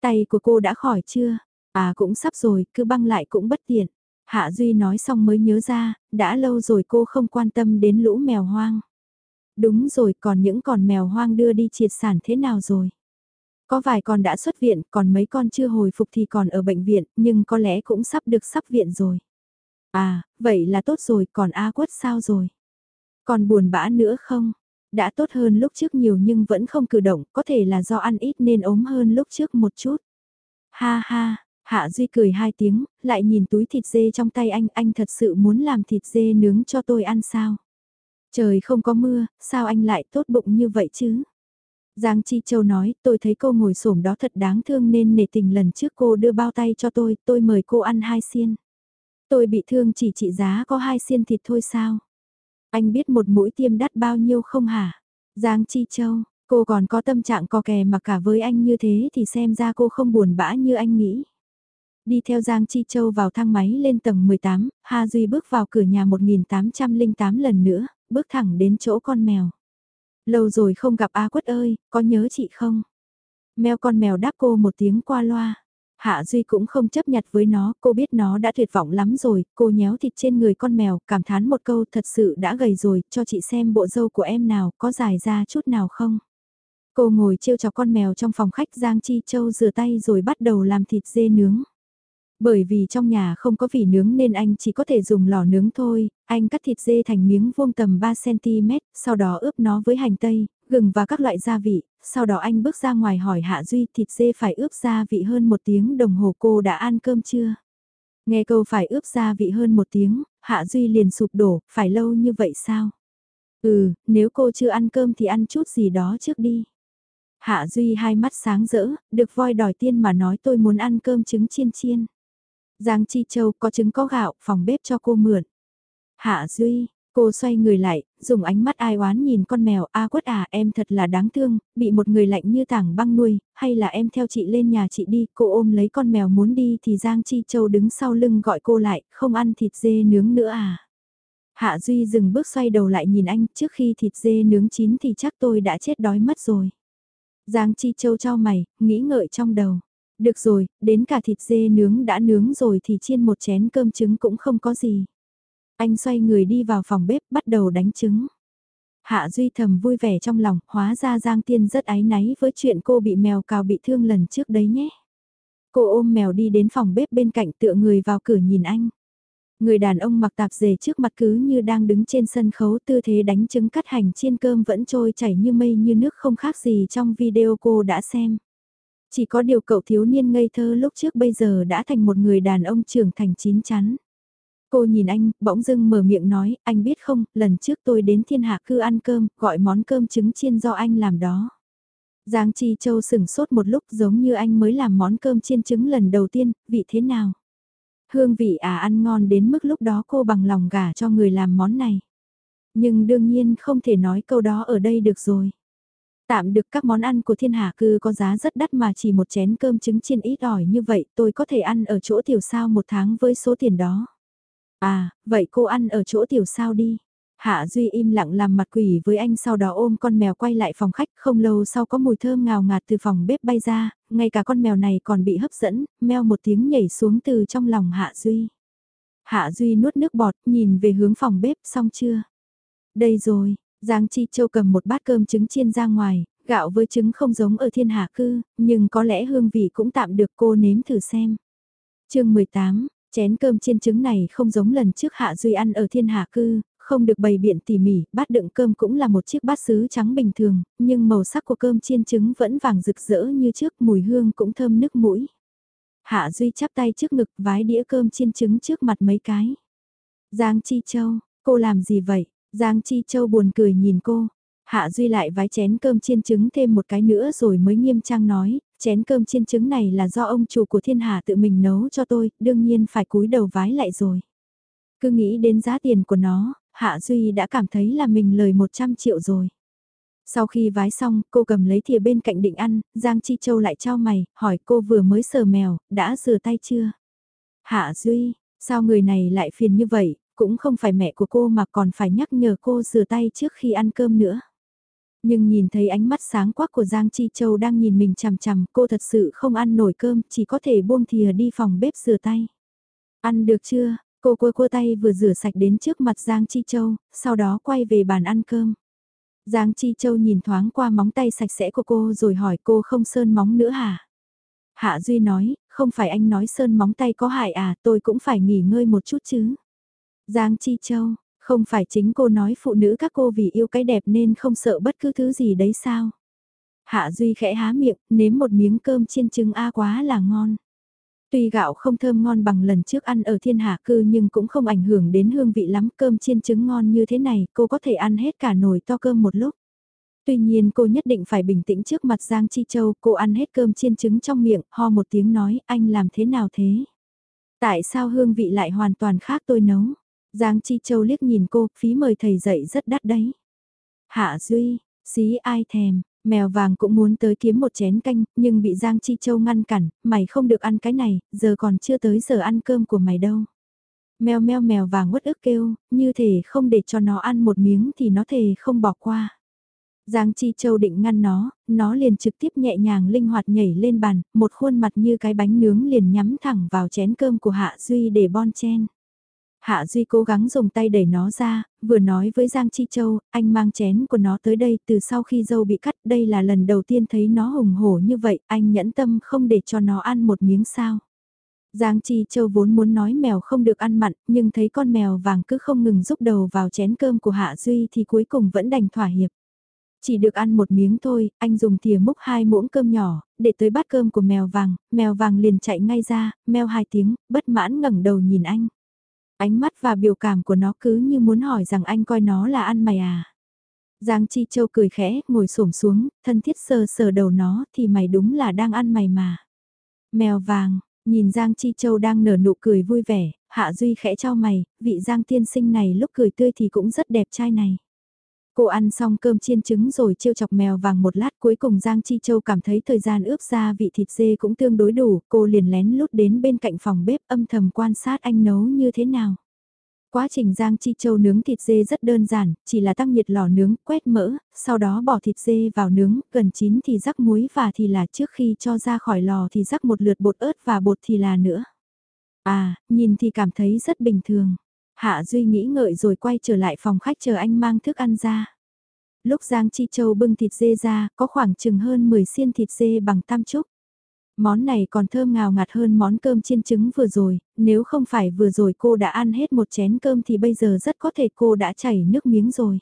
Tay của cô đã khỏi chưa? À cũng sắp rồi, cứ băng lại cũng bất tiện. Hạ Duy nói xong mới nhớ ra, đã lâu rồi cô không quan tâm đến lũ mèo hoang. Đúng rồi, còn những con mèo hoang đưa đi triệt sản thế nào rồi? Có vài con đã xuất viện, còn mấy con chưa hồi phục thì còn ở bệnh viện, nhưng có lẽ cũng sắp được sắp viện rồi. À, vậy là tốt rồi, còn A quất sao rồi? Còn buồn bã nữa không? Đã tốt hơn lúc trước nhiều nhưng vẫn không cử động, có thể là do ăn ít nên ốm hơn lúc trước một chút. Ha ha, Hạ Duy cười hai tiếng, lại nhìn túi thịt dê trong tay anh, anh thật sự muốn làm thịt dê nướng cho tôi ăn sao? Trời không có mưa, sao anh lại tốt bụng như vậy chứ? Giang Chi Châu nói, tôi thấy cô ngồi xổm đó thật đáng thương nên nể tình lần trước cô đưa bao tay cho tôi, tôi mời cô ăn hai xiên. Tôi bị thương chỉ trị giá có hai xiên thịt thôi sao? Anh biết một mũi tiêm đắt bao nhiêu không hả? Giang Chi Châu, cô còn có tâm trạng co kè mà cả với anh như thế thì xem ra cô không buồn bã như anh nghĩ. Đi theo Giang Chi Châu vào thang máy lên tầng 18, Hà Duy bước vào cửa nhà 1808 lần nữa, bước thẳng đến chỗ con mèo. Lâu rồi không gặp A Quất ơi, có nhớ chị không? Mèo con mèo đáp cô một tiếng qua loa. Hạ Duy cũng không chấp nhặt với nó, cô biết nó đã tuyệt vọng lắm rồi, cô nhéo thịt trên người con mèo, cảm thán một câu thật sự đã gầy rồi, cho chị xem bộ dâu của em nào, có dài ra chút nào không? Cô ngồi trêu cho con mèo trong phòng khách Giang Chi Châu rửa tay rồi bắt đầu làm thịt dê nướng. Bởi vì trong nhà không có vỉ nướng nên anh chỉ có thể dùng lò nướng thôi, anh cắt thịt dê thành miếng vuông tầm 3cm, sau đó ướp nó với hành tây, gừng và các loại gia vị, sau đó anh bước ra ngoài hỏi Hạ Duy thịt dê phải ướp gia vị hơn một tiếng đồng hồ cô đã ăn cơm chưa? Nghe câu phải ướp gia vị hơn một tiếng, Hạ Duy liền sụp đổ, phải lâu như vậy sao? Ừ, nếu cô chưa ăn cơm thì ăn chút gì đó trước đi. Hạ Duy hai mắt sáng rỡ, được voi đòi tiên mà nói tôi muốn ăn cơm trứng chiên chiên. Giang Chi Châu có trứng có gạo, phòng bếp cho cô mượn. Hạ Duy, cô xoay người lại, dùng ánh mắt ai oán nhìn con mèo, a quất à em thật là đáng thương, bị một người lạnh như tảng băng nuôi, hay là em theo chị lên nhà chị đi, cô ôm lấy con mèo muốn đi thì Giang Chi Châu đứng sau lưng gọi cô lại, không ăn thịt dê nướng nữa à. Hạ Duy dừng bước xoay đầu lại nhìn anh, trước khi thịt dê nướng chín thì chắc tôi đã chết đói mất rồi. Giang Chi Châu cho mày, nghĩ ngợi trong đầu. Được rồi, đến cả thịt dê nướng đã nướng rồi thì chiên một chén cơm trứng cũng không có gì. Anh xoay người đi vào phòng bếp bắt đầu đánh trứng. Hạ Duy thầm vui vẻ trong lòng, hóa ra Giang Tiên rất ái náy với chuyện cô bị mèo cào bị thương lần trước đấy nhé. Cô ôm mèo đi đến phòng bếp bên cạnh tựa người vào cửa nhìn anh. Người đàn ông mặc tạp dề trước mặt cứ như đang đứng trên sân khấu tư thế đánh trứng cắt hành chiên cơm vẫn trôi chảy như mây như nước không khác gì trong video cô đã xem. Chỉ có điều cậu thiếu niên ngây thơ lúc trước bây giờ đã thành một người đàn ông trưởng thành chín chắn. Cô nhìn anh, bỗng dưng mở miệng nói, anh biết không, lần trước tôi đến thiên hạ cư ăn cơm, gọi món cơm trứng chiên do anh làm đó. Giang Chi Châu sửng sốt một lúc giống như anh mới làm món cơm chiên trứng lần đầu tiên, vị thế nào? Hương vị à ăn ngon đến mức lúc đó cô bằng lòng gả cho người làm món này. Nhưng đương nhiên không thể nói câu đó ở đây được rồi. Tạm được các món ăn của thiên hạ cư có giá rất đắt mà chỉ một chén cơm trứng chiên ít ỏi như vậy tôi có thể ăn ở chỗ tiểu sao một tháng với số tiền đó. À, vậy cô ăn ở chỗ tiểu sao đi. Hạ Duy im lặng làm mặt quỷ với anh sau đó ôm con mèo quay lại phòng khách không lâu sau có mùi thơm ngào ngạt từ phòng bếp bay ra, ngay cả con mèo này còn bị hấp dẫn, meo một tiếng nhảy xuống từ trong lòng Hạ Duy. Hạ Duy nuốt nước bọt nhìn về hướng phòng bếp xong chưa? Đây rồi, Giang Chi Châu cầm một bát cơm trứng chiên ra ngoài, gạo với trứng không giống ở thiên hạ cư, nhưng có lẽ hương vị cũng tạm được cô nếm thử xem. chương 18, chén cơm chiên trứng này không giống lần trước Hạ Duy ăn ở thiên hạ cư, không được bày biện tỉ mỉ, bát đựng cơm cũng là một chiếc bát sứ trắng bình thường, nhưng màu sắc của cơm chiên trứng vẫn vàng rực rỡ như trước, mùi hương cũng thơm nức mũi. Hạ Duy chắp tay trước ngực vái đĩa cơm chiên trứng trước mặt mấy cái. Giang Chi Châu, cô làm gì vậy? Giang Chi Châu buồn cười nhìn cô. Hạ Duy lại vái chén cơm chiên trứng thêm một cái nữa rồi mới nghiêm trang nói, chén cơm chiên trứng này là do ông chủ của thiên hạ tự mình nấu cho tôi, đương nhiên phải cúi đầu vái lại rồi. Cứ nghĩ đến giá tiền của nó, Hạ Duy đã cảm thấy là mình lời 100 triệu rồi. Sau khi vái xong, cô cầm lấy thìa bên cạnh định ăn, Giang Chi Châu lại trao mày, hỏi cô vừa mới sờ mèo, đã rửa tay chưa? Hạ Duy, sao người này lại phiền như vậy, cũng không phải mẹ của cô mà còn phải nhắc nhở cô rửa tay trước khi ăn cơm nữa. Nhưng nhìn thấy ánh mắt sáng quắc của Giang Chi Châu đang nhìn mình chằm chằm, cô thật sự không ăn nổi cơm, chỉ có thể buông thìa đi phòng bếp rửa tay. Ăn được chưa? Cô cua cua tay vừa rửa sạch đến trước mặt Giang Chi Châu, sau đó quay về bàn ăn cơm. Giang Chi Châu nhìn thoáng qua móng tay sạch sẽ của cô rồi hỏi cô không sơn móng nữa hả? Hạ Duy nói, không phải anh nói sơn móng tay có hại à, tôi cũng phải nghỉ ngơi một chút chứ. Giang Chi Châu, không phải chính cô nói phụ nữ các cô vì yêu cái đẹp nên không sợ bất cứ thứ gì đấy sao? Hạ Duy khẽ há miệng, nếm một miếng cơm chiên trứng A quá là ngon. Tuy gạo không thơm ngon bằng lần trước ăn ở thiên hạ cư nhưng cũng không ảnh hưởng đến hương vị lắm cơm chiên trứng ngon như thế này cô có thể ăn hết cả nồi to cơm một lúc. Tuy nhiên cô nhất định phải bình tĩnh trước mặt Giang Chi Châu cô ăn hết cơm chiên trứng trong miệng ho một tiếng nói anh làm thế nào thế? Tại sao hương vị lại hoàn toàn khác tôi nấu? Giang Chi Châu liếc nhìn cô phí mời thầy dạy rất đắt đấy. Hạ Duy, xí ai thèm, Mèo vàng cũng muốn tới kiếm một chén canh, nhưng bị Giang Chi Châu ngăn cản, mày không được ăn cái này, giờ còn chưa tới giờ ăn cơm của mày đâu. Mèo mèo mèo vàng uất ức kêu, như thể không để cho nó ăn một miếng thì nó thề không bỏ qua. Giang Chi Châu định ngăn nó, nó liền trực tiếp nhẹ nhàng linh hoạt nhảy lên bàn, một khuôn mặt như cái bánh nướng liền nhắm thẳng vào chén cơm của Hạ Duy để bon chen. Hạ Duy cố gắng dùng tay đẩy nó ra, vừa nói với Giang Chi Châu, anh mang chén của nó tới đây từ sau khi dâu bị cắt, đây là lần đầu tiên thấy nó hùng hổ như vậy, anh nhẫn tâm không để cho nó ăn một miếng sao. Giang Chi Châu vốn muốn nói mèo không được ăn mặn, nhưng thấy con mèo vàng cứ không ngừng rúc đầu vào chén cơm của Hạ Duy thì cuối cùng vẫn đành thỏa hiệp. Chỉ được ăn một miếng thôi, anh dùng thìa múc hai muỗng cơm nhỏ, để tới bát cơm của mèo vàng, mèo vàng liền chạy ngay ra, mèo hai tiếng, bất mãn ngẩng đầu nhìn anh. Ánh mắt và biểu cảm của nó cứ như muốn hỏi rằng anh coi nó là ăn mày à. Giang Chi Châu cười khẽ, ngồi xổm xuống, thân thiết sờ sờ đầu nó thì mày đúng là đang ăn mày mà. Mèo vàng, nhìn Giang Chi Châu đang nở nụ cười vui vẻ, Hạ Duy khẽ cho mày, vị Giang tiên sinh này lúc cười tươi thì cũng rất đẹp trai này. Cô ăn xong cơm chiên trứng rồi trêu chọc mèo vàng một lát cuối cùng Giang Chi Châu cảm thấy thời gian ướp ra vị thịt dê cũng tương đối đủ, cô liền lén lút đến bên cạnh phòng bếp âm thầm quan sát anh nấu như thế nào. Quá trình Giang Chi Châu nướng thịt dê rất đơn giản, chỉ là tăng nhiệt lò nướng, quét mỡ, sau đó bỏ thịt dê vào nướng, gần chín thì rắc muối và thì là trước khi cho ra khỏi lò thì rắc một lượt bột ớt và bột thì là nữa. À, nhìn thì cảm thấy rất bình thường. Hạ Duy nghĩ ngợi rồi quay trở lại phòng khách chờ anh mang thức ăn ra. Lúc Giang Chi Châu bưng thịt dê ra, có khoảng chừng hơn 10 xiên thịt dê bằng tam trúc. Món này còn thơm ngào ngạt hơn món cơm chiên trứng vừa rồi, nếu không phải vừa rồi cô đã ăn hết một chén cơm thì bây giờ rất có thể cô đã chảy nước miếng rồi.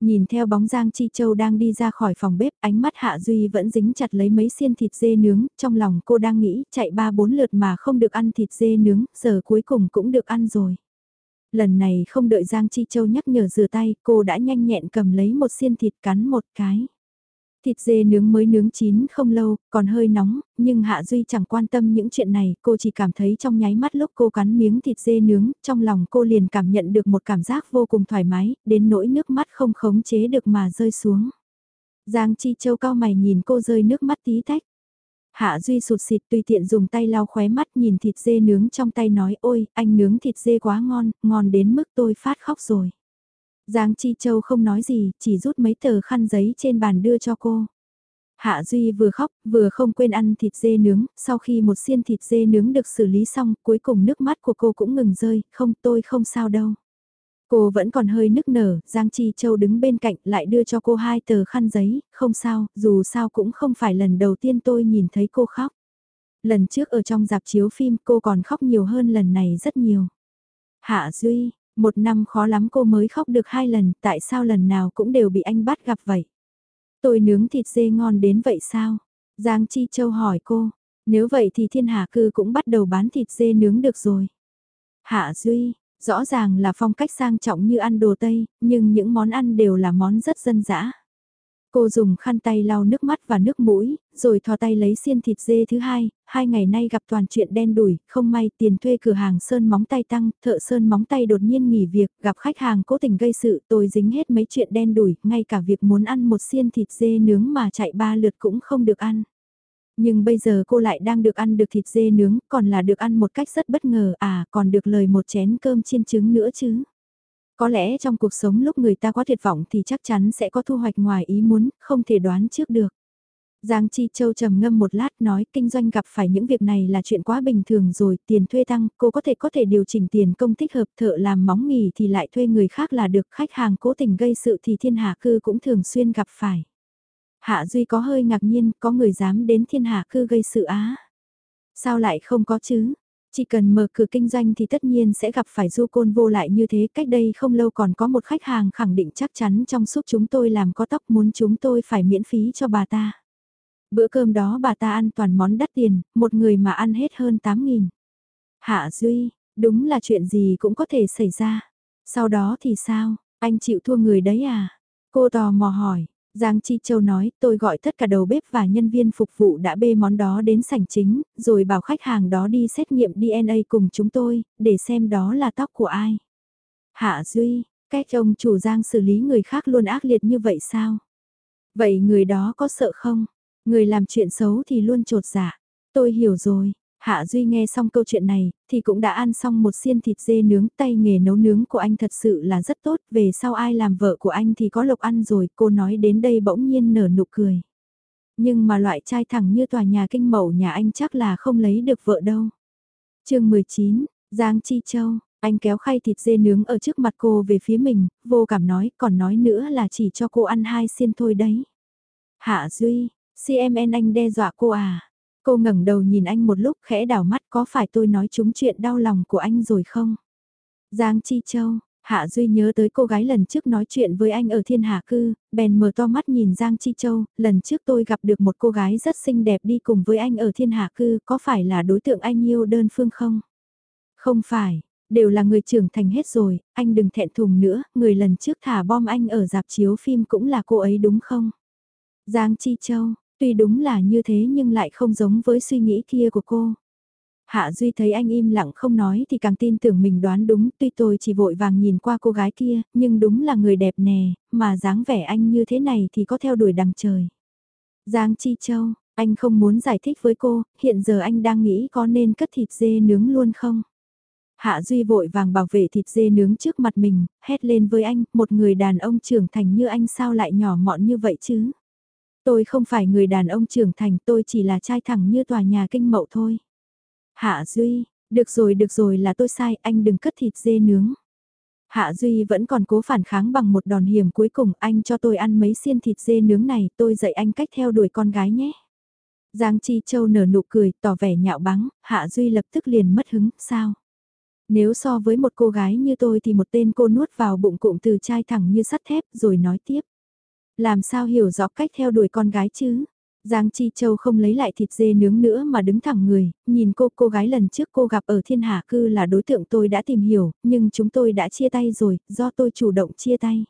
Nhìn theo bóng Giang Chi Châu đang đi ra khỏi phòng bếp, ánh mắt Hạ Duy vẫn dính chặt lấy mấy xiên thịt dê nướng, trong lòng cô đang nghĩ chạy ba bốn lượt mà không được ăn thịt dê nướng, giờ cuối cùng cũng được ăn rồi. Lần này không đợi Giang Chi Châu nhắc nhở rửa tay, cô đã nhanh nhẹn cầm lấy một xiên thịt cắn một cái. Thịt dê nướng mới nướng chín không lâu, còn hơi nóng, nhưng Hạ Duy chẳng quan tâm những chuyện này, cô chỉ cảm thấy trong nháy mắt lúc cô cắn miếng thịt dê nướng, trong lòng cô liền cảm nhận được một cảm giác vô cùng thoải mái, đến nỗi nước mắt không khống chế được mà rơi xuống. Giang Chi Châu cao mày nhìn cô rơi nước mắt tí tách. Hạ Duy sụt xịt tùy tiện dùng tay lau khóe mắt nhìn thịt dê nướng trong tay nói ôi, anh nướng thịt dê quá ngon, ngon đến mức tôi phát khóc rồi. Giang Chi Châu không nói gì, chỉ rút mấy tờ khăn giấy trên bàn đưa cho cô. Hạ Duy vừa khóc, vừa không quên ăn thịt dê nướng, sau khi một xiên thịt dê nướng được xử lý xong, cuối cùng nước mắt của cô cũng ngừng rơi, không tôi không sao đâu. Cô vẫn còn hơi nức nở, Giang Chi Châu đứng bên cạnh lại đưa cho cô hai tờ khăn giấy, không sao, dù sao cũng không phải lần đầu tiên tôi nhìn thấy cô khóc. Lần trước ở trong dạp chiếu phim cô còn khóc nhiều hơn lần này rất nhiều. Hạ Duy, một năm khó lắm cô mới khóc được hai lần, tại sao lần nào cũng đều bị anh bắt gặp vậy? Tôi nướng thịt dê ngon đến vậy sao? Giang Chi Châu hỏi cô, nếu vậy thì thiên hạ cư cũng bắt đầu bán thịt dê nướng được rồi. Hạ Duy, rõ ràng là phong cách sang trọng như ăn đồ Tây, nhưng những món ăn đều là món rất dân dã. Cô dùng khăn tay lau nước mắt và nước mũi, rồi thò tay lấy xiên thịt dê thứ hai, hai ngày nay gặp toàn chuyện đen đủi, không may tiền thuê cửa hàng sơn móng tay tăng, thợ sơn móng tay đột nhiên nghỉ việc, gặp khách hàng cố tình gây sự, tôi dính hết mấy chuyện đen đủi, ngay cả việc muốn ăn một xiên thịt dê nướng mà chạy ba lượt cũng không được ăn. Nhưng bây giờ cô lại đang được ăn được thịt dê nướng, còn là được ăn một cách rất bất ngờ, à, còn được lời một chén cơm chiên trứng nữa chứ. Có lẽ trong cuộc sống lúc người ta quá tuyệt vọng thì chắc chắn sẽ có thu hoạch ngoài ý muốn, không thể đoán trước được. Giang Chi Châu trầm ngâm một lát nói kinh doanh gặp phải những việc này là chuyện quá bình thường rồi, tiền thuê tăng, cô có thể có thể điều chỉnh tiền công thích hợp thợ làm móng nghỉ thì lại thuê người khác là được, khách hàng cố tình gây sự thì thiên hạ cư cũng thường xuyên gặp phải. Hạ Duy có hơi ngạc nhiên, có người dám đến thiên hạ cư gây sự á. Sao lại không có chứ? Chỉ cần mở cửa kinh doanh thì tất nhiên sẽ gặp phải du côn vô lại như thế. Cách đây không lâu còn có một khách hàng khẳng định chắc chắn trong suốt chúng tôi làm có tóc muốn chúng tôi phải miễn phí cho bà ta. Bữa cơm đó bà ta ăn toàn món đắt tiền, một người mà ăn hết hơn 8.000. Hạ Duy, đúng là chuyện gì cũng có thể xảy ra. Sau đó thì sao, anh chịu thua người đấy à? Cô tò mò hỏi, Giang Chi Châu nói, tôi gọi tất cả đầu bếp và nhân viên phục vụ đã bê món đó đến sảnh chính, rồi bảo khách hàng đó đi xét nghiệm DNA cùng chúng tôi, để xem đó là tóc của ai. Hạ Duy, cách ông chủ Giang xử lý người khác luôn ác liệt như vậy sao? Vậy người đó có sợ không? Người làm chuyện xấu thì luôn trột dạ. Tôi hiểu rồi, Hạ Duy nghe xong câu chuyện này, thì cũng đã ăn xong một xiên thịt dê nướng tay nghề nấu nướng của anh thật sự là rất tốt, về sau ai làm vợ của anh thì có lộc ăn rồi, cô nói đến đây bỗng nhiên nở nụ cười. Nhưng mà loại trai thẳng như tòa nhà kinh mẫu nhà anh chắc là không lấy được vợ đâu. chương 19, Giang Chi Châu, anh kéo khay thịt dê nướng ở trước mặt cô về phía mình, vô cảm nói, còn nói nữa là chỉ cho cô ăn hai xiên thôi đấy. Hạ Duy, CMN anh đe dọa cô à? Cô ngẩng đầu nhìn anh một lúc khẽ đảo mắt có phải tôi nói chúng chuyện đau lòng của anh rồi không? Giang Chi Châu, Hạ Duy nhớ tới cô gái lần trước nói chuyện với anh ở thiên hạ cư, bèn mở to mắt nhìn Giang Chi Châu, lần trước tôi gặp được một cô gái rất xinh đẹp đi cùng với anh ở thiên hạ cư, có phải là đối tượng anh yêu đơn phương không? Không phải, đều là người trưởng thành hết rồi, anh đừng thẹn thùng nữa, người lần trước thả bom anh ở dạp chiếu phim cũng là cô ấy đúng không? Giang Chi Châu, Tuy đúng là như thế nhưng lại không giống với suy nghĩ kia của cô. Hạ Duy thấy anh im lặng không nói thì càng tin tưởng mình đoán đúng, tuy tôi chỉ vội vàng nhìn qua cô gái kia, nhưng đúng là người đẹp nè, mà dáng vẻ anh như thế này thì có theo đuổi đằng trời. Giang Chi Châu, anh không muốn giải thích với cô, hiện giờ anh đang nghĩ có nên cất thịt dê nướng luôn không? Hạ Duy vội vàng bảo vệ thịt dê nướng trước mặt mình, hét lên với anh, một người đàn ông trưởng thành như anh sao lại nhỏ mọn như vậy chứ? Tôi không phải người đàn ông trưởng thành, tôi chỉ là trai thẳng như tòa nhà kinh mậu thôi. Hạ Duy, được rồi được rồi là tôi sai, anh đừng cất thịt dê nướng. Hạ Duy vẫn còn cố phản kháng bằng một đòn hiểm cuối cùng, anh cho tôi ăn mấy xiên thịt dê nướng này, tôi dạy anh cách theo đuổi con gái nhé. Giang Chi Châu nở nụ cười, tỏ vẻ nhạo báng, Hạ Duy lập tức liền mất hứng, sao? Nếu so với một cô gái như tôi thì một tên cô nuốt vào bụng cụm từ chai thẳng như sắt thép rồi nói tiếp. Làm sao hiểu rõ cách theo đuổi con gái chứ? Giang Chi Châu không lấy lại thịt dê nướng nữa mà đứng thẳng người, nhìn cô cô gái lần trước cô gặp ở thiên hạ cư là đối tượng tôi đã tìm hiểu, nhưng chúng tôi đã chia tay rồi, do tôi chủ động chia tay.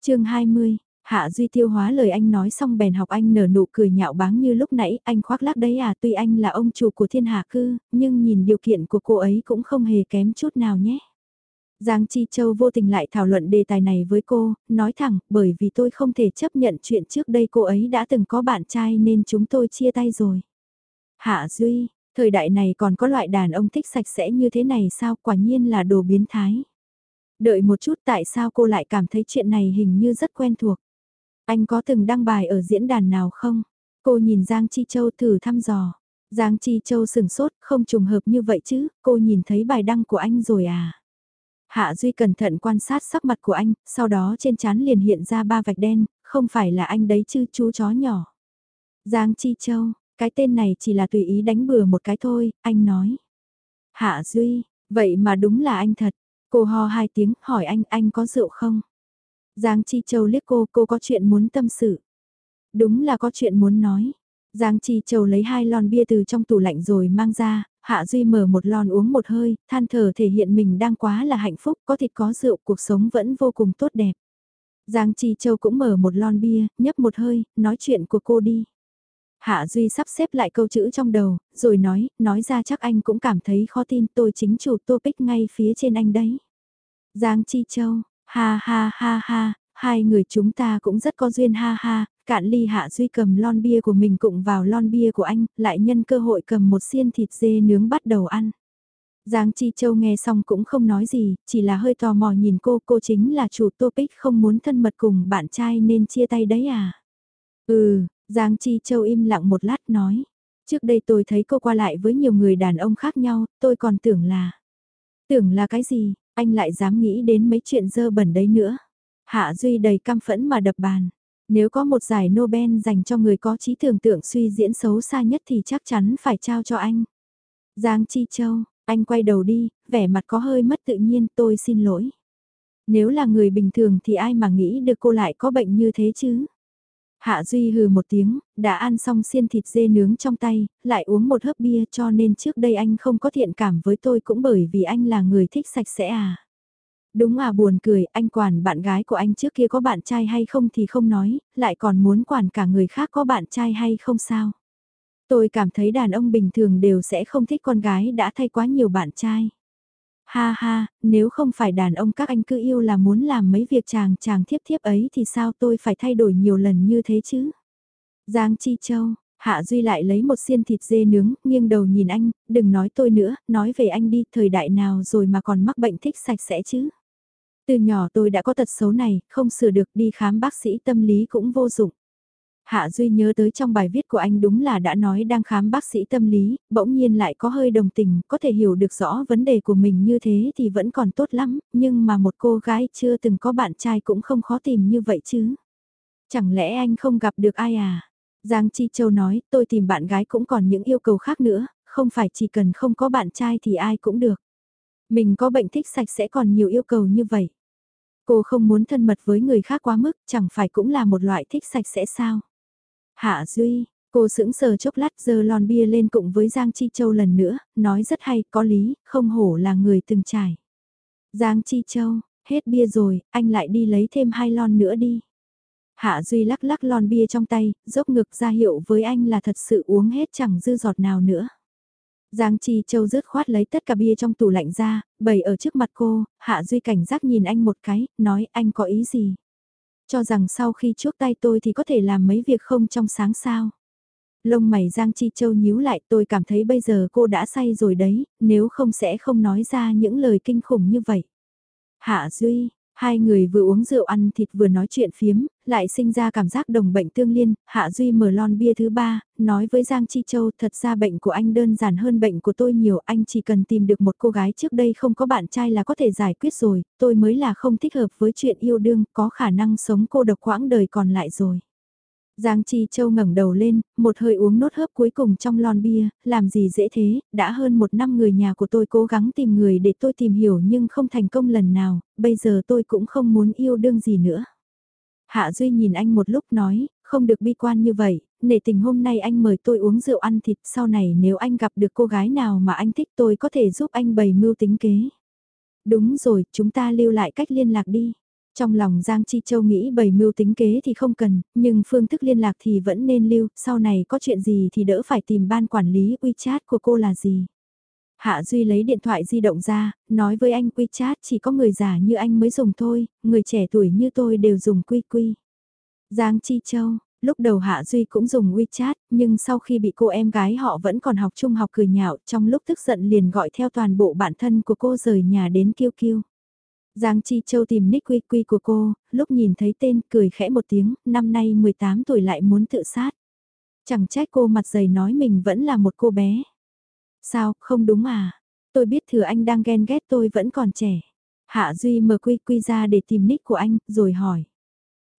chương 20, Hạ Duy tiêu hóa lời anh nói xong bèn học anh nở nụ cười nhạo báng như lúc nãy, anh khoác lác đấy à tuy anh là ông chủ của thiên hạ cư, nhưng nhìn điều kiện của cô ấy cũng không hề kém chút nào nhé. Giang Chi Châu vô tình lại thảo luận đề tài này với cô, nói thẳng, bởi vì tôi không thể chấp nhận chuyện trước đây cô ấy đã từng có bạn trai nên chúng tôi chia tay rồi. Hạ Duy, thời đại này còn có loại đàn ông thích sạch sẽ như thế này sao quả nhiên là đồ biến thái. Đợi một chút tại sao cô lại cảm thấy chuyện này hình như rất quen thuộc. Anh có từng đăng bài ở diễn đàn nào không? Cô nhìn Giang Chi Châu thử thăm dò. Giang Chi Châu sừng sốt, không trùng hợp như vậy chứ, cô nhìn thấy bài đăng của anh rồi à? Hạ Duy cẩn thận quan sát sắc mặt của anh, sau đó trên trán liền hiện ra ba vạch đen, không phải là anh đấy chứ chú chó nhỏ. Giang Chi Châu, cái tên này chỉ là tùy ý đánh bừa một cái thôi, anh nói. Hạ Duy, vậy mà đúng là anh thật. Cô ho hai tiếng, hỏi anh, anh có rượu không? Giang Chi Châu liếc cô, cô có chuyện muốn tâm sự. Đúng là có chuyện muốn nói. Giang Chi Châu lấy hai lon bia từ trong tủ lạnh rồi mang ra, Hạ Duy mở một lon uống một hơi, than thở thể hiện mình đang quá là hạnh phúc, có thịt có rượu, cuộc sống vẫn vô cùng tốt đẹp. Giang Chi Châu cũng mở một lon bia, nhấp một hơi, nói chuyện của cô đi. Hạ Duy sắp xếp lại câu chữ trong đầu, rồi nói, nói ra chắc anh cũng cảm thấy khó tin tôi chính chủ topic ngay phía trên anh đấy. Giang Chi Châu, ha ha ha ha, hai người chúng ta cũng rất có duyên ha ha, cạn ly Hạ Duy cầm lon bia của mình cụng vào lon bia của anh, lại nhân cơ hội cầm một xiên thịt dê nướng bắt đầu ăn. Giang Chi Châu nghe xong cũng không nói gì, chỉ là hơi tò mò nhìn cô, cô chính là chủ topic không muốn thân mật cùng bạn trai nên chia tay đấy à? Ừ, Giang Chi Châu im lặng một lát nói. Trước đây tôi thấy cô qua lại với nhiều người đàn ông khác nhau, tôi còn tưởng là... Tưởng là cái gì, anh lại dám nghĩ đến mấy chuyện dơ bẩn đấy nữa. Hạ Duy đầy căm phẫn mà đập bàn. Nếu có một giải Nobel dành cho người có trí tưởng tượng suy diễn xấu xa nhất thì chắc chắn phải trao cho anh. Giang Chi Châu, anh quay đầu đi, vẻ mặt có hơi mất tự nhiên tôi xin lỗi. Nếu là người bình thường thì ai mà nghĩ được cô lại có bệnh như thế chứ? Hạ Duy hừ một tiếng, đã ăn xong xiên thịt dê nướng trong tay, lại uống một hớp bia cho nên trước đây anh không có thiện cảm với tôi cũng bởi vì anh là người thích sạch sẽ à. Đúng à buồn cười, anh quản bạn gái của anh trước kia có bạn trai hay không thì không nói, lại còn muốn quản cả người khác có bạn trai hay không sao. Tôi cảm thấy đàn ông bình thường đều sẽ không thích con gái đã thay quá nhiều bạn trai. Ha ha, nếu không phải đàn ông các anh cứ yêu là muốn làm mấy việc chàng chàng thiếp thiếp ấy thì sao tôi phải thay đổi nhiều lần như thế chứ? Giang Chi Châu, Hạ Duy lại lấy một xiên thịt dê nướng, nghiêng đầu nhìn anh, đừng nói tôi nữa, nói về anh đi, thời đại nào rồi mà còn mắc bệnh thích sạch sẽ chứ? Từ nhỏ tôi đã có tật xấu này, không sửa được đi khám bác sĩ tâm lý cũng vô dụng. Hạ Duy nhớ tới trong bài viết của anh đúng là đã nói đang khám bác sĩ tâm lý, bỗng nhiên lại có hơi đồng tình, có thể hiểu được rõ vấn đề của mình như thế thì vẫn còn tốt lắm, nhưng mà một cô gái chưa từng có bạn trai cũng không khó tìm như vậy chứ. Chẳng lẽ anh không gặp được ai à? Giang Chi Châu nói, tôi tìm bạn gái cũng còn những yêu cầu khác nữa, không phải chỉ cần không có bạn trai thì ai cũng được. Mình có bệnh thích sạch sẽ còn nhiều yêu cầu như vậy. Cô không muốn thân mật với người khác quá mức, chẳng phải cũng là một loại thích sạch sẽ sao? Hạ Duy, cô sững sờ chốc lát giơ lon bia lên cùng với Giang Chi Châu lần nữa, nói rất hay, có lý, không hổ là người từng trải. Giang Chi Châu, hết bia rồi, anh lại đi lấy thêm hai lon nữa đi. Hạ Duy lắc lắc lon bia trong tay, dốc ngực ra hiệu với anh là thật sự uống hết chẳng dư giọt nào nữa. Giang Chi Châu rớt khoát lấy tất cả bia trong tủ lạnh ra, bày ở trước mặt cô, Hạ Duy cảnh giác nhìn anh một cái, nói anh có ý gì. Cho rằng sau khi chuốc tay tôi thì có thể làm mấy việc không trong sáng sao. Lông mày Giang Chi Châu nhíu lại tôi cảm thấy bây giờ cô đã say rồi đấy, nếu không sẽ không nói ra những lời kinh khủng như vậy. Hạ Duy, hai người vừa uống rượu ăn thịt vừa nói chuyện phiếm, lại sinh ra cảm giác đồng bệnh tương liên, Hạ Duy mở lon bia thứ ba, nói với Giang Chi Châu thật ra bệnh của anh đơn giản hơn bệnh của tôi nhiều, anh chỉ cần tìm được một cô gái trước đây không có bạn trai là có thể giải quyết rồi, tôi mới là không thích hợp với chuyện yêu đương, có khả năng sống cô độc quãng đời còn lại rồi. Giang Chi Châu ngẩng đầu lên, một hơi uống nốt hớp cuối cùng trong lon bia, làm gì dễ thế, đã hơn một năm người nhà của tôi cố gắng tìm người để tôi tìm hiểu nhưng không thành công lần nào, bây giờ tôi cũng không muốn yêu đương gì nữa. Hạ Duy nhìn anh một lúc nói, không được bi quan như vậy, nể tình hôm nay anh mời tôi uống rượu ăn thịt, sau này nếu anh gặp được cô gái nào mà anh thích tôi có thể giúp anh bày mưu tính kế. Đúng rồi, chúng ta lưu lại cách liên lạc đi. Trong lòng Giang Chi Châu nghĩ bày mưu tính kế thì không cần, nhưng phương thức liên lạc thì vẫn nên lưu, sau này có chuyện gì thì đỡ phải tìm ban quản lý WeChat của cô là gì. Hạ Duy lấy điện thoại di động ra, nói với anh WeChat chỉ có người già như anh mới dùng thôi, người trẻ tuổi như tôi đều dùng quy quy. Giang Chi Châu, lúc đầu Hạ Duy cũng dùng WeChat, nhưng sau khi bị cô em gái họ vẫn còn học trung học cười nhạo, trong lúc tức giận liền gọi theo toàn bộ bản thân của cô rời nhà đến kêu kêu. Giang Chi Châu tìm nick quy quy của cô, lúc nhìn thấy tên cười khẽ một tiếng, năm nay 18 tuổi lại muốn tự sát. Chẳng trách cô mặt dày nói mình vẫn là một cô bé. Sao, không đúng à? Tôi biết thừa anh đang ghen ghét tôi vẫn còn trẻ. Hạ Duy mở quy quy ra để tìm nick của anh, rồi hỏi.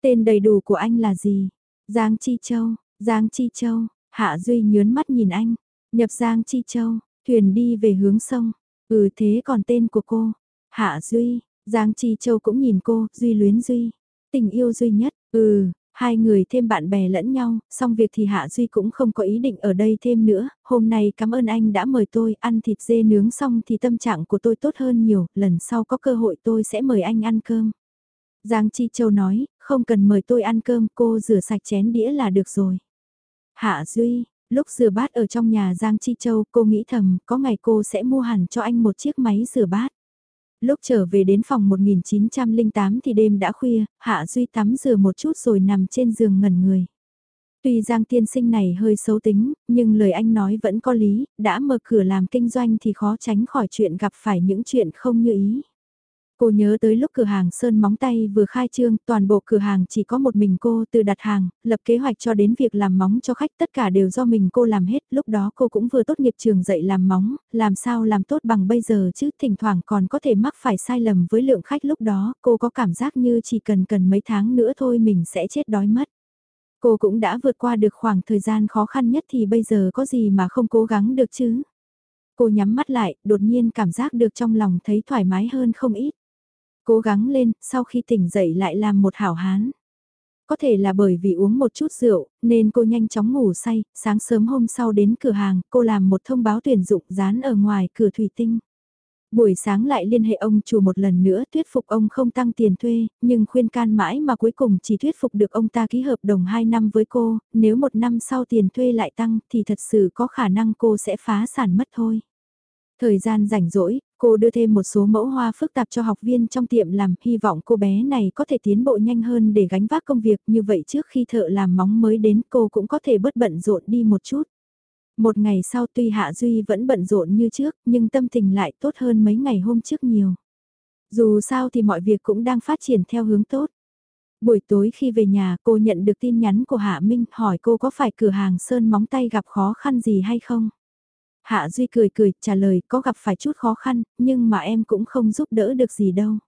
Tên đầy đủ của anh là gì? Giang Chi Châu, Giang Chi Châu, Hạ Duy nhớn mắt nhìn anh. Nhập Giang Chi Châu, thuyền đi về hướng sông. Ừ thế còn tên của cô? Hạ Duy, Giang Chi Châu cũng nhìn cô, Duy luyến Duy. Tình yêu duy nhất, ừ, hai người thêm bạn bè lẫn nhau, xong việc thì Hạ Duy cũng không có ý định ở đây thêm nữa, hôm nay cảm ơn anh đã mời tôi ăn thịt dê nướng xong thì tâm trạng của tôi tốt hơn nhiều, lần sau có cơ hội tôi sẽ mời anh ăn cơm. Giang Chi Châu nói, không cần mời tôi ăn cơm, cô rửa sạch chén đĩa là được rồi. Hạ Duy, lúc rửa bát ở trong nhà Giang Chi Châu, cô nghĩ thầm, có ngày cô sẽ mua hẳn cho anh một chiếc máy rửa bát. Lúc trở về đến phòng 1908 thì đêm đã khuya, Hạ Duy tắm rửa một chút rồi nằm trên giường ngẩn người. Tuy Giang tiên sinh này hơi xấu tính, nhưng lời anh nói vẫn có lý, đã mở cửa làm kinh doanh thì khó tránh khỏi chuyện gặp phải những chuyện không như ý. Cô nhớ tới lúc cửa hàng Sơn móng tay vừa khai trương, toàn bộ cửa hàng chỉ có một mình cô từ đặt hàng, lập kế hoạch cho đến việc làm móng cho khách tất cả đều do mình cô làm hết, lúc đó cô cũng vừa tốt nghiệp trường dạy làm móng, làm sao làm tốt bằng bây giờ chứ, thỉnh thoảng còn có thể mắc phải sai lầm với lượng khách lúc đó, cô có cảm giác như chỉ cần cần mấy tháng nữa thôi mình sẽ chết đói mất. Cô cũng đã vượt qua được khoảng thời gian khó khăn nhất thì bây giờ có gì mà không cố gắng được chứ. Cô nhắm mắt lại, đột nhiên cảm giác được trong lòng thấy thoải mái hơn không ít cố gắng lên, sau khi tỉnh dậy lại làm một hảo hán. Có thể là bởi vì uống một chút rượu, nên cô nhanh chóng ngủ say, sáng sớm hôm sau đến cửa hàng, cô làm một thông báo tuyển dụng dán ở ngoài cửa thủy tinh. Buổi sáng lại liên hệ ông chủ một lần nữa thuyết phục ông không tăng tiền thuê, nhưng khuyên can mãi mà cuối cùng chỉ thuyết phục được ông ta ký hợp đồng 2 năm với cô, nếu một năm sau tiền thuê lại tăng thì thật sự có khả năng cô sẽ phá sản mất thôi. Thời gian rảnh rỗi, cô đưa thêm một số mẫu hoa phức tạp cho học viên trong tiệm làm, hy vọng cô bé này có thể tiến bộ nhanh hơn để gánh vác công việc như vậy trước khi thợ làm móng mới đến cô cũng có thể bớt bận rộn đi một chút. Một ngày sau tuy Hạ Duy vẫn bận rộn như trước, nhưng tâm tình lại tốt hơn mấy ngày hôm trước nhiều. Dù sao thì mọi việc cũng đang phát triển theo hướng tốt. Buổi tối khi về nhà cô nhận được tin nhắn của Hạ Minh hỏi cô có phải cửa hàng sơn móng tay gặp khó khăn gì hay không. Hạ Duy cười cười, trả lời có gặp phải chút khó khăn, nhưng mà em cũng không giúp đỡ được gì đâu.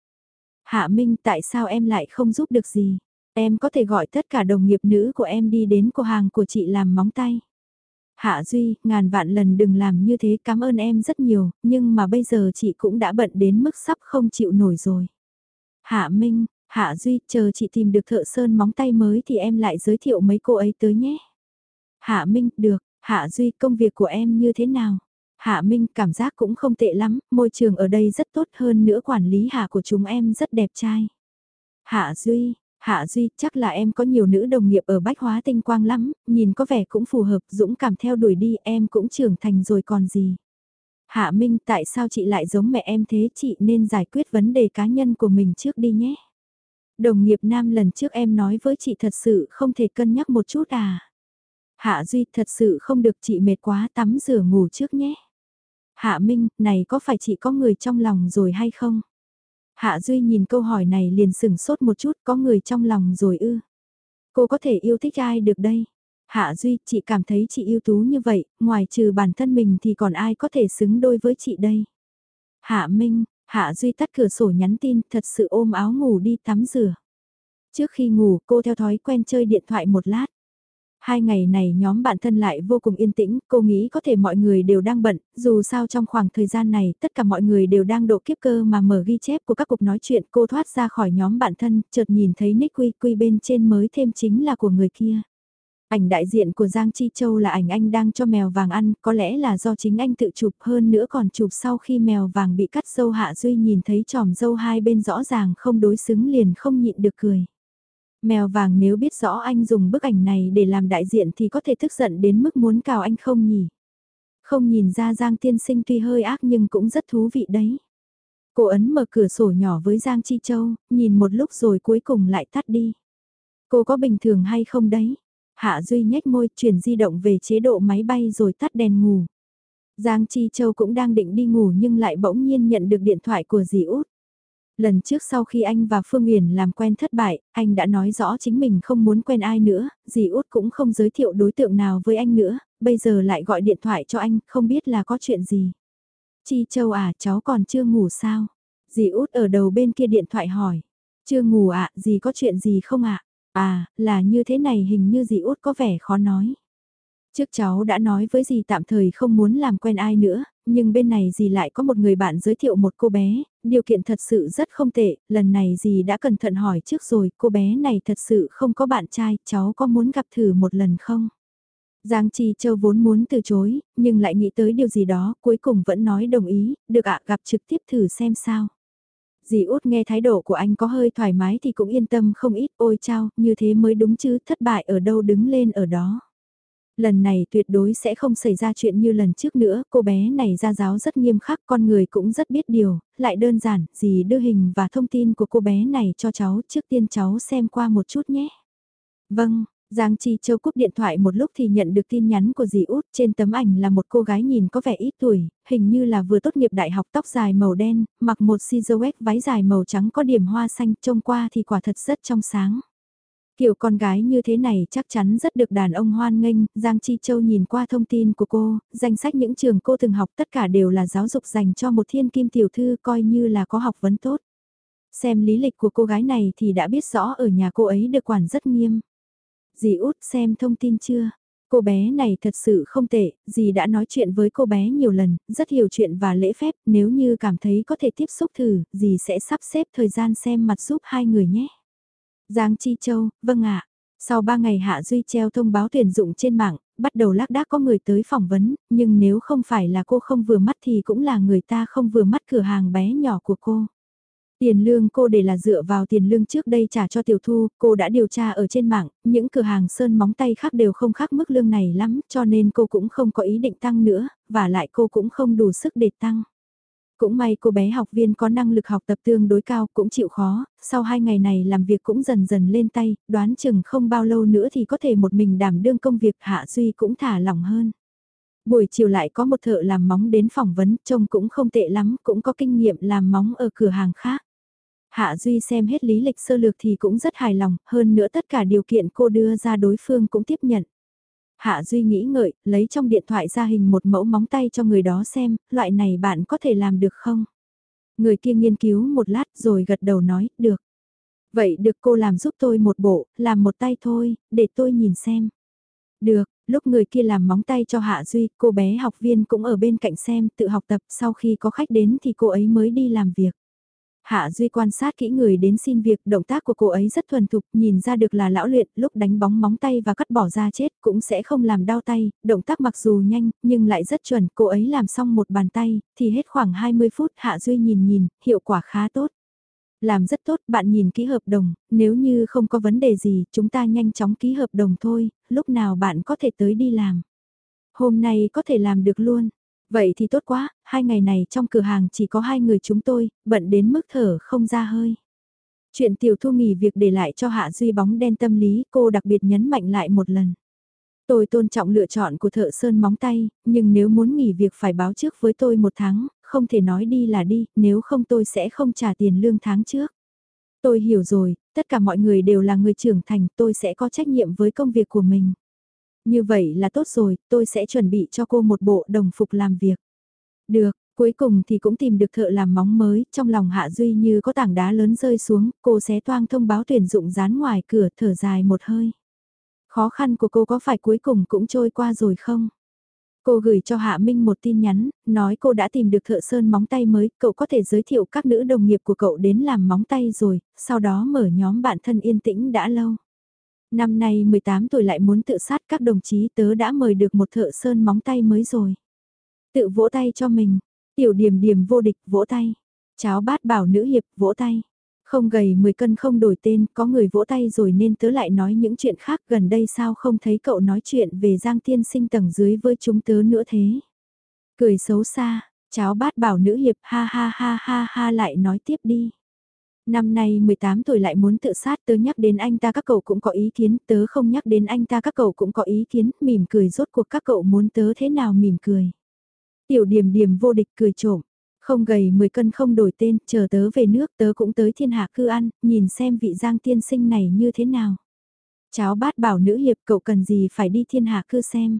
Hạ Minh tại sao em lại không giúp được gì? Em có thể gọi tất cả đồng nghiệp nữ của em đi đến cửa hàng của chị làm móng tay. Hạ Duy, ngàn vạn lần đừng làm như thế, cảm ơn em rất nhiều, nhưng mà bây giờ chị cũng đã bận đến mức sắp không chịu nổi rồi. Hạ Minh, Hạ Duy, chờ chị tìm được thợ sơn móng tay mới thì em lại giới thiệu mấy cô ấy tới nhé. Hạ Minh, được, Hạ Duy công việc của em như thế nào? Hạ Minh cảm giác cũng không tệ lắm, môi trường ở đây rất tốt hơn nữa quản lý Hạ của chúng em rất đẹp trai. Hạ Duy, Hạ Duy chắc là em có nhiều nữ đồng nghiệp ở Bách Hóa Tinh Quang lắm, nhìn có vẻ cũng phù hợp, dũng cảm theo đuổi đi em cũng trưởng thành rồi còn gì. Hạ Minh tại sao chị lại giống mẹ em thế chị nên giải quyết vấn đề cá nhân của mình trước đi nhé. Đồng nghiệp nam lần trước em nói với chị thật sự không thể cân nhắc một chút à. Hạ Duy thật sự không được chị mệt quá tắm rửa ngủ trước nhé. Hạ Minh, này có phải chị có người trong lòng rồi hay không? Hạ Duy nhìn câu hỏi này liền sừng sốt một chút có người trong lòng rồi ư. Cô có thể yêu thích ai được đây? Hạ Duy, chị cảm thấy chị ưu tú như vậy, ngoài trừ bản thân mình thì còn ai có thể xứng đôi với chị đây? Hạ Minh, Hạ Duy tắt cửa sổ nhắn tin thật sự ôm áo ngủ đi tắm rửa. Trước khi ngủ cô theo thói quen chơi điện thoại một lát. Hai ngày này nhóm bạn thân lại vô cùng yên tĩnh, cô nghĩ có thể mọi người đều đang bận, dù sao trong khoảng thời gian này tất cả mọi người đều đang độ kiếp cơ mà mở ghi chép của các cuộc nói chuyện cô thoát ra khỏi nhóm bạn thân, chợt nhìn thấy nick quy quy bên trên mới thêm chính là của người kia. Ảnh đại diện của Giang Chi Châu là ảnh anh đang cho mèo vàng ăn, có lẽ là do chính anh tự chụp hơn nữa còn chụp sau khi mèo vàng bị cắt dâu Hạ Duy nhìn thấy tròm dâu hai bên rõ ràng không đối xứng liền không nhịn được cười. Mèo vàng nếu biết rõ anh dùng bức ảnh này để làm đại diện thì có thể tức giận đến mức muốn cào anh không nhỉ? Không nhìn ra Giang tiên sinh tuy hơi ác nhưng cũng rất thú vị đấy. Cô ấn mở cửa sổ nhỏ với Giang Chi Châu, nhìn một lúc rồi cuối cùng lại tắt đi. Cô có bình thường hay không đấy? Hạ Duy nhếch môi chuyển di động về chế độ máy bay rồi tắt đèn ngủ. Giang Chi Châu cũng đang định đi ngủ nhưng lại bỗng nhiên nhận được điện thoại của dì Út. Lần trước sau khi anh và Phương Huyền làm quen thất bại, anh đã nói rõ chính mình không muốn quen ai nữa, dì Út cũng không giới thiệu đối tượng nào với anh nữa, bây giờ lại gọi điện thoại cho anh, không biết là có chuyện gì. Chi Châu à, cháu còn chưa ngủ sao? Dì Út ở đầu bên kia điện thoại hỏi. Chưa ngủ ạ, à, dì có chuyện gì không ạ? À? là như thế này hình như dì Út có vẻ khó nói. Trước cháu đã nói với dì tạm thời không muốn làm quen ai nữa, nhưng bên này dì lại có một người bạn giới thiệu một cô bé, điều kiện thật sự rất không tệ, lần này dì đã cẩn thận hỏi trước rồi, cô bé này thật sự không có bạn trai, cháu có muốn gặp thử một lần không? Giang Chi Châu vốn muốn từ chối, nhưng lại nghĩ tới điều gì đó, cuối cùng vẫn nói đồng ý, được ạ gặp trực tiếp thử xem sao. Dì út nghe thái độ của anh có hơi thoải mái thì cũng yên tâm không ít, ôi chao, như thế mới đúng chứ, thất bại ở đâu đứng lên ở đó. Lần này tuyệt đối sẽ không xảy ra chuyện như lần trước nữa, cô bé này ra giáo rất nghiêm khắc, con người cũng rất biết điều, lại đơn giản, dì đưa hình và thông tin của cô bé này cho cháu, trước tiên cháu xem qua một chút nhé. Vâng, Giang Chi Châu cúp điện thoại một lúc thì nhận được tin nhắn của dì út, trên tấm ảnh là một cô gái nhìn có vẻ ít tuổi, hình như là vừa tốt nghiệp đại học tóc dài màu đen, mặc một silhouette váy dài màu trắng có điểm hoa xanh, trông qua thì quả thật rất trong sáng. Kiểu con gái như thế này chắc chắn rất được đàn ông hoan nghênh, Giang Chi Châu nhìn qua thông tin của cô, danh sách những trường cô từng học tất cả đều là giáo dục dành cho một thiên kim tiểu thư coi như là có học vấn tốt. Xem lý lịch của cô gái này thì đã biết rõ ở nhà cô ấy được quản rất nghiêm. Dì út xem thông tin chưa? Cô bé này thật sự không tệ, dì đã nói chuyện với cô bé nhiều lần, rất hiểu chuyện và lễ phép, nếu như cảm thấy có thể tiếp xúc thử, dì sẽ sắp xếp thời gian xem mặt giúp hai người nhé. Giang Chi Châu, vâng ạ. Sau 3 ngày Hạ Duy treo thông báo tuyển dụng trên mạng, bắt đầu lác đác có người tới phỏng vấn, nhưng nếu không phải là cô không vừa mắt thì cũng là người ta không vừa mắt cửa hàng bé nhỏ của cô. Tiền lương cô để là dựa vào tiền lương trước đây trả cho tiểu thu, cô đã điều tra ở trên mạng, những cửa hàng sơn móng tay khác đều không khác mức lương này lắm, cho nên cô cũng không có ý định tăng nữa, và lại cô cũng không đủ sức để tăng. Cũng may cô bé học viên có năng lực học tập tương đối cao cũng chịu khó, sau hai ngày này làm việc cũng dần dần lên tay, đoán chừng không bao lâu nữa thì có thể một mình đảm đương công việc Hạ Duy cũng thả lỏng hơn. Buổi chiều lại có một thợ làm móng đến phỏng vấn, trông cũng không tệ lắm, cũng có kinh nghiệm làm móng ở cửa hàng khác. Hạ Duy xem hết lý lịch sơ lược thì cũng rất hài lòng, hơn nữa tất cả điều kiện cô đưa ra đối phương cũng tiếp nhận. Hạ Duy nghĩ ngợi, lấy trong điện thoại ra hình một mẫu móng tay cho người đó xem, loại này bạn có thể làm được không? Người kia nghiên cứu một lát rồi gật đầu nói, được. Vậy được cô làm giúp tôi một bộ, làm một tay thôi, để tôi nhìn xem. Được, lúc người kia làm móng tay cho Hạ Duy, cô bé học viên cũng ở bên cạnh xem, tự học tập, sau khi có khách đến thì cô ấy mới đi làm việc. Hạ Duy quan sát kỹ người đến xin việc, động tác của cô ấy rất thuần thục, nhìn ra được là lão luyện, lúc đánh bóng móng tay và cắt bỏ ra chết cũng sẽ không làm đau tay, động tác mặc dù nhanh, nhưng lại rất chuẩn, cô ấy làm xong một bàn tay, thì hết khoảng 20 phút, Hạ Duy nhìn nhìn, hiệu quả khá tốt. Làm rất tốt, bạn nhìn ký hợp đồng, nếu như không có vấn đề gì, chúng ta nhanh chóng ký hợp đồng thôi, lúc nào bạn có thể tới đi làm. Hôm nay có thể làm được luôn. Vậy thì tốt quá, hai ngày này trong cửa hàng chỉ có hai người chúng tôi, bận đến mức thở không ra hơi. Chuyện tiểu thu nghỉ việc để lại cho Hạ Duy bóng đen tâm lý cô đặc biệt nhấn mạnh lại một lần. Tôi tôn trọng lựa chọn của thợ sơn móng tay, nhưng nếu muốn nghỉ việc phải báo trước với tôi một tháng, không thể nói đi là đi, nếu không tôi sẽ không trả tiền lương tháng trước. Tôi hiểu rồi, tất cả mọi người đều là người trưởng thành, tôi sẽ có trách nhiệm với công việc của mình. Như vậy là tốt rồi, tôi sẽ chuẩn bị cho cô một bộ đồng phục làm việc. Được, cuối cùng thì cũng tìm được thợ làm móng mới, trong lòng Hạ Duy như có tảng đá lớn rơi xuống, cô xé toang thông báo tuyển dụng dán ngoài cửa thở dài một hơi. Khó khăn của cô có phải cuối cùng cũng trôi qua rồi không? Cô gửi cho Hạ Minh một tin nhắn, nói cô đã tìm được thợ sơn móng tay mới, cậu có thể giới thiệu các nữ đồng nghiệp của cậu đến làm móng tay rồi, sau đó mở nhóm bạn thân yên tĩnh đã lâu. Năm nay 18 tuổi lại muốn tự sát các đồng chí tớ đã mời được một thợ sơn móng tay mới rồi. Tự vỗ tay cho mình, tiểu điểm điểm vô địch vỗ tay, cháo bát bảo nữ hiệp vỗ tay. Không gầy 10 cân không đổi tên, có người vỗ tay rồi nên tớ lại nói những chuyện khác gần đây sao không thấy cậu nói chuyện về Giang Tiên sinh tầng dưới với chúng tớ nữa thế. Cười xấu xa, cháo bát bảo nữ hiệp ha ha ha ha ha lại nói tiếp đi. Năm nay 18 tuổi lại muốn tự sát tớ nhắc đến anh ta các cậu cũng có ý kiến, tớ không nhắc đến anh ta các cậu cũng có ý kiến, mỉm cười rốt cuộc các cậu muốn tớ thế nào mỉm cười. Tiểu điểm điểm vô địch cười trộm, không gầy 10 cân không đổi tên, chờ tớ về nước tớ cũng tới thiên hạ cư ăn, nhìn xem vị giang tiên sinh này như thế nào. Cháu bát bảo nữ hiệp cậu cần gì phải đi thiên hạ cư xem.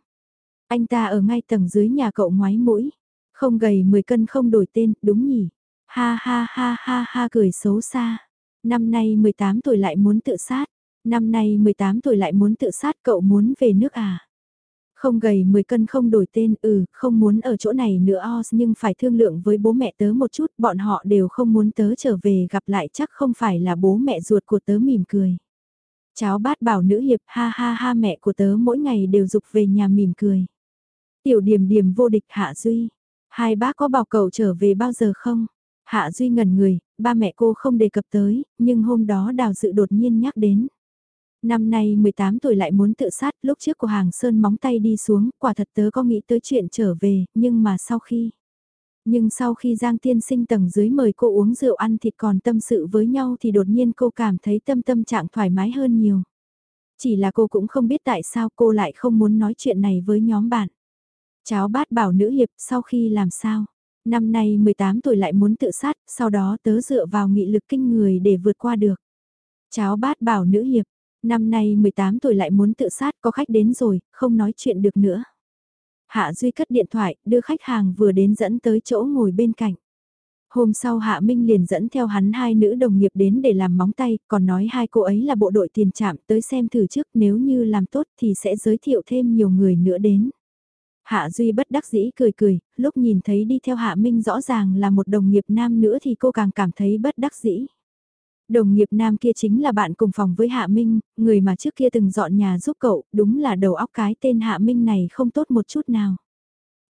Anh ta ở ngay tầng dưới nhà cậu ngoái mũi. Không gầy 10 cân không đổi tên, đúng nhỉ. Ha ha ha ha ha cười xấu xa. Năm nay 18 tuổi lại muốn tự sát. Năm nay 18 tuổi lại muốn tự sát cậu muốn về nước à? Không gầy 10 cân không đổi tên, ừ, không muốn ở chỗ này nữa os nhưng phải thương lượng với bố mẹ tớ một chút, bọn họ đều không muốn tớ trở về gặp lại chắc không phải là bố mẹ ruột của tớ mỉm cười. Cháu bát bảo nữ hiệp ha ha ha mẹ của tớ mỗi ngày đều dục về nhà mỉm cười. Tiểu điểm điểm vô địch Hạ Duy. Hai bác có bảo cậu trở về bao giờ không? Hạ Duy ngẩn người, ba mẹ cô không đề cập tới, nhưng hôm đó đào dự đột nhiên nhắc đến. Năm nay 18 tuổi lại muốn tự sát, lúc trước của hàng sơn móng tay đi xuống, quả thật tớ có nghĩ tới chuyện trở về, nhưng mà sau khi... Nhưng sau khi Giang Tiên Sinh tầng dưới mời cô uống rượu ăn thịt còn tâm sự với nhau thì đột nhiên cô cảm thấy tâm tâm trạng thoải mái hơn nhiều. Chỉ là cô cũng không biết tại sao cô lại không muốn nói chuyện này với nhóm bạn. Cháu bát bảo nữ hiệp sau khi làm sao? Năm nay 18 tuổi lại muốn tự sát, sau đó tớ dựa vào nghị lực kinh người để vượt qua được. Cháu bát bảo nữ hiệp, Năm nay 18 tuổi lại muốn tự sát có khách đến rồi, không nói chuyện được nữa. Hạ Duy cất điện thoại, đưa khách hàng vừa đến dẫn tới chỗ ngồi bên cạnh. Hôm sau Hạ Minh liền dẫn theo hắn hai nữ đồng nghiệp đến để làm móng tay, còn nói hai cô ấy là bộ đội tiền trạm tới xem thử trước nếu như làm tốt thì sẽ giới thiệu thêm nhiều người nữa đến. Hạ Duy bất đắc dĩ cười cười, lúc nhìn thấy đi theo Hạ Minh rõ ràng là một đồng nghiệp nam nữa thì cô càng cảm thấy bất đắc dĩ. Đồng nghiệp nam kia chính là bạn cùng phòng với Hạ Minh, người mà trước kia từng dọn nhà giúp cậu, đúng là đầu óc cái tên Hạ Minh này không tốt một chút nào.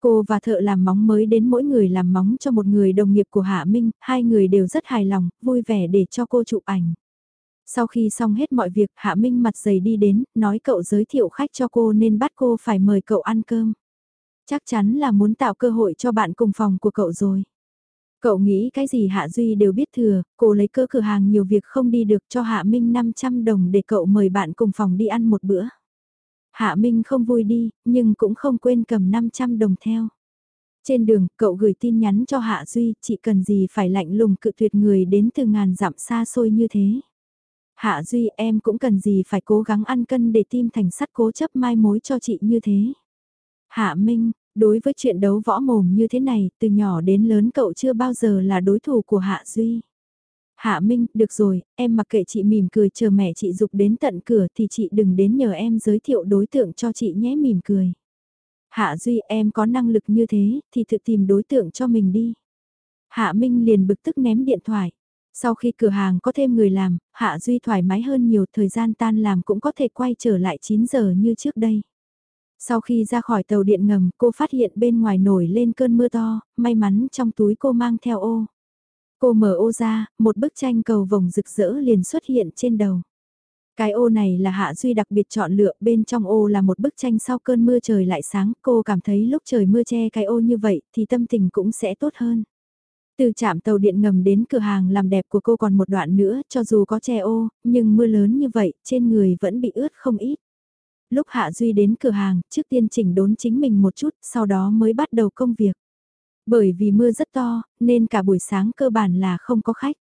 Cô và thợ làm móng mới đến mỗi người làm móng cho một người đồng nghiệp của Hạ Minh, hai người đều rất hài lòng, vui vẻ để cho cô chụp ảnh. Sau khi xong hết mọi việc, Hạ Minh mặt dày đi đến, nói cậu giới thiệu khách cho cô nên bắt cô phải mời cậu ăn cơm. Chắc chắn là muốn tạo cơ hội cho bạn cùng phòng của cậu rồi. Cậu nghĩ cái gì Hạ Duy đều biết thừa, cô lấy cơ cửa hàng nhiều việc không đi được cho Hạ Minh 500 đồng để cậu mời bạn cùng phòng đi ăn một bữa. Hạ Minh không vui đi, nhưng cũng không quên cầm 500 đồng theo. Trên đường, cậu gửi tin nhắn cho Hạ Duy, chị cần gì phải lạnh lùng cự tuyệt người đến từ ngàn dặm xa xôi như thế. Hạ Duy em cũng cần gì phải cố gắng ăn cân để tim thành sắt cố chấp mai mối cho chị như thế. Hạ Minh, Đối với chuyện đấu võ mồm như thế này, từ nhỏ đến lớn cậu chưa bao giờ là đối thủ của Hạ Duy. Hạ Minh, được rồi, em mặc kệ chị mỉm cười chờ mẹ chị dục đến tận cửa thì chị đừng đến nhờ em giới thiệu đối tượng cho chị nhé mỉm cười. Hạ Duy em có năng lực như thế thì tự tìm đối tượng cho mình đi. Hạ Minh liền bực tức ném điện thoại. Sau khi cửa hàng có thêm người làm, Hạ Duy thoải mái hơn nhiều thời gian tan làm cũng có thể quay trở lại 9 giờ như trước đây. Sau khi ra khỏi tàu điện ngầm, cô phát hiện bên ngoài nổi lên cơn mưa to, may mắn trong túi cô mang theo ô. Cô mở ô ra, một bức tranh cầu vồng rực rỡ liền xuất hiện trên đầu. Cái ô này là Hạ Duy đặc biệt chọn lựa, bên trong ô là một bức tranh sau cơn mưa trời lại sáng, cô cảm thấy lúc trời mưa che cái ô như vậy thì tâm tình cũng sẽ tốt hơn. Từ trạm tàu điện ngầm đến cửa hàng làm đẹp của cô còn một đoạn nữa, cho dù có che ô, nhưng mưa lớn như vậy, trên người vẫn bị ướt không ít lúc Hạ Duy đến cửa hàng, trước tiên chỉnh đốn chính mình một chút, sau đó mới bắt đầu công việc. Bởi vì mưa rất to, nên cả buổi sáng cơ bản là không có khách.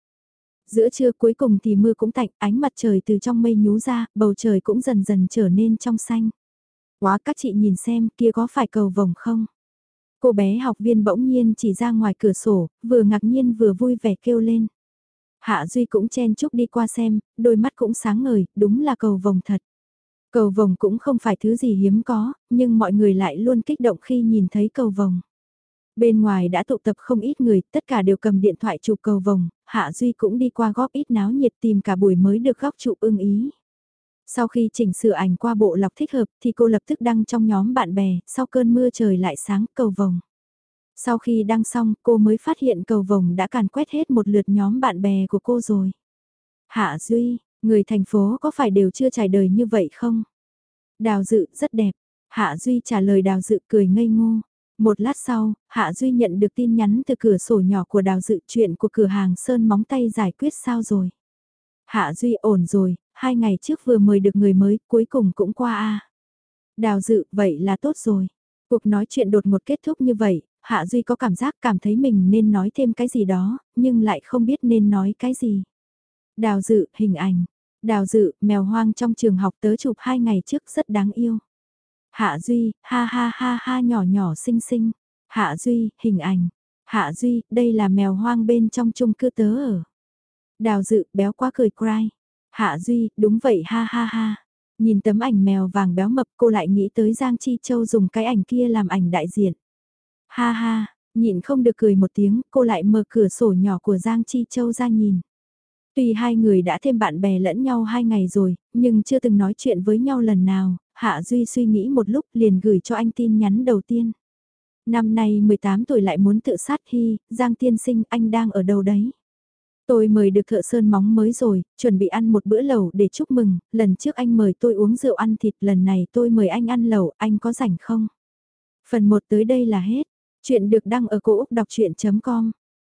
Giữa trưa cuối cùng thì mưa cũng tạnh, ánh mặt trời từ trong mây nhú ra, bầu trời cũng dần dần trở nên trong xanh. Quá các chị nhìn xem kia có phải cầu vồng không? Cô bé học viên bỗng nhiên chỉ ra ngoài cửa sổ, vừa ngạc nhiên vừa vui vẻ kêu lên. Hạ Duy cũng chen chúc đi qua xem, đôi mắt cũng sáng ngời, đúng là cầu vồng thật. Cầu vồng cũng không phải thứ gì hiếm có, nhưng mọi người lại luôn kích động khi nhìn thấy cầu vồng. Bên ngoài đã tụ tập không ít người, tất cả đều cầm điện thoại chụp cầu vồng, Hạ Duy cũng đi qua góp ít náo nhiệt tìm cả buổi mới được góc chụp ưng ý. Sau khi chỉnh sửa ảnh qua bộ lọc thích hợp thì cô lập tức đăng trong nhóm bạn bè, sau cơn mưa trời lại sáng cầu vồng. Sau khi đăng xong cô mới phát hiện cầu vồng đã càn quét hết một lượt nhóm bạn bè của cô rồi. Hạ Duy, người thành phố có phải đều chưa trải đời như vậy không? Đào dự rất đẹp. Hạ Duy trả lời đào dự cười ngây ngô. Một lát sau, Hạ Duy nhận được tin nhắn từ cửa sổ nhỏ của đào dự chuyện của cửa hàng Sơn móng tay giải quyết sao rồi. Hạ Duy ổn rồi, hai ngày trước vừa mời được người mới, cuối cùng cũng qua a. Đào dự, vậy là tốt rồi. Cuộc nói chuyện đột ngột kết thúc như vậy, Hạ Duy có cảm giác cảm thấy mình nên nói thêm cái gì đó, nhưng lại không biết nên nói cái gì. Đào dự, hình ảnh. Đào dự, mèo hoang trong trường học tớ chụp hai ngày trước rất đáng yêu. Hạ Duy, ha ha ha ha nhỏ nhỏ xinh xinh. Hạ Duy, hình ảnh. Hạ Duy, đây là mèo hoang bên trong chung cư tớ ở. Đào dự, béo quá cười cry. Hạ Duy, đúng vậy ha ha ha. Nhìn tấm ảnh mèo vàng béo mập cô lại nghĩ tới Giang Chi Châu dùng cái ảnh kia làm ảnh đại diện. Ha ha, nhịn không được cười một tiếng, cô lại mở cửa sổ nhỏ của Giang Chi Châu ra nhìn. Tuy hai người đã thêm bạn bè lẫn nhau hai ngày rồi, nhưng chưa từng nói chuyện với nhau lần nào, Hạ Duy suy nghĩ một lúc liền gửi cho anh tin nhắn đầu tiên. Năm nay 18 tuổi lại muốn tự sát Hy, Giang Tiên Sinh anh đang ở đâu đấy? Tôi mời được thợ sơn móng mới rồi, chuẩn bị ăn một bữa lẩu để chúc mừng, lần trước anh mời tôi uống rượu ăn thịt, lần này tôi mời anh ăn lẩu, anh có rảnh không? Phần 1 tới đây là hết. Chuyện được đăng ở cổ Úc đọc chuyện.com